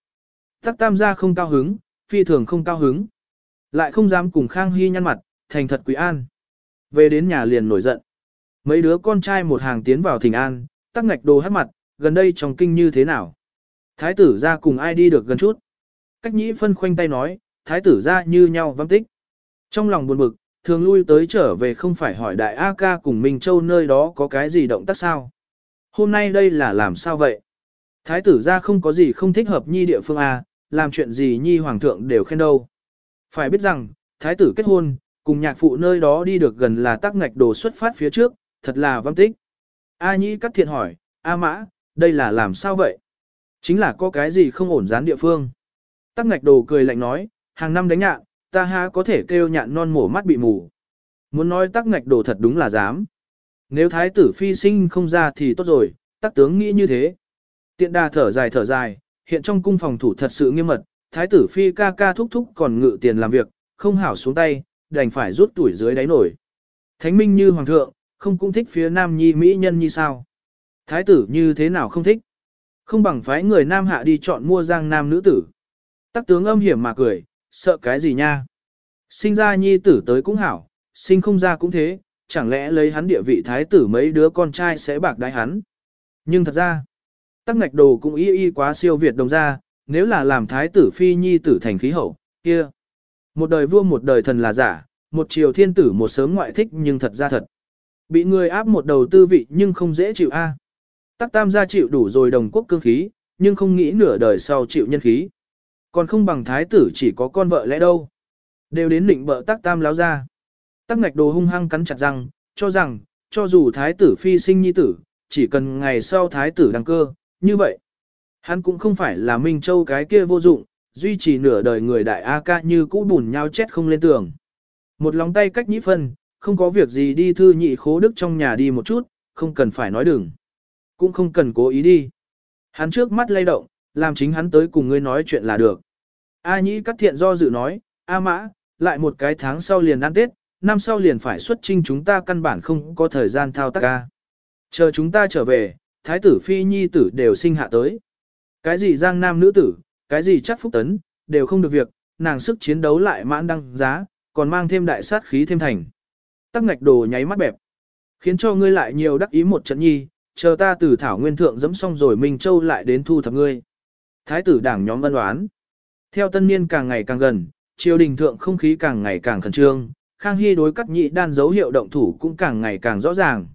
Tắc tam gia không cao hứng, phi thường không cao hứng. Lại không dám cùng Khang Hy nhăn mặt, thành thật quý an. Về đến nhà liền nổi giận. Mấy đứa con trai một hàng tiến vào thỉnh an, tắc ngạch đồ hát mặt, gần đây trong kinh như thế nào. Thái tử ra cùng ai đi được gần chút. Cách nhĩ phân khoanh tay nói, thái tử ra như nhau vắng tích. Trong lòng buồn bực, thường lui tới trở về không phải hỏi đại A ca cùng Minh Châu nơi đó có cái gì động tác sao. Hôm nay đây là làm sao vậy? Thái tử ra không có gì không thích hợp nhi địa phương A, làm chuyện gì nhi hoàng thượng đều khen đâu. Phải biết rằng, thái tử kết hôn, cùng nhạc phụ nơi đó đi được gần là tắc ngạch đồ xuất phát phía trước, thật là vắng tích. A nhĩ cắt thiện hỏi, A mã, đây là làm sao vậy? Chính là có cái gì không ổn gián địa phương. Tắc ngạch đồ cười lạnh nói, hàng năm đánh nhạn, ta ha có thể kêu nhạn non mổ mắt bị mù. Muốn nói tắc ngạch đồ thật đúng là dám. Nếu thái tử phi sinh không ra thì tốt rồi, tắc tướng nghĩ như thế. Tiện đà thở dài thở dài, hiện trong cung phòng thủ thật sự nghiêm mật, thái tử phi ca ca thúc thúc còn ngự tiền làm việc, không hảo xuống tay, đành phải rút tuổi dưới đáy nổi. Thánh minh như hoàng thượng, không cũng thích phía nam nhi mỹ nhân như sao. Thái tử như thế nào không thích. Không bằng phái người nam hạ đi chọn mua giang nam nữ tử. Tắc tướng âm hiểm mà cười, sợ cái gì nha. Sinh ra nhi tử tới cũng hảo, sinh không ra cũng thế, chẳng lẽ lấy hắn địa vị thái tử mấy đứa con trai sẽ bạc đái hắn. Nhưng thật ra, tắc ngạch đồ cũng y y quá siêu việt đồng ra, nếu là làm thái tử phi nhi tử thành khí hậu, kia. Một đời vua một đời thần là giả, một triều thiên tử một sớm ngoại thích nhưng thật ra thật. Bị người áp một đầu tư vị nhưng không dễ chịu a. Tắc tam gia chịu đủ rồi đồng quốc cương khí, nhưng không nghĩ nửa đời sau chịu nhân khí. Còn không bằng thái tử chỉ có con vợ lẽ đâu. Đều đến định bợ tắc tam láo ra. Tắc ngạch đồ hung hăng cắn chặt răng, cho rằng, cho dù thái tử phi sinh nhi tử, chỉ cần ngày sau thái tử đăng cơ, như vậy. Hắn cũng không phải là Minh Châu cái kia vô dụng, duy trì nửa đời người đại A ca như cũ bùn nhau chết không lên tường. Một lòng tay cách nhĩ phân, không có việc gì đi thư nhị khố đức trong nhà đi một chút, không cần phải nói đừng. Cũng không cần cố ý đi. Hắn trước mắt lay động, làm chính hắn tới cùng ngươi nói chuyện là được. A nhĩ cắt thiện do dự nói, A mã, lại một cái tháng sau liền ăn Tết, năm sau liền phải xuất trinh chúng ta căn bản không có thời gian thao tác ca. Chờ chúng ta trở về, thái tử phi nhi tử đều sinh hạ tới. Cái gì giang nam nữ tử, cái gì chắc phúc tấn, đều không được việc, nàng sức chiến đấu lại mãn đăng giá, còn mang thêm đại sát khí thêm thành. Tắc ngạch đồ nháy mắt bẹp. Khiến cho ngươi lại nhiều đắc ý một trận nhi, chờ ta từ thảo nguyên thượng dẫm xong rồi Minh Châu lại đến thu thập ngươi. Thái tử đảng nhóm ân đoán. Theo tân niên càng ngày càng gần, triều đình thượng không khí càng ngày càng khẩn trương, Khang Hy đối cắt nhị đan dấu hiệu động thủ cũng càng ngày càng rõ ràng.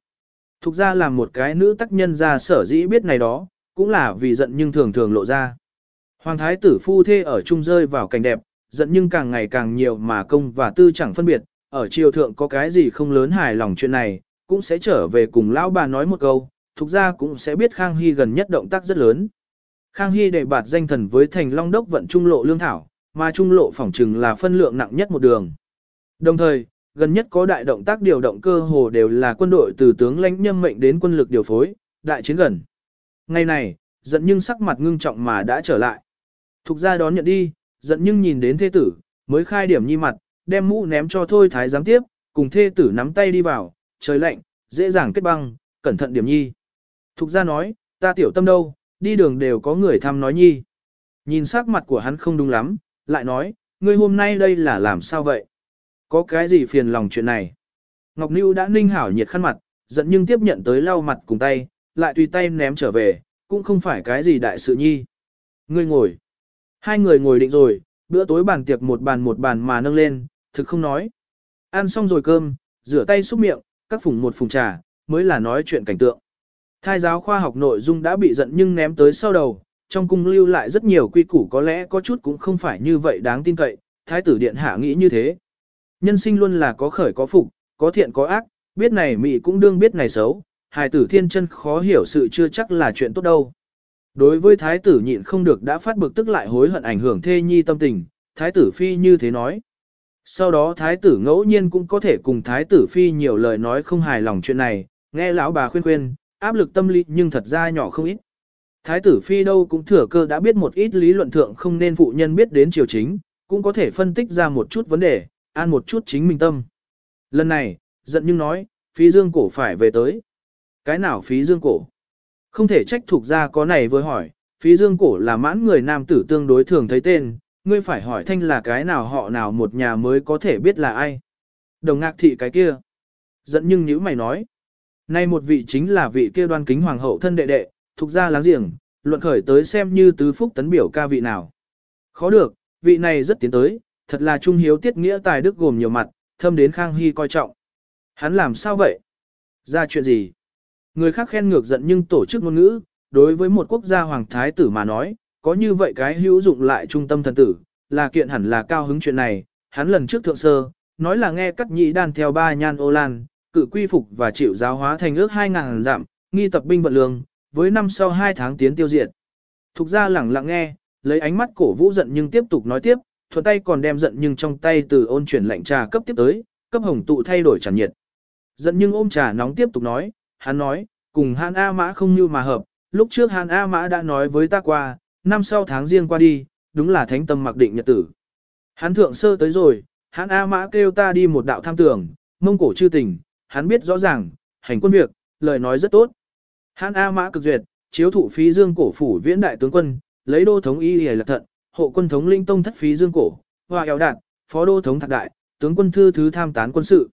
Thục ra làm một cái nữ tác nhân ra sở dĩ biết này đó, cũng là vì giận nhưng thường thường lộ ra. Hoàng thái tử phu thê ở chung rơi vào cảnh đẹp, giận nhưng càng ngày càng nhiều mà công và tư chẳng phân biệt, ở triều thượng có cái gì không lớn hài lòng chuyện này, cũng sẽ trở về cùng lão bà nói một câu, Thục ra cũng sẽ biết Khang Hy gần nhất động tác rất lớn. Khang Hy để bạt danh thần với thành long đốc vận trung lộ lương thảo, mà trung lộ phỏng trừng là phân lượng nặng nhất một đường. Đồng thời, gần nhất có đại động tác điều động cơ hồ đều là quân đội từ tướng lãnh nhâm mệnh đến quân lực điều phối, đại chiến gần. Ngày này, giận nhưng sắc mặt ngưng trọng mà đã trở lại. Thục ra đón nhận đi, giận nhưng nhìn đến thê tử, mới khai điểm nhi mặt, đem mũ ném cho thôi thái giám tiếp, cùng thê tử nắm tay đi vào, trời lạnh, dễ dàng kết băng, cẩn thận điểm nhi. Thục ra nói, ta tiểu tâm đâu, đi đường đều có người thăm nói nhi. Nhìn sắc mặt của hắn không đúng lắm, lại nói, ngươi hôm nay đây là làm sao vậy? Có cái gì phiền lòng chuyện này? Ngọc Nưu đã ninh hảo nhiệt khăn mặt, giận nhưng tiếp nhận tới lau mặt cùng tay, lại tùy tay ném trở về, cũng không phải cái gì đại sự nhi. Ngươi ngồi. Hai người ngồi định rồi, bữa tối bàn tiệc một bàn một bàn mà nâng lên, thực không nói. Ăn xong rồi cơm, rửa tay xúc miệng, các phùng một phùng trà, mới là nói chuyện cảnh tượng. Thai giáo khoa học nội dung đã bị giận nhưng ném tới sau đầu, trong cung lưu lại rất nhiều quy củ có lẽ có chút cũng không phải như vậy đáng tin cậy, thái tử điện hạ nghĩ như thế. Nhân sinh luôn là có khởi có phục, có thiện có ác, biết này mị cũng đương biết này xấu, hài tử thiên chân khó hiểu sự chưa chắc là chuyện tốt đâu. Đối với thái tử nhịn không được đã phát bực tức lại hối hận ảnh hưởng thê nhi tâm tình, thái tử phi như thế nói. Sau đó thái tử ngẫu nhiên cũng có thể cùng thái tử phi nhiều lời nói không hài lòng chuyện này, nghe lão bà khuyên khuyên, áp lực tâm lý nhưng thật ra nhỏ không ít. Thái tử phi đâu cũng thừa cơ đã biết một ít lý luận thượng không nên phụ nhân biết đến triều chính, cũng có thể phân tích ra một chút vấn đề, an một chút chính mình tâm. Lần này, giận nhưng nói, phí dương cổ phải về tới. Cái nào phí dương cổ? Không thể trách thuộc ra có này với hỏi, phí dương cổ là mãn người nam tử tương đối thường thấy tên, ngươi phải hỏi thanh là cái nào họ nào một nhà mới có thể biết là ai. Đồng ngạc thị cái kia. Giận nhưng nhữ mày nói. Nay một vị chính là vị kia đoan kính hoàng hậu thân đệ đệ, thuộc ra láng giềng, luận khởi tới xem như tứ phúc tấn biểu ca vị nào. Khó được, vị này rất tiến tới, thật là trung hiếu tiết nghĩa tài đức gồm nhiều mặt, thâm đến Khang Hy coi trọng. Hắn làm sao vậy? Ra chuyện gì? Người khác khen ngược giận nhưng tổ chức ngôn ngữ, đối với một quốc gia hoàng thái tử mà nói, có như vậy cái hữu dụng lại trung tâm thần tử, là kiện hẳn là cao hứng chuyện này, hắn lần trước thượng sơ, nói là nghe cắt nhị đan theo ba nhan ô lan, cự quy phục và chịu giáo hóa thành ước 2.000 giảm nghi tập binh vận lương, với năm sau 2 tháng tiến tiêu diệt. Thục ra lẳng lặng nghe, lấy ánh mắt cổ vũ giận nhưng tiếp tục nói tiếp, thuận tay còn đem giận nhưng trong tay từ ôn chuyển lạnh trà cấp tiếp tới, cấp hồng tụ thay đổi tràn nhiệt. Giận nhưng ôm trà nóng tiếp tục nói, hắn nói, cùng Hàn A Mã không như mà hợp, lúc trước Hàn A Mã đã nói với ta qua, năm sau tháng riêng qua đi, đúng là thánh tâm mặc định nhật tử. Hắn thượng sơ tới rồi, Hàn A Mã kêu ta đi một đạo tham tưởng, mông cổ chư tình, hắn biết rõ ràng, hành quân việc, lời nói rất tốt. Hàn A Mã cực duyệt, chiếu thụ phí dương cổ phủ viễn đại tướng quân, lấy đô thống y hề lạc thận, hộ quân thống linh tông thất phí dương cổ, hòa eo đạt, phó đô thống thạc đại, tướng quân thư thứ tham tán quân sự.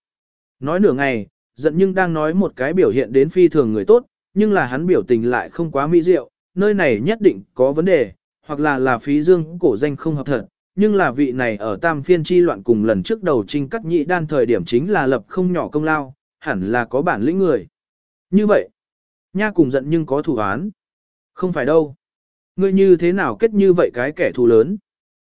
Nói nửa ngày, giận nhưng đang nói một cái biểu hiện đến phi thường người tốt, nhưng là hắn biểu tình lại không quá mỹ diệu, nơi này nhất định có vấn đề, hoặc là là phí dương cổ danh không hợp thật, nhưng là vị này ở tam phiên chi loạn cùng lần trước đầu trinh cắt nhị đan thời điểm chính là lập không nhỏ công lao, hẳn là có bản lĩnh người. Như vậy, nha cùng giận nhưng có thủ án. Không phải đâu. Ngươi như thế nào kết như vậy cái kẻ thù lớn?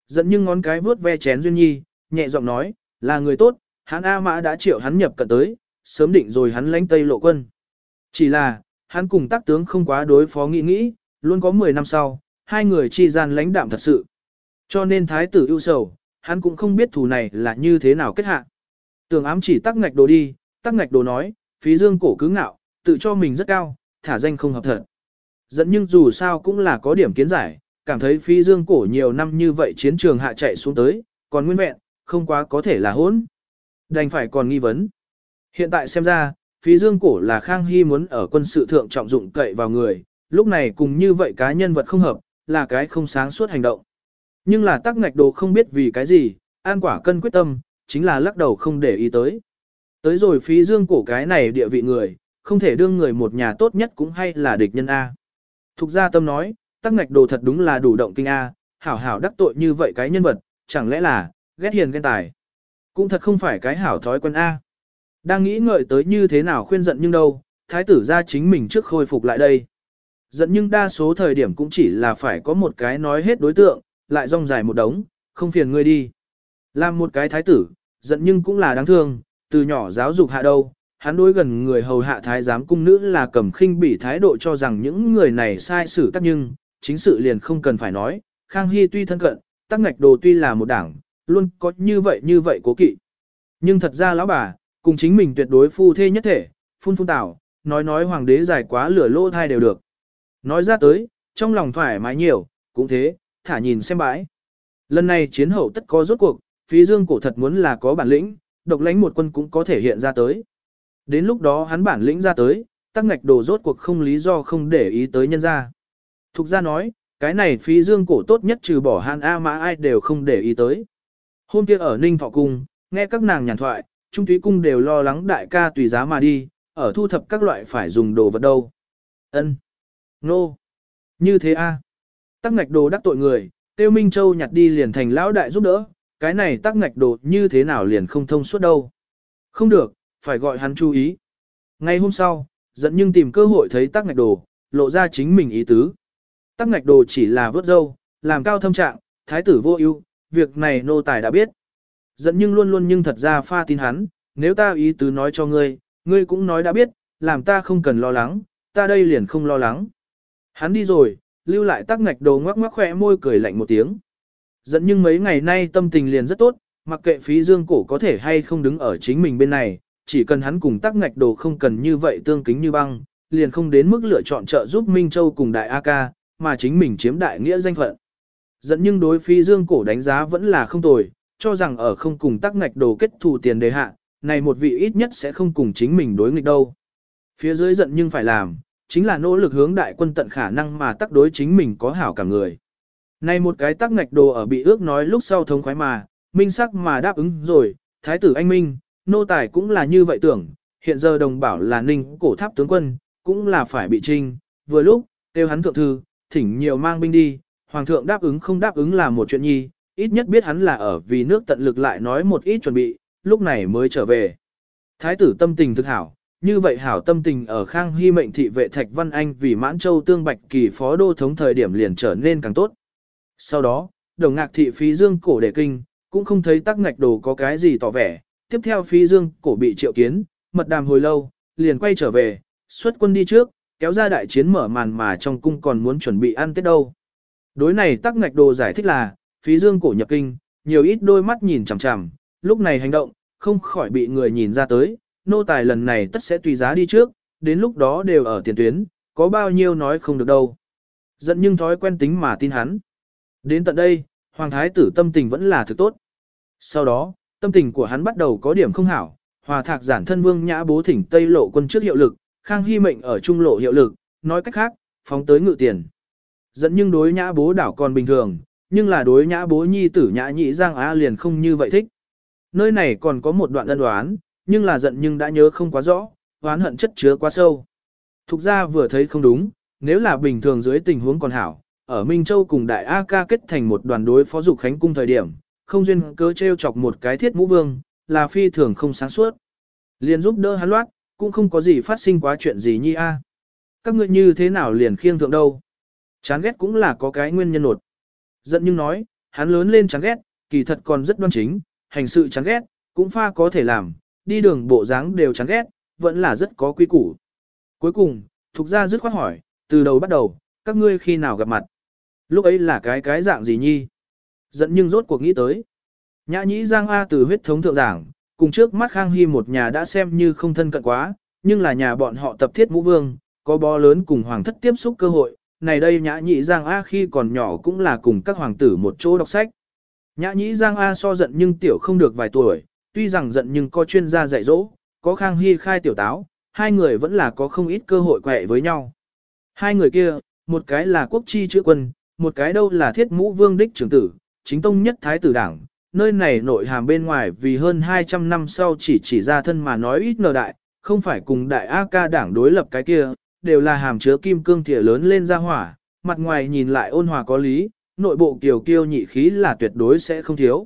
Dẫn nhưng ngón cái vuốt ve chén duyên nhi, nhẹ giọng nói, là người tốt, hắn A Mã đã triệu hắn nhập cận tới, sớm định rồi hắn lánh tây lộ quân. Chỉ là, hắn cùng tác tướng không quá đối phó nghĩ nghĩ, luôn có 10 năm sau, hai người chi gian lãnh đạm thật sự. Cho nên thái tử ưu sầu, hắn cũng không biết thù này là như thế nào kết hạ. Tường ám chỉ tắc ngạch đồ đi, tắc ngạch đồ nói, phí dương cổ cứ ngạo, tự cho mình rất cao, thả danh không hợp thật. Dẫn nhưng dù sao cũng là có điểm kiến giải, cảm thấy phi dương cổ nhiều năm như vậy chiến trường hạ chạy xuống tới, còn nguyên vẹn, không quá có thể là hỗn. Đành phải còn nghi vấn. Hiện tại xem ra, phi dương cổ là Khang Hy muốn ở quân sự thượng trọng dụng cậy vào người, lúc này cùng như vậy cá nhân vật không hợp, là cái không sáng suốt hành động. Nhưng là tắc ngạch đồ không biết vì cái gì, an quả cân quyết tâm, chính là lắc đầu không để ý tới. Tới rồi phí dương cổ cái này địa vị người, không thể đương người một nhà tốt nhất cũng hay là địch nhân A. Thục gia tâm nói, tắc ngạch đồ thật đúng là đủ động kinh A, hảo hảo đắc tội như vậy cái nhân vật, chẳng lẽ là, ghét hiền ghen tài. Cũng thật không phải cái hảo thói quen A. Đang nghĩ ngợi tới như thế nào khuyên giận nhưng đâu, thái tử ra chính mình trước khôi phục lại đây. Giận nhưng đa số thời điểm cũng chỉ là phải có một cái nói hết đối tượng, lại rong dài một đống, không phiền ngươi đi. Làm một cái thái tử, giận nhưng cũng là đáng thương, từ nhỏ giáo dục hạ đâu, hắn đối gần người hầu hạ thái giám cung nữ là cầm khinh bỉ thái độ cho rằng những người này sai xử tác nhưng, chính sự liền không cần phải nói, Khang Hy tuy thân cận, tắc ngạch đồ tuy là một đảng, luôn có như vậy như vậy cố kỵ. Nhưng thật ra lão bà, cùng chính mình tuyệt đối phu thê nhất thể, phun phun tảo, nói nói hoàng đế dài quá lửa lô thai đều được. Nói ra tới, trong lòng thoải mái nhiều, cũng thế, thả nhìn xem bãi. Lần này chiến hậu tất có rốt cuộc, phí dương cổ thật muốn là có bản lĩnh, độc lãnh một quân cũng có thể hiện ra tới. Đến lúc đó hắn bản lĩnh ra tới, tắc ngạch đồ rốt cuộc không lý do không để ý tới nhân ra. Thục ra nói, cái này phí dương cổ tốt nhất trừ bỏ hàn A mà ai đều không để ý tới. Hôm kia ở Ninh Thọ Cung, nghe các nàng nhàn thoại, Trung Thúy Cung đều lo lắng đại ca tùy giá mà đi, ở thu thập các loại phải dùng đồ vật đâu. ân Nô. Như thế a Tắc ngạch đồ đắc tội người, Tiêu Minh Châu nhặt đi liền thành lão đại giúp đỡ, cái này tắc ngạch đồ như thế nào liền không thông suốt đâu. Không được, phải gọi hắn chú ý. Ngay hôm sau, dẫn nhưng tìm cơ hội thấy tắc ngạch đồ, lộ ra chính mình ý tứ. Tắc ngạch đồ chỉ là vớt dâu, làm cao thâm trạng, thái tử vô ưu, việc này nô tài đã biết. Dẫn nhưng luôn luôn nhưng thật ra pha tin hắn, nếu ta ý tứ nói cho ngươi, ngươi cũng nói đã biết, làm ta không cần lo lắng, ta đây liền không lo lắng. Hắn đi rồi, lưu lại tắc ngạch đồ ngoắc ngoắc khỏe môi cười lạnh một tiếng. Dẫn nhưng mấy ngày nay tâm tình liền rất tốt, mặc kệ phí dương cổ có thể hay không đứng ở chính mình bên này, chỉ cần hắn cùng tắc ngạch đồ không cần như vậy tương kính như băng, liền không đến mức lựa chọn trợ giúp Minh Châu cùng đại A ca, mà chính mình chiếm đại nghĩa danh phận. Dẫn nhưng đối phi dương cổ đánh giá vẫn là không tồi, cho rằng ở không cùng tắc ngạch đồ kết thù tiền đề hạ, này một vị ít nhất sẽ không cùng chính mình đối nghịch đâu. Phía dưới giận nhưng phải làm, chính là nỗ lực hướng đại quân tận khả năng mà tác đối chính mình có hảo cả người. Này một cái tắc ngạch đồ ở bị ước nói lúc sau thống khoái mà, minh sắc mà đáp ứng rồi, thái tử anh minh, nô tài cũng là như vậy tưởng, hiện giờ đồng bảo là ninh cổ tháp tướng quân, cũng là phải bị trinh, vừa lúc, kêu hắn thượng thư, thỉnh nhiều mang binh đi, hoàng thượng đáp ứng không đáp ứng là một chuyện nhi, ít nhất biết hắn là ở vì nước tận lực lại nói một ít chuẩn bị, lúc này mới trở về. Thái tử tâm tình thực hảo, như vậy hảo tâm tình ở Khang Hy mệnh thị vệ Thạch Văn Anh vì Mãn Châu tương bạch kỳ phó đô thống thời điểm liền trở nên càng tốt. Sau đó, đồng ngạc thị phí dương cổ để kinh, cũng không thấy tắc ngạch đồ có cái gì tỏ vẻ. Tiếp theo phí dương cổ bị triệu kiến, mật đàm hồi lâu, liền quay trở về, xuất quân đi trước, kéo ra đại chiến mở màn mà trong cung còn muốn chuẩn bị ăn tết đâu. Đối này tắc ngạch đồ giải thích là, phí dương cổ nhập kinh, nhiều ít đôi mắt nhìn chằm chằm, lúc này hành động, không khỏi bị người nhìn ra tới, nô tài lần này tất sẽ tùy giá đi trước, đến lúc đó đều ở tiền tuyến, có bao nhiêu nói không được đâu. Giận nhưng thói quen tính mà tin hắn. Đến tận đây, Hoàng Thái tử tâm tình vẫn là thực tốt. Sau đó, tâm tình của hắn bắt đầu có điểm không hảo, hòa thạc giản thân vương nhã bố thỉnh Tây lộ quân trước hiệu lực, khang hy mệnh ở trung lộ hiệu lực, nói cách khác, phóng tới ngự tiền. Dẫn nhưng đối nhã bố đảo còn bình thường, nhưng là đối nhã bố nhi tử nhã nhị giang á liền không như vậy thích. Nơi này còn có một đoạn ân đoán, nhưng là giận nhưng đã nhớ không quá rõ, oán hận chất chứa quá sâu. Thục ra vừa thấy không đúng, nếu là bình thường dưới tình huống còn hảo, ở Minh Châu cùng Đại A ca kết thành một đoàn đối phó dục khánh cung thời điểm, không duyên cớ treo chọc một cái thiết mũ vương, là phi thường không sáng suốt. Liền giúp đỡ hắn loát, cũng không có gì phát sinh quá chuyện gì nhi a. À. Các ngươi như thế nào liền khiêng thượng đâu? Chán ghét cũng là có cái nguyên nhân nột. Giận nhưng nói, hắn lớn lên chán ghét, kỳ thật còn rất đoan chính, hành sự chán ghét, cũng pha có thể làm, đi đường bộ dáng đều chán ghét, vẫn là rất có quy củ. Cuối cùng, Thục gia dứt khoát hỏi, từ đầu bắt đầu, các ngươi khi nào gặp mặt? Lúc ấy là cái cái dạng gì nhi? Giận nhưng rốt cuộc nghĩ tới. Nhã nhĩ Giang A từ huyết thống thượng giảng, cùng trước mắt Khang Hy một nhà đã xem như không thân cận quá, nhưng là nhà bọn họ tập thiết mũ vương, có bó lớn cùng hoàng thất tiếp xúc cơ hội, này đây nhã nhĩ Giang A khi còn nhỏ cũng là cùng các hoàng tử một chỗ đọc sách. Nhã nhĩ Giang A so giận nhưng tiểu không được vài tuổi, tuy rằng giận nhưng có chuyên gia dạy dỗ, có khang hy khai tiểu táo, hai người vẫn là có không ít cơ hội quẹ với nhau. Hai người kia, một cái là quốc chi chữ quân, một cái đâu là thiết mũ vương đích trưởng tử, chính tông nhất thái tử đảng, nơi này nội hàm bên ngoài vì hơn 200 năm sau chỉ chỉ ra thân mà nói ít nờ đại, không phải cùng đại A ca đảng đối lập cái kia, đều là hàm chứa kim cương thìa lớn lên ra hỏa, mặt ngoài nhìn lại ôn hòa có lý, nội bộ kiều kiêu nhị khí là tuyệt đối sẽ không thiếu.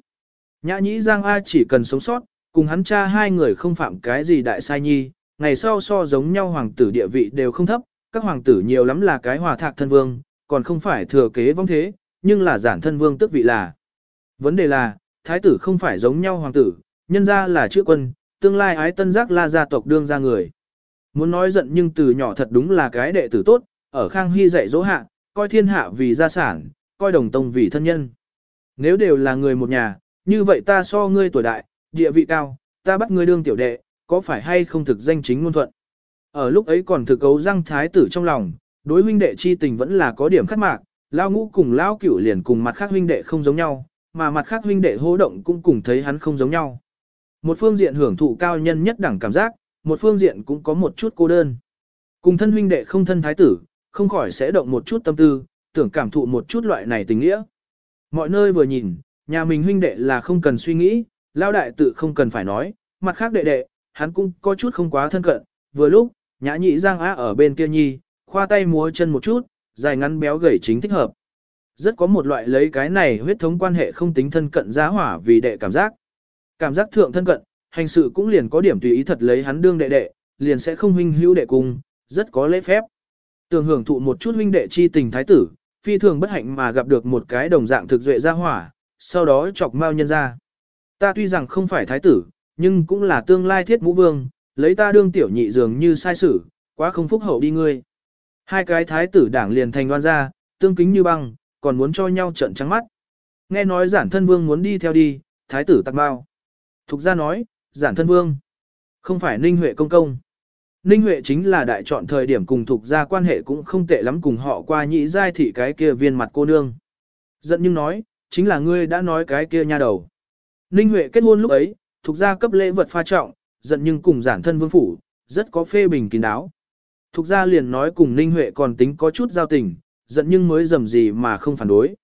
Nhã nhĩ Giang A chỉ cần sống sót, cùng hắn cha hai người không phạm cái gì đại sai nhi, ngày sau so giống nhau hoàng tử địa vị đều không thấp, các hoàng tử nhiều lắm là cái hòa thạc thân vương, còn không phải thừa kế vong thế, nhưng là giản thân vương tức vị là. Vấn đề là, thái tử không phải giống nhau hoàng tử, nhân ra là chữ quân, tương lai ái tân giác la gia tộc đương ra người. Muốn nói giận nhưng từ nhỏ thật đúng là cái đệ tử tốt, ở Khang Hy dạy dỗ hạ, coi thiên hạ vì gia sản, coi đồng tông vì thân nhân. Nếu đều là người một nhà, như vậy ta so ngươi tuổi đại, địa vị cao, ta bắt ngươi đương tiểu đệ, có phải hay không thực danh chính ngôn thuận. Ở lúc ấy còn thực cấu răng thái tử trong lòng, đối huynh đệ chi tình vẫn là có điểm khắc mạc, lao ngũ cùng lao cửu liền cùng mặt khác huynh đệ không giống nhau, mà mặt khác huynh đệ hô động cũng cùng thấy hắn không giống nhau. Một phương diện hưởng thụ cao nhân nhất đẳng cảm giác, một phương diện cũng có một chút cô đơn. Cùng thân huynh đệ không thân thái tử, không khỏi sẽ động một chút tâm tư, tưởng cảm thụ một chút loại này tình nghĩa. Mọi nơi vừa nhìn, nhà mình huynh đệ là không cần suy nghĩ, lao đại tự không cần phải nói, mặt khác đệ đệ, hắn cũng có chút không quá thân cận, vừa lúc, nhã nhị giang á ở bên kia nhi, khoa tay múa chân một chút, dài ngắn béo gầy chính thích hợp. Rất có một loại lấy cái này huyết thống quan hệ không tính thân cận giá hỏa vì đệ cảm giác. Cảm giác thượng thân cận, hành sự cũng liền có điểm tùy ý thật lấy hắn đương đệ đệ, liền sẽ không huynh hữu đệ cùng, rất có lễ phép. Tường hưởng thụ một chút huynh đệ chi tình thái tử, phi thường bất hạnh mà gặp được một cái đồng dạng thực duệ gia hỏa, sau đó chọc mao nhân ra. Ta tuy rằng không phải thái tử, nhưng cũng là tương lai thiết mũ vương, lấy ta đương tiểu nhị dường như sai sử, quá không phúc hậu đi ngươi. Hai cái thái tử đảng liền thành đoan ra, tương kính như băng, còn muốn cho nhau trận trắng mắt. Nghe nói giản thân vương muốn đi theo đi, thái tử tặc bao. Thục ra nói, giản thân vương, không phải ninh huệ công công. Ninh Huệ chính là đại chọn thời điểm cùng thuộc gia quan hệ cũng không tệ lắm cùng họ qua nhị giai thị cái kia viên mặt cô nương. Giận nhưng nói, chính là ngươi đã nói cái kia nha đầu. Ninh Huệ kết hôn lúc ấy, thuộc gia cấp lễ vật pha trọng, giận nhưng cùng giản thân vương phủ, rất có phê bình kín đáo. Thục gia liền nói cùng Ninh Huệ còn tính có chút giao tình, giận nhưng mới dầm gì mà không phản đối.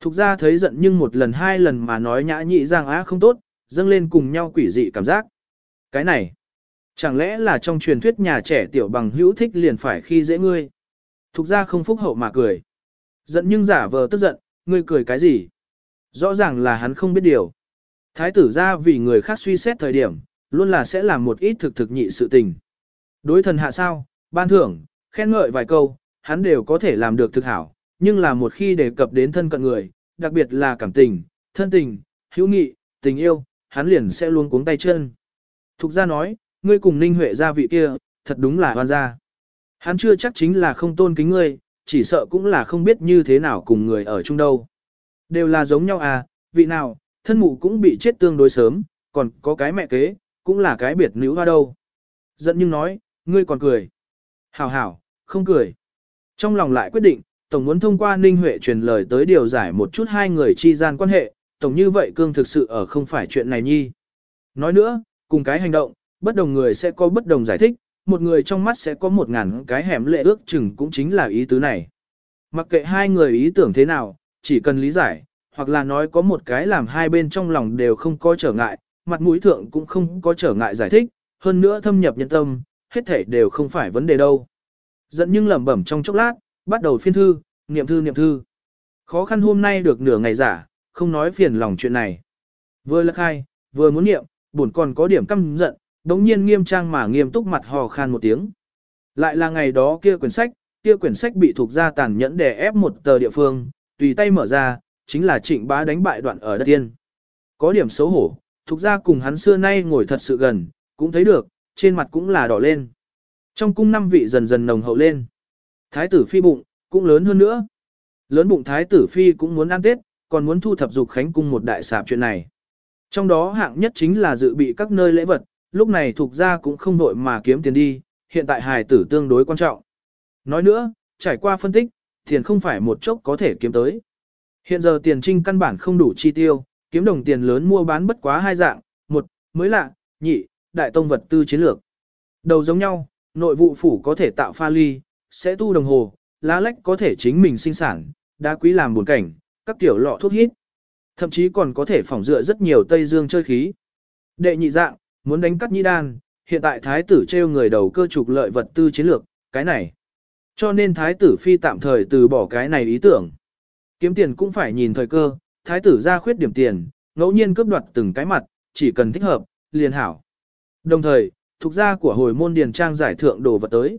Thục gia thấy giận nhưng một lần hai lần mà nói nhã nhị giang á không tốt, dâng lên cùng nhau quỷ dị cảm giác. Cái này, chẳng lẽ là trong truyền thuyết nhà trẻ tiểu bằng hữu thích liền phải khi dễ ngươi. Thục gia không phúc hậu mà cười. Giận nhưng giả vờ tức giận, ngươi cười cái gì? Rõ ràng là hắn không biết điều. Thái tử ra vì người khác suy xét thời điểm, luôn là sẽ làm một ít thực thực nhị sự tình. Đối thần hạ sao, ban thưởng, khen ngợi vài câu, hắn đều có thể làm được thực hảo, nhưng là một khi đề cập đến thân cận người, đặc biệt là cảm tình, thân tình, hữu nghị, tình yêu, hắn liền sẽ luôn cuống tay chân. Thục ra nói, ngươi cùng Ninh Huệ gia vị kia, thật đúng là hoan gia. Hắn chưa chắc chính là không tôn kính ngươi, chỉ sợ cũng là không biết như thế nào cùng người ở chung đâu. Đều là giống nhau à, vị nào, thân mụ cũng bị chết tương đối sớm, còn có cái mẹ kế, cũng là cái biệt nữ hoa đâu. Giận nhưng nói, ngươi còn cười. Hảo hảo, không cười. Trong lòng lại quyết định, Tổng muốn thông qua Ninh Huệ truyền lời tới điều giải một chút hai người chi gian quan hệ, Tổng như vậy cương thực sự ở không phải chuyện này nhi. Nói nữa, cùng cái hành động, bất đồng người sẽ có bất đồng giải thích, một người trong mắt sẽ có một ngàn cái hẻm lệ ước chừng cũng chính là ý tứ này. Mặc kệ hai người ý tưởng thế nào, chỉ cần lý giải, hoặc là nói có một cái làm hai bên trong lòng đều không có trở ngại, mặt mũi thượng cũng không có trở ngại giải thích, hơn nữa thâm nhập nhân tâm, hết thể đều không phải vấn đề đâu. Giận nhưng lẩm bẩm trong chốc lát, bắt đầu phiên thư, niệm thư niệm thư. Khó khăn hôm nay được nửa ngày giả, không nói phiền lòng chuyện này. Vừa lắc hai, vừa muốn niệm, buồn còn có điểm căm giận, đống nhiên nghiêm trang mà nghiêm túc mặt hò khan một tiếng. Lại là ngày đó kia quyển sách, kia quyển sách bị thuộc ra tàn nhẫn để ép một tờ địa phương, tùy tay mở ra, chính là trịnh bá đánh bại đoạn ở đất tiên. Có điểm xấu hổ, thuộc ra cùng hắn xưa nay ngồi thật sự gần, cũng thấy được, trên mặt cũng là đỏ lên. Trong cung năm vị dần dần nồng hậu lên. Thái tử phi bụng, cũng lớn hơn nữa. Lớn bụng thái tử phi cũng muốn ăn tết, còn muốn thu thập dục khánh cung một đại sạp chuyện này. Trong đó hạng nhất chính là dự bị các nơi lễ vật, lúc này thuộc ra cũng không vội mà kiếm tiền đi, hiện tại hài tử tương đối quan trọng. Nói nữa, trải qua phân tích, tiền không phải một chốc có thể kiếm tới. Hiện giờ tiền trinh căn bản không đủ chi tiêu, kiếm đồng tiền lớn mua bán bất quá hai dạng, một, mới lạ, nhị, đại tông vật tư chiến lược. Đầu giống nhau, nội vụ phủ có thể tạo pha ly, sẽ tu đồng hồ, lá lách có thể chính mình sinh sản, đá quý làm buồn cảnh, các kiểu lọ thuốc hít. Thậm chí còn có thể phỏng dựa rất nhiều Tây Dương chơi khí. Đệ nhị dạng, muốn đánh cắt nhĩ đan, hiện tại thái tử treo người đầu cơ trục lợi vật tư chiến lược, cái này. Cho nên thái tử phi tạm thời từ bỏ cái này ý tưởng. Kiếm tiền cũng phải nhìn thời cơ, thái tử ra khuyết điểm tiền, ngẫu nhiên cướp đoạt từng cái mặt, chỉ cần thích hợp, liền hảo. Đồng thời, thuộc gia của hồi môn điền trang giải thượng đồ vật tới.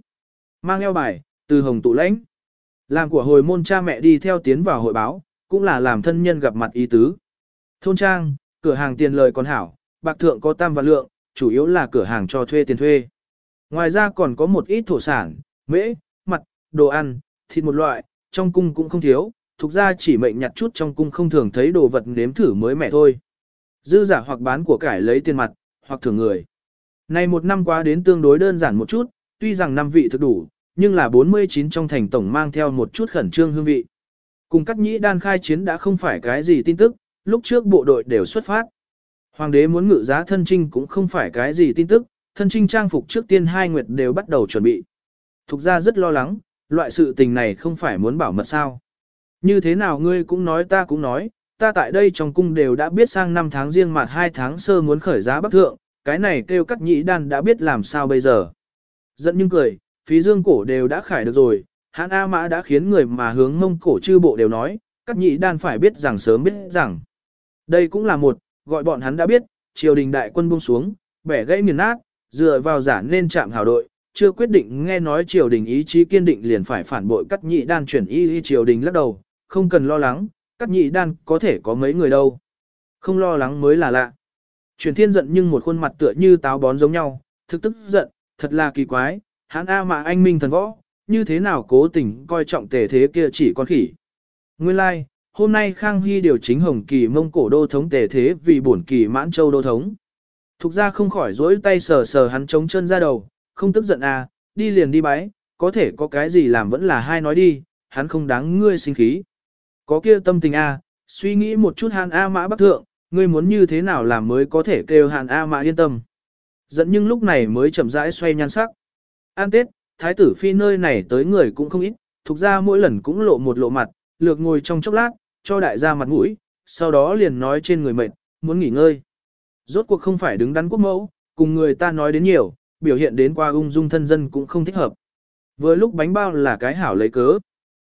Mang eo bài, từ hồng tụ lãnh. Làm của hồi môn cha mẹ đi theo tiến vào hội báo, cũng là làm thân nhân gặp mặt ý tứ. Thôn trang, cửa hàng tiền lời còn hảo, bạc thượng có tam vạn lượng, chủ yếu là cửa hàng cho thuê tiền thuê. Ngoài ra còn có một ít thổ sản, mễ, mặt, đồ ăn, thịt một loại, trong cung cũng không thiếu, thuộc ra chỉ mệnh nhặt chút trong cung không thường thấy đồ vật nếm thử mới mẻ thôi. Dư giả hoặc bán của cải lấy tiền mặt, hoặc thưởng người. Này một năm qua đến tương đối đơn giản một chút, tuy rằng năm vị thực đủ, nhưng là 49 trong thành tổng mang theo một chút khẩn trương hương vị. Cùng các nhĩ đan khai chiến đã không phải cái gì tin tức, lúc trước bộ đội đều xuất phát. Hoàng đế muốn ngự giá thân trinh cũng không phải cái gì tin tức, thân trinh trang phục trước tiên hai nguyệt đều bắt đầu chuẩn bị. Thục ra rất lo lắng, loại sự tình này không phải muốn bảo mật sao. Như thế nào ngươi cũng nói ta cũng nói, ta tại đây trong cung đều đã biết sang năm tháng riêng mặt hai tháng sơ muốn khởi giá bắc thượng, cái này kêu cắt nhĩ đan đã biết làm sao bây giờ. Giận nhưng cười, phí dương cổ đều đã khải được rồi, hãn A Mã đã khiến người mà hướng mông cổ chư bộ đều nói, cắt nhĩ đan phải biết rằng sớm biết rằng. Đây cũng là một, gọi bọn hắn đã biết, triều đình đại quân buông xuống, bẻ gãy nghiền nát, dựa vào giả nên chạm hào đội, chưa quyết định nghe nói triều đình ý chí kiên định liền phải phản bội cắt nhị đan chuyển y y triều đình lắc đầu, không cần lo lắng, cắt nhị đan có thể có mấy người đâu. Không lo lắng mới là lạ. Chuyển thiên giận nhưng một khuôn mặt tựa như táo bón giống nhau, thực tức giận, thật là kỳ quái, Hắn A mà anh minh thần võ, như thế nào cố tình coi trọng tề thế kia chỉ con khỉ. Nguyên lai, like, hôm nay Khang Hy điều chính Hồng Kỳ mông cổ đô thống tề thế vì bổn kỳ mãn châu đô thống. Thục ra không khỏi rỗi tay sờ sờ hắn trống chân ra đầu, không tức giận à, đi liền đi bái, có thể có cái gì làm vẫn là hai nói đi, hắn không đáng ngươi sinh khí. Có kia tâm tình à, suy nghĩ một chút hắn A mã bắc thượng, ngươi muốn như thế nào làm mới có thể kêu hàn A mã yên tâm. Dẫn nhưng lúc này mới chậm rãi xoay nhan sắc. An Tết, thái tử phi nơi này tới người cũng không ít, thuộc ra mỗi lần cũng lộ một lộ mặt, lược ngồi trong chốc lát, cho đại gia mặt mũi, sau đó liền nói trên người mệt, muốn nghỉ ngơi. Rốt cuộc không phải đứng đắn quốc mẫu, cùng người ta nói đến nhiều, biểu hiện đến qua ung dung thân dân cũng không thích hợp. Vừa lúc bánh bao là cái hảo lấy cớ.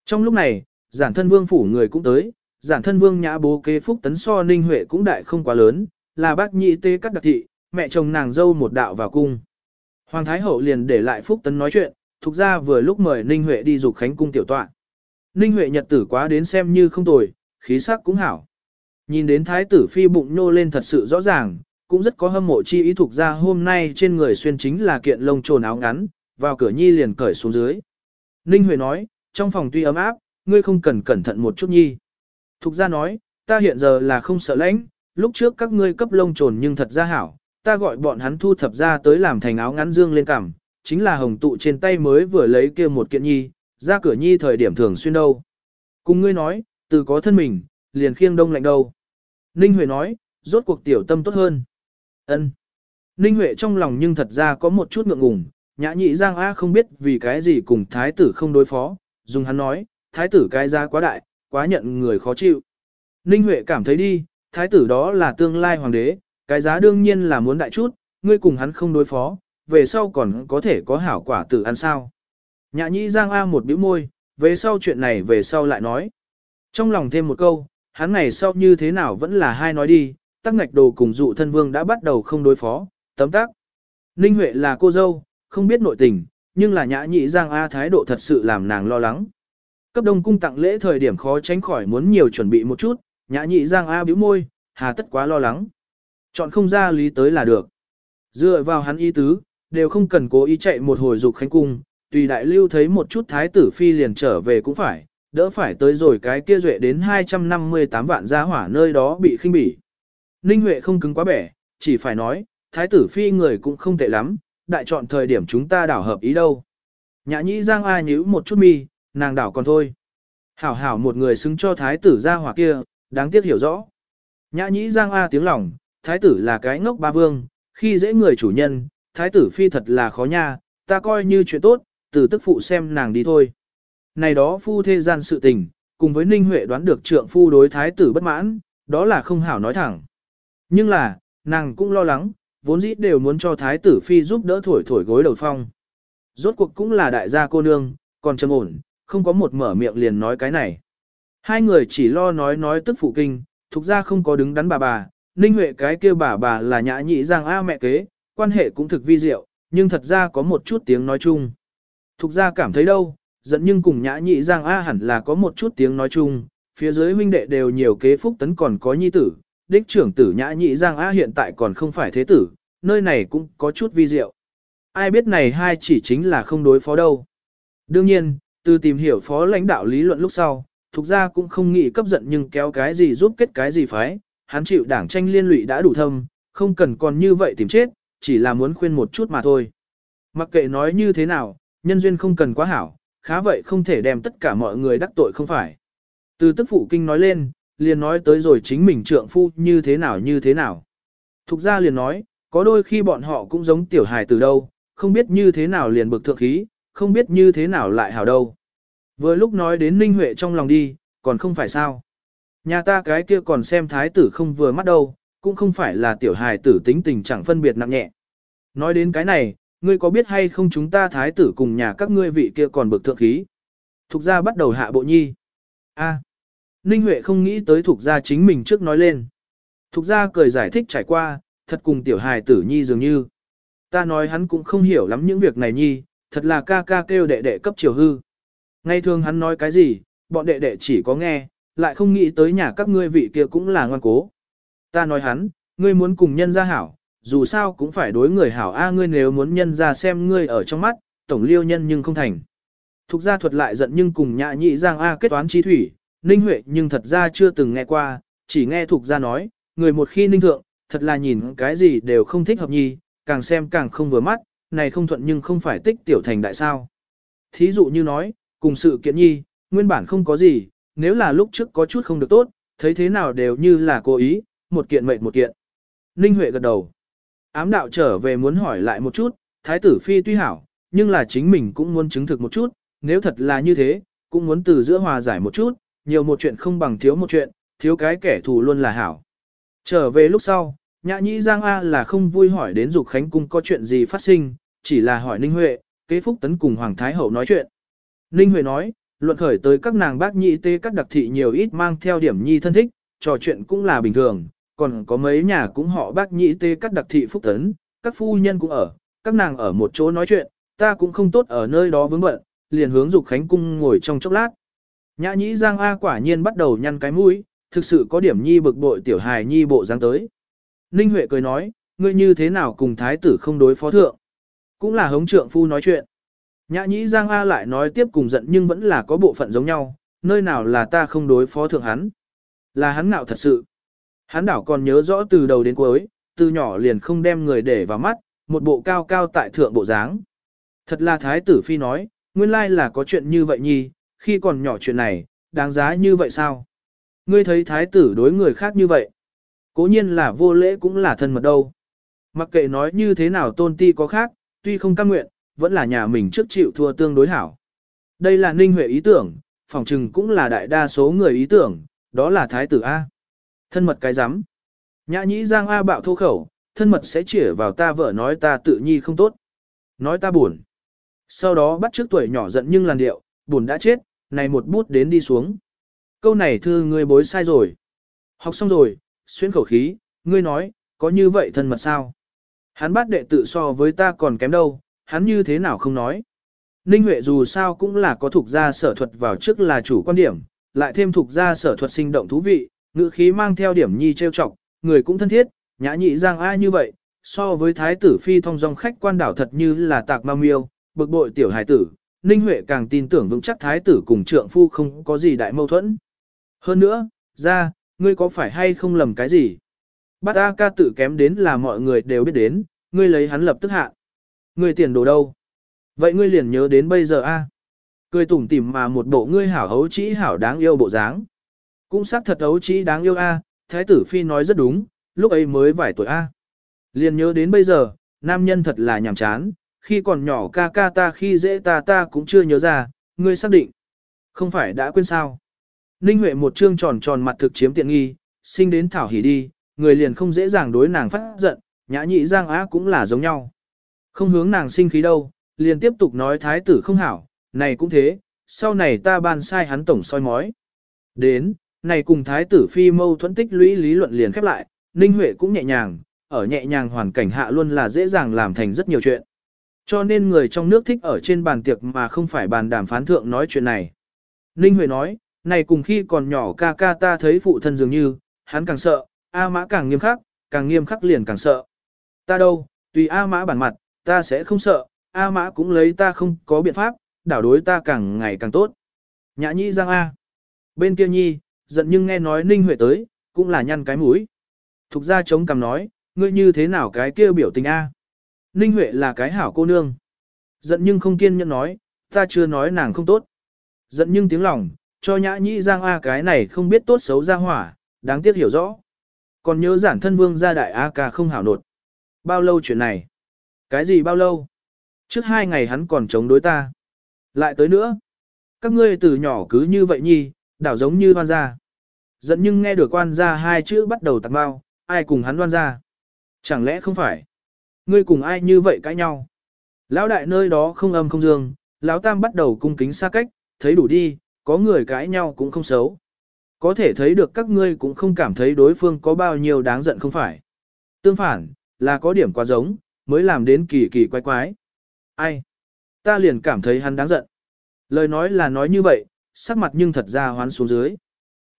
Trong lúc này, giản thân vương phủ người cũng tới, giản thân vương nhã bố kế phúc tấn so ninh huệ cũng đại không quá lớn, là bác nhị tê cắt đặc thị, mẹ chồng nàng dâu một đạo vào cung. Hoàng Thái Hậu liền để lại phúc tấn nói chuyện, thuộc ra vừa lúc mời ninh huệ đi dục khánh cung tiểu tọa. Ninh Huệ nhật tử quá đến xem như không tồi, khí sắc cũng hảo. Nhìn đến thái tử phi bụng nô lên thật sự rõ ràng, cũng rất có hâm mộ chi ý thuộc ra hôm nay trên người xuyên chính là kiện lông trồn áo ngắn, vào cửa nhi liền cởi xuống dưới. Ninh Huệ nói, trong phòng tuy ấm áp, ngươi không cần cẩn thận một chút nhi. Thục ra nói, ta hiện giờ là không sợ lãnh, lúc trước các ngươi cấp lông trồn nhưng thật ra hảo, ta gọi bọn hắn thu thập ra tới làm thành áo ngắn dương lên cằm, chính là hồng tụ trên tay mới vừa lấy kia một kiện nhi, ra cửa nhi thời điểm thường xuyên đâu. Cùng ngươi nói, từ có thân mình, liền khiêng đông lạnh đâu. Ninh Huệ nói, rốt cuộc tiểu tâm tốt hơn. ân Ninh Huệ trong lòng nhưng thật ra có một chút ngượng ngùng, nhã nhị giang A không biết vì cái gì cùng thái tử không đối phó, dùng hắn nói, thái tử cái ra quá đại, quá nhận người khó chịu. Ninh Huệ cảm thấy đi, thái tử đó là tương lai hoàng đế, cái giá đương nhiên là muốn đại chút, ngươi cùng hắn không đối phó, về sau còn có thể có hảo quả tử ăn sao. Nhã nhĩ giang A một bĩu môi, về sau chuyện này về sau lại nói. Trong lòng thêm một câu, hắn ngày sau như thế nào vẫn là hai nói đi, tắc ngạch đồ cùng dụ thân vương đã bắt đầu không đối phó, tấm tắc. Ninh Huệ là cô dâu, không biết nội tình, nhưng là nhã Nhĩ giang A thái độ thật sự làm nàng lo lắng. Cấp đông cung tặng lễ thời điểm khó tránh khỏi muốn nhiều chuẩn bị một chút, nhã nhị giang A bĩu môi, hà tất quá lo lắng. Chọn không ra lý tới là được. Dựa vào hắn ý tứ, đều không cần cố ý chạy một hồi dục khánh cung, tùy đại lưu thấy một chút thái tử phi liền trở về cũng phải, đỡ phải tới rồi cái kia duệ đến 258 vạn gia hỏa nơi đó bị khinh bỉ. Ninh Huệ không cứng quá bẻ, chỉ phải nói, thái tử phi người cũng không tệ lắm, đại chọn thời điểm chúng ta đảo hợp ý đâu. Nhã nhĩ giang a nhíu một chút mi, nàng đảo còn thôi. Hảo hảo một người xứng cho thái tử ra hỏa kia, đáng tiếc hiểu rõ. Nhã nhĩ giang a tiếng lòng, thái tử là cái ngốc ba vương, khi dễ người chủ nhân, thái tử phi thật là khó nha, ta coi như chuyện tốt, từ tức phụ xem nàng đi thôi. Này đó phu thê gian sự tình, cùng với Ninh Huệ đoán được trượng phu đối thái tử bất mãn, đó là không hảo nói thẳng. Nhưng là, nàng cũng lo lắng, vốn dĩ đều muốn cho thái tử phi giúp đỡ thổi thổi gối đầu phong. Rốt cuộc cũng là đại gia cô nương, còn trầm ổn, không có một mở miệng liền nói cái này. Hai người chỉ lo nói nói tức phụ kinh, thuộc ra không có đứng đắn bà bà, Ninh Huệ cái kia bà bà là nhã nhị giang a mẹ kế, quan hệ cũng thực vi diệu, nhưng thật ra có một chút tiếng nói chung. Thục ra cảm thấy đâu, giận nhưng cùng nhã nhị giang a hẳn là có một chút tiếng nói chung, phía dưới huynh đệ đều nhiều kế phúc tấn còn có nhi tử, đích trưởng tử nhã nhị giang a hiện tại còn không phải thế tử, nơi này cũng có chút vi diệu. Ai biết này hai chỉ chính là không đối phó đâu. Đương nhiên, từ tìm hiểu phó lãnh đạo lý luận lúc sau, thuộc ra cũng không nghĩ cấp giận nhưng kéo cái gì giúp kết cái gì phái, hắn chịu đảng tranh liên lụy đã đủ thâm, không cần còn như vậy tìm chết, chỉ là muốn khuyên một chút mà thôi. Mặc kệ nói như thế nào, nhân duyên không cần quá hảo, khá vậy không thể đem tất cả mọi người đắc tội không phải. Từ tức phụ kinh nói lên, liền nói tới rồi chính mình trượng phu như thế nào như thế nào. Thục ra liền nói, có đôi khi bọn họ cũng giống tiểu hài từ đâu, không biết như thế nào liền bực thượng khí, không biết như thế nào lại hảo đâu. Vừa lúc nói đến Ninh Huệ trong lòng đi, còn không phải sao. Nhà ta cái kia còn xem thái tử không vừa mắt đâu, cũng không phải là tiểu hài tử tính tình chẳng phân biệt nặng nhẹ. Nói đến cái này, ngươi có biết hay không chúng ta thái tử cùng nhà các ngươi vị kia còn bực thượng khí. Thục gia bắt đầu hạ bộ nhi. A. Ninh Huệ không nghĩ tới thục gia chính mình trước nói lên. Thục gia cười giải thích trải qua, thật cùng tiểu hài tử nhi dường như. Ta nói hắn cũng không hiểu lắm những việc này nhi, thật là ca ca kêu đệ đệ cấp chiều hư. Ngay thường hắn nói cái gì, bọn đệ đệ chỉ có nghe, lại không nghĩ tới nhà các ngươi vị kia cũng là ngoan cố. Ta nói hắn, ngươi muốn cùng nhân gia hảo, dù sao cũng phải đối người hảo a ngươi nếu muốn nhân ra xem ngươi ở trong mắt, tổng liêu nhân nhưng không thành. Thục gia thuật lại giận nhưng cùng nhã nhị giang a kết toán chi thủy, ninh huệ nhưng thật ra chưa từng nghe qua, chỉ nghe thục gia nói, người một khi ninh thượng, thật là nhìn cái gì đều không thích hợp nhi, càng xem càng không vừa mắt, này không thuận nhưng không phải tích tiểu thành đại sao. Thí dụ như nói, cùng sự kiện nhi, nguyên bản không có gì, nếu là lúc trước có chút không được tốt, thấy thế nào đều như là cố ý, một kiện mệnh một kiện. Ninh Huệ gật đầu. Ám đạo trở về muốn hỏi lại một chút, thái tử phi tuy hảo, nhưng là chính mình cũng muốn chứng thực một chút, nếu thật là như thế, cũng muốn từ giữa hòa giải một chút, nhiều một chuyện không bằng thiếu một chuyện, thiếu cái kẻ thù luôn là hảo. Trở về lúc sau, nhã nhĩ Giang A là không vui hỏi đến Dục Khánh Cung có chuyện gì phát sinh, chỉ là hỏi Ninh Huệ, kế phúc tấn cùng Hoàng Thái Hậu nói chuyện. Ninh Huệ nói, luận khởi tới các nàng bác nhị tê các đặc thị nhiều ít mang theo điểm nhi thân thích, trò chuyện cũng là bình thường, còn có mấy nhà cũng họ bác nhị tê các đặc thị phúc tấn, các phu nhân cũng ở, các nàng ở một chỗ nói chuyện, ta cũng không tốt ở nơi đó vướng bận, liền hướng Dục Khánh Cung ngồi trong chốc lát. Nhã nhĩ Giang A quả nhiên bắt đầu nhăn cái mũi, thực sự có điểm nhi bực bội tiểu hài nhi bộ dáng tới. Ninh Huệ cười nói, ngươi như thế nào cùng thái tử không đối phó thượng. Cũng là hống trượng phu nói chuyện. Nhã nhĩ Giang A lại nói tiếp cùng giận nhưng vẫn là có bộ phận giống nhau, nơi nào là ta không đối phó thượng hắn. Là hắn ngạo thật sự. Hắn đảo còn nhớ rõ từ đầu đến cuối, từ nhỏ liền không đem người để vào mắt, một bộ cao cao tại thượng bộ dáng. Thật là thái tử phi nói, nguyên lai là có chuyện như vậy nhi, khi còn nhỏ chuyện này, đáng giá như vậy sao? Ngươi thấy thái tử đối người khác như vậy. Cố nhiên là vô lễ cũng là thân mật đâu. Mặc kệ nói như thế nào tôn ti có khác, tuy không cam nguyện, vẫn là nhà mình trước chịu thua tương đối hảo. Đây là ninh huệ ý tưởng, phòng trừng cũng là đại đa số người ý tưởng, đó là thái tử A. Thân mật cái rắm Nhã nhĩ giang A bạo thô khẩu, thân mật sẽ chỉ vào ta vợ nói ta tự nhi không tốt. Nói ta buồn. Sau đó bắt trước tuổi nhỏ giận nhưng làn điệu, buồn đã chết, này một bút đến đi xuống. Câu này thư ngươi bối sai rồi. Học xong rồi, xuyên khẩu khí, ngươi nói, có như vậy thân mật sao? Hắn bắt đệ tự so với ta còn kém đâu, hắn như thế nào không nói. Ninh Huệ dù sao cũng là có thuộc gia sở thuật vào trước là chủ quan điểm, lại thêm thuộc gia sở thuật sinh động thú vị, ngữ khí mang theo điểm nhi trêu chọc, người cũng thân thiết, nhã nhị giang ai như vậy, so với thái tử phi thông dong khách quan đảo thật như là tạc ma miêu, bực bội tiểu hài tử, Ninh Huệ càng tin tưởng vững chắc thái tử cùng trượng phu không có gì đại mâu thuẫn. Hơn nữa, ra, ngươi có phải hay không lầm cái gì? Bát A ca tự kém đến là mọi người đều biết đến, ngươi lấy hắn lập tức hạ. Ngươi tiền đồ đâu? Vậy ngươi liền nhớ đến bây giờ a Cười tủm tỉm mà một bộ ngươi hảo hấu trĩ hảo đáng yêu bộ dáng. Cũng xác thật hấu trĩ đáng yêu a Thái tử Phi nói rất đúng, lúc ấy mới vài tuổi a Liền nhớ đến bây giờ, nam nhân thật là nhàm chán, khi còn nhỏ ca ca ta khi dễ ta ta cũng chưa nhớ ra, ngươi xác định. Không phải đã quên sao. Ninh Huệ một trương tròn tròn mặt thực chiếm tiện nghi, sinh đến thảo hỉ đi, người liền không dễ dàng đối nàng phát giận, nhã nhị giang á cũng là giống nhau. Không hướng nàng sinh khí đâu, liền tiếp tục nói thái tử không hảo, này cũng thế, sau này ta ban sai hắn tổng soi mói. Đến, này cùng thái tử phi mâu thuẫn tích lũy lý luận liền khép lại, Ninh Huệ cũng nhẹ nhàng, ở nhẹ nhàng hoàn cảnh hạ luôn là dễ dàng làm thành rất nhiều chuyện. Cho nên người trong nước thích ở trên bàn tiệc mà không phải bàn đàm phán thượng nói chuyện này. Ninh Huệ nói, này cùng khi còn nhỏ ca ca ta thấy phụ thân dường như, hắn càng sợ, A mã càng nghiêm khắc, càng nghiêm khắc liền càng sợ. Ta đâu, tùy A mã bản mặt, ta sẽ không sợ, A mã cũng lấy ta không có biện pháp, đảo đối ta càng ngày càng tốt. Nhã nhi giang A. Bên kia nhi, giận nhưng nghe nói Ninh Huệ tới, cũng là nhăn cái mũi. Thục ra chống cằm nói, ngươi như thế nào cái kia biểu tình A. Ninh Huệ là cái hảo cô nương. Giận nhưng không kiên nhẫn nói, ta chưa nói nàng không tốt. Giận nhưng tiếng lòng, cho nhã nhĩ giang A cái này không biết tốt xấu ra hỏa, đáng tiếc hiểu rõ. Còn nhớ giản thân vương gia đại A ca không hảo nột. Bao lâu chuyện này? Cái gì bao lâu? Trước hai ngày hắn còn chống đối ta. Lại tới nữa. Các ngươi từ nhỏ cứ như vậy nhi, đảo giống như hoan gia. Giận nhưng nghe được quan gia hai chữ bắt đầu tặng bao, ai cùng hắn đoan gia. Chẳng lẽ không phải? Ngươi cùng ai như vậy cãi nhau? Lão đại nơi đó không âm không dương, lão tam bắt đầu cung kính xa cách, thấy đủ đi, có người cãi nhau cũng không xấu. Có thể thấy được các ngươi cũng không cảm thấy đối phương có bao nhiêu đáng giận không phải. Tương phản, là có điểm quá giống, mới làm đến kỳ kỳ quái quái. Ai? Ta liền cảm thấy hắn đáng giận. Lời nói là nói như vậy, sắc mặt nhưng thật ra hoán xuống dưới.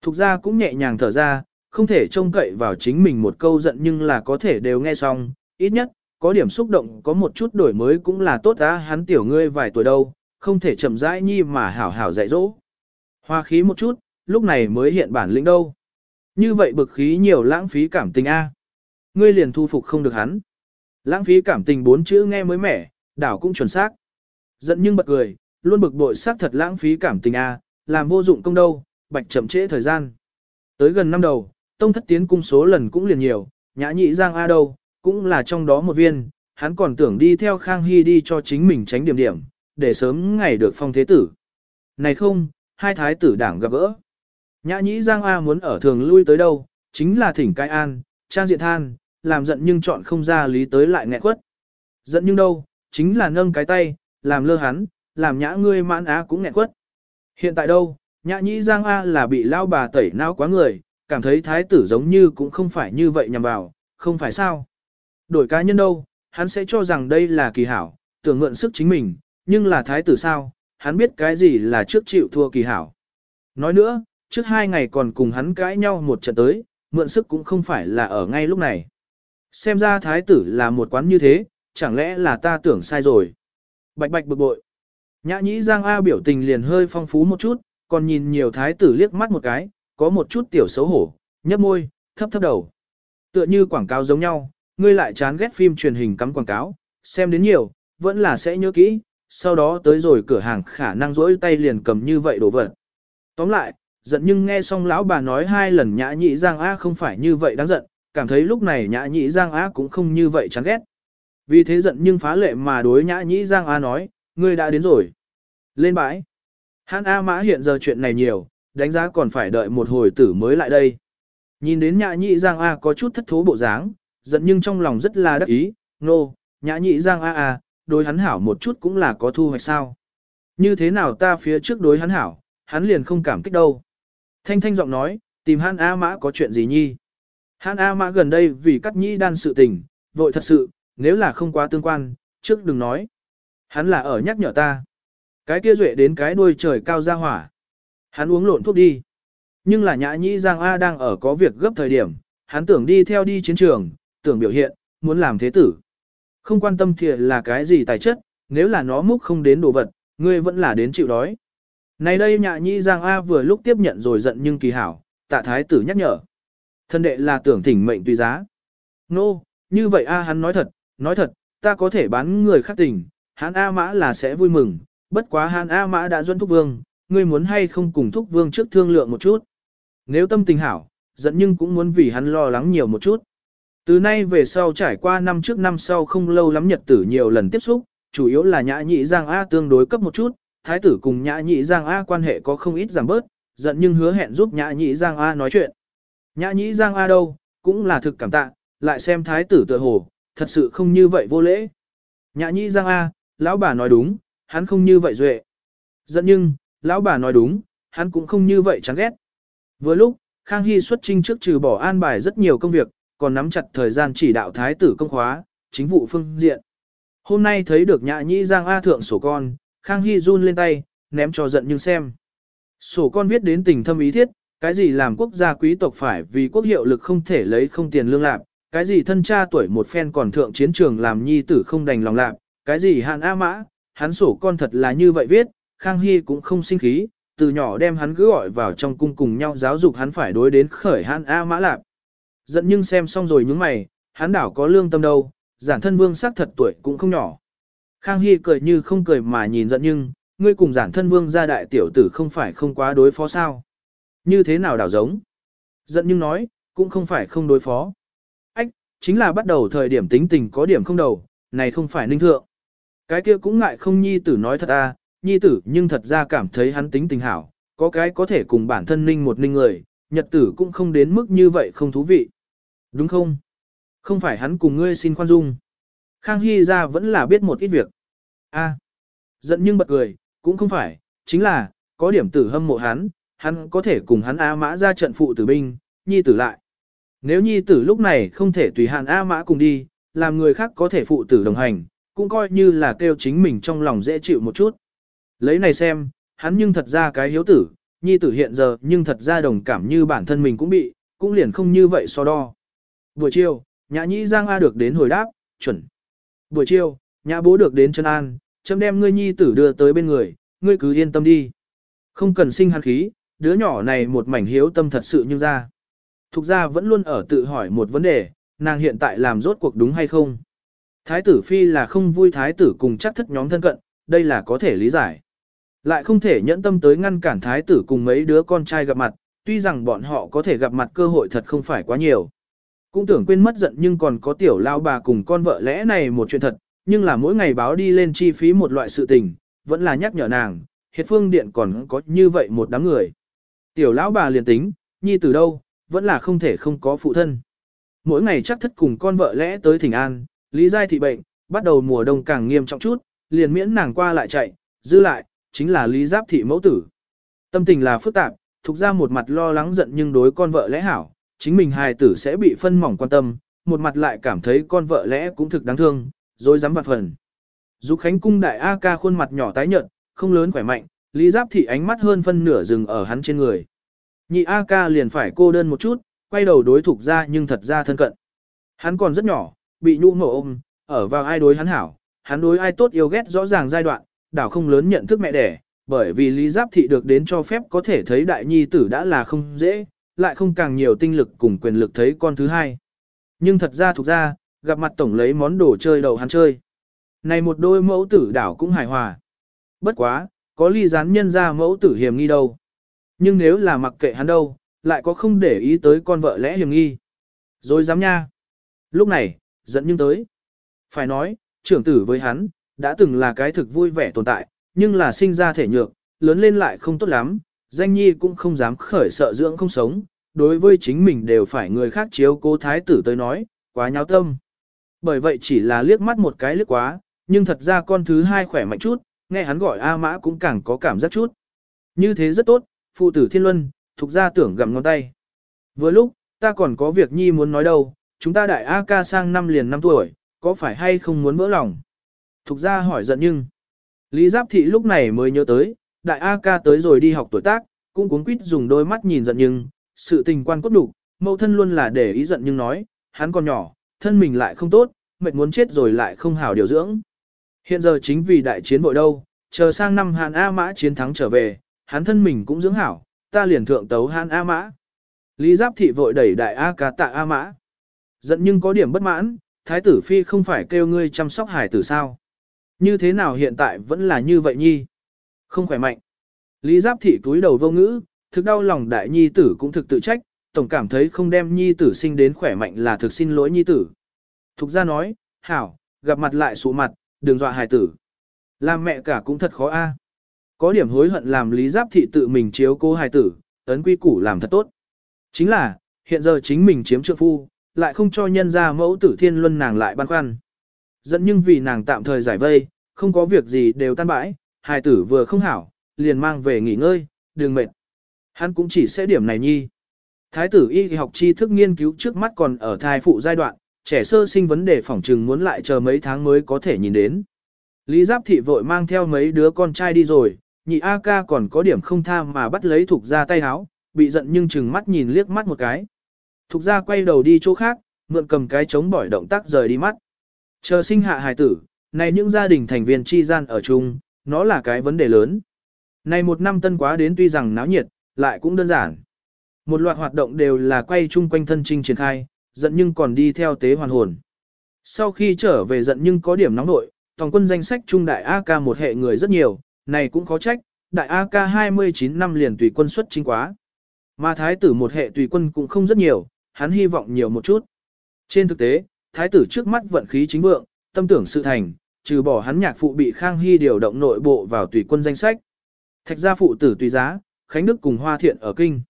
Thục ra cũng nhẹ nhàng thở ra, không thể trông cậy vào chính mình một câu giận nhưng là có thể đều nghe xong, ít nhất, có điểm xúc động có một chút đổi mới cũng là tốt á hắn tiểu ngươi vài tuổi đâu, không thể chậm rãi nhi mà hảo hảo dạy dỗ. Hoa khí một chút, lúc này mới hiện bản lĩnh đâu. Như vậy bực khí nhiều lãng phí cảm tình A. Ngươi liền thu phục không được hắn. Lãng phí cảm tình bốn chữ nghe mới mẻ, đảo cũng chuẩn xác. Giận nhưng bật cười, luôn bực bội xác thật lãng phí cảm tình A, làm vô dụng công đâu, bạch chậm trễ thời gian. Tới gần năm đầu, tông thất tiến cung số lần cũng liền nhiều, nhã nhị giang A đâu, cũng là trong đó một viên, hắn còn tưởng đi theo Khang Hy đi cho chính mình tránh điểm điểm, để sớm ngày được phong thế tử. Này không, hai thái tử đảng gặp gỡ. Nhã nhĩ Giang A muốn ở thường lui tới đâu, chính là thỉnh cai an, trang diện than, làm giận nhưng chọn không ra lý tới lại nghẹn quất. Giận nhưng đâu, chính là nâng cái tay, làm lơ hắn, làm nhã ngươi mãn á cũng nghẹn quất. Hiện tại đâu, nhã nhĩ Giang A là bị lao bà tẩy não quá người, cảm thấy thái tử giống như cũng không phải như vậy nhằm vào, không phải sao. Đổi cá nhân đâu, hắn sẽ cho rằng đây là kỳ hảo, tưởng mượn sức chính mình, nhưng là thái tử sao, hắn biết cái gì là trước chịu thua kỳ hảo. Nói nữa, trước hai ngày còn cùng hắn cãi nhau một trận tới, mượn sức cũng không phải là ở ngay lúc này. Xem ra thái tử là một quán như thế, chẳng lẽ là ta tưởng sai rồi. Bạch bạch bực bội. Nhã nhĩ Giang A biểu tình liền hơi phong phú một chút, còn nhìn nhiều thái tử liếc mắt một cái, có một chút tiểu xấu hổ, nhấp môi, thấp thấp đầu. Tựa như quảng cáo giống nhau, ngươi lại chán ghét phim truyền hình cắm quảng cáo, xem đến nhiều, vẫn là sẽ nhớ kỹ, sau đó tới rồi cửa hàng khả năng rỗi tay liền cầm như vậy đồ vật. Tóm lại, giận nhưng nghe xong lão bà nói hai lần nhã nhị giang a không phải như vậy đáng giận, cảm thấy lúc này nhã nhị giang a cũng không như vậy chán ghét. Vì thế giận nhưng phá lệ mà đối nhã nhị giang a nói, ngươi đã đến rồi. Lên bãi. Hán A mã hiện giờ chuyện này nhiều, đánh giá còn phải đợi một hồi tử mới lại đây. Nhìn đến nhã nhị giang A có chút thất thố bộ dáng, giận nhưng trong lòng rất là đắc ý, nô, no, nhã nhị giang A A, đối hắn hảo một chút cũng là có thu hoạch sao. Như thế nào ta phía trước đối hắn hảo, hắn liền không cảm kích đâu. Thanh thanh giọng nói, tìm hắn A mã có chuyện gì nhi. Hắn A mã gần đây vì cắt nhĩ đan sự tình, vội thật sự, nếu là không quá tương quan, trước đừng nói. Hắn là ở nhắc nhở ta. Cái kia duệ đến cái đuôi trời cao ra hỏa. Hắn uống lộn thuốc đi. Nhưng là nhã nhĩ Giang A đang ở có việc gấp thời điểm, hắn tưởng đi theo đi chiến trường, tưởng biểu hiện, muốn làm thế tử. Không quan tâm thiệt là cái gì tài chất, nếu là nó múc không đến đồ vật, ngươi vẫn là đến chịu đói. Này đây nhạ nhĩ Giang A vừa lúc tiếp nhận rồi giận nhưng kỳ hảo, tạ thái tử nhắc nhở. Thân đệ là tưởng thỉnh mệnh tùy giá. Nô, no, như vậy A hắn nói thật, nói thật, ta có thể bán người khác tình, hắn A Mã là sẽ vui mừng, bất quá hắn A Mã đã duân thúc vương, ngươi muốn hay không cùng thúc vương trước thương lượng một chút. Nếu tâm tình hảo, giận nhưng cũng muốn vì hắn lo lắng nhiều một chút. Từ nay về sau trải qua năm trước năm sau không lâu lắm nhật tử nhiều lần tiếp xúc, chủ yếu là nhã nhị Giang A tương đối cấp một chút, thái tử cùng nhã nhị Giang A quan hệ có không ít giảm bớt, giận nhưng hứa hẹn giúp nhã nhị Giang A nói chuyện. Nhã nhị Giang A đâu, cũng là thực cảm tạ, lại xem thái tử tựa hồ, thật sự không như vậy vô lễ. Nhã nhị Giang A, lão bà nói đúng, hắn không như vậy duệ. Giận nhưng, lão bà nói đúng, hắn cũng không như vậy chán ghét. Vừa lúc, Khang Hy xuất trinh trước trừ bỏ an bài rất nhiều công việc, còn nắm chặt thời gian chỉ đạo thái tử công khóa, chính vụ phương diện. Hôm nay thấy được nhã nhĩ giang A thượng sổ con, Khang Hy run lên tay, ném cho giận nhưng xem. Sổ con viết đến tình thâm ý thiết, cái gì làm quốc gia quý tộc phải vì quốc hiệu lực không thể lấy không tiền lương lạc, cái gì thân cha tuổi một phen còn thượng chiến trường làm nhi tử không đành lòng lạc, cái gì hạn A mã, hắn sổ con thật là như vậy viết, Khang Hy cũng không sinh khí, từ nhỏ đem hắn cứ gọi vào trong cung cùng nhau giáo dục hắn phải đối đến khởi hạn A mã lạc. Giận nhưng xem xong rồi những mày, hắn đảo có lương tâm đâu, giản thân vương xác thật tuổi cũng không nhỏ. Khang Hy cười như không cười mà nhìn giận nhưng, ngươi cùng giản thân vương gia đại tiểu tử không phải không quá đối phó sao. Như thế nào đảo giống? Giận nhưng nói, cũng không phải không đối phó. Ách, chính là bắt đầu thời điểm tính tình có điểm không đầu, này không phải ninh thượng. Cái kia cũng ngại không nhi tử nói thật à, nhi tử nhưng thật ra cảm thấy hắn tính tình hảo, có cái có thể cùng bản thân ninh một ninh người, nhật tử cũng không đến mức như vậy không thú vị. Đúng không? Không phải hắn cùng ngươi xin khoan dung. Khang Hy ra vẫn là biết một ít việc. a giận nhưng bật cười, cũng không phải, chính là, có điểm tử hâm mộ hắn, hắn có thể cùng hắn A mã ra trận phụ tử binh, nhi tử lại. Nếu nhi tử lúc này không thể tùy hạn A mã cùng đi, làm người khác có thể phụ tử đồng hành, cũng coi như là kêu chính mình trong lòng dễ chịu một chút. Lấy này xem, hắn nhưng thật ra cái hiếu tử, nhi tử hiện giờ nhưng thật ra đồng cảm như bản thân mình cũng bị, cũng liền không như vậy so đo. Buổi chiều, nhã nhĩ Giang A được đến hồi đáp, chuẩn. Buổi chiều, nhã bố được đến chân an, chấm đem ngươi nhi tử đưa tới bên người, ngươi cứ yên tâm đi. Không cần sinh hắn khí, đứa nhỏ này một mảnh hiếu tâm thật sự như ra. Thục ra vẫn luôn ở tự hỏi một vấn đề, nàng hiện tại làm rốt cuộc đúng hay không. Thái tử phi là không vui thái tử cùng chắc thất nhóm thân cận, đây là có thể lý giải. Lại không thể nhẫn tâm tới ngăn cản thái tử cùng mấy đứa con trai gặp mặt, tuy rằng bọn họ có thể gặp mặt cơ hội thật không phải quá nhiều. Cũng tưởng quên mất giận nhưng còn có tiểu lao bà cùng con vợ lẽ này một chuyện thật, nhưng là mỗi ngày báo đi lên chi phí một loại sự tình, vẫn là nhắc nhở nàng, hiệt phương điện còn có như vậy một đám người. Tiểu lão bà liền tính, nhi từ đâu, vẫn là không thể không có phụ thân. Mỗi ngày chắc thất cùng con vợ lẽ tới thỉnh an, lý giai thị bệnh, bắt đầu mùa đông càng nghiêm trọng chút, liền miễn nàng qua lại chạy, dư lại, chính là lý giáp thị mẫu tử. Tâm tình là phức tạp, thuộc ra một mặt lo lắng giận nhưng đối con vợ lẽ hảo, chính mình hài tử sẽ bị phân mỏng quan tâm, một mặt lại cảm thấy con vợ lẽ cũng thực đáng thương, rồi dám vặt phần. Dục Khánh cung đại A ca khuôn mặt nhỏ tái nhợt, không lớn khỏe mạnh, Lý Giáp thị ánh mắt hơn phân nửa dừng ở hắn trên người. Nhị A ca liền phải cô đơn một chút, quay đầu đối thuộc ra nhưng thật ra thân cận. Hắn còn rất nhỏ, bị nhũ mộ ôm, ở vào ai đối hắn hảo, hắn đối ai tốt yêu ghét rõ ràng giai đoạn, đảo không lớn nhận thức mẹ đẻ, bởi vì Lý Giáp thị được đến cho phép có thể thấy đại nhi tử đã là không dễ, lại không càng nhiều tinh lực cùng quyền lực thấy con thứ hai. Nhưng thật ra thuộc ra, gặp mặt tổng lấy món đồ chơi đầu hắn chơi. Này một đôi mẫu tử đảo cũng hài hòa. Bất quá, có ly gián nhân ra mẫu tử hiểm nghi đâu. Nhưng nếu là mặc kệ hắn đâu, lại có không để ý tới con vợ lẽ hiểm nghi. Rồi dám nha. Lúc này, giận nhưng tới. Phải nói, trưởng tử với hắn, đã từng là cái thực vui vẻ tồn tại, nhưng là sinh ra thể nhược, lớn lên lại không tốt lắm, danh nhi cũng không dám khởi sợ dưỡng không sống, đối với chính mình đều phải người khác chiếu cố thái tử tới nói, quá nháo tâm. Bởi vậy chỉ là liếc mắt một cái liếc quá, nhưng thật ra con thứ hai khỏe mạnh chút, nghe hắn gọi A mã cũng càng có cảm giác chút. Như thế rất tốt, phụ tử thiên luân, thuộc ra tưởng gặm ngón tay. Vừa lúc, ta còn có việc nhi muốn nói đâu, chúng ta đại A ca sang năm liền năm tuổi, có phải hay không muốn vỡ lòng? Thục ra hỏi giận nhưng, Lý Giáp Thị lúc này mới nhớ tới, đại A ca tới rồi đi học tuổi tác, cũng cuốn quýt dùng đôi mắt nhìn giận nhưng, sự tình quan cốt đủ, mẫu thân luôn là để ý giận nhưng nói, hắn còn nhỏ, thân mình lại không tốt, mệt muốn chết rồi lại không hảo điều dưỡng. Hiện giờ chính vì đại chiến vội đâu, chờ sang năm Hàn A Mã chiến thắng trở về, hắn thân mình cũng dưỡng hảo, ta liền thượng tấu Hàn A Mã. Lý Giáp Thị vội đẩy đại A ca tạ A Mã. Giận nhưng có điểm bất mãn, thái tử phi không phải kêu ngươi chăm sóc hải tử sao. như thế nào hiện tại vẫn là như vậy nhi? Không khỏe mạnh. Lý Giáp Thị túi đầu vô ngữ, thực đau lòng đại nhi tử cũng thực tự trách, tổng cảm thấy không đem nhi tử sinh đến khỏe mạnh là thực xin lỗi nhi tử. Thục ra nói, hảo, gặp mặt lại sụ mặt, đừng dọa hài tử. Làm mẹ cả cũng thật khó a. Có điểm hối hận làm Lý Giáp Thị tự mình chiếu cô hài tử, ấn quy củ làm thật tốt. Chính là, hiện giờ chính mình chiếm trượng phu, lại không cho nhân ra mẫu tử thiên luân nàng lại băn khoăn. Dẫn nhưng vì nàng tạm thời giải vây, không có việc gì đều tan bãi, hài tử vừa không hảo, liền mang về nghỉ ngơi, đừng mệt. Hắn cũng chỉ sẽ điểm này nhi. Thái tử y học tri thức nghiên cứu trước mắt còn ở thai phụ giai đoạn, trẻ sơ sinh vấn đề phỏng trừng muốn lại chờ mấy tháng mới có thể nhìn đến. Lý Giáp Thị vội mang theo mấy đứa con trai đi rồi, nhị A ca còn có điểm không tham mà bắt lấy thục ra tay háo, bị giận nhưng chừng mắt nhìn liếc mắt một cái. Thục ra quay đầu đi chỗ khác, mượn cầm cái chống bỏi động tác rời đi mắt. Chờ sinh hạ hài tử, này những gia đình thành viên chi gian ở chung, nó là cái vấn đề lớn. Này một năm tân quá đến tuy rằng náo nhiệt, lại cũng đơn giản. Một loạt hoạt động đều là quay chung quanh thân trinh triển khai, giận nhưng còn đi theo tế hoàn hồn. Sau khi trở về giận nhưng có điểm nóng nội, toàn quân danh sách trung đại AK một hệ người rất nhiều, này cũng khó trách, đại AK 29 năm liền tùy quân xuất chính quá. Mà thái tử một hệ tùy quân cũng không rất nhiều, hắn hy vọng nhiều một chút. Trên thực tế, thái tử trước mắt vận khí chính vượng, tâm tưởng sự thành, trừ bỏ hắn nhạc phụ bị Khang Hy điều động nội bộ vào tùy quân danh sách. Thạch gia phụ tử tùy giá, Khánh Đức cùng Hoa Thiện ở kinh.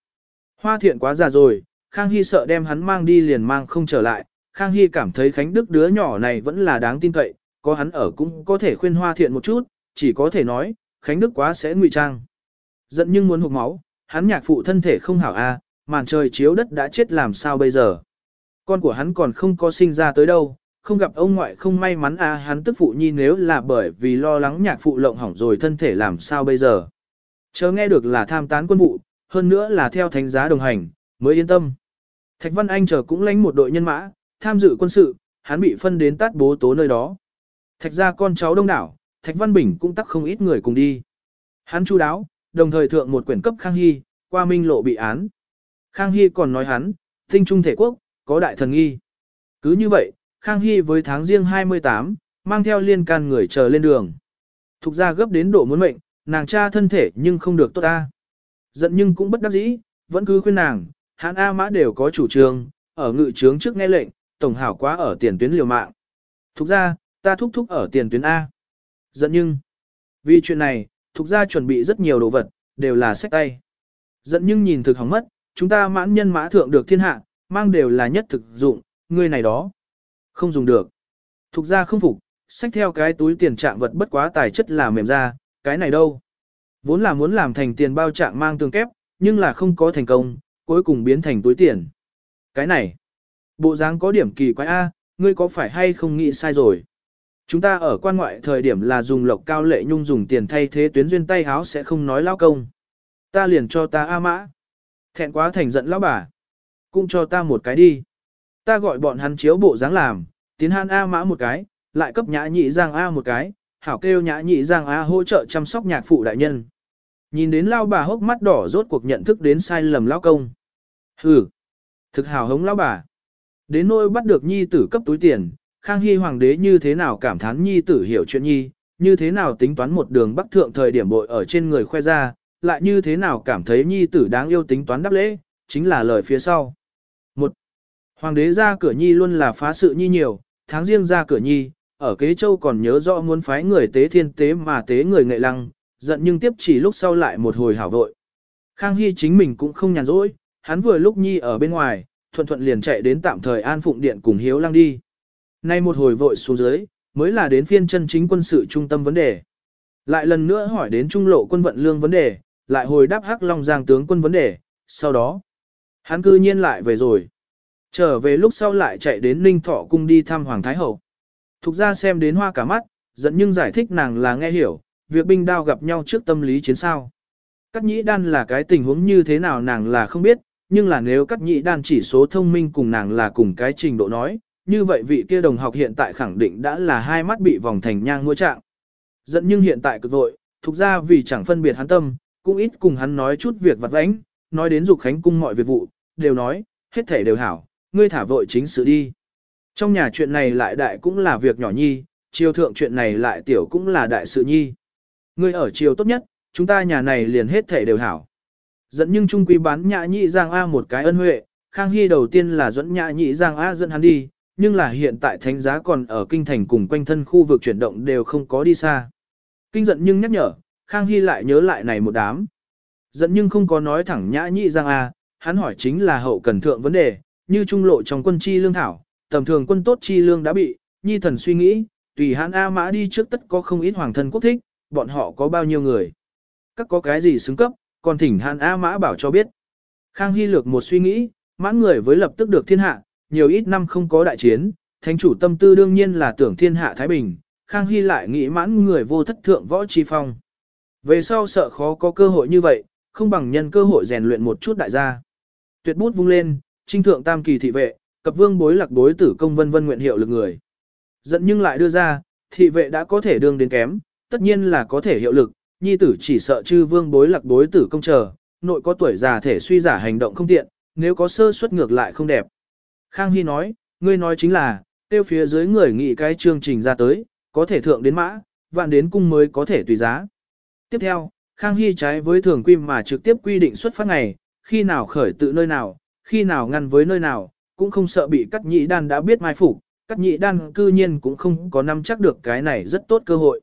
Hoa Thiện quá già rồi, Khang Hy sợ đem hắn mang đi liền mang không trở lại, Khang Hy cảm thấy Khánh Đức đứa nhỏ này vẫn là đáng tin cậy, có hắn ở cũng có thể khuyên Hoa Thiện một chút, chỉ có thể nói, Khánh Đức quá sẽ ngụy trang. Giận nhưng muốn hụt máu, hắn nhạc phụ thân thể không hảo a, màn trời chiếu đất đã chết làm sao bây giờ. Con của hắn còn không có sinh ra tới đâu, không gặp ông ngoại không may mắn a hắn tức phụ nhi nếu là bởi vì lo lắng nhạc phụ lộng hỏng rồi thân thể làm sao bây giờ. chớ nghe được là tham tán quân vụ, hơn nữa là theo thánh giá đồng hành, mới yên tâm. Thạch Văn Anh chờ cũng lãnh một đội nhân mã, tham dự quân sự, hắn bị phân đến tát bố tố nơi đó. Thạch ra con cháu đông đảo, Thạch Văn Bình cũng tắc không ít người cùng đi. Hắn chu đáo, đồng thời thượng một quyển cấp Khang Hy, qua minh lộ bị án. Khang Hy còn nói hắn, tinh trung thể quốc, có đại thần nghi. Cứ như vậy, Khang Hy với tháng riêng 28, mang theo liên can người chờ lên đường. Thục ra gấp đến độ muốn mệnh, nàng cha thân thể nhưng không được tốt ta. Giận nhưng cũng bất đắc dĩ, vẫn cứ khuyên nàng, hãn A mã đều có chủ trương, ở ngự trướng trước nghe lệnh, tổng hảo quá ở tiền tuyến liều mạng. Thục ra, ta thúc thúc ở tiền tuyến A. Giận nhưng, vì chuyện này, thục ra chuẩn bị rất nhiều đồ vật, đều là sách tay. Giận nhưng nhìn thực hóng mất, chúng ta mãn nhân mã thượng được thiên hạ, mang đều là nhất thực dụng, người này đó. Không dùng được. Thục ra không phục, sách theo cái túi tiền trạng vật bất quá tài chất là mềm ra, cái này đâu. Vốn là muốn làm thành tiền bao trạng mang tương kép, nhưng là không có thành công, cuối cùng biến thành túi tiền. Cái này, bộ dáng có điểm kỳ quái A, ngươi có phải hay không nghĩ sai rồi? Chúng ta ở quan ngoại thời điểm là dùng lộc cao lệ nhung dùng tiền thay thế tuyến duyên tay háo sẽ không nói lao công. Ta liền cho ta A mã. Thẹn quá thành giận lão bà. Cũng cho ta một cái đi. Ta gọi bọn hắn chiếu bộ dáng làm, tiến hàn A mã một cái, lại cấp nhã nhị giang A một cái, hảo kêu nhã nhị giang A hỗ trợ chăm sóc nhạc phụ đại nhân. Nhìn đến lao bà hốc mắt đỏ rốt cuộc nhận thức đến sai lầm lao công. Hừ, thực hào hống lao bà. Đến nỗi bắt được nhi tử cấp túi tiền, Khang Hy Hoàng đế như thế nào cảm thán nhi tử hiểu chuyện nhi, như thế nào tính toán một đường bắc thượng thời điểm bội ở trên người khoe ra, lại như thế nào cảm thấy nhi tử đáng yêu tính toán đáp lễ, chính là lời phía sau. Hoàng đế ra cửa nhi luôn là phá sự nhi nhiều, tháng riêng ra cửa nhi, ở kế châu còn nhớ rõ muốn phái người tế thiên tế mà tế người nghệ lăng, giận nhưng tiếp chỉ lúc sau lại một hồi hảo vội. Khang Hy chính mình cũng không nhàn rỗi, hắn vừa lúc nhi ở bên ngoài, thuận thuận liền chạy đến tạm thời an phụng điện cùng hiếu lăng đi. Nay một hồi vội xuống dưới, mới là đến phiên chân chính quân sự trung tâm vấn đề. Lại lần nữa hỏi đến trung lộ quân vận lương vấn đề, lại hồi đáp hắc long giang tướng quân vấn đề, sau đó, hắn cư nhiên lại về rồi. Trở về lúc sau lại chạy đến Ninh Thọ cung đi thăm Hoàng Thái Hậu. Thục ra xem đến hoa cả mắt, giận nhưng giải thích nàng là nghe hiểu, việc binh đao gặp nhau trước tâm lý chiến sao. Cắt nhĩ đan là cái tình huống như thế nào nàng là không biết, nhưng là nếu cắt nhĩ đan chỉ số thông minh cùng nàng là cùng cái trình độ nói, như vậy vị kia đồng học hiện tại khẳng định đã là hai mắt bị vòng thành nhang ngôi trạng. Dẫn nhưng hiện tại cực vội, thuộc ra vì chẳng phân biệt hắn tâm, cũng ít cùng hắn nói chút việc vặt vãnh, nói đến dục khánh cung mọi việc vụ, đều nói, hết thể đều hảo, ngươi thả vội chính sự đi. Trong nhà chuyện này lại đại cũng là việc nhỏ nhi, triều thượng chuyện này lại tiểu cũng là đại sự nhi. Ngươi ở triều tốt nhất, chúng ta nhà này liền hết thể đều hảo. Dẫn nhưng trung quý bán nhã nhị giang A một cái ân huệ, Khang Hy đầu tiên là dẫn nhã nhị giang A dẫn hắn đi, nhưng là hiện tại thánh giá còn ở kinh thành cùng quanh thân khu vực chuyển động đều không có đi xa. Kinh giận nhưng nhắc nhở, Khang Hy lại nhớ lại này một đám. Giận nhưng không có nói thẳng nhã nhị giang A, hắn hỏi chính là hậu cần thượng vấn đề, như trung lộ trong quân chi lương thảo, tầm thường quân tốt chi lương đã bị, nhi thần suy nghĩ, tùy hãn A mã đi trước tất có không ít hoàng thân quốc thích, bọn họ có bao nhiêu người. Các có cái gì xứng cấp, còn thỉnh hãn A mã bảo cho biết. Khang Hy lược một suy nghĩ, mãn người với lập tức được thiên hạ, nhiều ít năm không có đại chiến, thánh chủ tâm tư đương nhiên là tưởng thiên hạ Thái Bình, Khang Hy lại nghĩ mãn người vô thất thượng võ chi phong. Về sau sợ khó có cơ hội như vậy, không bằng nhân cơ hội rèn luyện một chút đại gia. Tuyệt bút vung lên, trinh thượng tam kỳ thị vệ, cập vương bối lạc bối tử công vân vân nguyện hiệu lực người. Dẫn nhưng lại đưa ra, thị vệ đã có thể đương đến kém, tất nhiên là có thể hiệu lực, nhi tử chỉ sợ chư vương bối lạc bối tử công chờ, nội có tuổi già thể suy giả hành động không tiện, nếu có sơ suất ngược lại không đẹp. Khang Hy nói, ngươi nói chính là, tiêu phía dưới người nghị cái chương trình ra tới, có thể thượng đến mã, vạn đến cung mới có thể tùy giá. Tiếp theo, Khang Hy trái với thường quy mà trực tiếp quy định xuất phát ngày, khi nào khởi tự nơi nào, khi nào ngăn với nơi nào, cũng không sợ bị cắt nhị đan đã biết mai phục, cắt nhị đan cư nhiên cũng không có nắm chắc được cái này rất tốt cơ hội.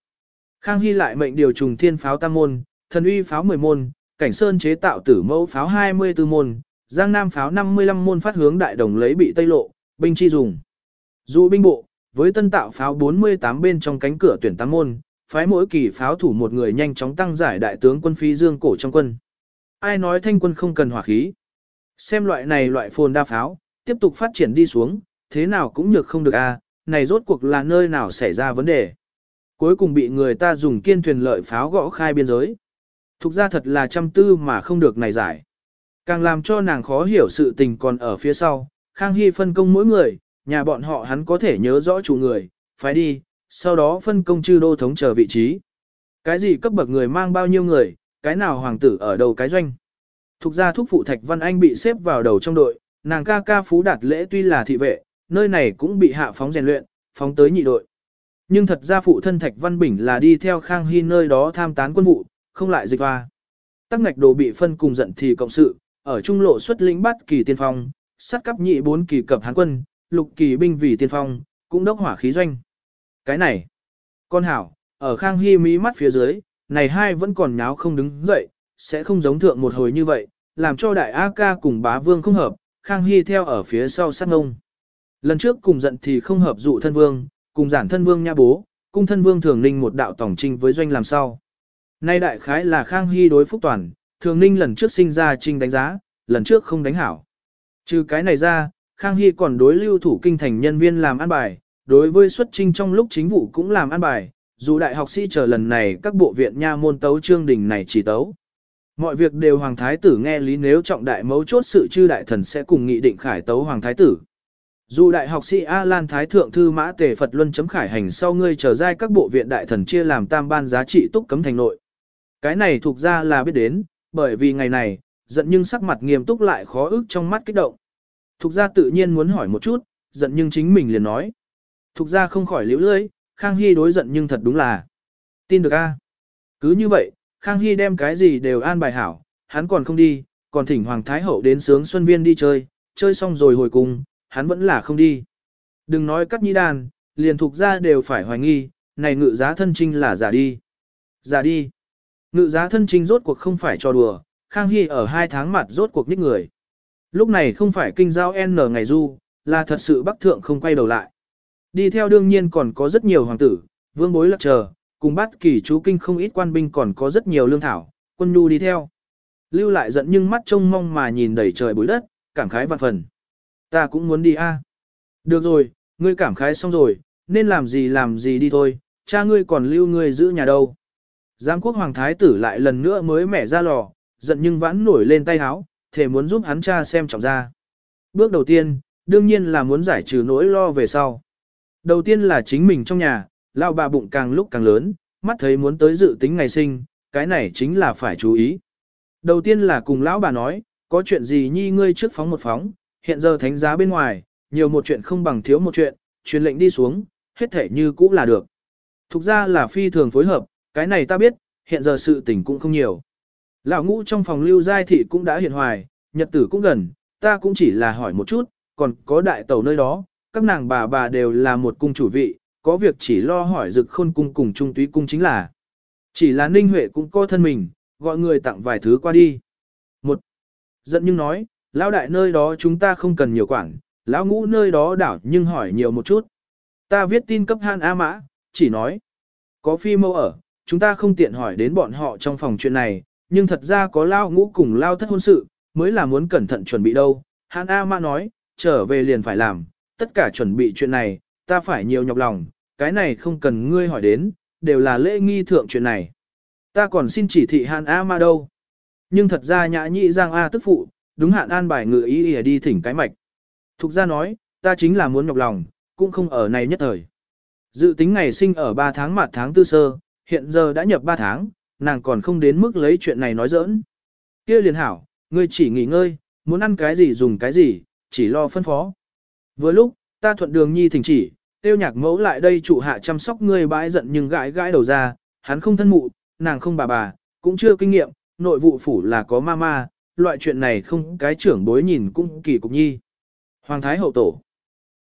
Khang Hy lại mệnh điều trùng thiên pháo tam môn, thần uy pháo 10 môn, cảnh sơn chế tạo tử mẫu pháo 24 môn, giang nam pháo 55 môn phát hướng đại đồng lấy bị tây lộ, binh chi dùng. Dù binh bộ, với tân tạo pháo 48 bên trong cánh cửa tuyển tam môn, phái mỗi kỳ pháo thủ một người nhanh chóng tăng giải đại tướng quân phí dương cổ trong quân. Ai nói thanh quân không cần hỏa khí. Xem loại này loại phồn đa pháo, tiếp tục phát triển đi xuống, thế nào cũng nhược không được a này rốt cuộc là nơi nào xảy ra vấn đề. Cuối cùng bị người ta dùng kiên thuyền lợi pháo gõ khai biên giới. Thục ra thật là chăm tư mà không được này giải. Càng làm cho nàng khó hiểu sự tình còn ở phía sau, Khang Hy phân công mỗi người, nhà bọn họ hắn có thể nhớ rõ chủ người, phải đi, sau đó phân công chư đô thống chờ vị trí. Cái gì cấp bậc người mang bao nhiêu người, cái nào hoàng tử ở đầu cái doanh. Thục ra thúc phụ Thạch Văn Anh bị xếp vào đầu trong đội, nàng ca ca phú đạt lễ tuy là thị vệ, nơi này cũng bị hạ phóng rèn luyện, phóng tới nhị đội. Nhưng thật ra phụ thân Thạch Văn Bình là đi theo Khang Hy nơi đó tham tán quân vụ, không lại dịch hoa. Tắc ngạch đồ bị phân cùng giận thì cộng sự, ở trung lộ xuất lĩnh bắt kỳ tiên phong, sát cấp nhị bốn kỳ cập hán quân, lục kỳ binh vì tiên phong, cũng đốc hỏa khí doanh. Cái này, con hảo, ở Khang Hy mỹ mắt phía dưới, này hai vẫn còn nháo không đứng dậy, sẽ không giống thượng một hồi như vậy, làm cho đại A ca cùng bá vương không hợp, Khang Hy theo ở phía sau sát ngông. Lần trước cùng giận thì không hợp dụ thân vương, cùng giản thân vương nha bố, cung thân vương thường ninh một đạo tổng trinh với doanh làm sao. Nay đại khái là Khang Hy đối phúc toàn, thường ninh lần trước sinh ra trinh đánh giá, lần trước không đánh hảo. Trừ cái này ra, Khang Hy còn đối lưu thủ kinh thành nhân viên làm an bài, đối với xuất trinh trong lúc chính vụ cũng làm an bài, dù đại học sĩ chờ lần này các bộ viện nha môn tấu trương đình này chỉ tấu. Mọi việc đều hoàng thái tử nghe lý nếu trọng đại mấu chốt sự chư đại thần sẽ cùng nghị định khải tấu hoàng thái tử. Dù đại học sĩ A Lan Thái Thượng Thư Mã Tề Phật Luân chấm khải hành sau ngươi trở giai các bộ viện đại thần chia làm tam ban giá trị túc cấm thành nội. Cái này thuộc ra là biết đến, bởi vì ngày này, giận nhưng sắc mặt nghiêm túc lại khó ức trong mắt kích động. Thục ra tự nhiên muốn hỏi một chút, giận nhưng chính mình liền nói. Thục ra không khỏi liễu lưỡi, Khang Hy đối giận nhưng thật đúng là. Tin được a Cứ như vậy, Khang Hy đem cái gì đều an bài hảo, hắn còn không đi, còn thỉnh Hoàng Thái Hậu đến sướng Xuân Viên đi chơi, chơi xong rồi hồi cùng, hắn vẫn là không đi. Đừng nói cắt nhĩ đàn, liền thuộc ra đều phải hoài nghi, này ngự giá thân trinh là giả đi. Giả đi. Ngự giá thân trinh rốt cuộc không phải cho đùa, Khang Hy ở hai tháng mặt rốt cuộc nhích người. Lúc này không phải kinh giao N ngày du, là thật sự bắc thượng không quay đầu lại. Đi theo đương nhiên còn có rất nhiều hoàng tử, vương bối lạc chờ, cùng bắt kỳ chú kinh không ít quan binh còn có rất nhiều lương thảo, quân nhu đi theo. Lưu lại giận nhưng mắt trông mong mà nhìn đầy trời bụi đất, cảm khái vạn phần. Ta cũng muốn đi a. Được rồi, ngươi cảm khái xong rồi, nên làm gì làm gì đi thôi, cha ngươi còn lưu ngươi giữ nhà đâu. giám quốc hoàng thái tử lại lần nữa mới mẻ ra lò, giận nhưng vãn nổi lên tay háo, thể muốn giúp hắn cha xem trọng ra. Bước đầu tiên, đương nhiên là muốn giải trừ nỗi lo về sau. Đầu tiên là chính mình trong nhà, lao bà bụng càng lúc càng lớn, mắt thấy muốn tới dự tính ngày sinh, cái này chính là phải chú ý. Đầu tiên là cùng lão bà nói, có chuyện gì nhi ngươi trước phóng một phóng, hiện giờ thánh giá bên ngoài, nhiều một chuyện không bằng thiếu một chuyện, truyền lệnh đi xuống, hết thể như cũ là được. Thục ra là phi thường phối hợp, cái này ta biết, hiện giờ sự tình cũng không nhiều. Lão ngũ trong phòng lưu giai thị cũng đã hiện hoài, nhật tử cũng gần, ta cũng chỉ là hỏi một chút, còn có đại tẩu nơi đó, các nàng bà bà đều là một cung chủ vị, có việc chỉ lo hỏi dực khôn cung cùng trung túy cung chính là. Chỉ là Ninh Huệ cũng có thân mình, gọi người tặng vài thứ qua đi. Một, giận nhưng nói, lão đại nơi đó chúng ta không cần nhiều quản, lão ngũ nơi đó đảo nhưng hỏi nhiều một chút. Ta viết tin cấp han A Mã, chỉ nói, có phi mâu ở, chúng ta không tiện hỏi đến bọn họ trong phòng chuyện này, nhưng thật ra có lao ngũ cùng lao thất hôn sự, mới là muốn cẩn thận chuẩn bị đâu. Han A Mã nói, trở về liền phải làm, tất cả chuẩn bị chuyện này, ta phải nhiều nhọc lòng, cái này không cần ngươi hỏi đến, đều là lễ nghi thượng chuyện này. Ta còn xin chỉ thị Han A Ma đâu. Nhưng thật ra nhã nhị giang A tức phụ, đúng hạn an bài ngự ý ỉa đi thỉnh cái mạch. Thục ra nói, ta chính là muốn nhọc lòng, cũng không ở này nhất thời. Dự tính ngày sinh ở 3 tháng mặt tháng tư sơ, hiện giờ đã nhập 3 tháng, nàng còn không đến mức lấy chuyện này nói giỡn. kia liền hảo, ngươi chỉ nghỉ ngơi, muốn ăn cái gì dùng cái gì, chỉ lo phân phó. Vừa lúc, ta thuận đường nhi thỉnh chỉ, tiêu nhạc mẫu lại đây trụ hạ chăm sóc ngươi bãi giận nhưng gãi gãi đầu ra, hắn không thân mụ, nàng không bà bà, cũng chưa kinh nghiệm, nội vụ phủ là có ma ma, loại chuyện này không cái trưởng bối nhìn cũng kỳ cục nhi. Hoàng thái hậu tổ.